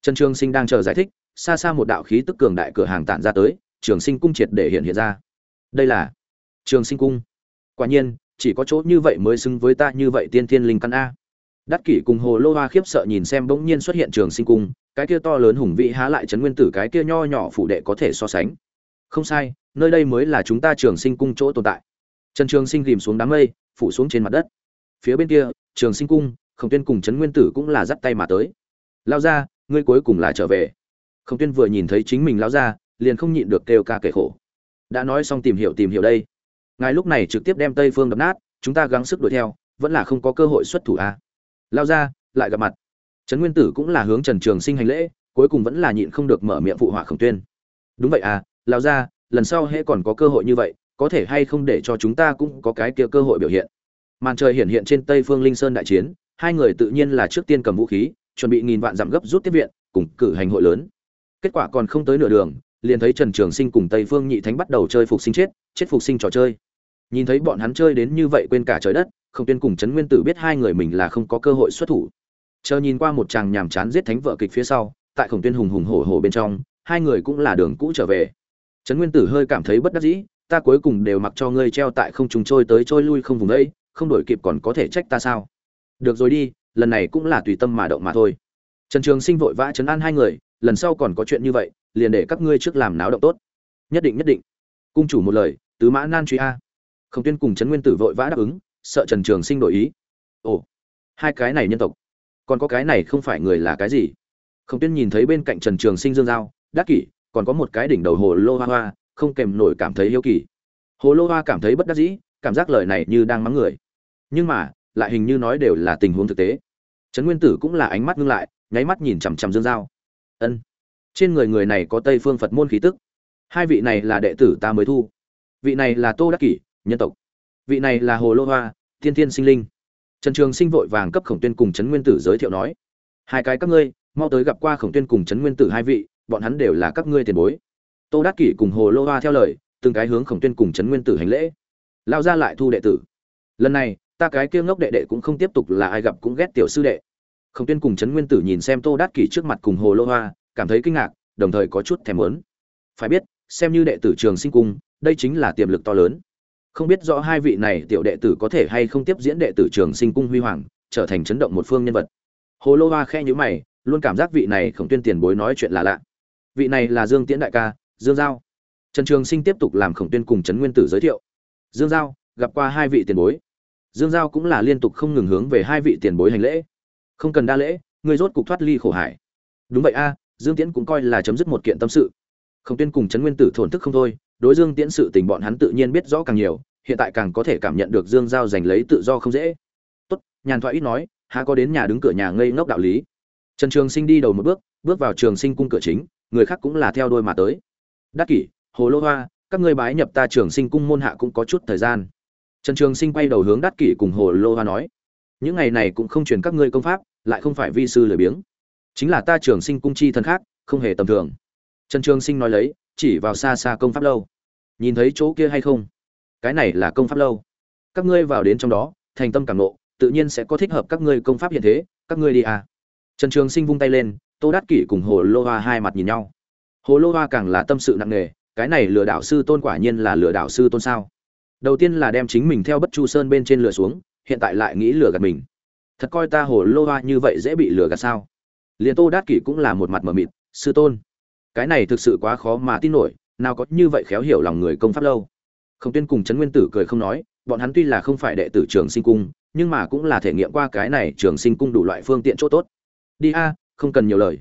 Trần trường sinh đang chờ giải thích, xa xa một đạo khí tức cường đại cửa hàng tản ra tới, trường sinh cung triệt để hiện hiện ra đây là trường sinh cung. Quả nhiên, chỉ có chỗ như vậy mới xứng với ta như vậy tiên thiên linh căn a. Đắc kỷ cùng hồ lô hoa khiếp sợ nhìn xem bỗng nhiên xuất hiện trường sinh cung, cái kia to lớn hùng vĩ há lại trấn nguyên tử cái kia nho nhỏ phủ đệ có thể so sánh. Không sai, nơi đây mới là chúng ta trường sinh cung chỗ tồn tại. Trần trường sinh ghìm xuống đám mây, phủ xuống trên mặt đất. Phía bên kia, trường sinh cung, khổng tuyên cùng trấn nguyên tử cũng là dắt tay mà tới. Lao ra ngươi cuối cùng là trở về. Khổng tuyên vừa nhìn thấy chính mình lao ra liền không nhịn được kêu ca kể khổ đã nói xong tìm hiểu tìm hiểu đây. Ngài lúc này trực tiếp đem tây phương đập nát, chúng ta gắng sức đuổi theo, vẫn là không có cơ hội xuất thủ à. lao ra, lại gặp mặt. Trấn nguyên tử cũng là hướng trần trường sinh hành lễ, cuối cùng vẫn là nhịn không được mở miệng phụ họa khổng tuyên. Đúng vậy à lao ra, lần sau hễ còn có cơ hội như vậy, có thể hay không để cho chúng ta cũng có cái kia cơ hội biểu hiện. Màn trời hiện hiện trên tây phương linh sơn đại chiến, hai người tự nhiên là trước tiên cầm vũ khí, chuẩn bị nghìn vạn dặm gấp rút tiếp viện, cùng cử hành hội lớn. Kết quả còn không tới nửa đường liền thấy trần trường sinh cùng tây phương nhị thánh bắt đầu chơi phục sinh chết chết phục sinh trò chơi. Nhìn thấy bọn hắn chơi đến như vậy quên cả trời đất không tiên cùng trấn nguyên tử biết hai người mình là không có cơ hội xuất thủ. Chờ nhìn qua một chàng nhàm chán giết thánh vợ kịch phía sau, tại khổng tuyên hùng hùng hổ hổ bên trong, hai người cũng là đường cũ trở về. Trấn nguyên tử hơi cảm thấy bất đắc dĩ, ta cuối cùng đều mặc cho ngươi treo tại không trung trôi tới trôi lui không vùng đây không đổi kịp còn có thể trách ta sao? Được rồi đi, lần này cũng là tùy tâm mà động mà thôi. Trần trường sinh vội vã chấn an hai người, lần sau còn có chuyện như vậy liền để các ngươi trước làm náo động tốt. Nhất định nhất định. Cung chủ một lời, tứ mã nan truy a. Không tuyên cùng trấn nguyên tử vội vã đáp ứng, sợ trần trường sinh đổi ý. Ồ, hai cái này nhân tộc, còn có cái này không phải người là cái gì? Không tuyên nhìn thấy bên cạnh trần trường sinh dương giao đắc kỷ, còn có một cái đỉnh đầu hồ lô hoa hoa, không kèm nổi cảm thấy hiếu kỳ. Hồ lô hoa cảm thấy bất đắc dĩ, cảm giác lời này như đang mắng người. Nhưng mà, lại hình như nói đều là tình huống thực tế. Trấn nguyên tử cũng là ánh mắt ngưng lại, nháy mắt nhìn chằm chằm dương giao ân trên người người này có tây phương phật môn khí tức. Hai vị này là đệ tử ta mới thu. Vị này là tô đắc kỷ, nhân tộc. Vị này là hồ lô hoa thiên thiên sinh linh. Trần trường sinh vội vàng cấp khổng tuyên cùng trấn nguyên tử giới thiệu nói, hai cái các ngươi, mau tới gặp qua khổng tuyên cùng trấn nguyên tử hai vị, bọn hắn đều là các ngươi tiền bối. Tô đắc kỷ cùng hồ lô hoa theo lời, từng cái hướng khổng tuyên cùng trấn nguyên tử hành lễ. Lao ra lại thu đệ tử. Lần này, ta cái kia ngốc đệ đệ cũng không tiếp tục là ai gặp cũng ghét tiểu sư đệ. Khổng tuyên cùng trấn nguyên tử nhìn xem tô đắc kỷ trước mặt cùng hồ lô hoa cảm thấy kinh ngạc, đồng thời có chút thèm muốn. Phải biết, xem như đệ tử trường sinh cung, đây chính là tiềm lực to lớn. Không biết rõ hai vị này tiểu đệ tử có thể hay không tiếp diễn đệ tử trường sinh cung huy hoàng, trở thành chấn động một phương nhân vật. Hồ lô hoa khẽ nhíu mày, luôn cảm giác vị này khổng tuyên tiền bối nói chuyện là lạ. Vị này là dương tiễn đại ca, dương giao. Trần trường sinh tiếp tục làm khổng tuyên cùng trấn nguyên tử giới thiệu. Dương giao, gặp qua hai vị tiền bối. Dương giao cũng là liên tục không ngừng hướng về hai vị tiền bối hành lễ. Không cần đa lễ, người rốt cục thoát ly khổ hải. Đúng vậy a dương tiễn cũng coi là chấm dứt một kiện tâm sự. Khổng tuyên cùng trấn nguyên tử thổn thức không thôi, đối dương tiễn sự tình bọn hắn tự nhiên biết rõ càng nhiều, hiện tại càng có thể cảm nhận được dương giao giành lấy tự do không dễ. Tốt, nhàn thoại ít nói, há có đến nhà đứng cửa nhà ngây ngốc đạo lý. Trần trường sinh đi đầu một bước bước vào trường sinh cung cửa chính, người khác cũng là theo đôi mà tới. Đắc kỷ, hồ lô hoa, các ngươi bái nhập ta trường sinh cung môn hạ cũng có chút thời gian. Trần trường sinh quay đầu hướng đắc kỷ cùng hồ lô hoa nói, những ngày này cũng không truyền các ngươi công pháp, lại không phải vi sư lười biếng chính là ta trường sinh cung chi thân khác, không hề tầm thường. Trần trường sinh nói lấy, chỉ vào xa xa công pháp lâu. Nhìn thấy chỗ kia hay không? Cái này là công pháp lâu. Các ngươi vào đến trong đó, thành tâm cảm nộ tự nhiên sẽ có thích hợp các ngươi công pháp hiện thế, các ngươi đi à. Trần trường sinh vung tay lên, tô Đát kỷ cùng hồ lô hoa hai mặt nhìn nhau. Hồ lô hoa càng là tâm sự nặng nề, cái này lừa đảo sư tôn quả nhiên là lừa đảo sư tôn sao? Đầu tiên là đem chính mình theo bất chu sơn bên trên lừa xuống, hiện tại lại nghĩ lừa gạt mình. Thật coi ta hồ lô hoa như vậy dễ bị lừa gạt sao? Liền tô đát kỷ cũng là một mặt mờ mịt, sư tôn, cái này thực sự quá khó mà tin nổi, nào có như vậy khéo hiểu lòng người công pháp lâu. Không tuyên cùng trấn nguyên tử cười không nói, bọn hắn tuy là không phải đệ tử trường sinh cung, nhưng mà cũng là thể nghiệm qua cái này trường sinh cung đủ loại phương tiện chỗ tốt. Đi a, không cần nhiều lời.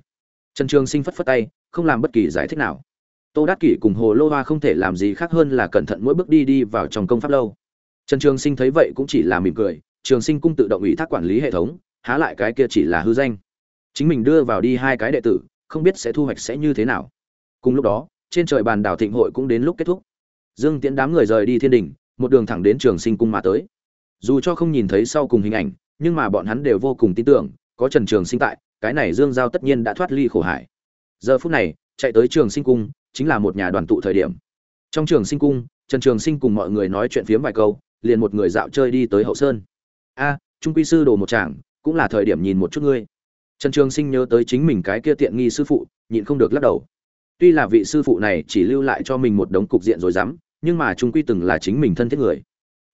Trần trường sinh phất phất tay, không làm bất kỳ giải thích nào. Tô đát kỷ cùng hồ lô hoa không thể làm gì khác hơn là cẩn thận mỗi bước đi đi vào trong công pháp lâu. Trần trường sinh thấy vậy cũng chỉ là mỉm cười, trường sinh cung tự động ủy thác quản lý hệ thống, há lại cái kia chỉ là hư danh chính mình đưa vào đi hai cái đệ tử, không biết sẽ thu hoạch sẽ như thế nào. Cùng lúc đó, trên trời bàn đảo thịnh hội cũng đến lúc kết thúc. Dương tiễn đám người rời đi thiên đình, một đường thẳng đến trường sinh cung mà tới. Dù cho không nhìn thấy sau cùng hình ảnh, nhưng mà bọn hắn đều vô cùng tin tưởng, có trần trường sinh tại, cái này dương giao tất nhiên đã thoát ly khổ hải. Giờ phút này, chạy tới trường sinh cung, chính là một nhà đoàn tụ thời điểm. Trong trường sinh cung, trần trường sinh cùng mọi người nói chuyện phiếm vài câu, liền một người dạo chơi đi tới hậu sơn. A, trung quy sư đồ một chàng cũng là thời điểm nhìn một chút ngươi trần trường sinh nhớ tới chính mình cái kia tiện nghi sư phụ, nhịn không được lắc đầu. Tuy là vị sư phụ này chỉ lưu lại cho mình một đống cục diện rồi dám, nhưng mà trung quy từng là chính mình thân thiết người.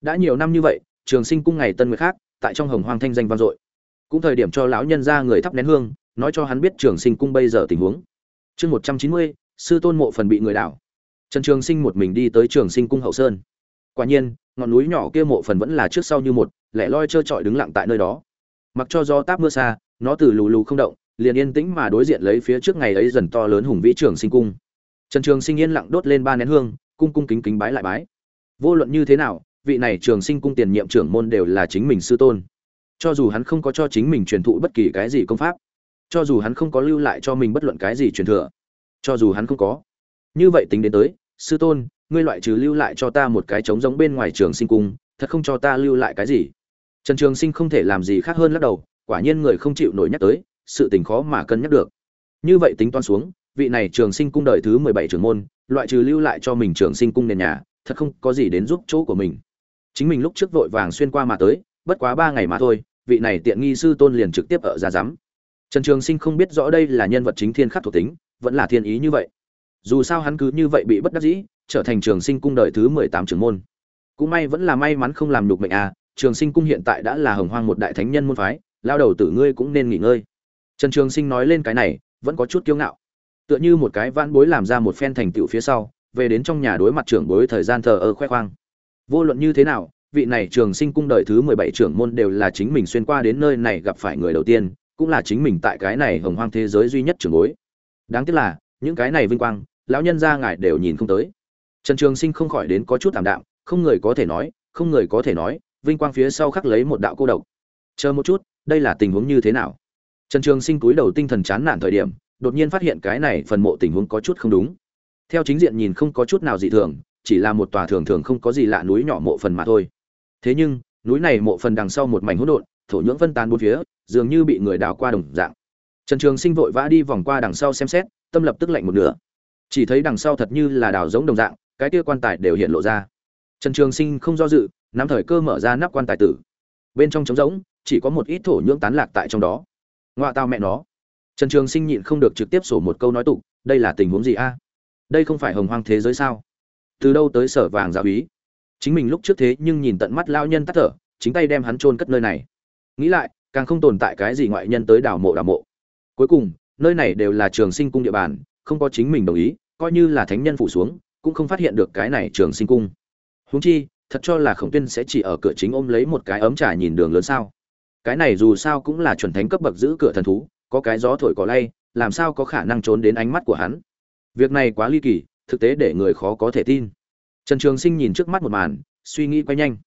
Đã nhiều năm như vậy, trường sinh cung ngày tân người khác, tại trong hồng hoang thanh danh vang dội. Cũng thời điểm cho lão nhân ra người thắp nén hương, nói cho hắn biết trường sinh cung bây giờ tình huống. Chương một trăm chín mươi, sư tôn mộ phần bị người đảo. Trần trường sinh một mình đi tới trường sinh cung hậu sơn. Quả nhiên, ngọn núi nhỏ kia mộ phần vẫn là trước sau như một, lẻ loi trơ trọi đứng lặng tại nơi đó. Mặc cho gió táp mưa xa nó từ lù lù không động, liền yên tĩnh mà đối diện lấy phía trước ngày ấy dần to lớn hùng vĩ trường sinh cung. Trần trường sinh yên lặng đốt lên ba nén hương, cung cung kính kính bái lại bái. Vô luận như thế nào, vị này trường sinh cung tiền nhiệm trưởng môn đều là chính mình sư tôn. Cho dù hắn không có cho chính mình truyền thụ bất kỳ cái gì công pháp, cho dù hắn không có lưu lại cho mình bất luận cái gì truyền thừa, cho dù hắn không có. Như vậy tính đến tới, sư tôn, ngươi loại trừ lưu lại cho ta một cái trống giống bên ngoài trường sinh cung, thật không cho ta lưu lại cái gì. Trần trường sinh không thể làm gì khác hơn lắc đầu quả nhiên người không chịu nổi nhắc tới, sự tình khó mà cân nhắc được. Như vậy tính toán xuống, vị này trường sinh cung đời thứ mười bảy trưởng môn, loại trừ lưu lại cho mình trường sinh cung nền nhà, thật không có gì đến giúp chỗ của mình. Chính mình lúc trước vội vàng xuyên qua mà tới, bất quá ba ngày mà thôi, vị này tiện nghi sư tôn liền trực tiếp ở ra giám. Trần trường sinh không biết rõ đây là nhân vật chính thiên khắc thuộc tính, vẫn là thiên ý như vậy. Dù sao hắn cứ như vậy bị bất đắc dĩ, trở thành trường sinh cung đời thứ mười tám trưởng môn. Cũng may vẫn là may mắn không làm nhục mệnh à trường sinh cung hiện tại đã là hồng hoang một đại thánh nhân môn phái lao đầu tử ngươi cũng nên nghỉ ngơi. Trần trường sinh nói lên cái này, vẫn có chút kiêu ngạo. Tựa như một cái van bối làm ra một phen thành tựu phía sau, về đến trong nhà đối mặt trưởng bối thời gian thờ ơ khoe khoang. Vô luận như thế nào, vị này trường sinh cung đời thứ mười bảy trưởng môn đều là chính mình xuyên qua đến nơi này gặp phải người đầu tiên, cũng là chính mình tại cái này hồng hoang thế giới duy nhất trưởng bối. Đáng tiếc là, những cái này vinh quang, lão nhân gia ngài đều nhìn không tới. Trần trường sinh không khỏi đến có chút thảm đạm, không người có thể nói, không người có thể nói, vinh quang phía sau khắc lấy một đạo cô độc chờ một chút, đây là tình huống như thế nào? Trần trường sinh cúi đầu tinh thần chán nản thời điểm, đột nhiên phát hiện cái này phần mộ tình huống có chút không đúng. Theo chính diện nhìn không có chút nào dị thường, chỉ là một tòa thường thường không có gì lạ núi nhỏ mộ phần mà thôi. Thế nhưng, núi này mộ phần đằng sau một mảnh hỗn độn, thổ nhưỡng phân tán bốn phía, dường như bị người đào qua đồng dạng. Trần trường sinh vội vã đi vòng qua đằng sau xem xét, tâm lập tức lạnh một nửa. Chỉ thấy đằng sau thật như là đào giống đồng dạng, cái kia quan tài đều hiện lộ ra. Trần trường sinh không do dự, nắm thời cơ mở ra nắp quan tài tử. Bên trong trống rỗng chỉ có một ít thổ nhưỡng tán lạc tại trong đó. Ngoạ tao mẹ nó. Trần trường sinh nhịn không được trực tiếp sổ một câu nói tục, đây là tình huống gì a? Đây không phải hồng hoang thế giới sao? Từ đâu tới sở vàng giáo ý chính mình lúc trước thế nhưng nhìn tận mắt lao nhân tắt thở, chính tay đem hắn chôn cất nơi này. Nghĩ lại, càng không tồn tại cái gì ngoại nhân tới đảo mộ đảo mộ. Cuối cùng, nơi này đều là trường sinh cung địa bàn, không có chính mình đồng ý, coi như là thánh nhân phủ xuống, cũng không phát hiện được cái này trường sinh cung. Huống chi, thật cho là khổng tuyên sẽ chỉ ở cửa chính ôm lấy một cái ấm trà nhìn đường lớn sao? Cái này dù sao cũng là chuẩn thánh cấp bậc giữ cửa thần thú, có cái gió thổi cỏ lay, làm sao có khả năng trốn đến ánh mắt của hắn? Việc này quá ly kỳ, thực tế để người khó có thể tin. Trần trường sinh nhìn trước mắt một màn, suy nghĩ quay nhanh.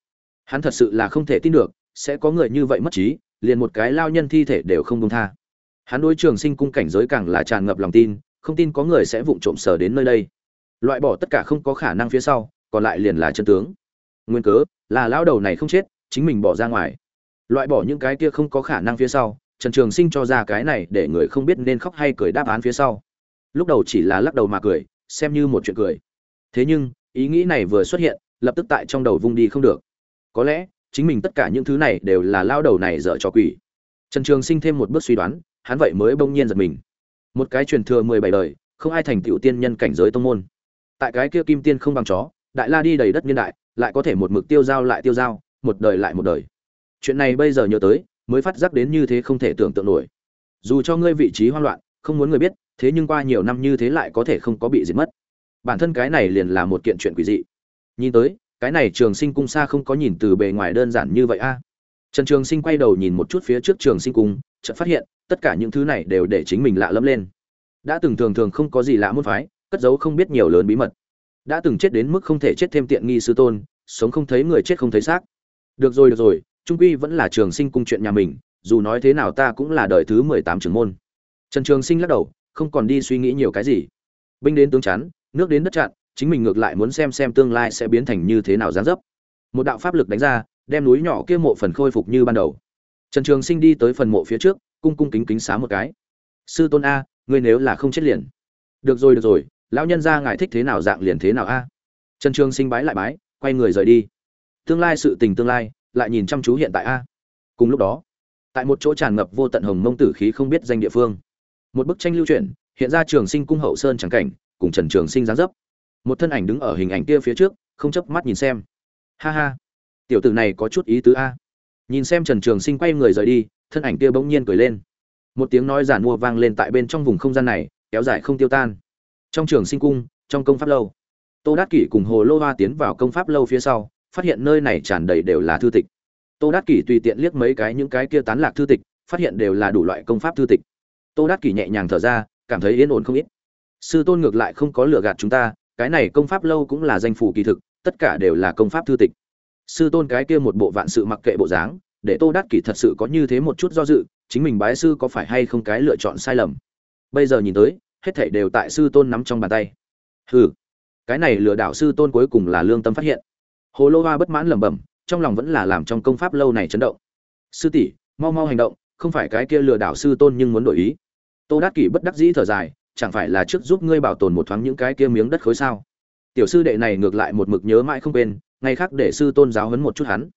Hắn thật sự là không thể tin được, sẽ có người như vậy mất trí, liền một cái lao nhân thi thể đều không công tha. Hắn đối trường sinh cung cảnh giới càng là tràn ngập lòng tin, không tin có người sẽ vụng trộm sờ đến nơi đây. Loại bỏ tất cả không có khả năng phía sau, còn lại liền là chân tướng. Nguyên cớ, là lao đầu này không chết, chính mình bỏ ra ngoài loại bỏ những cái kia không có khả năng phía sau trần trường sinh cho ra cái này để người không biết nên khóc hay cười đáp án phía sau. Lúc đầu chỉ là lắc đầu mà cười xem như một chuyện cười. Thế nhưng ý nghĩ này vừa xuất hiện lập tức tại trong đầu vung đi không được. Có lẽ chính mình tất cả những thứ này đều là lao đầu này dở cho quỷ. Trần trường sinh thêm một bước suy đoán hắn vậy mới bỗng nhiên giật mình. Một cái truyền thừa mười bảy đời không ai thành tựu tiên nhân cảnh giới tông môn. Tại cái kia kim tiên không bằng chó đại la đi đầy đất niên đại lại có thể một mực tiêu giao lại tiêu giao, một đời lại một đời chuyện này bây giờ nhớ tới, mới phát giác đến như thế không thể tưởng tượng nổi. Dù cho ngươi vị trí hoang loạn, không muốn người biết, thế nhưng qua nhiều năm như thế lại có thể không có bị diệt mất. Bản thân cái này liền là một kiện chuyện quỷ dị. Nhìn tới, cái này trường sinh cung xa không có nhìn từ bề ngoài đơn giản như vậy a. Trần trường sinh quay đầu nhìn một chút phía trước trường sinh cung, chợt phát hiện, tất cả những thứ này đều để chính mình lạ lẫm lên. Đã từng thường thường không có gì lạ muốn phái, cất giấu không biết nhiều lớn bí mật. Đã từng chết đến mức không thể chết thêm tiện nghi sư tôn, sống không thấy người chết không thấy xác. Được rồi được rồi trung quy vẫn là trường sinh cung chuyện nhà mình, dù nói thế nào ta cũng là đời thứ mười tám trưởng môn. Trần trường sinh lắc đầu, không còn đi suy nghĩ nhiều cái gì. Binh đến tướng chắn, nước đến đất chặn, chính mình ngược lại muốn xem xem tương lai sẽ biến thành như thế nào gián dấp. Một đạo pháp lực đánh ra, đem núi nhỏ kia mộ phần khôi phục như ban đầu. Trần trường sinh đi tới phần mộ phía trước, cung cung kính kính xá một cái. Sư tôn a, ngươi nếu là không chết liền. Được rồi được rồi, lão nhân gia ngài thích thế nào dạng liền thế nào a. Trần trường sinh bái lại bái, quay người rời đi. Tương lai sự tình tương lai lại nhìn chăm chú hiện tại a. Cùng lúc đó, tại một chỗ tràn ngập vô tận hồng mông tử khí không biết danh địa phương, một bức tranh lưu truyền hiện ra trường sinh cung hậu sơn trắng cảnh, cùng trần trường sinh giáng dấp. Một thân ảnh đứng ở hình ảnh kia phía trước, không chấp mắt nhìn xem. Ha ha, tiểu tử này có chút ý tứ a. Nhìn xem trần trường sinh quay người rời đi, thân ảnh kia bỗng nhiên cười lên. Một tiếng nói giản mua vang lên tại bên trong vùng không gian này, kéo dài không tiêu tan. Trong trường sinh cung, trong công pháp lâu, tô đát kỷ cùng hồ lô hoa tiến vào công pháp lâu phía sau phát hiện nơi này tràn đầy đều là thư tịch. Tô đát kỷ tùy tiện liếc mấy cái những cái kia tán lạc thư tịch, phát hiện đều là đủ loại công pháp thư tịch. Tô đát kỷ nhẹ nhàng thở ra, cảm thấy yên ổn không ít. Sư tôn ngược lại không có lừa gạt chúng ta, cái này công pháp lâu cũng là danh phủ kỳ thực, tất cả đều là công pháp thư tịch. Sư tôn cái kia một bộ vạn sự mặc kệ bộ dáng, để tô đát kỷ thật sự có như thế một chút do dự, chính mình bái sư có phải hay không cái lựa chọn sai lầm. Bây giờ nhìn tới, hết thảy đều tại sư tôn nắm trong bàn tay. Hừ, cái này lừa đảo sư tôn cuối cùng là lương tâm phát hiện hồ lô hoa bất mãn lẩm bẩm, trong lòng vẫn là làm trong công pháp lâu này chấn động. Sư tỷ, mau mau hành động, không phải cái kia lừa đảo sư tôn nhưng muốn đổi ý. Tô đát kỷ bất đắc dĩ thở dài, chẳng phải là trước giúp ngươi bảo tồn một thoáng những cái kia miếng đất khối sao? Tiểu sư đệ này ngược lại một mực nhớ mãi không quên ngày khác để sư tôn giáo huấn một chút hắn.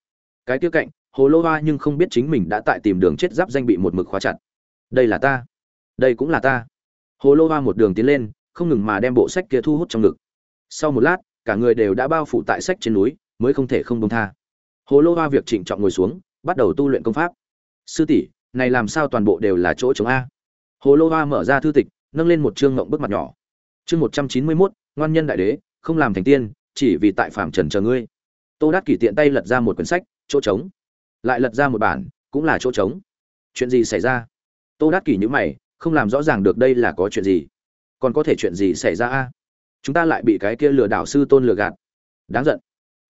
Cái kia cạnh, hồ lô hoa nhưng không biết chính mình đã tại tìm đường chết giáp danh bị một mực khóa chặt. Đây là ta, đây cũng là ta. Hồ lô hoa một đường tiến lên, không ngừng mà đem bộ sách kia thu hút trong ngực. Sau một lát, cả người đều đã bao phủ tại sách trên núi mới không thể không bông tha. Hồ lô hoa việc trịnh trọng ngồi xuống, bắt đầu tu luyện công pháp. Sư tỷ, này làm sao toàn bộ đều là chỗ chống a? Hồ lô hoa mở ra thư tịch, nâng lên một chương ngộng bức mặt nhỏ. Chương một trăm chín mươi mốt, ngoan nhân đại đế, không làm thành tiên, chỉ vì tại phạm trần chờ ngươi. Tô đát kỷ tiện tay lật ra một quyển sách, chỗ trống. Lại lật ra một bản, cũng là chỗ trống. Chuyện gì xảy ra? Tô đát kỷ nhữ mày, không làm rõ ràng được đây là có chuyện gì. Còn có thể chuyện gì xảy ra a? Chúng ta lại bị cái kia lừa đảo sư tôn lừa gạt. Đáng giận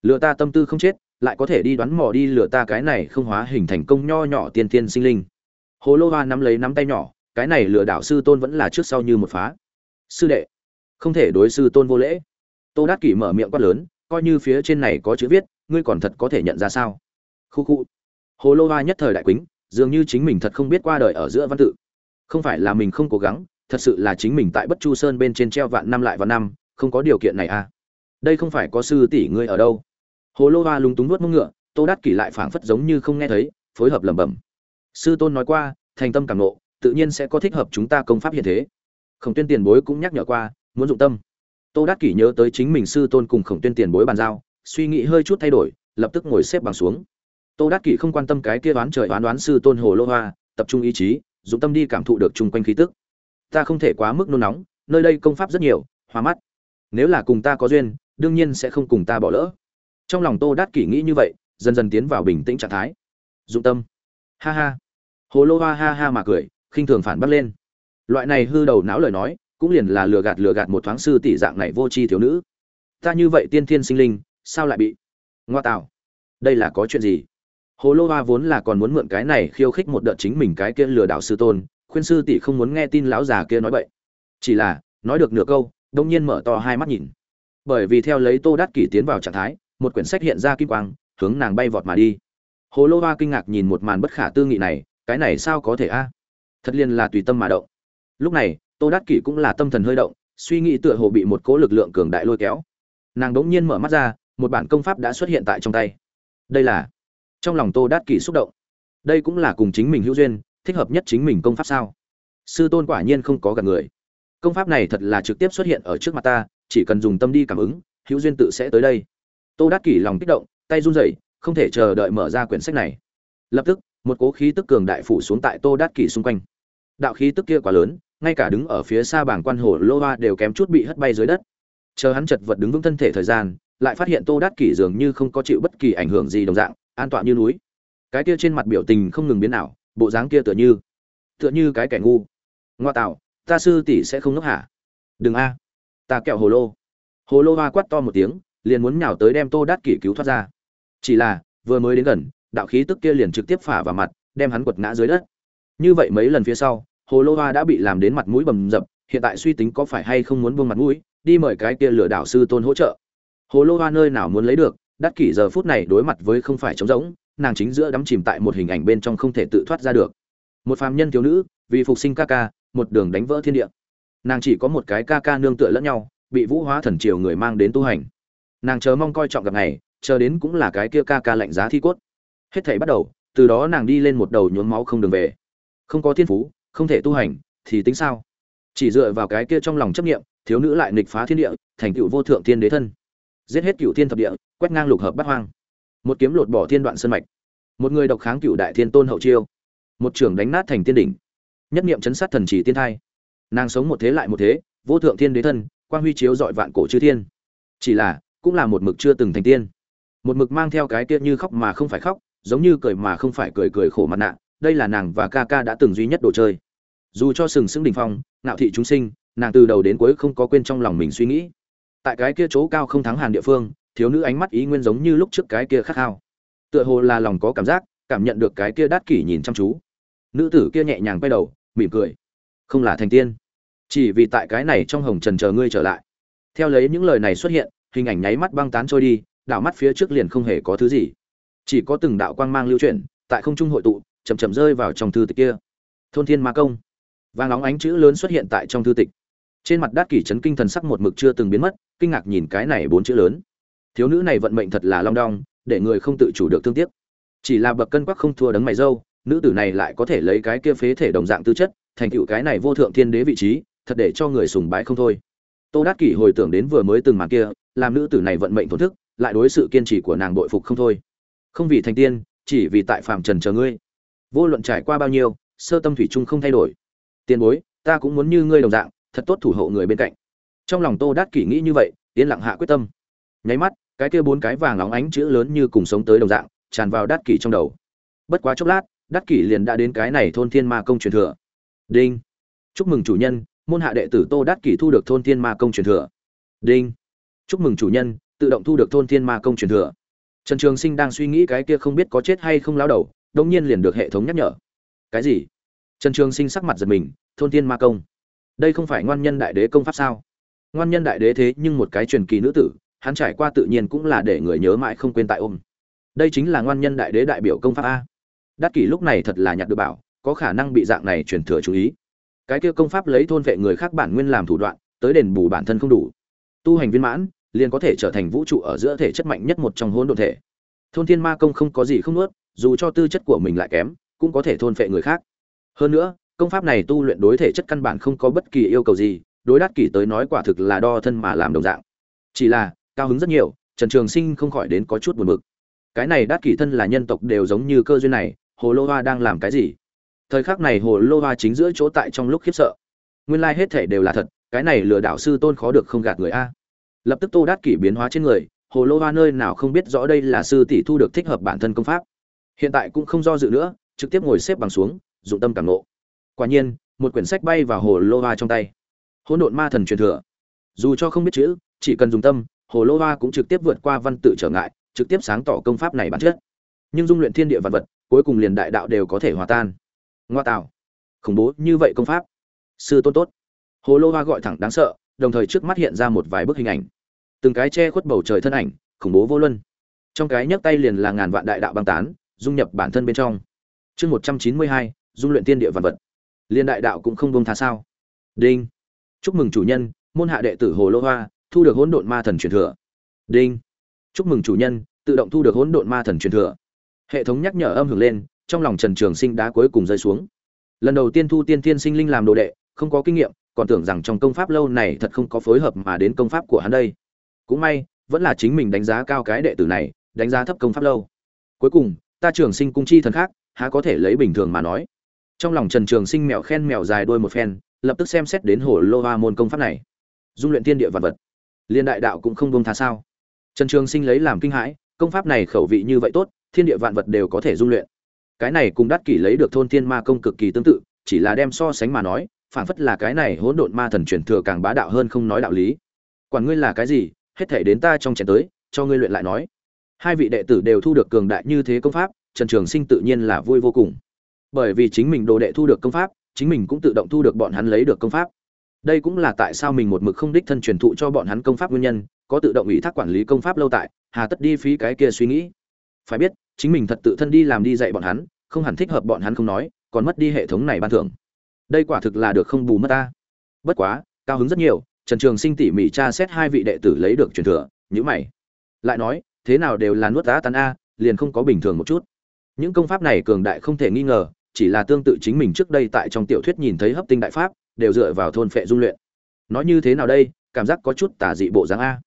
lừa ta tâm tư không chết, lại có thể đi đoán mò đi lừa ta cái này không hóa hình thành công nho nhỏ tiên tiên sinh linh. Hồ lô hoa nắm lấy nắm tay nhỏ, cái này lừa đảo sư tôn vẫn là trước sau như một phá. Sư đệ, không thể đối sư tôn vô lễ. Tô đát kỷ mở miệng quát lớn, coi như phía trên này có chữ viết, ngươi còn thật có thể nhận ra sao? Khu khu. Hồ lô hoa nhất thời đại quýnh dường như chính mình thật không biết qua đời ở giữa văn tự. Không phải là mình không cố gắng, thật sự là chính mình tại bất chu sơn bên trên treo vạn năm lại vạn năm, không có điều kiện này à? Đây không phải có sư tỷ ngươi ở đâu? Hồ lô hoa lúng túng nuốt mông ngựa, tô đát kỷ lại phảng phất giống như không nghe thấy, phối hợp lẩm bẩm. Sư tôn nói qua, thành tâm cảm nộ tự nhiên sẽ có thích hợp chúng ta công pháp hiện thế. Khổng tuyên tiền bối cũng nhắc nhở qua, muốn dụng tâm. Tô đát kỷ nhớ tới chính mình sư tôn cùng khổng tuyên tiền bối bàn giao, suy nghĩ hơi chút thay đổi, lập tức ngồi xếp bằng xuống. Tô đát kỷ không quan tâm cái kia đoán trời đoán đoán sư tôn hồ lô hoa, tập trung ý chí, dụng tâm đi cảm thụ được chung quanh khí tức. Ta không thể quá mức nôn nóng, nơi đây công pháp rất nhiều, hoa mắt. Nếu là cùng ta có duyên, đương nhiên sẽ không cùng ta bỏ lỡ trong lòng tô đát kỷ nghĩ như vậy, dần dần tiến vào bình tĩnh trạng thái. Dụng tâm. Ha ha. Hồ lô hoa ha ha mà cười, khinh thường phản bác lên. Loại này hư đầu não lời nói, cũng liền là lừa gạt lừa gạt một thoáng sư tỷ dạng này vô tri thiếu nữ. Ta như vậy tiên thiên sinh linh, sao lại bị? Ngoa tạo. Đây là có chuyện gì? Hồ lô hoa vốn là còn muốn mượn cái này khiêu khích một đợt chính mình cái kia lừa đảo sư tôn, khuyên sư tỷ không muốn nghe tin lão già kia nói vậy chỉ là, nói được nửa câu đông nhiên mở to hai mắt nhìn. Bởi vì theo lấy tô đát kỷ tiến vào trạng thái một quyển sách hiện ra kim quang, hướng nàng bay vọt mà đi. Hồ lô hoa kinh ngạc nhìn một màn bất khả tư nghị này, cái này sao có thể a? Thật liền là tùy tâm mà động. Lúc này, tô đát kỷ cũng là tâm thần hơi động, suy nghĩ tựa hồ bị một cỗ lực lượng cường đại lôi kéo. Nàng đ ỗ n g nhiên mở mắt ra, một bản công pháp đã xuất hiện tại trong tay. Đây là trong lòng tô đát kỷ xúc động. Đây cũng là cùng chính mình hữu duyên, thích hợp nhất chính mình công pháp sao? Sư tôn quả nhiên không có gặp người. Công pháp này thật là trực tiếp xuất hiện ở trước mặt ta, chỉ cần dùng tâm đi cảm ứng, hữu duyên tự sẽ tới đây tô đát kỷ lòng kích động, tay run rẩy, không thể chờ đợi mở ra quyển sách này. Lập tức, một cố khí tức cường đại phủ xuống tại tô đát kỷ xung quanh. Đạo khí tức kia quá lớn, ngay cả đứng ở phía xa bảng quan hồ lô hoa đều kém chút bị hất bay dưới đất. Chờ hắn chật vật đứng vững thân thể thời gian, lại phát hiện tô đát kỷ dường như không có chịu bất kỳ ảnh hưởng gì đồng dạng, an toàn như núi. Cái kia trên mặt biểu tình không ngừng biến ảo, bộ dáng kia tựa như tựa như cái kẻ ngu. Ngoa tạo, ta sư tỷ sẽ không ngốc hả? Đừng a. Ta kẹo hồ lô. Hồ lô hoa quát to một tiếng liền muốn nhào tới đem tô đát kỷ cứu thoát ra. Chỉ là, vừa mới đến gần, đạo khí tức kia liền trực tiếp phả vào mặt, đem hắn quật ngã dưới đất. Như vậy mấy lần phía sau, hồ lô hoa đã bị làm đến mặt mũi bầm dập, hiện tại suy tính có phải hay không muốn buông mặt mũi, đi mời cái kia lừa đảo sư tôn hỗ trợ. Hồ lô hoa nơi nào muốn lấy được, đát kỷ giờ phút này đối mặt với không phải trống rỗng, nàng chính giữa đắm chìm tại một hình ảnh bên trong không thể tự thoát ra được. Một phàm nhân thiếu nữ, vì phục sinh ca ca, một đường đánh vỡ thiên địa. Nàng chỉ có một cái ca ca nương tựa lẫn nhau, bị vũ hóa thần triều người mang đến tu hành nàng chờ mong coi trọng gặp này chờ đến cũng là cái kia ca ca lạnh giá thi cốt. Hết thảy bắt đầu, từ đó nàng đi lên một đầu nhuốm máu không đường về. Không có thiên phú, không thể tu hành, thì tính sao? Chỉ dựa vào cái kia trong lòng chấp nghiệm thiếu nữ lại nghịch phá thiên địa, thành cựu vô thượng thiên đế thân. Giết hết cựu thiên thập địa, quét ngang lục hợp bắt hoang. Một kiếm lột bỏ thiên đoạn sân mạch. Một người độc kháng cựu đại thiên tôn hậu chiêu. Một trưởng đánh nát thành tiên đỉnh. Nhất niệm chấn sát thần chỉ tiên thai. Nàng sống một thế lại một thế, vô thượng thiên đế thân, quang huy chiếu dọi vạn cổ chư thiên. Chỉ là cũng là một mực chưa từng thành tiên. Một mực mang theo cái kia như khóc mà không phải khóc, giống như cười mà không phải cười cười khổ mặt nạ, đây là nàng và ca ca đã từng duy nhất đồ chơi. Dù cho sừng sững đình phong, ngạo thị chúng sinh, nàng từ đầu đến cuối không có quên trong lòng mình suy nghĩ. Tại cái kia chỗ cao không thắng hàn địa phương, thiếu nữ ánh mắt ý nguyên giống như lúc trước cái kia khát khao. Tựa hồ là lòng có cảm giác, cảm nhận được cái kia đát kỷ nhìn chăm chú. Nữ tử kia nhẹ nhàng quay đầu, mỉm cười. Không là thành tiên. Chỉ vì tại cái này trong hồng trần chờ ngươi trở lại. Theo lấy những lời này xuất hiện hình ảnh nháy mắt băng tán trôi đi, đảo mắt phía trước liền không hề có thứ gì. Chỉ có từng đạo quang mang lưu chuyển, tại không trung hội tụ, chậm chậm rơi vào trong thư tịch kia. Thôn thiên ma công. Vàng óng ánh chữ lớn xuất hiện tại trong thư tịch. Trên mặt đát kỷ chấn kinh thần sắc một mực chưa từng biến mất, kinh ngạc nhìn cái này bốn chữ lớn. Thiếu nữ này vận mệnh thật là long đong, để người không tự chủ được thương tiếc. Chỉ là bậc cân quắc không thua đấng mày dâu, nữ tử này lại có thể lấy cái kia phế thể đồng dạng tư chất, thành tựu cái này vô thượng thiên đế vị trí, thật để cho người sùng bái không thôi. Tô đát kỷ hồi tưởng đến vừa mới từng màn kia làm nữ tử này vận mệnh thổn thức, lại đối sự kiên trì của nàng bội phục không thôi. Không vì thành tiên, chỉ vì tại phạm trần chờ ngươi. Vô luận trải qua bao nhiêu, sơ tâm thủy chung không thay đổi. Tiền bối, ta cũng muốn như ngươi đồng dạng, thật tốt thủ hộ người bên cạnh. Trong lòng tô đát kỷ nghĩ như vậy, yên lặng hạ quyết tâm. Nháy mắt, cái kia bốn cái vàng óng ánh chữ lớn như cùng sống tới đồng dạng, tràn vào đát kỷ trong đầu. Bất quá chốc lát, đát kỷ liền đã đến cái này thôn thiên ma công truyền thừa. Đinh. Chúc mừng chủ nhân, môn hạ đệ tử tô đát kỷ thu được thôn thiên ma công truyền thừa. Đinh chúc mừng chủ nhân, tự động thu được thôn thiên ma công truyền thừa. Trần trường sinh đang suy nghĩ cái kia không biết có chết hay không lao đầu đông nhiên liền được hệ thống nhắc nhở. Cái gì? Trần trường sinh sắc mặt giật mình, thôn thiên ma công. Đây không phải ngoan nhân đại đế công pháp sao? Ngoan nhân đại đế thế nhưng một cái truyền kỳ nữ tử, hắn trải qua tự nhiên cũng là để người nhớ mãi không quên tại ôm. Đây chính là ngoan nhân đại đế đại biểu công pháp a. Đắc kỷ lúc này thật là nhặt được bảo, có khả năng bị dạng này truyền thừa chú ý. Cái kia công pháp lấy thôn vệ người khác bản nguyên làm thủ đoạn, tới đền bù bản thân không đủ. Tu hành viên mãn liền có thể trở thành vũ trụ ở giữa thể chất mạnh nhất một trong hỗn độn thể. Thôn thiên ma công không có gì không nuốt, dù cho tư chất của mình lại kém, cũng có thể thôn phệ người khác. Hơn nữa, công pháp này tu luyện đối thể chất căn bản không có bất kỳ yêu cầu gì, đối đắc kỷ tới nói quả thực là đo thân mà làm đồng dạng. Chỉ là, cao hứng rất nhiều, trần trường sinh không khỏi đến có chút buồn bực. Cái này đắc kỷ thân là nhân tộc đều giống như cơ duyên này, hồ lô hoa đang làm cái gì? Thời khắc này hồ lô hoa chính giữa chỗ tại trong lúc khiếp sợ. Nguyên lai hết thể đều là thật, cái này lừa đảo sư tôn khó được không gạt người a lập tức tô đát kỷ biến hóa trên người, hồ lô hoa nơi nào không biết rõ đây là sư tỷ thu được thích hợp bản thân công pháp. Hiện tại cũng không do dự nữa, trực tiếp ngồi xếp bằng xuống, dụng tâm cảm nộ quả nhiên, một quyển sách bay vào hồ lô hoa trong tay. Hỗn độn ma thần truyền thừa. Dù cho không biết chữ, chỉ cần dùng tâm, hồ lô hoa cũng trực tiếp vượt qua văn tự trở ngại, trực tiếp sáng tỏ công pháp này bản chất. Nhưng dung luyện thiên địa vật vật, cuối cùng liền đại đạo đều có thể hòa tan. Ngoa tạo. Khủng bố như vậy công pháp. Sư tôn tốt. Hồ lô hoa gọi thẳng đáng sợ, đồng thời trước mắt hiện ra một vài bức hình ảnh từng cái che khuất bầu trời thân ảnh, khủng bố vô luân. Trong cái nhấc tay liền là ngàn vạn đại đạo băng tán, dung nhập bản thân bên trong. Chương một trăm chín mươi hai, dung luyện tiên địa vật vật. Liên đại đạo cũng không bông tha sao? Đinh. Chúc mừng chủ nhân, môn hạ đệ tử hồ lô hoa, thu được hỗn độn ma thần truyền thừa. Đinh. Chúc mừng chủ nhân, tự động thu được hỗn độn ma thần truyền thừa. Hệ thống nhắc nhở âm hưởng lên, trong lòng trần trường sinh đá cuối cùng rơi xuống. Lần đầu tiên thu tiên tiên sinh linh làm đồ đệ, không có kinh nghiệm, còn tưởng rằng trong công pháp lâu này thật không có phối hợp mà đến công pháp của hắn đây cũng may, vẫn là chính mình đánh giá cao cái đệ tử này, đánh giá thấp công pháp lâu. Cuối cùng, ta trường sinh cung chi thần khác, há có thể lấy bình thường mà nói. Trong lòng trần trường sinh mèo khen mèo dài đuôi một phen, lập tức xem xét đến hồ lô hoa môn công pháp này. Dung luyện tiên địa vật vật. Liên đại đạo cũng không bông tha sao? Trần trường sinh lấy làm kinh hãi, công pháp này khẩu vị như vậy tốt, thiên địa vạn vật đều có thể dung luyện. Cái này cùng đắt kỷ lấy được thôn thiên ma công cực kỳ tương tự, chỉ là đem so sánh mà nói phản phất là cái này hỗn độn ma thần truyền thừa càng bá đạo hơn không nói đạo lý. Quản ngươi là cái gì hết thể đến ta trong chén tới, cho ngươi luyện lại nói. Hai vị đệ tử đều thu được cường đại như thế công pháp, trần trường sinh tự nhiên là vui vô cùng. Bởi vì chính mình đồ đệ thu được công pháp, chính mình cũng tự động thu được bọn hắn lấy được công pháp. Đây cũng là tại sao mình một mực không đích thân truyền thụ cho bọn hắn công pháp nguyên nhân, có tự động ủy thác quản lý công pháp lâu tại, hà tất đi phí cái kia suy nghĩ. Phải biết, chính mình thật tự thân đi làm đi dạy bọn hắn, không hẳn thích hợp bọn hắn không nói, còn mất đi hệ thống này ban thưởng. Đây quả thực là được không bù mất ta. Bất quá, cao hứng rất nhiều trần trường sinh tỉ mỉ tra xét hai vị đệ tử lấy được truyền thừa, nhíu mày. Lại nói, thế nào đều là nuốt đá tán a, liền không có bình thường một chút. Những công pháp này cường đại không thể nghi ngờ, chỉ là tương tự chính mình trước đây tại trong tiểu thuyết nhìn thấy hấp tinh đại pháp, đều dựa vào thôn phệ dung luyện. Nói như thế nào đây, cảm giác có chút tả dị bộ dáng a.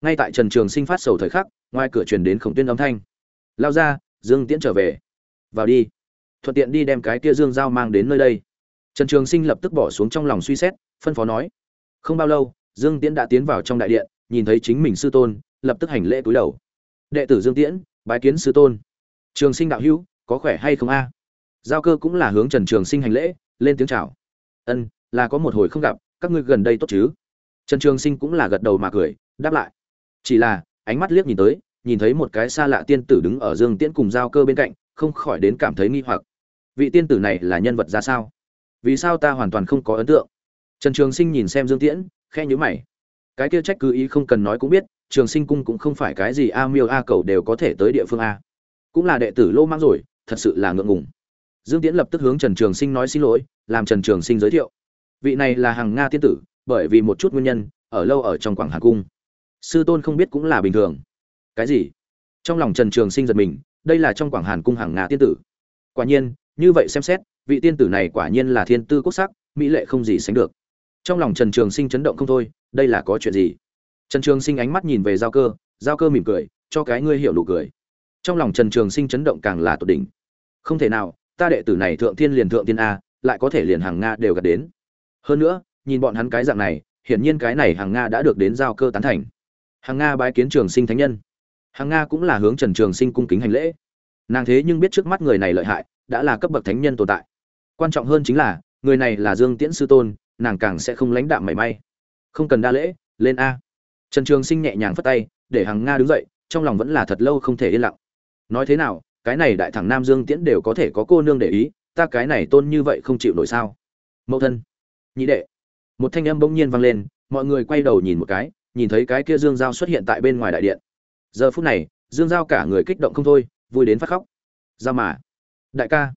Ngay tại trần trường sinh phát sầu thời khắc, ngoài cửa truyền đến khổng tuyên âm thanh. Lao ra, dương tiễn trở về. Vào đi. Thuận tiện đi đem cái kia dương giao mang đến nơi đây. Trần trường sinh lập tức bỏ xuống trong lòng suy xét, phân phó nói không bao lâu, dương tiễn đã tiến vào trong đại điện, nhìn thấy chính mình sư tôn, lập tức hành lễ cúi đầu. Đệ tử dương tiễn, bái kiến sư tôn. Trường sinh đạo hữu, có khỏe hay không a? Giao cơ cũng là hướng trần trường sinh hành lễ, lên tiếng chào. Ân, là có một hồi không gặp, các ngươi gần đây tốt chứ? Trần trường sinh cũng là gật đầu mà cười, đáp lại. Chỉ là, ánh mắt liếc nhìn tới, nhìn thấy một cái xa lạ tiên tử đứng ở dương tiễn cùng giao cơ bên cạnh, không khỏi đến cảm thấy nghi hoặc. Vị tiên tử này là nhân vật ra sao? Vì sao ta hoàn toàn không có ấn tượng? Trần trường sinh nhìn xem dương tiễn, khẽ nhíu mày. Cái kia trách cứ ý không cần nói cũng biết, trường sinh cung cũng không phải cái gì a miêu a cầu đều có thể tới địa phương a. Cũng là đệ tử lô mang rồi, thật sự là ngượng ngùng. Dương tiễn lập tức hướng trần trường sinh nói xin lỗi, làm trần trường sinh giới thiệu. Vị này là hàng nga tiên tử, bởi vì một chút nguyên nhân, ở lâu ở trong quảng hà cung. Sư tôn không biết cũng là bình thường. Cái gì? Trong lòng trần trường sinh giật mình, đây là trong quảng hàn cung hàng nga tiên tử. Quả nhiên, như vậy xem xét, vị tiên tử này quả nhiên là thiên tư quốc sắc, mỹ lệ không gì sánh được trong lòng trần trường sinh chấn động không thôi, đây là có chuyện gì? Trần trường sinh ánh mắt nhìn về giao cơ giao cơ mỉm cười, cho cái ngươi hiểu nụ cười. Trong lòng trần trường sinh chấn động càng là tột đỉnh. Không thể nào, ta đệ tử này thượng thiên liền thượng tiên a, lại có thể liền hàng nga đều gạt đến. Hơn nữa, nhìn bọn hắn cái dạng này, hiển nhiên cái này hàng nga đã được đến giao cơ tán thành. Hàng nga bái kiến trường sinh thánh nhân. Hàng nga cũng là hướng trần trường sinh cung kính hành lễ. Nàng thế nhưng biết trước mắt người này lợi hại, đã là cấp bậc thánh nhân tồn tại. Quan trọng hơn chính là, người này là dương tiễn sư tôn nàng càng sẽ không lãnh đạm mảy may. Không cần đa lễ, lên a. Trần trường sinh nhẹ nhàng phất tay, để hàng nga đứng dậy, trong lòng vẫn là thật lâu không thể yên lặng. Nói thế nào, cái này đại thẳng nam dương tiễn đều có thể có cô nương để ý, ta cái này tôn như vậy không chịu nổi sao? Mẫu thân, nhị đệ. Một thanh âm bỗng nhiên vang lên, mọi người quay đầu nhìn một cái, nhìn thấy cái kia dương giao xuất hiện tại bên ngoài đại điện. Giờ phút này, dương giao cả người kích động không thôi, vui đến phát khóc. Giao mà. Đại ca.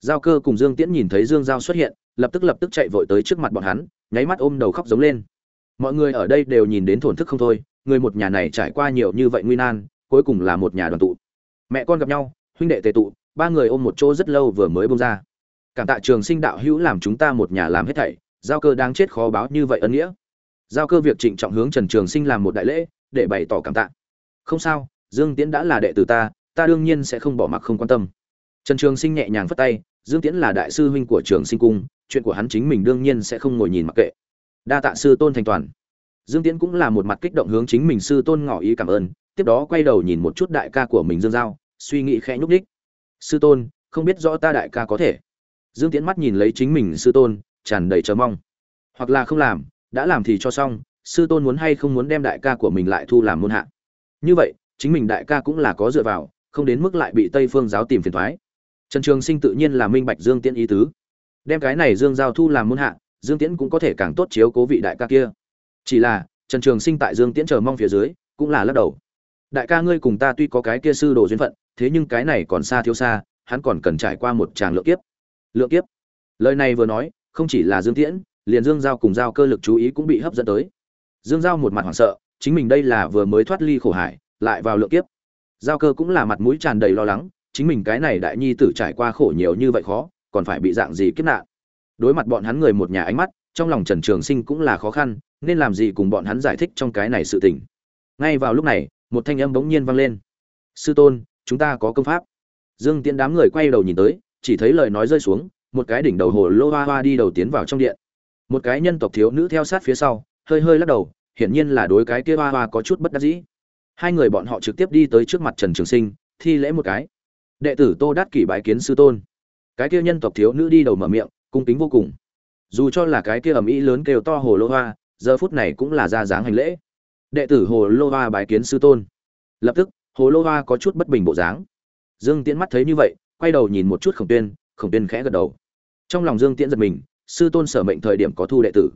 Giao cơ cùng dương tiễn nhìn thấy dương giao xuất hiện lập tức lập tức chạy vội tới trước mặt bọn hắn, nháy mắt ôm đầu khóc giống lên. Mọi người ở đây đều nhìn đến thổn thức không thôi, người một nhà này trải qua nhiều như vậy nguy nan, cuối cùng là một nhà đoàn tụ. Mẹ con gặp nhau, huynh đệ tề tụ, ba người ôm một chỗ rất lâu vừa mới bông ra. Cảm tạ trường sinh đạo hữu làm chúng ta một nhà làm hết thảy, giao cơ đang chết khó báo như vậy ân nghĩa. Giao cơ việc trịnh trọng hướng trần trường sinh làm một đại lễ, để bày tỏ cảm tạ. Không sao, dương tiễn đã là đệ tử ta ta đương nhiên sẽ không bỏ mặc không quan tâm. Trần trường sinh nhẹ nhàng phất tay dương tiễn là đại sư huynh của trường sinh cung, chuyện của hắn chính mình đương nhiên sẽ không ngồi nhìn mặc kệ. Đa tạ sư tôn thành toàn. Dương tiễn cũng là một mặt kích động hướng chính mình sư tôn ngỏ ý cảm ơn, tiếp đó quay đầu nhìn một chút đại ca của mình dương giao, suy nghĩ khẽ nhúc đích sư tôn, không biết rõ ta đại ca có thể. Dương tiễn mắt nhìn lấy chính mình sư tôn, tràn đầy chờ mong. Hoặc là không làm, đã làm thì cho xong, sư tôn muốn hay không muốn đem đại ca của mình lại thu làm môn hạ. Như vậy, chính mình đại ca cũng là có dựa vào, không đến mức lại bị tây phương giáo tìm phiền thoái trần trường sinh tự nhiên là minh bạch dương tiễn ý tứ. Đem cái này dương giao thu làm môn hạ, dương tiễn cũng có thể càng tốt chiếu cố vị đại ca kia. Chỉ là, trần trường sinh tại dương tiễn chờ mong phía dưới, cũng là lắc đầu. Đại ca ngươi cùng ta tuy có cái kia sư đồ duyên phận, thế nhưng cái này còn xa thiếu xa, hắn còn cần trải qua một tràng lượng kiếp. Lượng kiếp? Lời này vừa nói, không chỉ là dương tiễn, liền dương giao cùng giao cơ lực chú ý cũng bị hấp dẫn tới. Dương giao một mặt hoảng sợ, chính mình đây là vừa mới thoát ly khổ hải, lại vào lượng kiếp. Giao cơ cũng là mặt mũi tràn đầy lo lắng chính mình cái này đại nhi tử trải qua khổ nhiều như vậy khó, còn phải bị dạng gì kiếp nạn? Đối mặt bọn hắn người một nhà ánh mắt, trong lòng trần trường sinh cũng là khó khăn, nên làm gì cùng bọn hắn giải thích trong cái này sự tình. Ngay vào lúc này, một thanh âm bỗng nhiên vang lên. Sư tôn, chúng ta có công pháp. Dương tiễn đám người quay đầu nhìn tới, chỉ thấy lời nói rơi xuống, một cái đỉnh đầu hồ lô hoa hoa đi đầu tiến vào trong điện. Một cái nhân tộc thiếu nữ theo sát phía sau, hơi hơi lắc đầu, hiển nhiên là đối cái kia hoa hoa có chút bất đắc dĩ. Hai người bọn họ trực tiếp đi tới trước mặt trần trường sinh, thi lễ một cái đệ tử tô đát kỷ bái kiến sư tôn. Cái kia nhân tộc thiếu nữ đi đầu mở miệng, cung kính vô cùng. Dù cho là cái kia ầm ĩ lớn kêu to hồ lô hoa, giờ phút này cũng là ra dáng hành lễ. Đệ tử hồ lô hoa bái kiến sư tôn. Lập tức, hồ lô hoa có chút bất bình bộ dáng. Dương tiễn mắt thấy như vậy, quay đầu nhìn một chút khổng tuyên khổng tuyên khẽ gật đầu. Trong lòng dương tiễn giật mình, sư tôn sở mệnh thời điểm có thu đệ tử.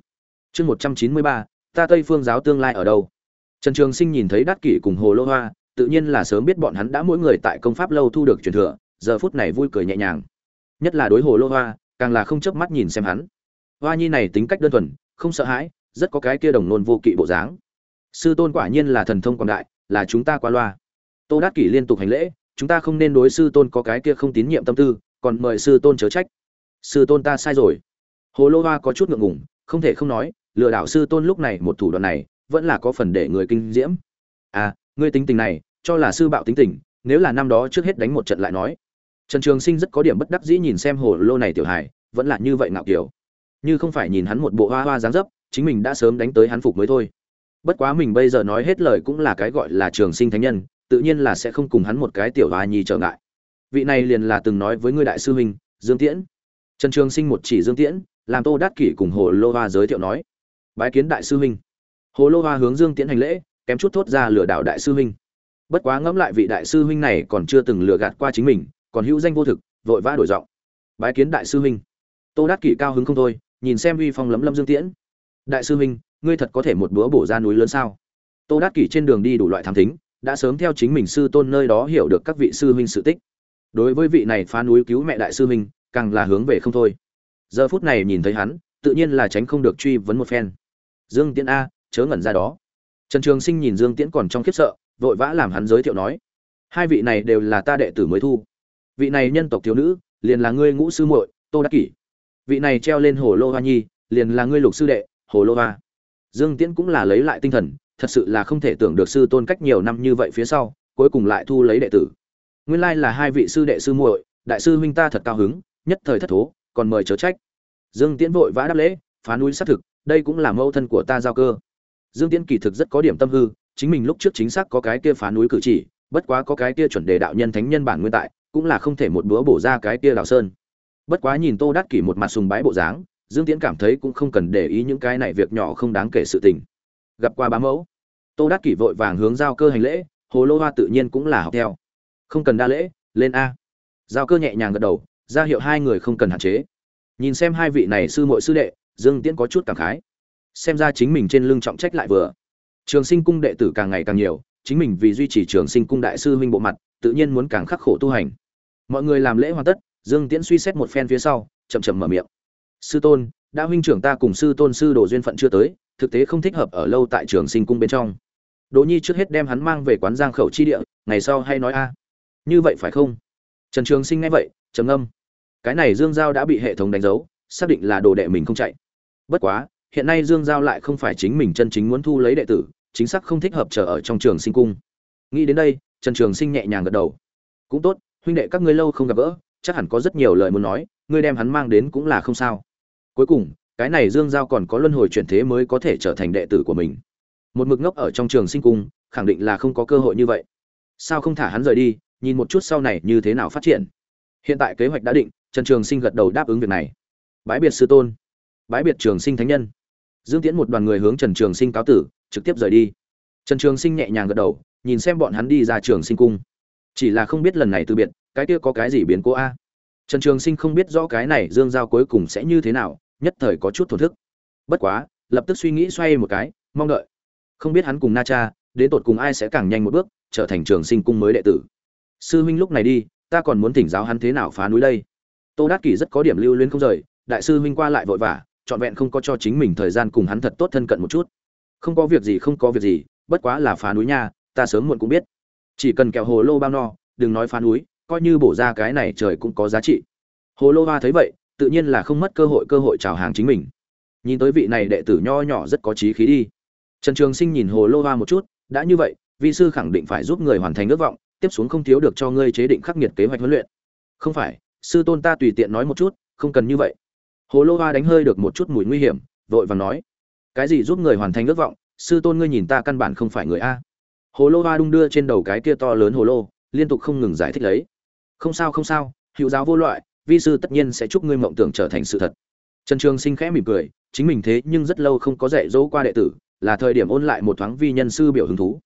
Chương một trăm chín mươi ba, ta tây phương giáo tương lai ở đâu? Trần trường sinh nhìn thấy đắc kỷ cùng hồ lô hoa tự nhiên là sớm biết bọn hắn đã mỗi người tại công pháp lâu thu được truyền thừa, giờ phút này vui cười nhẹ nhàng. Nhất là đối hồ lô hoa, càng là không chớp mắt nhìn xem hắn. Hoa nhi này tính cách đơn thuần, không sợ hãi, rất có cái kia đồng nôn vô kỵ bộ dáng. Sư tôn quả nhiên là thần thông quảng đại, là chúng ta qua loa. Tô đát kỷ liên tục hành lễ, chúng ta không nên đối sư tôn có cái kia không tín nhiệm tâm tư, còn mời sư tôn chớ trách. Sư tôn ta sai rồi. Hồ lô hoa có chút ngượng ngùng, không thể không nói, lừa đảo sư tôn lúc này một thủ đoạn này, vẫn là có phần để người kinh diễm. À ngươi tính tình này, cho là sư bạo tính tình, nếu là năm đó trước hết đánh một trận lại nói. Trần trường sinh rất có điểm bất đắc dĩ nhìn xem hồ lô này tiểu hải vẫn là như vậy ngạo kiểu. Như không phải nhìn hắn một bộ hoa hoa dáng dấp, chính mình đã sớm đánh tới hắn phục mới thôi. Bất quá mình bây giờ nói hết lời cũng là cái gọi là trường sinh thánh nhân, tự nhiên là sẽ không cùng hắn một cái tiểu hoa nhi trở ngại. Vị này liền là từng nói với ngươi đại sư huynh, dương tiễn. Trần trường sinh một chỉ dương tiễn, làm tô đát kỷ cùng hồ lô hoa giới thiệu nói. Bái kiến đại sư huynh. Hồ lô hoa hướng dương tiễn hành lễ kém chút thốt ra lừa đảo đại sư huynh. Bất quá ngẫm lại vị đại sư huynh này còn chưa từng lừa gạt qua chính mình, còn hữu danh vô thực, vội vã đổi giọng. Bái kiến đại sư huynh. Tô đát kỷ cao hứng không thôi, nhìn xem uy phong lấm lâm dương tiễn. Đại sư huynh, ngươi thật có thể một búa bổ ra núi lớn sao? Tô đát kỷ trên đường đi đủ loại thám thính, đã sớm theo chính mình sư tôn nơi đó hiểu được các vị sư huynh sự tích. Đối với vị này phá núi cứu mẹ đại sư huynh, càng là hướng về không thôi. Giờ phút này nhìn thấy hắn, tự nhiên là tránh không được truy vấn một phen. Dương tiễn a, chớ ngẩn ra đó trần trường sinh nhìn dương tiễn còn trong khiếp sợ, vội vã làm hắn giới thiệu nói, hai vị này đều là ta đệ tử mới thu. Vị này nhân tộc thiếu nữ, liền là ngươi ngũ sư muội, tô đắc kỷ. Vị này treo lên hồ lô hoa nhi, liền là ngươi lục sư đệ, hồ lô hoa. Dương tiễn cũng là lấy lại tinh thần, thật sự là không thể tưởng được sư tôn cách nhiều năm như vậy phía sau, cuối cùng lại thu lấy đệ tử. Nguyên lai là hai vị sư đệ sư muội, đại sư huynh ta thật cao hứng, nhất thời thất thố, còn mời chớ trách. Dương tiễn vội vã đáp lễ, phá núi xác thực, đây cũng là mâu thân của ta giao cơ dương tiễn kỳ thực rất có điểm tâm hư, chính mình lúc trước chính xác có cái kia phá núi cử chỉ, bất quá có cái kia chuẩn đề đạo nhân thánh nhân bản nguyên tại, cũng là không thể một bữa bổ ra cái kia đào sơn. Bất quá nhìn tô đắc kỷ một mặt sùng bái bộ dáng, dương tiễn cảm thấy cũng không cần để ý những cái này việc nhỏ không đáng kể sự tình. Gặp qua bá mẫu, tô đắc kỷ vội vàng hướng giao cơ hành lễ, hồ lô hoa tự nhiên cũng là học theo. Không cần đa lễ, lên a. Giao cơ nhẹ nhàng gật đầu, ra hiệu hai người không cần hạn chế. Nhìn xem hai vị này sư muội sư đệ, dương tiễn có chút cảm khái xem ra chính mình trên lưng trọng trách lại vừa. Trường sinh cung đệ tử càng ngày càng nhiều, chính mình vì duy trì trường sinh cung đại sư huynh bộ mặt, tự nhiên muốn càng khắc khổ tu hành. Mọi người làm lễ hoàn tất, dương tiễn suy xét một phen phía sau, chậm chậm mở miệng. Sư tôn, đã huynh trưởng ta cùng sư tôn sư đồ duyên phận chưa tới, thực tế không thích hợp ở lâu tại trường sinh cung bên trong. Đỗ nhi trước hết đem hắn mang về quán giang khẩu chi địa, ngày sau hay nói a. À. Như vậy phải không? Trần trường sinh nghe vậy, trầm âm cái này dương giao đã bị hệ thống đánh dấu, xác định là đồ đệ mình không chạy. Bất quá hiện nay dương giao lại không phải chính mình chân chính muốn thu lấy đệ tử, chính xác không thích hợp trở ở trong trường sinh cung. Nghĩ đến đây, trần trường sinh nhẹ nhàng gật đầu. Cũng tốt, huynh đệ các ngươi lâu không gặp gỡ, chắc hẳn có rất nhiều lời muốn nói, ngươi đem hắn mang đến cũng là không sao. Cuối cùng, cái này dương giao còn có luân hồi chuyển thế mới có thể trở thành đệ tử của mình. Một mực ngốc ở trong trường sinh cung, khẳng định là không có cơ hội như vậy. Sao không thả hắn rời đi, nhìn một chút sau này như thế nào phát triển. Hiện tại kế hoạch đã định, trần trường sinh gật đầu đáp ứng việc này. Bái biệt sư tôn. Bái biệt trường sinh thánh nhân dương tiễn một đoàn người hướng trần trường sinh cáo tử, trực tiếp rời đi. Trần trường sinh nhẹ nhàng gật đầu, nhìn xem bọn hắn đi ra trường sinh cung. Chỉ là không biết lần này từ biệt, cái kia có cái gì biến cố a? Trần trường sinh không biết rõ cái này dương giao cuối cùng sẽ như thế nào, nhất thời có chút thổn thức. Bất quá, lập tức suy nghĩ xoay một cái, mong đợi. Không biết hắn cùng na cha, đến tột cùng ai sẽ càng nhanh một bước, trở thành trường sinh cung mới đệ tử. Sư huynh lúc này đi, ta còn muốn thỉnh giáo hắn thế nào phá núi đây. Tô đát kỷ rất có điểm lưu luyến không rời, đại sư huynh qua lại vội vã trọn vẹn không có cho chính mình thời gian cùng hắn thật tốt thân cận một chút. Không có việc gì, không có việc gì, bất quá là phá núi nha, ta sớm muộn cũng biết. Chỉ cần kẹo hồ lô bao no, đừng nói phá núi, coi như bổ ra cái này trời cũng có giá trị. Hồ lô hoa thấy vậy, tự nhiên là không mất cơ hội cơ hội chào hàng chính mình. Nhìn tới vị này đệ tử nho nhỏ rất có trí khí đi. Trần trường sinh nhìn hồ lô hoa một chút, đã như vậy, vi sư khẳng định phải giúp người hoàn thành ước vọng, tiếp xuống không thiếu được cho ngươi chế định khắc nghiệt kế hoạch huấn luyện. Không phải, sư tôn ta tùy tiện nói một chút, không cần như vậy hồ lô hoa đánh hơi được một chút mùi nguy hiểm, vội vàng nói, cái gì giúp người hoàn thành ước vọng? Sư tôn ngươi nhìn ta căn bản không phải người a. Hồ lô hoa đung đưa trên đầu cái kia to lớn hồ lô, liên tục không ngừng giải thích lấy, không sao không sao, hữu giáo vô loại, vi sư tất nhiên sẽ chúc ngươi mộng tưởng trở thành sự thật. Trần trường sinh khẽ mỉm cười, chính mình thế nhưng rất lâu không có dạy dỗ qua đệ tử, là thời điểm ôn lại một thoáng vi nhân sư biểu hứng thú.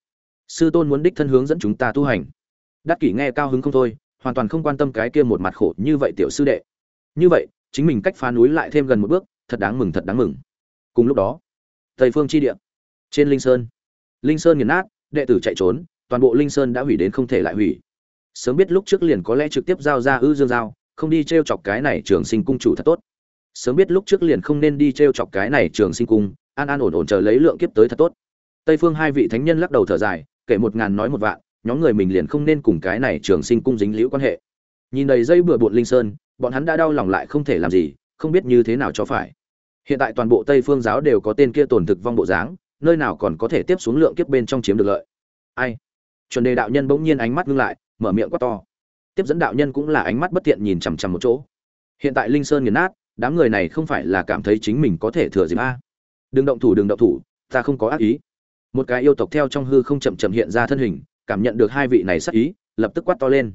Sư tôn muốn đích thân hướng dẫn chúng ta tu hành. Đắc kỷ nghe cao hứng không thôi, hoàn toàn không quan tâm cái kia một mặt khổ như vậy tiểu sư đệ. Như vậy chính mình cách phá núi lại thêm gần một bước, thật đáng mừng, thật đáng mừng. Cùng lúc đó, tây phương chi địa, trên linh sơn. Linh sơn nghiền nát, đệ tử chạy trốn, toàn bộ linh sơn đã hủy đến không thể lại hủy. Sớm biết lúc trước liền có lẽ trực tiếp giao ra ư dương giao, không đi t r e o chọc cái này trường sinh cung chủ thật tốt. Sớm biết lúc trước liền không nên đi t r e o chọc cái này trường sinh cung, an an ổn ổn chờ lấy lượng kiếp tới thật tốt. Tây phương hai vị thánh nhân lắc đầu thở dài, kể một ngàn nói một vạn, nhóm người mình liền không nên cùng cái này trường sinh cung dính liễu quan hệ. Nhìn đầy dây bừa bộn linh sơn bọn hắn đã đau lòng lại không thể làm gì, không biết như thế nào cho phải. Hiện tại toàn bộ tây phương giáo đều có tên kia tổn thực vong bộ dáng, nơi nào còn có thể tiếp xuống lượng kiếp bên trong chiếm được lợi. Ai? Chuẩn đề đạo nhân bỗng nhiên ánh mắt ngưng lại, mở miệng quát to. Tiếp dẫn đạo nhân cũng là ánh mắt bất tiện nhìn chằm chằm một chỗ. Hiện tại linh sơn nghiền nát, đám người này không phải là cảm thấy chính mình có thể thừa dịp a. Đừng động thủ, đừng động thủ, ta không có ác ý. Một cái yêu tộc theo trong hư không chậm chậm hiện ra thân hình, cảm nhận được hai vị này sắc ý, lập tức quát to lên.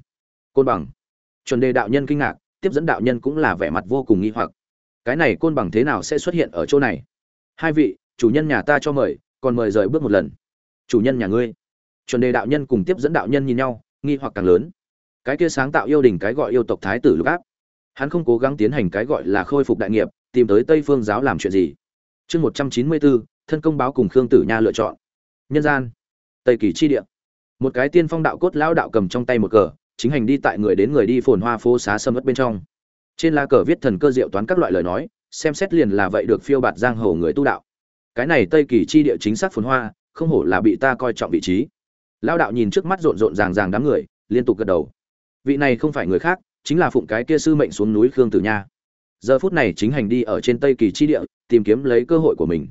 Côn bằng. Chuẩn đề đạo nhân kinh ngạc tiếp dẫn đạo nhân cũng là vẻ mặt vô cùng nghi hoặc. Cái này côn bằng thế nào sẽ xuất hiện ở chỗ này? Hai vị, chủ nhân nhà ta cho mời, còn mời rời bước một lần. Chủ nhân nhà ngươi. Chuẩn đề đạo nhân cùng tiếp dẫn đạo nhân nhìn nhau, nghi hoặc càng lớn. Cái kia sáng tạo yêu đình cái gọi yêu tộc thái tử lục áp. Hắn không cố gắng tiến hành cái gọi là khôi phục đại nghiệp, tìm tới tây phương giáo làm chuyện gì? Chương một trăm chín mươi bốn, thân công báo cùng khương tử nha lựa chọn. Nhân gian. Tây kỳ chi địa. Một cái tiên phong đạo cốt lão đạo cầm trong tay một cờ chính hành đi tại người đến người đi phồn hoa phố xá sâm ất bên trong. Trên lá cờ viết thần cơ diệu toán các loại lời nói, xem xét liền là vậy được phiêu bạt giang hồ người tu đạo. Cái này tây kỳ chi địa chính xác phồn hoa, không hổ là bị ta coi trọng vị trí. Lao đạo nhìn trước mắt rộn rộn ràng ràng đám người, liên tục gật đầu. Vị này không phải người khác, chính là phụng cái kia sư mệnh xuống núi khương tử nha. Giờ phút này chính hành đi ở trên tây kỳ chi địa, tìm kiếm lấy cơ hội của mình.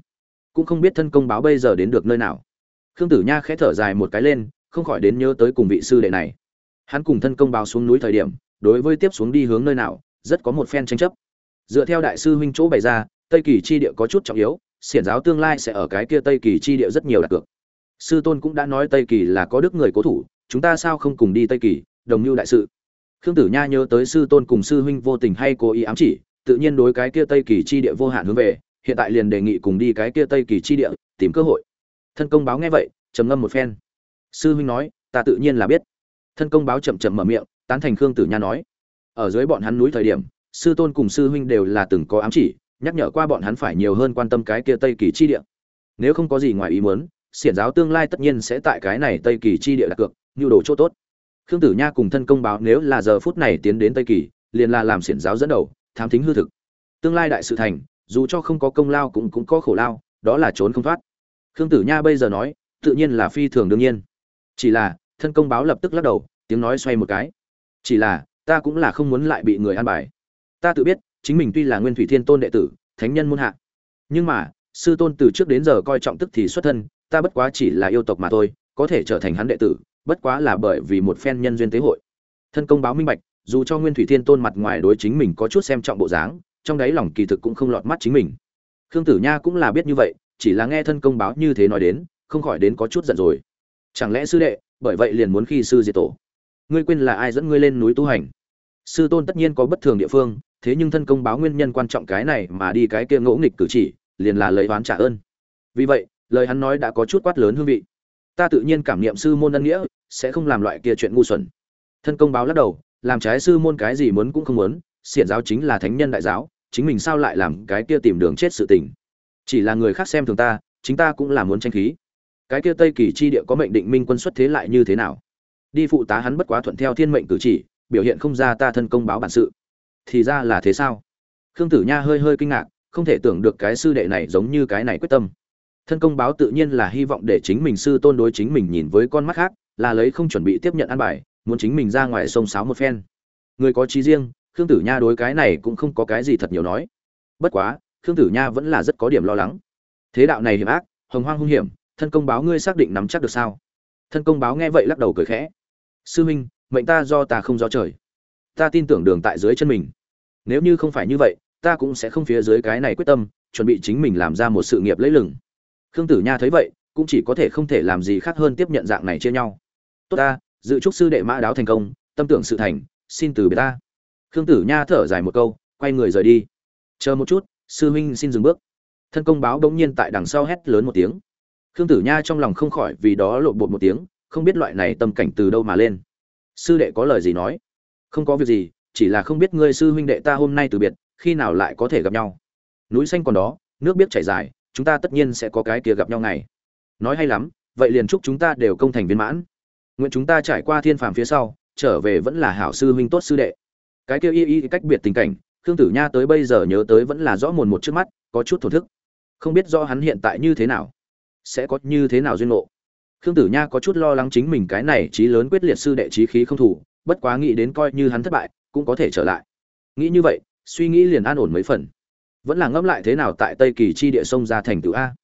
Cũng không biết thân công báo bây giờ đến được nơi nào. Khương tử nha khẽ thở dài một cái lên, không khỏi đến nhớ tới cùng vị sư đệ này hắn cùng thân công báo xuống núi thời điểm, đối với tiếp xuống đi hướng nơi nào, rất có một phen tranh chấp. Dựa theo đại sư huynh chỗ bày ra, tây kỳ chi địa có chút trọng yếu, xiển giáo tương lai sẽ ở cái kia tây kỳ chi địa rất nhiều đặt cược. Sư tôn cũng đã nói tây kỳ là có đức người cố thủ, chúng ta sao không cùng đi tây kỳ, đồng mưu đại sự. Khương tử nha nhớ tới sư tôn cùng sư huynh vô tình hay cố ý ám chỉ, tự nhiên đối cái kia tây kỳ chi địa vô hạn hướng về, hiện tại liền đề nghị cùng đi cái kia tây kỳ chi địa, tìm cơ hội. Thân công báo nghe vậy, trầm ngâm một phen. Sư huynh nói, ta tự nhiên là biết thân công báo chậm chậm mở miệng, tán thành khương tử nha nói. Ở dưới bọn hắn núi thời điểm, sư tôn cùng sư huynh đều là từng có ám chỉ, nhắc nhở qua bọn hắn phải nhiều hơn quan tâm cái kia tây kỳ chi địa. Nếu không có gì ngoài ý muốn, xiển giáo tương lai tất nhiên sẽ tại cái này tây kỳ chi địa đặt cược, như đồ chỗ tốt. Khương tử nha cùng thân công báo nếu là giờ phút này tiến đến tây kỳ, liền là làm xiển giáo dẫn đầu thám thính hư thực. Tương lai đại sự thành, dù cho không có công lao cũng cũng có khổ lao, đó là trốn không thoát. Khương tử nha bây giờ nói, tự nhiên là phi thường đương nhiên. Chỉ là thân công báo lập tức lắc đầu, tiếng nói xoay một cái. Chỉ là, ta cũng là không muốn lại bị người an bài. Ta tự biết, chính mình tuy là nguyên thủy thiên tôn đệ tử, thánh nhân muôn hạ. Nhưng mà, sư tôn từ trước đến giờ coi trọng tức thì xuất thân, ta bất quá chỉ là yêu tộc mà thôi, có thể trở thành hắn đệ tử, bất quá là bởi vì một phen nhân duyên tế hội. Thân công báo minh bạch, dù cho nguyên thủy thiên tôn mặt ngoài đối chính mình có chút xem trọng bộ dáng, trong đáy lòng kỳ thực cũng không lọt mắt chính mình. Khương tử nha cũng là biết như vậy, chỉ là nghe thân công báo như thế nói đến, không khỏi đến có chút giận rồi. Chẳng lẽ sư đệ bởi vậy liền muốn khi sư diệt tổ. Ngươi quên là ai dẫn ngươi lên núi tu hành? Sư tôn tất nhiên có bất thường địa phương, thế nhưng thân công báo nguyên nhân quan trọng cái này mà đi cái kia ngỗ nghịch cử chỉ, liền là lấy oán trả ơn. Vì vậy, lời hắn nói đã có chút quát lớn hương vị. Ta tự nhiên cảm niệm sư môn ân nghĩa, sẽ không làm loại kia chuyện ngu xuẩn. Thân công báo lắc đầu, làm trái sư môn cái gì muốn cũng không muốn, xiển giáo chính là thánh nhân đại giáo, chính mình sao lại làm cái kia tìm đường chết sự tình. Chỉ là người khác xem thường ta, chính ta cũng là muốn tranh khí cái kia tây kỳ chi địa có mệnh định minh quân xuất thế lại như thế nào? Đi phụ tá hắn bất quá thuận theo thiên mệnh cử chỉ, biểu hiện không ra ta thân công báo bản sự. Thì ra là thế sao? Khương tử nha hơi hơi kinh ngạc, không thể tưởng được cái sư đệ này giống như cái này quyết tâm. Thân công báo tự nhiên là hy vọng để chính mình sư tôn đối chính mình nhìn với con mắt khác, là lấy không chuẩn bị tiếp nhận an bài, muốn chính mình ra ngoài sông sáo một phen. Người có trí riêng, khương tử nha đối cái này cũng không có cái gì thật nhiều nói. Bất quá, khương tử nha vẫn là rất có điểm lo lắng. Thế đạo này hiểm ác, hồng hoang hung hiểm thân công báo ngươi xác định nắm chắc được sao? Thân công báo nghe vậy lắc đầu cười khẽ. Sư huynh mệnh ta do ta không do trời. Ta tin tưởng đường tại dưới chân mình. Nếu như không phải như vậy, ta cũng sẽ không phía dưới cái này quyết tâm, chuẩn bị chính mình làm ra một sự nghiệp lấy lừng. Khương tử nha thấy vậy, cũng chỉ có thể không thể làm gì khác hơn tiếp nhận dạng này chia nhau. Tốt ta, dự chúc sư đệ mã đáo thành công, tâm tưởng sự thành, xin từ biệt ta. Khương tử nha thở dài một câu, quay người rời đi. Chờ một chút, sư huynh xin dừng bước. Thân công báo bỗng nhiên tại đằng sau hét lớn một tiếng khương tử nha trong lòng không khỏi vì đó lộn bột một tiếng, không biết loại này tâm cảnh từ đâu mà lên. Sư đệ có lời gì nói? Không có việc gì, chỉ là không biết ngươi sư huynh đệ ta hôm nay từ biệt, khi nào lại có thể gặp nhau. Núi xanh còn đó, nước biết chảy dài, chúng ta tất nhiên sẽ có cái kia gặp nhau ngày. Nói hay lắm, vậy liền chúc chúng ta đều công thành viên mãn. Nguyện chúng ta trải qua thiên phàm phía sau, trở về vẫn là hảo sư huynh tốt sư đệ. Cái kia y y cách biệt tình cảnh, khương tử nha tới bây giờ nhớ tới vẫn là rõ mồn một trước mắt, có chút thổ thức. Không biết do hắn hiện tại như thế nào sẽ có như thế nào duyên ngộ? Khương tử nha có chút lo lắng chính mình cái này trí lớn quyết liệt sư đệ trí khí không thủ, bất quá nghĩ đến coi như hắn thất bại, cũng có thể trở lại. Nghĩ như vậy, suy nghĩ liền an ổn mấy phần. Vẫn là ngẫm lại thế nào tại tây kỳ chi địa sông ra thành tựu a.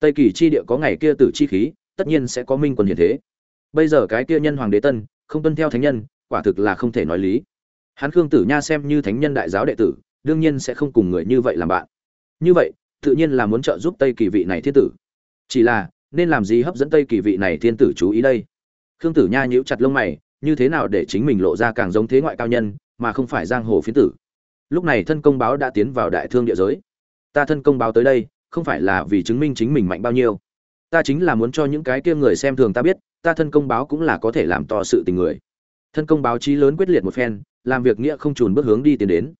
Tây kỳ chi địa có ngày kia tử chi khí, tất nhiên sẽ có minh quân hiện thế. Bây giờ cái kia nhân hoàng đế tân, không tuân theo thánh nhân, quả thực là không thể nói lý. Hắn khương tử nha xem như thánh nhân đại giáo đệ tử, đương nhiên sẽ không cùng người như vậy làm bạn. Như vậy, tự nhiên là muốn trợ giúp tây kỳ vị này thiết tử chỉ là, nên làm gì hấp dẫn tây kỳ vị này thiên tử chú ý đây? Khương tử nha nhíu chặt lông mày, như thế nào để chính mình lộ ra càng giống thế ngoại cao nhân, mà không phải giang hồ phiến tử? Lúc này thân công báo đã tiến vào đại thương địa giới. Ta thân công báo tới đây, không phải là vì chứng minh chính mình mạnh bao nhiêu. Ta chính là muốn cho những cái kia người xem thường ta biết, ta thân công báo cũng là có thể làm to sự tình người. Thân công báo chí lớn quyết liệt một phen, làm việc nghĩa không trùn bước hướng đi tiến đến.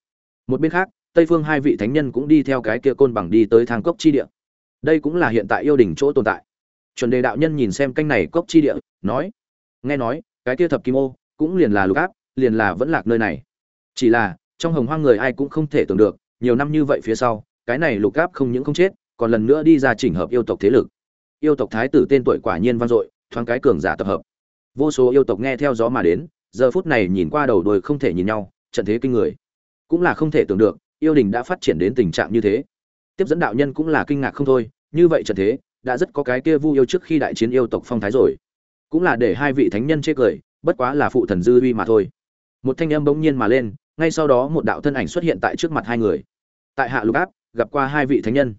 Một bên khác, tây phương hai vị thánh nhân cũng đi theo cái kia côn bằng đi tới thang cốc chi địa đây cũng là hiện tại yêu đình chỗ tồn tại. Chuẩn đề đạo nhân nhìn xem canh này cốc chi địa, nói, nghe nói, cái kia thập kim ô, cũng liền là lục áp, liền là vẫn lạc nơi này. Chỉ là, trong hồng hoang người ai cũng không thể tưởng được, nhiều năm như vậy phía sau, cái này lục áp không những không chết, còn lần nữa đi ra chỉnh hợp yêu tộc thế lực. Yêu tộc thái tử tên tuổi quả nhiên vang dội, thoáng cái cường giả tập hợp. Vô số yêu tộc nghe theo gió mà đến, giờ phút này nhìn qua đầu đuôi không thể nhìn nhau, trận thế kinh người. Cũng là không thể tưởng được, yêu đình đã phát triển đến tình trạng như thế tiếp dẫn đạo nhân cũng là kinh ngạc không thôi, như vậy trận thế, đã rất có cái kia vu yêu trước khi đại chiến yêu tộc phong thái rồi. Cũng là để hai vị thánh nhân chê cười, bất quá là phụ thần dư uy mà thôi. Một thanh âm bỗng nhiên mà lên, ngay sau đó một đạo thân ảnh xuất hiện tại trước mặt hai người. Tại hạ lục áp, gặp qua hai vị thánh nhân.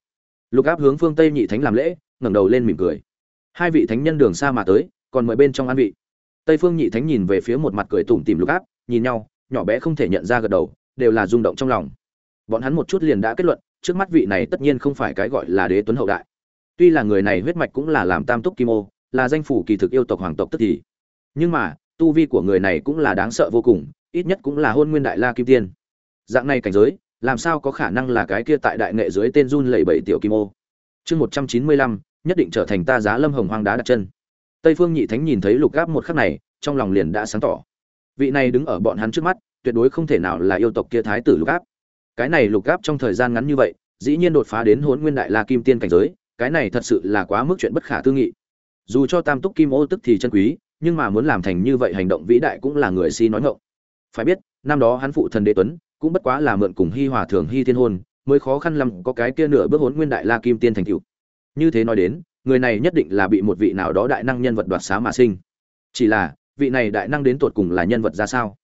Lục áp hướng phương tây nhị thánh làm lễ, ngẩng đầu lên mỉm cười. Hai vị thánh nhân đường xa mà tới, còn mời bên trong an vị. Tây phương nhị thánh nhìn về phía một mặt cười tủm tìm lục áp, nhìn nhau, nhỏ bé không thể nhận ra gật đầu, đều là rung động trong lòng. Bọn hắn một chút liền đã kết luận trước mắt vị này tất nhiên không phải cái gọi là đế tuấn hậu đại. Tuy là người này huyết mạch cũng là làm tam túc kim ô, là danh phủ kỳ thực yêu tộc hoàng tộc tức thì. Nhưng mà, tu vi của người này cũng là đáng sợ vô cùng, ít nhất cũng là hôn nguyên đại la kim tiên. Dạng này cảnh giới, làm sao có khả năng là cái kia tại đại nghệ dưới tên run lẩy bẩy tiểu kim ô? Chương một trăm chín mươi lăm, nhất định trở thành ta giá lâm hồng hoang đá đặt chân. Tây phương nhị thánh nhìn thấy lục gáp một khắc này, trong lòng liền đã sáng tỏ. Vị này đứng ở bọn hắn trước mắt, tuyệt đối không thể nào là yêu tộc kia thái tử lục áp cái này lục gáp trong thời gian ngắn như vậy, dĩ nhiên đột phá đến hôn nguyên đại la kim tiên cảnh giới, cái này thật sự là quá mức chuyện bất khả tư nghị. Dù cho tam túc kim ô tức thì chân quý, nhưng mà muốn làm thành như vậy hành động vĩ đại cũng là người si nói ngộng phải biết, năm đó hắn phụ thần đế tuấn, cũng bất quá là mượn cùng hi hòa thường hi thiên hôn, mới khó khăn lắm có cái kia nửa bước hốn nguyên đại la kim tiên thành cựu như thế nói đến, người này nhất định là bị một vị nào đó đại năng nhân vật đoạt xá mà sinh. Chỉ là, vị này đại năng đến tột cùng là nhân vật ra sao?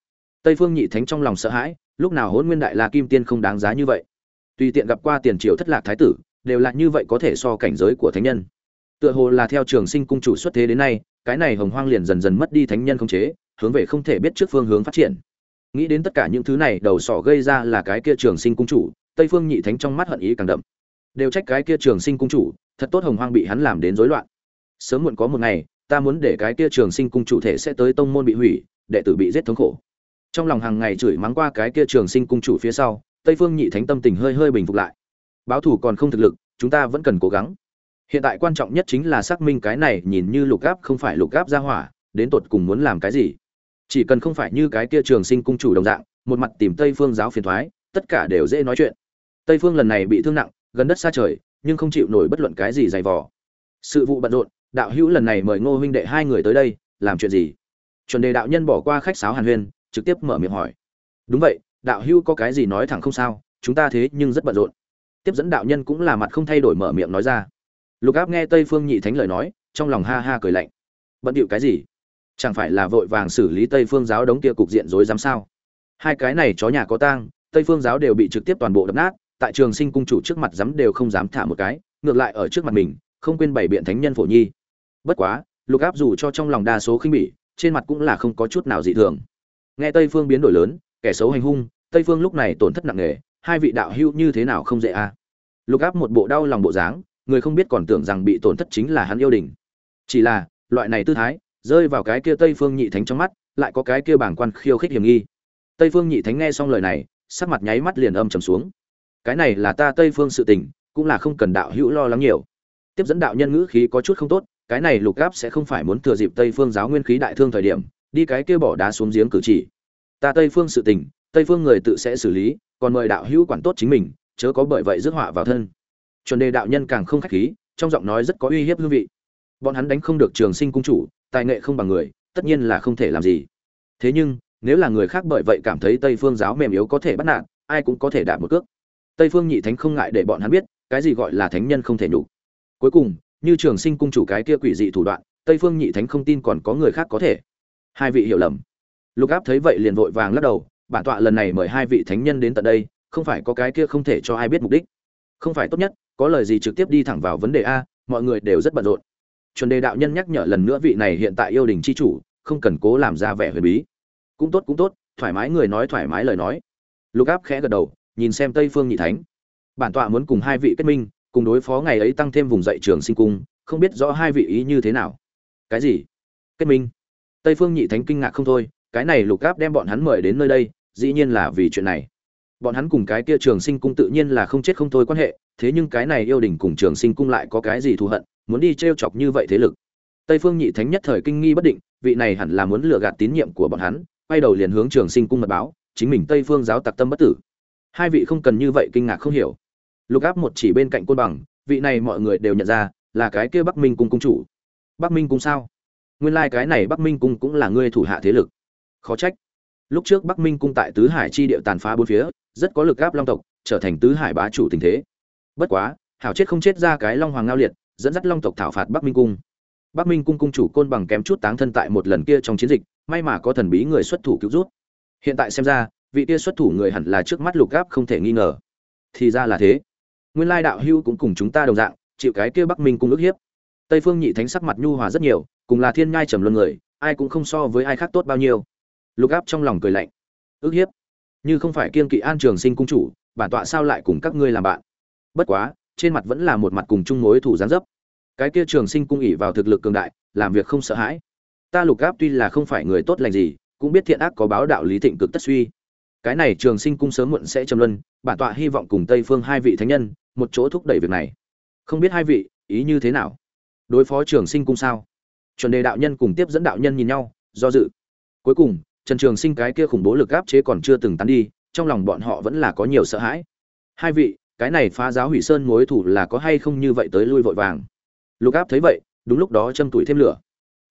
Tây phương nhị thánh trong lòng sợ hãi lúc nào hỗn nguyên đại la kim tiên không đáng giá như vậy? Tùy tiện gặp qua tiền triều thất lạc thái tử, đều là như vậy có thể so cảnh giới của thánh nhân. Tựa hồ là theo trường sinh cung chủ xuất thế đến nay, cái này hồng hoang liền dần dần mất đi thánh nhân không chế, hướng về không thể biết trước phương hướng phát triển. Nghĩ đến tất cả những thứ này, đầu sỏ gây ra là cái kia trường sinh cung chủ, tây phương nhị thánh trong mắt hận ý càng đậm. Đều trách cái kia trường sinh cung chủ, thật tốt hồng hoang bị hắn làm đến rối loạn. Sớm muộn có một ngày, ta muốn để cái kia trường sinh cung chủ thể sẽ tới tông môn bị hủy, đệ tử bị giết thống khổ trong lòng hàng ngày chửi mắng qua cái kia trường sinh cung chủ phía sau, tây phương nhị thánh tâm tình hơi hơi bình phục lại. Báo thủ còn không thực lực, chúng ta vẫn cần cố gắng. Hiện tại quan trọng nhất chính là xác minh cái này nhìn như lục gáp không phải lục gáp ra hỏa, đến tột cùng muốn làm cái gì. Chỉ cần không phải như cái kia trường sinh cung chủ đồng dạng, một mặt tìm tây phương giáo phiền thoái, tất cả đều dễ nói chuyện. Tây phương lần này bị thương nặng, gần đất xa trời, nhưng không chịu nổi bất luận cái gì dày vò. Sự vụ bận rộn, đạo hữu lần này mời ngô huynh đệ hai người tới đây, làm chuyện gì? Chuẩn đề đạo nhân bỏ qua khách sáo hàn huyên trực tiếp mở miệng hỏi. Đúng vậy, đạo hưu có cái gì nói thẳng không sao, chúng ta thế nhưng rất bận rộn. Tiếp dẫn đạo nhân cũng là mặt không thay đổi mở miệng nói ra. Lục áp nghe tây phương nhị thánh lời nói, trong lòng ha ha cười lạnh. Bận điệu cái gì? Chẳng phải là vội vàng xử lý tây phương giáo đống kia cục diện rối dám sao? Hai cái này chó nhà có tang, tây phương giáo đều bị trực tiếp toàn bộ đập nát, tại trường sinh cung chủ trước mặt dám đều không dám thả một cái, ngược lại ở trước mặt mình, không quên bảy biện thánh nhân phổ nhi. Bất quá, lục áp dù cho trong lòng đa số khinh bỉ, trên mặt cũng là không có chút nào dị thường nghe tây phương biến đổi lớn, kẻ xấu hành hung, tây phương lúc này tổn thất nặng nề, hai vị đạo hữu như thế nào không dễ a lục áp một bộ đau lòng bộ dáng, người không biết còn tưởng rằng bị tổn thất chính là hắn yêu đình. Chỉ là, loại này tư thái, rơi vào cái kia tây phương nhị thánh trong mắt, lại có cái kia bảng quan khiêu khích hiểm nghi. Tây phương nhị thánh nghe xong lời này, sắc mặt nháy mắt liền âm trầm xuống. Cái này là ta tây phương sự tình, cũng là không cần đạo hữu lo lắng nhiều. Tiếp dẫn đạo nhân ngữ khí có chút không tốt, cái này lục gáp sẽ không phải muốn thừa dịp tây phương giáo nguyên khí đại thương thời điểm đi cái kia bỏ đá xuống giếng cử chỉ. Ta tây phương sự tình, tây phương người tự sẽ xử lý, còn mời đạo hữu quản tốt chính mình, chớ có bởi vậy rước họa vào thân. Chuẩn đề đạo nhân càng không khách khí, trong giọng nói rất có uy hiếp hương vị. Bọn hắn đánh không được trường sinh cung chủ, tài nghệ không bằng người, tất nhiên là không thể làm gì. Thế nhưng, nếu là người khác bởi vậy cảm thấy tây phương giáo mềm yếu có thể bắt nạt, ai cũng có thể đạt một cước. Tây phương nhị thánh không ngại để bọn hắn biết, cái gì gọi là thánh nhân không thể nhục. Cuối cùng, như trường sinh cung chủ cái kia quỷ dị thủ đoạn, tây phương nhị thánh không tin còn có người khác có thể hai vị hiểu lầm. Lục áp thấy vậy liền vội vàng lắc đầu, bản tọa lần này mời hai vị thánh nhân đến tận đây, không phải có cái kia không thể cho ai biết mục đích. Không phải tốt nhất, có lời gì trực tiếp đi thẳng vào vấn đề a, mọi người đều rất bận rộn. Chuẩn đề đạo nhân nhắc nhở lần nữa vị này hiện tại yêu đình chi chủ, không cần cố làm ra vẻ huyền bí. Cũng tốt cũng tốt, thoải mái người nói thoải mái lời nói. Lục áp khẽ gật đầu, nhìn xem tây phương nhị thánh. Bản tọa muốn cùng hai vị kết minh, cùng đối phó ngày ấy tăng thêm vùng dậy trường sinh cung, không biết rõ hai vị ý như thế nào. Cái gì? Kết minh tây phương nhị thánh kinh ngạc không thôi, cái này lục áp đem bọn hắn mời đến nơi đây, dĩ nhiên là vì chuyện này. Bọn hắn cùng cái kia trường sinh cung tự nhiên là không chết không thôi quan hệ, thế nhưng cái này yêu đình cùng trường sinh cung lại có cái gì thù hận, muốn đi t r e o chọc như vậy thế lực. Tây phương nhị thánh nhất thời kinh nghi bất định, vị này hẳn là muốn lừa gạt tín nhiệm của bọn hắn, quay đầu liền hướng trường sinh cung mật báo, chính mình tây phương giáo tặc tâm bất tử. Hai vị không cần như vậy kinh ngạc không hiểu. Lục áp một chỉ bên cạnh côn bằng, vị này mọi người đều nhận ra, là cái kia bắc minh cung cung chủ. Bắc minh cung sao? Nguyên lai cái này bắc minh cung cũng là ngươi thủ hạ thế lực. Khó trách. Lúc trước bắc minh cung tại tứ hải chi địa tàn phá bốn phía, rất có lực áp long tộc, trở thành tứ hải bá chủ tình thế. Bất quá, hảo chết không chết ra cái long hoàng ngao liệt, dẫn dắt long tộc thảo phạt bắc minh cung. Bắc minh cung cung chủ côn bằng kém chút táng thân tại một lần kia trong chiến dịch, may mà có thần bí người xuất thủ cứu rút. Hiện tại xem ra, vị kia xuất thủ người hẳn là trước mắt lục gáp không thể nghi ngờ. Thì ra là thế. Nguyên lai đạo hưu cũng cùng chúng ta đồng dạng, chịu cái kia bắc minh cung ức hiếp tây phương nhị thánh sắc mặt nhu hòa rất nhiều, cùng là thiên nhai trầm luân người, ai cũng không so với ai khác tốt bao nhiêu. Lục áp trong lòng cười lạnh. Ước hiếp. Như không phải kiên kỵ an trường sinh cung chủ, bản tọa sao lại cùng các ngươi làm bạn? Bất quá, trên mặt vẫn là một mặt cùng chung mối thủ gián dấp. Cái kia trường sinh cung ỉ vào thực lực cường đại, làm việc không sợ hãi. Ta lục áp tuy là không phải người tốt lành gì, cũng biết thiện ác có báo đạo lý thịnh cực tất suy. Cái này trường sinh cung sớm muộn sẽ trầm luân, bản tọa hy vọng cùng tây phương hai vị thánh nhân một chỗ thúc đẩy việc này. Không biết hai vị ý như thế nào? Đối phó trường sinh cung sao? Chuẩn đề đạo nhân cùng tiếp dẫn đạo nhân nhìn nhau, do dự. Cuối cùng, trần trường sinh cái kia khủng bố lực áp chế còn chưa từng tán đi, trong lòng bọn họ vẫn là có nhiều sợ hãi. Hai vị, cái này phá giáo hủy sơn mối thủ là có hay không như vậy tới lui vội vàng? Lục áp thấy vậy, đúng lúc đó châm tuổi thêm lửa.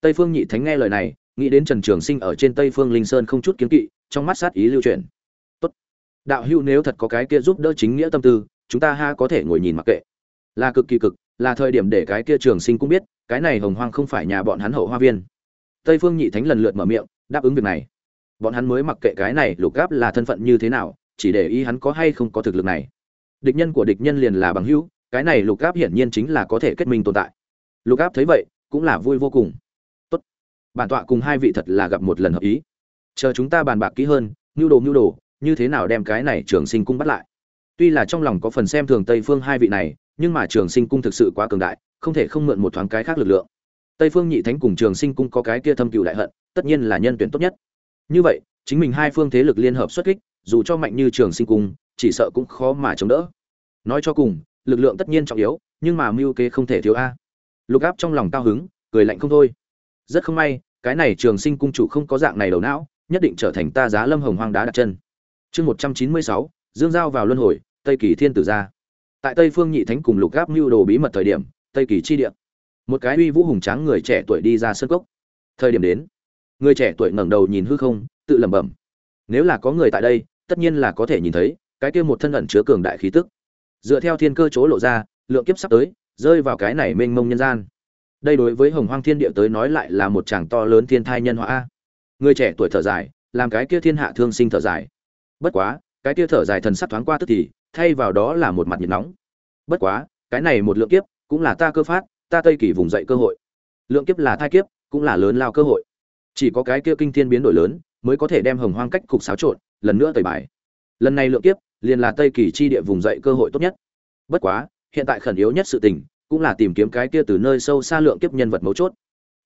Tây phương nhị thánh nghe lời này, nghĩ đến trần trường sinh ở trên tây phương linh sơn không chút kiến kỵ, trong mắt sát ý lưu truyền tốt. Đạo hữu nếu thật có cái kia giúp đỡ chính nghĩa tâm tư, chúng ta ha có thể ngồi nhìn mặc kệ. Là cực kỳ cực là thời điểm để cái kia trường sinh cũng biết, cái này hồng hoang không phải nhà bọn hắn hậu hoa viên. Tây phương nhị thánh lần lượt mở miệng, đáp ứng việc này. Bọn hắn mới mặc kệ cái này lục gáp là thân phận như thế nào, chỉ để ý hắn có hay không có thực lực này. Địch nhân của địch nhân liền là bằng hữu, cái này lục gáp hiển nhiên chính là có thể kết minh tồn tại. Lục áp thấy vậy, cũng là vui vô cùng. Tốt. Bản tọa cùng hai vị thật là gặp một lần hợp ý. Chờ chúng ta bàn bạc kỹ hơn, nhu đồ nhu đồ, như thế nào đem cái này trường sinh cung bắt lại. Tuy là trong lòng có phần xem thường tây phương hai vị này nhưng mà trường sinh cung thực sự quá cường đại, không thể không mượn một thoáng cái khác lực lượng. Tây phương nhị thánh cùng trường sinh cung có cái kia thâm cựu đại hận, tất nhiên là nhân tuyển tốt nhất. Như vậy, chính mình hai phương thế lực liên hợp xuất kích, dù cho mạnh như trường sinh cung, chỉ sợ cũng khó mà chống đỡ. Nói cho cùng, lực lượng tất nhiên trọng yếu, nhưng mà mưu kế không thể thiếu a. Lục áp trong lòng cao hứng, cười lạnh không thôi. Rất không may, cái này trường sinh cung chủ không có dạng này đầu não, nhất định trở thành ta giá lâm hồng hoang đá đặt chân. Chương một trăm chín mươi sáu, dương giao vào luân hồi, tây kỳ thiên tử gia tại tây phương nhị thánh cùng lục gáp mưu đồ bí mật thời điểm, tây kỳ chi địa. Một cái uy vũ hùng tráng người trẻ tuổi đi ra sân cốc. Thời điểm đến, người trẻ tuổi ngẩng đầu nhìn hư không, tự lẩm bẩm. Nếu là có người tại đây, tất nhiên là có thể nhìn thấy cái kia một thân ẩn chứa cường đại khí tức. Dựa theo thiên cơ chỗ lộ ra, lượng kiếp sắp tới, rơi vào cái này mênh mông nhân gian. Đây đối với hồng hoang thiên địa tới nói lại là một chàng to lớn thiên thai nhân hóa người trẻ tuổi thở dài, làm cái kia thiên hạ thương sinh thở dài. Bất quá, cái kia thở dài thần sắc thoáng qua tức thì thay vào đó là một mặt nhiệt nóng. Bất quá cái này một lượng kiếp cũng là ta cơ phát ta tây kỳ vùng dậy cơ hội. Lượng kiếp là thai kiếp cũng là lớn lao cơ hội. Chỉ có cái kia kinh thiên biến đổi lớn mới có thể đem hồng hoang cách cục xáo trộn lần nữa tẩy bài. Lần này lượng kiếp liền là tây kỳ chi địa vùng dậy cơ hội tốt nhất. Bất quá hiện tại khẩn yếu nhất sự tình cũng là tìm kiếm cái kia từ nơi sâu xa lượng kiếp nhân vật mấu chốt.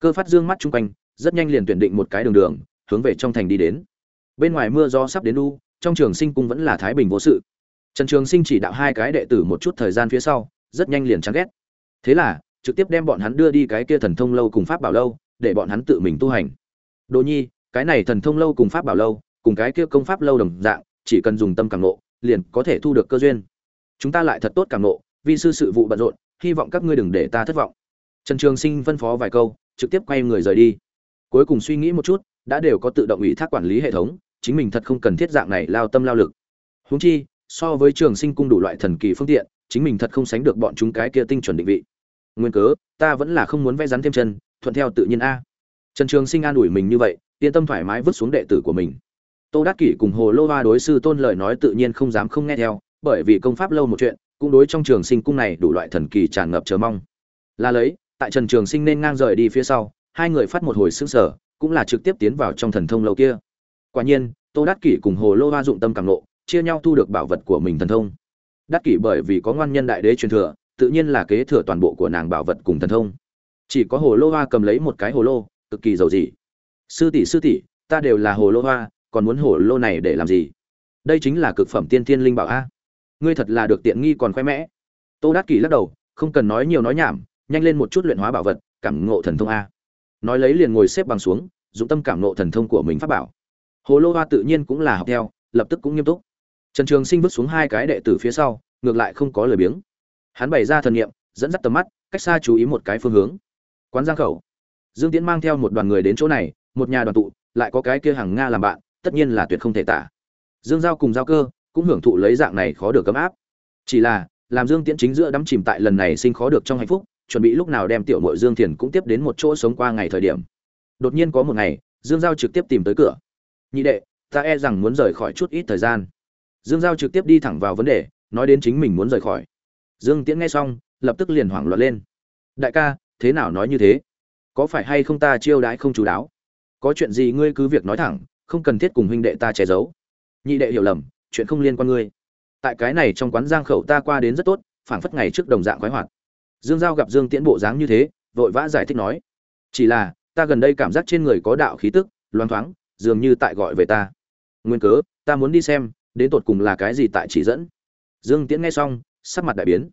Cơ phát dương mắt chung quanh rất nhanh liền tuyển định một cái đường đường hướng về trong thành đi đến. Bên ngoài mưa gió sắp đến u, trong trường sinh cung vẫn là thái bình vô sự trần trường sinh chỉ đạo hai cái đệ tử một chút thời gian phía sau, rất nhanh liền chán ghét. Thế là, trực tiếp đem bọn hắn đưa đi cái kia thần thông lâu cùng pháp bảo lâu, để bọn hắn tự mình tu hành. Đồ nhi, cái này thần thông lâu cùng pháp bảo lâu, cùng cái kia công pháp lâu đồng dạng, chỉ cần dùng tâm cảm nộ liền có thể thu được cơ duyên. Chúng ta lại thật tốt cảm nộ vì sư sự vụ bận rộn, hy vọng các ngươi đừng để ta thất vọng. Trần trường sinh phân phó vài câu, trực tiếp quay người rời đi. Cuối cùng suy nghĩ một chút, đã đều có tự động ủy thác quản lý hệ thống, chính mình thật không cần thiết dạng này lao tâm lao lực. Huống chi so với trường sinh cung đủ loại thần kỳ phương tiện, chính mình thật không sánh được bọn chúng cái kia tinh chuẩn định vị. Nguyên cớ, ta vẫn là không muốn vẽ rắn thêm chân, thuận theo tự nhiên a. Trần trường sinh an ủi mình như vậy, yên tâm thoải mái vứt xuống đệ tử của mình. Tô đắc kỷ cùng hồ lô hoa đối sư tôn lời nói tự nhiên không dám không nghe theo, bởi vì công pháp lâu một chuyện, cũng đối trong trường sinh cung này đủ loại thần kỳ tràn ngập chờ mong. Là lấy, tại trần trường sinh nên ngang rời đi phía sau, hai người phát một hồi xương sở cũng là trực tiếp tiến vào trong thần thông lâu kia. Quả nhiên, tô đắc kỷ cùng hồ lô hoa dụng tâm càng nộ chia nhau thu được bảo vật của mình thần thông. Đắc kỷ bởi vì có ngoan nhân đại đế truyền thừa, tự nhiên là kế thừa toàn bộ của nàng bảo vật cùng thần thông. Chỉ có hồ lô hoa cầm lấy một cái hồ lô, cực kỳ giàu gì sư tỷ sư tỷ, ta đều là hồ lô hoa, còn muốn hồ lô này để làm gì? Đây chính là cực phẩm tiên thiên linh bảo a. Ngươi thật là được tiện nghi còn khoe mẽ. Tô đắc kỷ lắc đầu, không cần nói nhiều nói nhảm, nhanh lên một chút luyện hóa bảo vật, cảm ngộ thần thông a. Nói lấy liền ngồi xếp bằng xuống, dụng tâm cảm ngộ thần thông của mình pháp bảo. Hồ lô hoa tự nhiên cũng là học theo, lập tức cũng nghiêm túc trần trường sinh vứt xuống hai cái đệ tử phía sau, ngược lại không có lời biếng. Hắn bày ra thần nghiệm dẫn dắt tầm mắt, cách xa chú ý một cái phương hướng. Quán giang khẩu. Dương tiễn mang theo một đoàn người đến chỗ này, một nhà đoàn tụ, lại có cái kia hàng nga làm bạn, tất nhiên là tuyệt không thể tả. Dương giao cùng giao cơ cũng hưởng thụ lấy dạng này khó được cấm áp. Chỉ là, làm dương tiễn chính giữa đắm chìm tại lần này sinh khó được trong hạnh phúc, chuẩn bị lúc nào đem tiểu mội dương thiền cũng tiếp đến một chỗ sống qua ngày thời điểm. Đột nhiên có một ngày, dương giao trực tiếp tìm tới cửa. Nhị đệ, ta e rằng muốn rời khỏi chút ít thời gian dương giao trực tiếp đi thẳng vào vấn đề, nói đến chính mình muốn rời khỏi. Dương tiễn nghe xong, lập tức liền hoảng loạn lên. Đại ca, thế nào nói như thế? Có phải hay không ta chiêu đãi không chú đáo? Có chuyện gì ngươi cứ việc nói thẳng, không cần thiết cùng huynh đệ ta che giấu. Nhị đệ hiểu lầm, chuyện không liên quan ngươi. Tại cái này trong quán giang khẩu ta qua đến rất tốt, phảng phất ngày trước đồng dạng khoái hoạt. Dương giao gặp dương tiễn bộ dáng như thế, vội vã giải thích nói. Chỉ là, ta gần đây cảm giác trên người có đạo khí tức, loang thoáng, dường như tại gọi về ta. Nguyên cớ, ta muốn đi xem đến tột cùng là cái gì tại chỉ dẫn? Dương tiễn nghe xong, sắc mặt đại biến.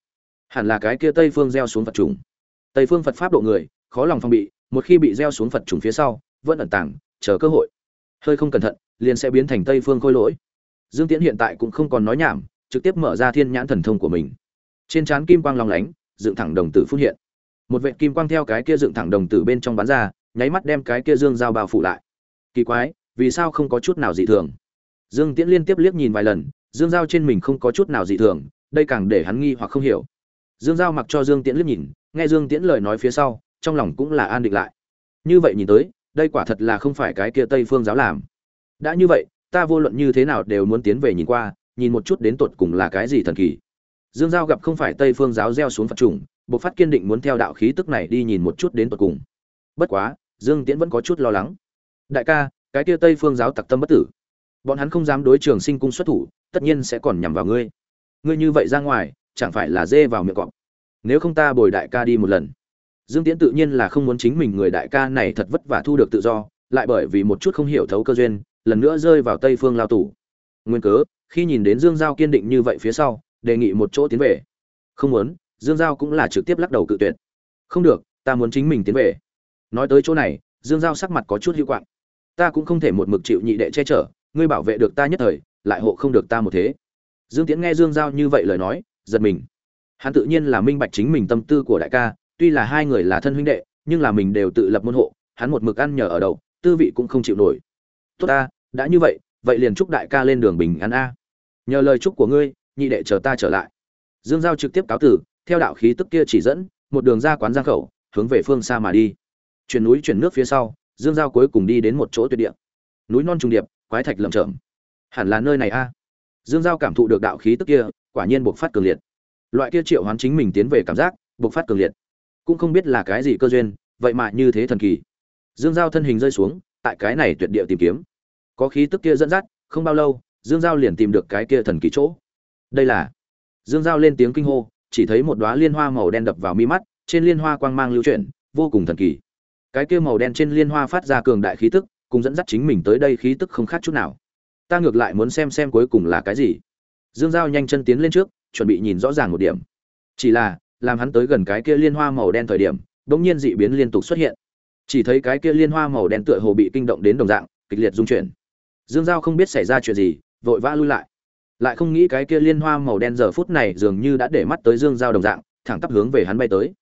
Hẳn là cái kia tây phương gieo xuống phật trùng tây phương phật pháp độ người, khó lòng phong bị, một khi bị gieo xuống phật trùng phía sau, vẫn ẩn tàng, chờ cơ hội. Hơi không cẩn thận, liền sẽ biến thành tây phương khôi lỗi. Dương tiễn hiện tại cũng không còn nói nhảm, trực tiếp mở ra thiên nhãn thần thông của mình. Trên trán kim quang long lánh, dựng thẳng đồng tử phun hiện. Một vệ kim quang theo cái kia dựng thẳng đồng tử bên trong bán ra, nháy mắt đem cái kia dương dao bao phủ lại. Kỳ quái, vì sao không có chút nào dị thường? Dương tiễn liên tiếp liếc nhìn vài lần, dương Giao trên mình không có chút nào dị thường, đây càng để hắn nghi hoặc không hiểu. Dương Giao mặc cho dương tiễn liếc nhìn, nghe dương tiễn lời nói phía sau, trong lòng cũng là an định lại. Như vậy nhìn tới, đây quả thật là không phải cái kia tây phương giáo làm. Đã như vậy, ta vô luận như thế nào đều muốn tiến về nhìn qua, nhìn một chút đến tột cùng là cái gì thần kỳ. Dương giao gặp không phải tây phương giáo gieo xuống phật trùng buộc phát kiên định muốn theo đạo khí tức này đi nhìn một chút đến tột cùng. Bất quá, dương tiễn vẫn có chút lo lắng. Đại ca, cái kia tây phương giáo tặc tâm bất tử bọn hắn không dám đối trường sinh cung xuất thủ, tất nhiên sẽ còn nhằm vào ngươi. Ngươi như vậy ra ngoài, chẳng phải là dê vào miệng cọp. Nếu không ta bồi đại ca đi một lần. Dương tiễn tự nhiên là không muốn chính mình người đại ca này thật vất vả thu được tự do, lại bởi vì một chút không hiểu thấu cơ duyên, lần nữa rơi vào tây phương lao tù. Nguyên cớ, khi nhìn đến dương giao kiên định như vậy phía sau, đề nghị một chỗ tiến về. Không muốn, dương giao cũng là trực tiếp lắc đầu cự tuyệt. Không được, ta muốn chính mình tiến về. Nói tới chỗ này, dương giao sắc mặt có chút hữu quạng. Ta cũng không thể một mực chịu nhị đệ che chở ngươi bảo vệ được ta nhất thời, lại hộ không được ta một thế. Dương tiễn nghe dương giao như vậy lời nói, giật mình. Hắn tự nhiên là minh bạch chính mình tâm tư của đại ca, tuy là hai người là thân huynh đệ, nhưng là mình đều tự lập môn hộ, hắn một mực ăn nhờ ở đầu, tư vị cũng không chịu nổi. Tốt ta, đã như vậy vậy liền chúc đại ca lên đường bình an a. Nhờ lời chúc của ngươi, nhị đệ chờ ta trở lại. Dương giao trực tiếp cáo tử, theo đạo khí tức kia chỉ dẫn, một đường ra quán giang khẩu, hướng về phương xa mà đi. Chuyển núi chuyển nước phía sau, dương giao cuối cùng đi đến một chỗ tuyệt địa. Núi non trùng điệp quái thạch lởm chởm. Hẳn là nơi này a. Dương giao cảm thụ được đạo khí tức kia, quả nhiên buộc phát cường liệt. Loại kia triệu hoán chính mình tiến về cảm giác buộc phát cường liệt. Cũng không biết là cái gì cơ duyên, vậy mà như thế thần kỳ. Dương giao thân hình rơi xuống, tại cái này tuyệt địa tìm kiếm. Có khí tức kia dẫn dắt, không bao lâu, dương giao liền tìm được cái kia thần kỳ chỗ. Đây là dương giao lên tiếng kinh hô, chỉ thấy một đóa liên hoa màu đen đập vào mi mắt, trên liên hoa quang mang lưu chuyển, vô cùng thần kỳ. Cái kia màu đen trên liên hoa phát ra cường đại khí tức cùng dẫn dắt chính mình tới đây khí tức không khác chút nào. Ta ngược lại muốn xem xem cuối cùng là cái gì. Dương giao nhanh chân tiến lên trước, chuẩn bị nhìn rõ ràng một điểm. Chỉ là, làm hắn tới gần cái kia liên hoa màu đen thời điểm đ ỗ n g nhiên dị biến liên tục xuất hiện. Chỉ thấy cái kia liên hoa màu đen tựa hồ bị kinh động đến đồng dạng, kịch liệt dung chuyển. Dương giao không biết xảy ra chuyện gì, vội vã lui lại. Lại không nghĩ cái kia liên hoa màu đen giờ phút này dường như đã để mắt tới dương giao đồng dạng, thẳng tắp hướng về hắn bay tới.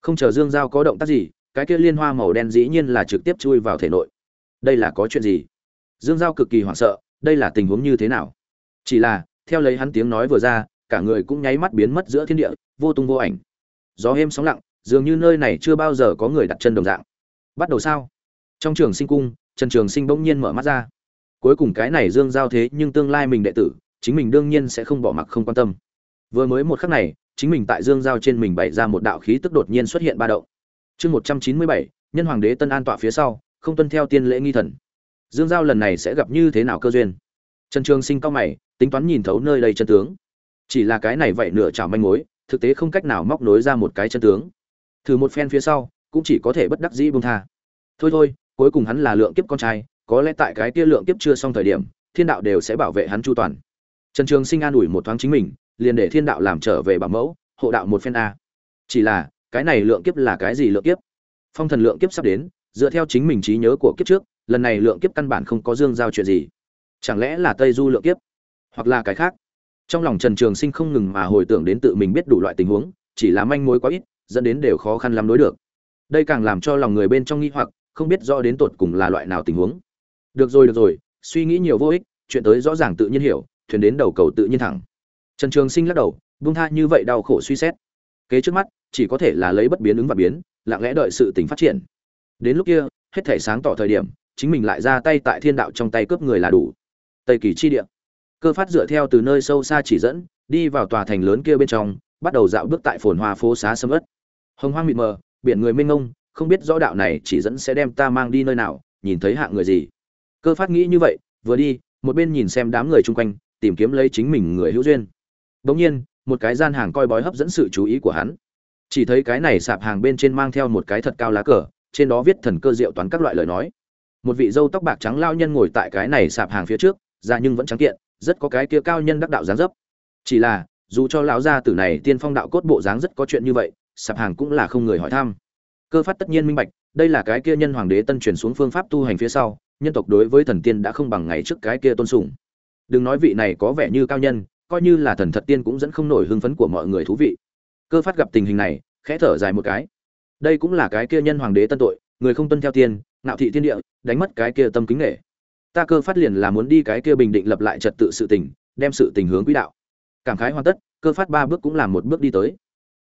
Không chờ dương giao có động tác gì, cái kia liên hoa màu đen dĩ nhiên là trực tiếp chui vào thể nội đây là có chuyện gì? Dương giao cực kỳ hoảng sợ, đây là tình huống như thế nào? Chỉ là, theo lấy hắn tiếng nói vừa ra, cả người cũng nháy mắt biến mất giữa thiên địa, vô tung vô ảnh. Gió êm sóng lặng, dường như nơi này chưa bao giờ có người đặt chân đồng dạng. Bắt đầu sao? Trong trường sinh cung, trần trường sinh bỗng nhiên mở mắt ra. Cuối cùng cái này dương giao thế nhưng tương lai mình đệ tử, chính mình đương nhiên sẽ không bỏ mặc không quan tâm. Vừa mới một khắc này, chính mình tại dương giao trên mình bày ra một đạo khí tức đột nhiên xuất hiện ba động. Chương một trăm chín mươi bảy, nhân hoàng đế tân an tọa phía sau không tuân theo tiên lễ nghi thần. Dương giao lần này sẽ gặp như thế nào cơ duyên? Trần trường sinh cao mày, tính toán nhìn thấu nơi đây chân tướng. Chỉ là cái này vậy nửa chảo manh mối, thực tế không cách nào móc nối ra một cái chân tướng. Thử một phen phía sau, cũng chỉ có thể bất đắc dĩ buông tha. Thôi thôi, cuối cùng hắn là lượng kiếp con trai, có lẽ tại cái kia lượng kiếp chưa xong thời điểm, thiên đạo đều sẽ bảo vệ hắn chu toàn. Trần trường sinh an ủi một thoáng chính mình, liền để thiên đạo làm trở về bảo mẫu, hộ đạo một phen a. Chỉ là, cái này lượng kiếp là cái gì lượng kiếp? Phong thần lượng kiếp sắp đến dựa theo chính mình trí nhớ của kiếp trước, lần này lượng kiếp căn bản không có dương giao chuyện gì. Chẳng lẽ là tây du lượng kiếp? Hoặc là cái khác? Trong lòng trần trường sinh không ngừng mà hồi tưởng đến tự mình biết đủ loại tình huống, chỉ là manh mối quá ít, dẫn đến đều khó khăn lắm đối được. Đây càng làm cho lòng người bên trong nghi hoặc, không biết rõ đến tột cùng là loại nào tình huống. Được rồi được rồi, suy nghĩ nhiều vô ích, chuyện tới rõ ràng tự nhiên hiểu, thuyền đến đầu cầu tự nhiên thẳng. Trần trường sinh lắc đầu, buông tha như vậy đau khổ suy xét. Kế trước mắt, chỉ có thể là lấy bất biến ứng và biến, lặng lẽ đợi sự tình phát triển đến lúc kia, hết thể sáng tỏ thời điểm, chính mình lại ra tay tại thiên đạo trong tay cướp người là đủ. Tây kỳ chi địa. Cơ phát dựa theo từ nơi sâu xa chỉ dẫn, đi vào tòa thành lớn kia bên trong, bắt đầu dạo bước tại phồn hoa phố xá sâm ất hồng hoang mịt mờ, biển người mênh ngông không biết rõ đạo này chỉ dẫn sẽ đem ta mang đi nơi nào, nhìn thấy hạng người gì. Cơ phát nghĩ như vậy, vừa đi, một bên nhìn xem đám người chung quanh, tìm kiếm lấy chính mình người hữu duyên. Bỗng nhiên, một cái gian hàng coi bói hấp dẫn sự chú ý của hắn. Chỉ thấy cái này sạp hàng bên trên mang theo một cái thật cao lá cờ trên đó viết thần cơ diệu toán các loại lời nói. Một vị dâu tóc bạc trắng lao nhân ngồi tại cái này sạp hàng phía trước ra nhưng vẫn trắng kiện, rất có cái kia cao nhân đắc đạo dáng dấp. Chỉ là, dù cho lão gia tử này tiên phong đạo cốt bộ dáng rất có chuyện như vậy, sạp hàng cũng là không người hỏi thăm. Cơ phát tất nhiên minh bạch, đây là cái kia nhân hoàng đế tân truyền xuống phương pháp tu hành phía sau, nhân tộc đối với thần tiên đã không bằng ngày trước cái kia tôn sùng. Đừng nói vị này có vẻ như cao nhân, coi như là thần thật tiên cũng dẫn không nổi hưng phấn của mọi người thú vị. Cơ phát gặp tình hình này, khẽ thở dài một cái đây cũng là cái kia nhân hoàng đế tân tội, người không tuân theo tiên, ngạo thị thiên địa, đánh mất cái kia tâm kính nghệ ta cơ phát liền là muốn đi cái kia bình định lập lại trật tự sự tình, đem sự tình hướng quỹ đạo. Cảm khái hoàn tất, cơ phát ba bước cũng làm một bước đi tới.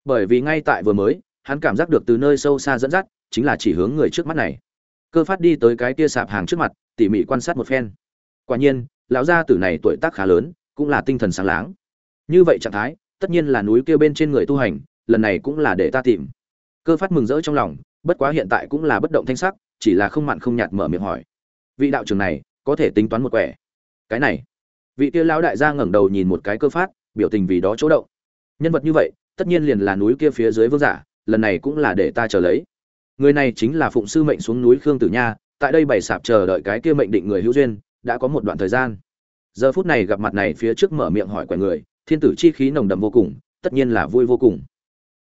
Bởi vì ngay tại vừa mới, hắn cảm giác được từ nơi sâu xa dẫn dắt, chính là chỉ hướng người trước mắt này. Cơ phát đi tới cái kia sạp hàng trước mặt, tỉ mỉ quan sát một phen. Quả nhiên, lão gia tử này tuổi tác khá lớn, cũng là tinh thần sáng láng. Như vậy trạng thái, tất nhiên là núi kia bên trên người tu hành, lần này cũng là để ta tìm cơ phát mừng rỡ trong lòng, bất quá hiện tại cũng là bất động thanh sắc, chỉ là không mặn không nhạt mở miệng hỏi. Vị đạo trưởng này, có thể tính toán một quẻ. Cái này. Vị kia lão đại gia ngẩng đầu nhìn một cái cơ phát, biểu tình vì đó chỗ động. Nhân vật như vậy, tất nhiên liền là núi kia phía dưới vương giả, lần này cũng là để ta chờ lấy. Người này chính là phụng sư mệnh xuống núi khương tử nha, tại đây bày sạp chờ đợi cái kia mệnh định người hữu duyên, đã có một đoạn thời gian. Giờ phút này gặp mặt này phía trước mở miệng hỏi quẻ người, thiên tử chi khí nồng đậm vô cùng, tất nhiên là vui vô cùng.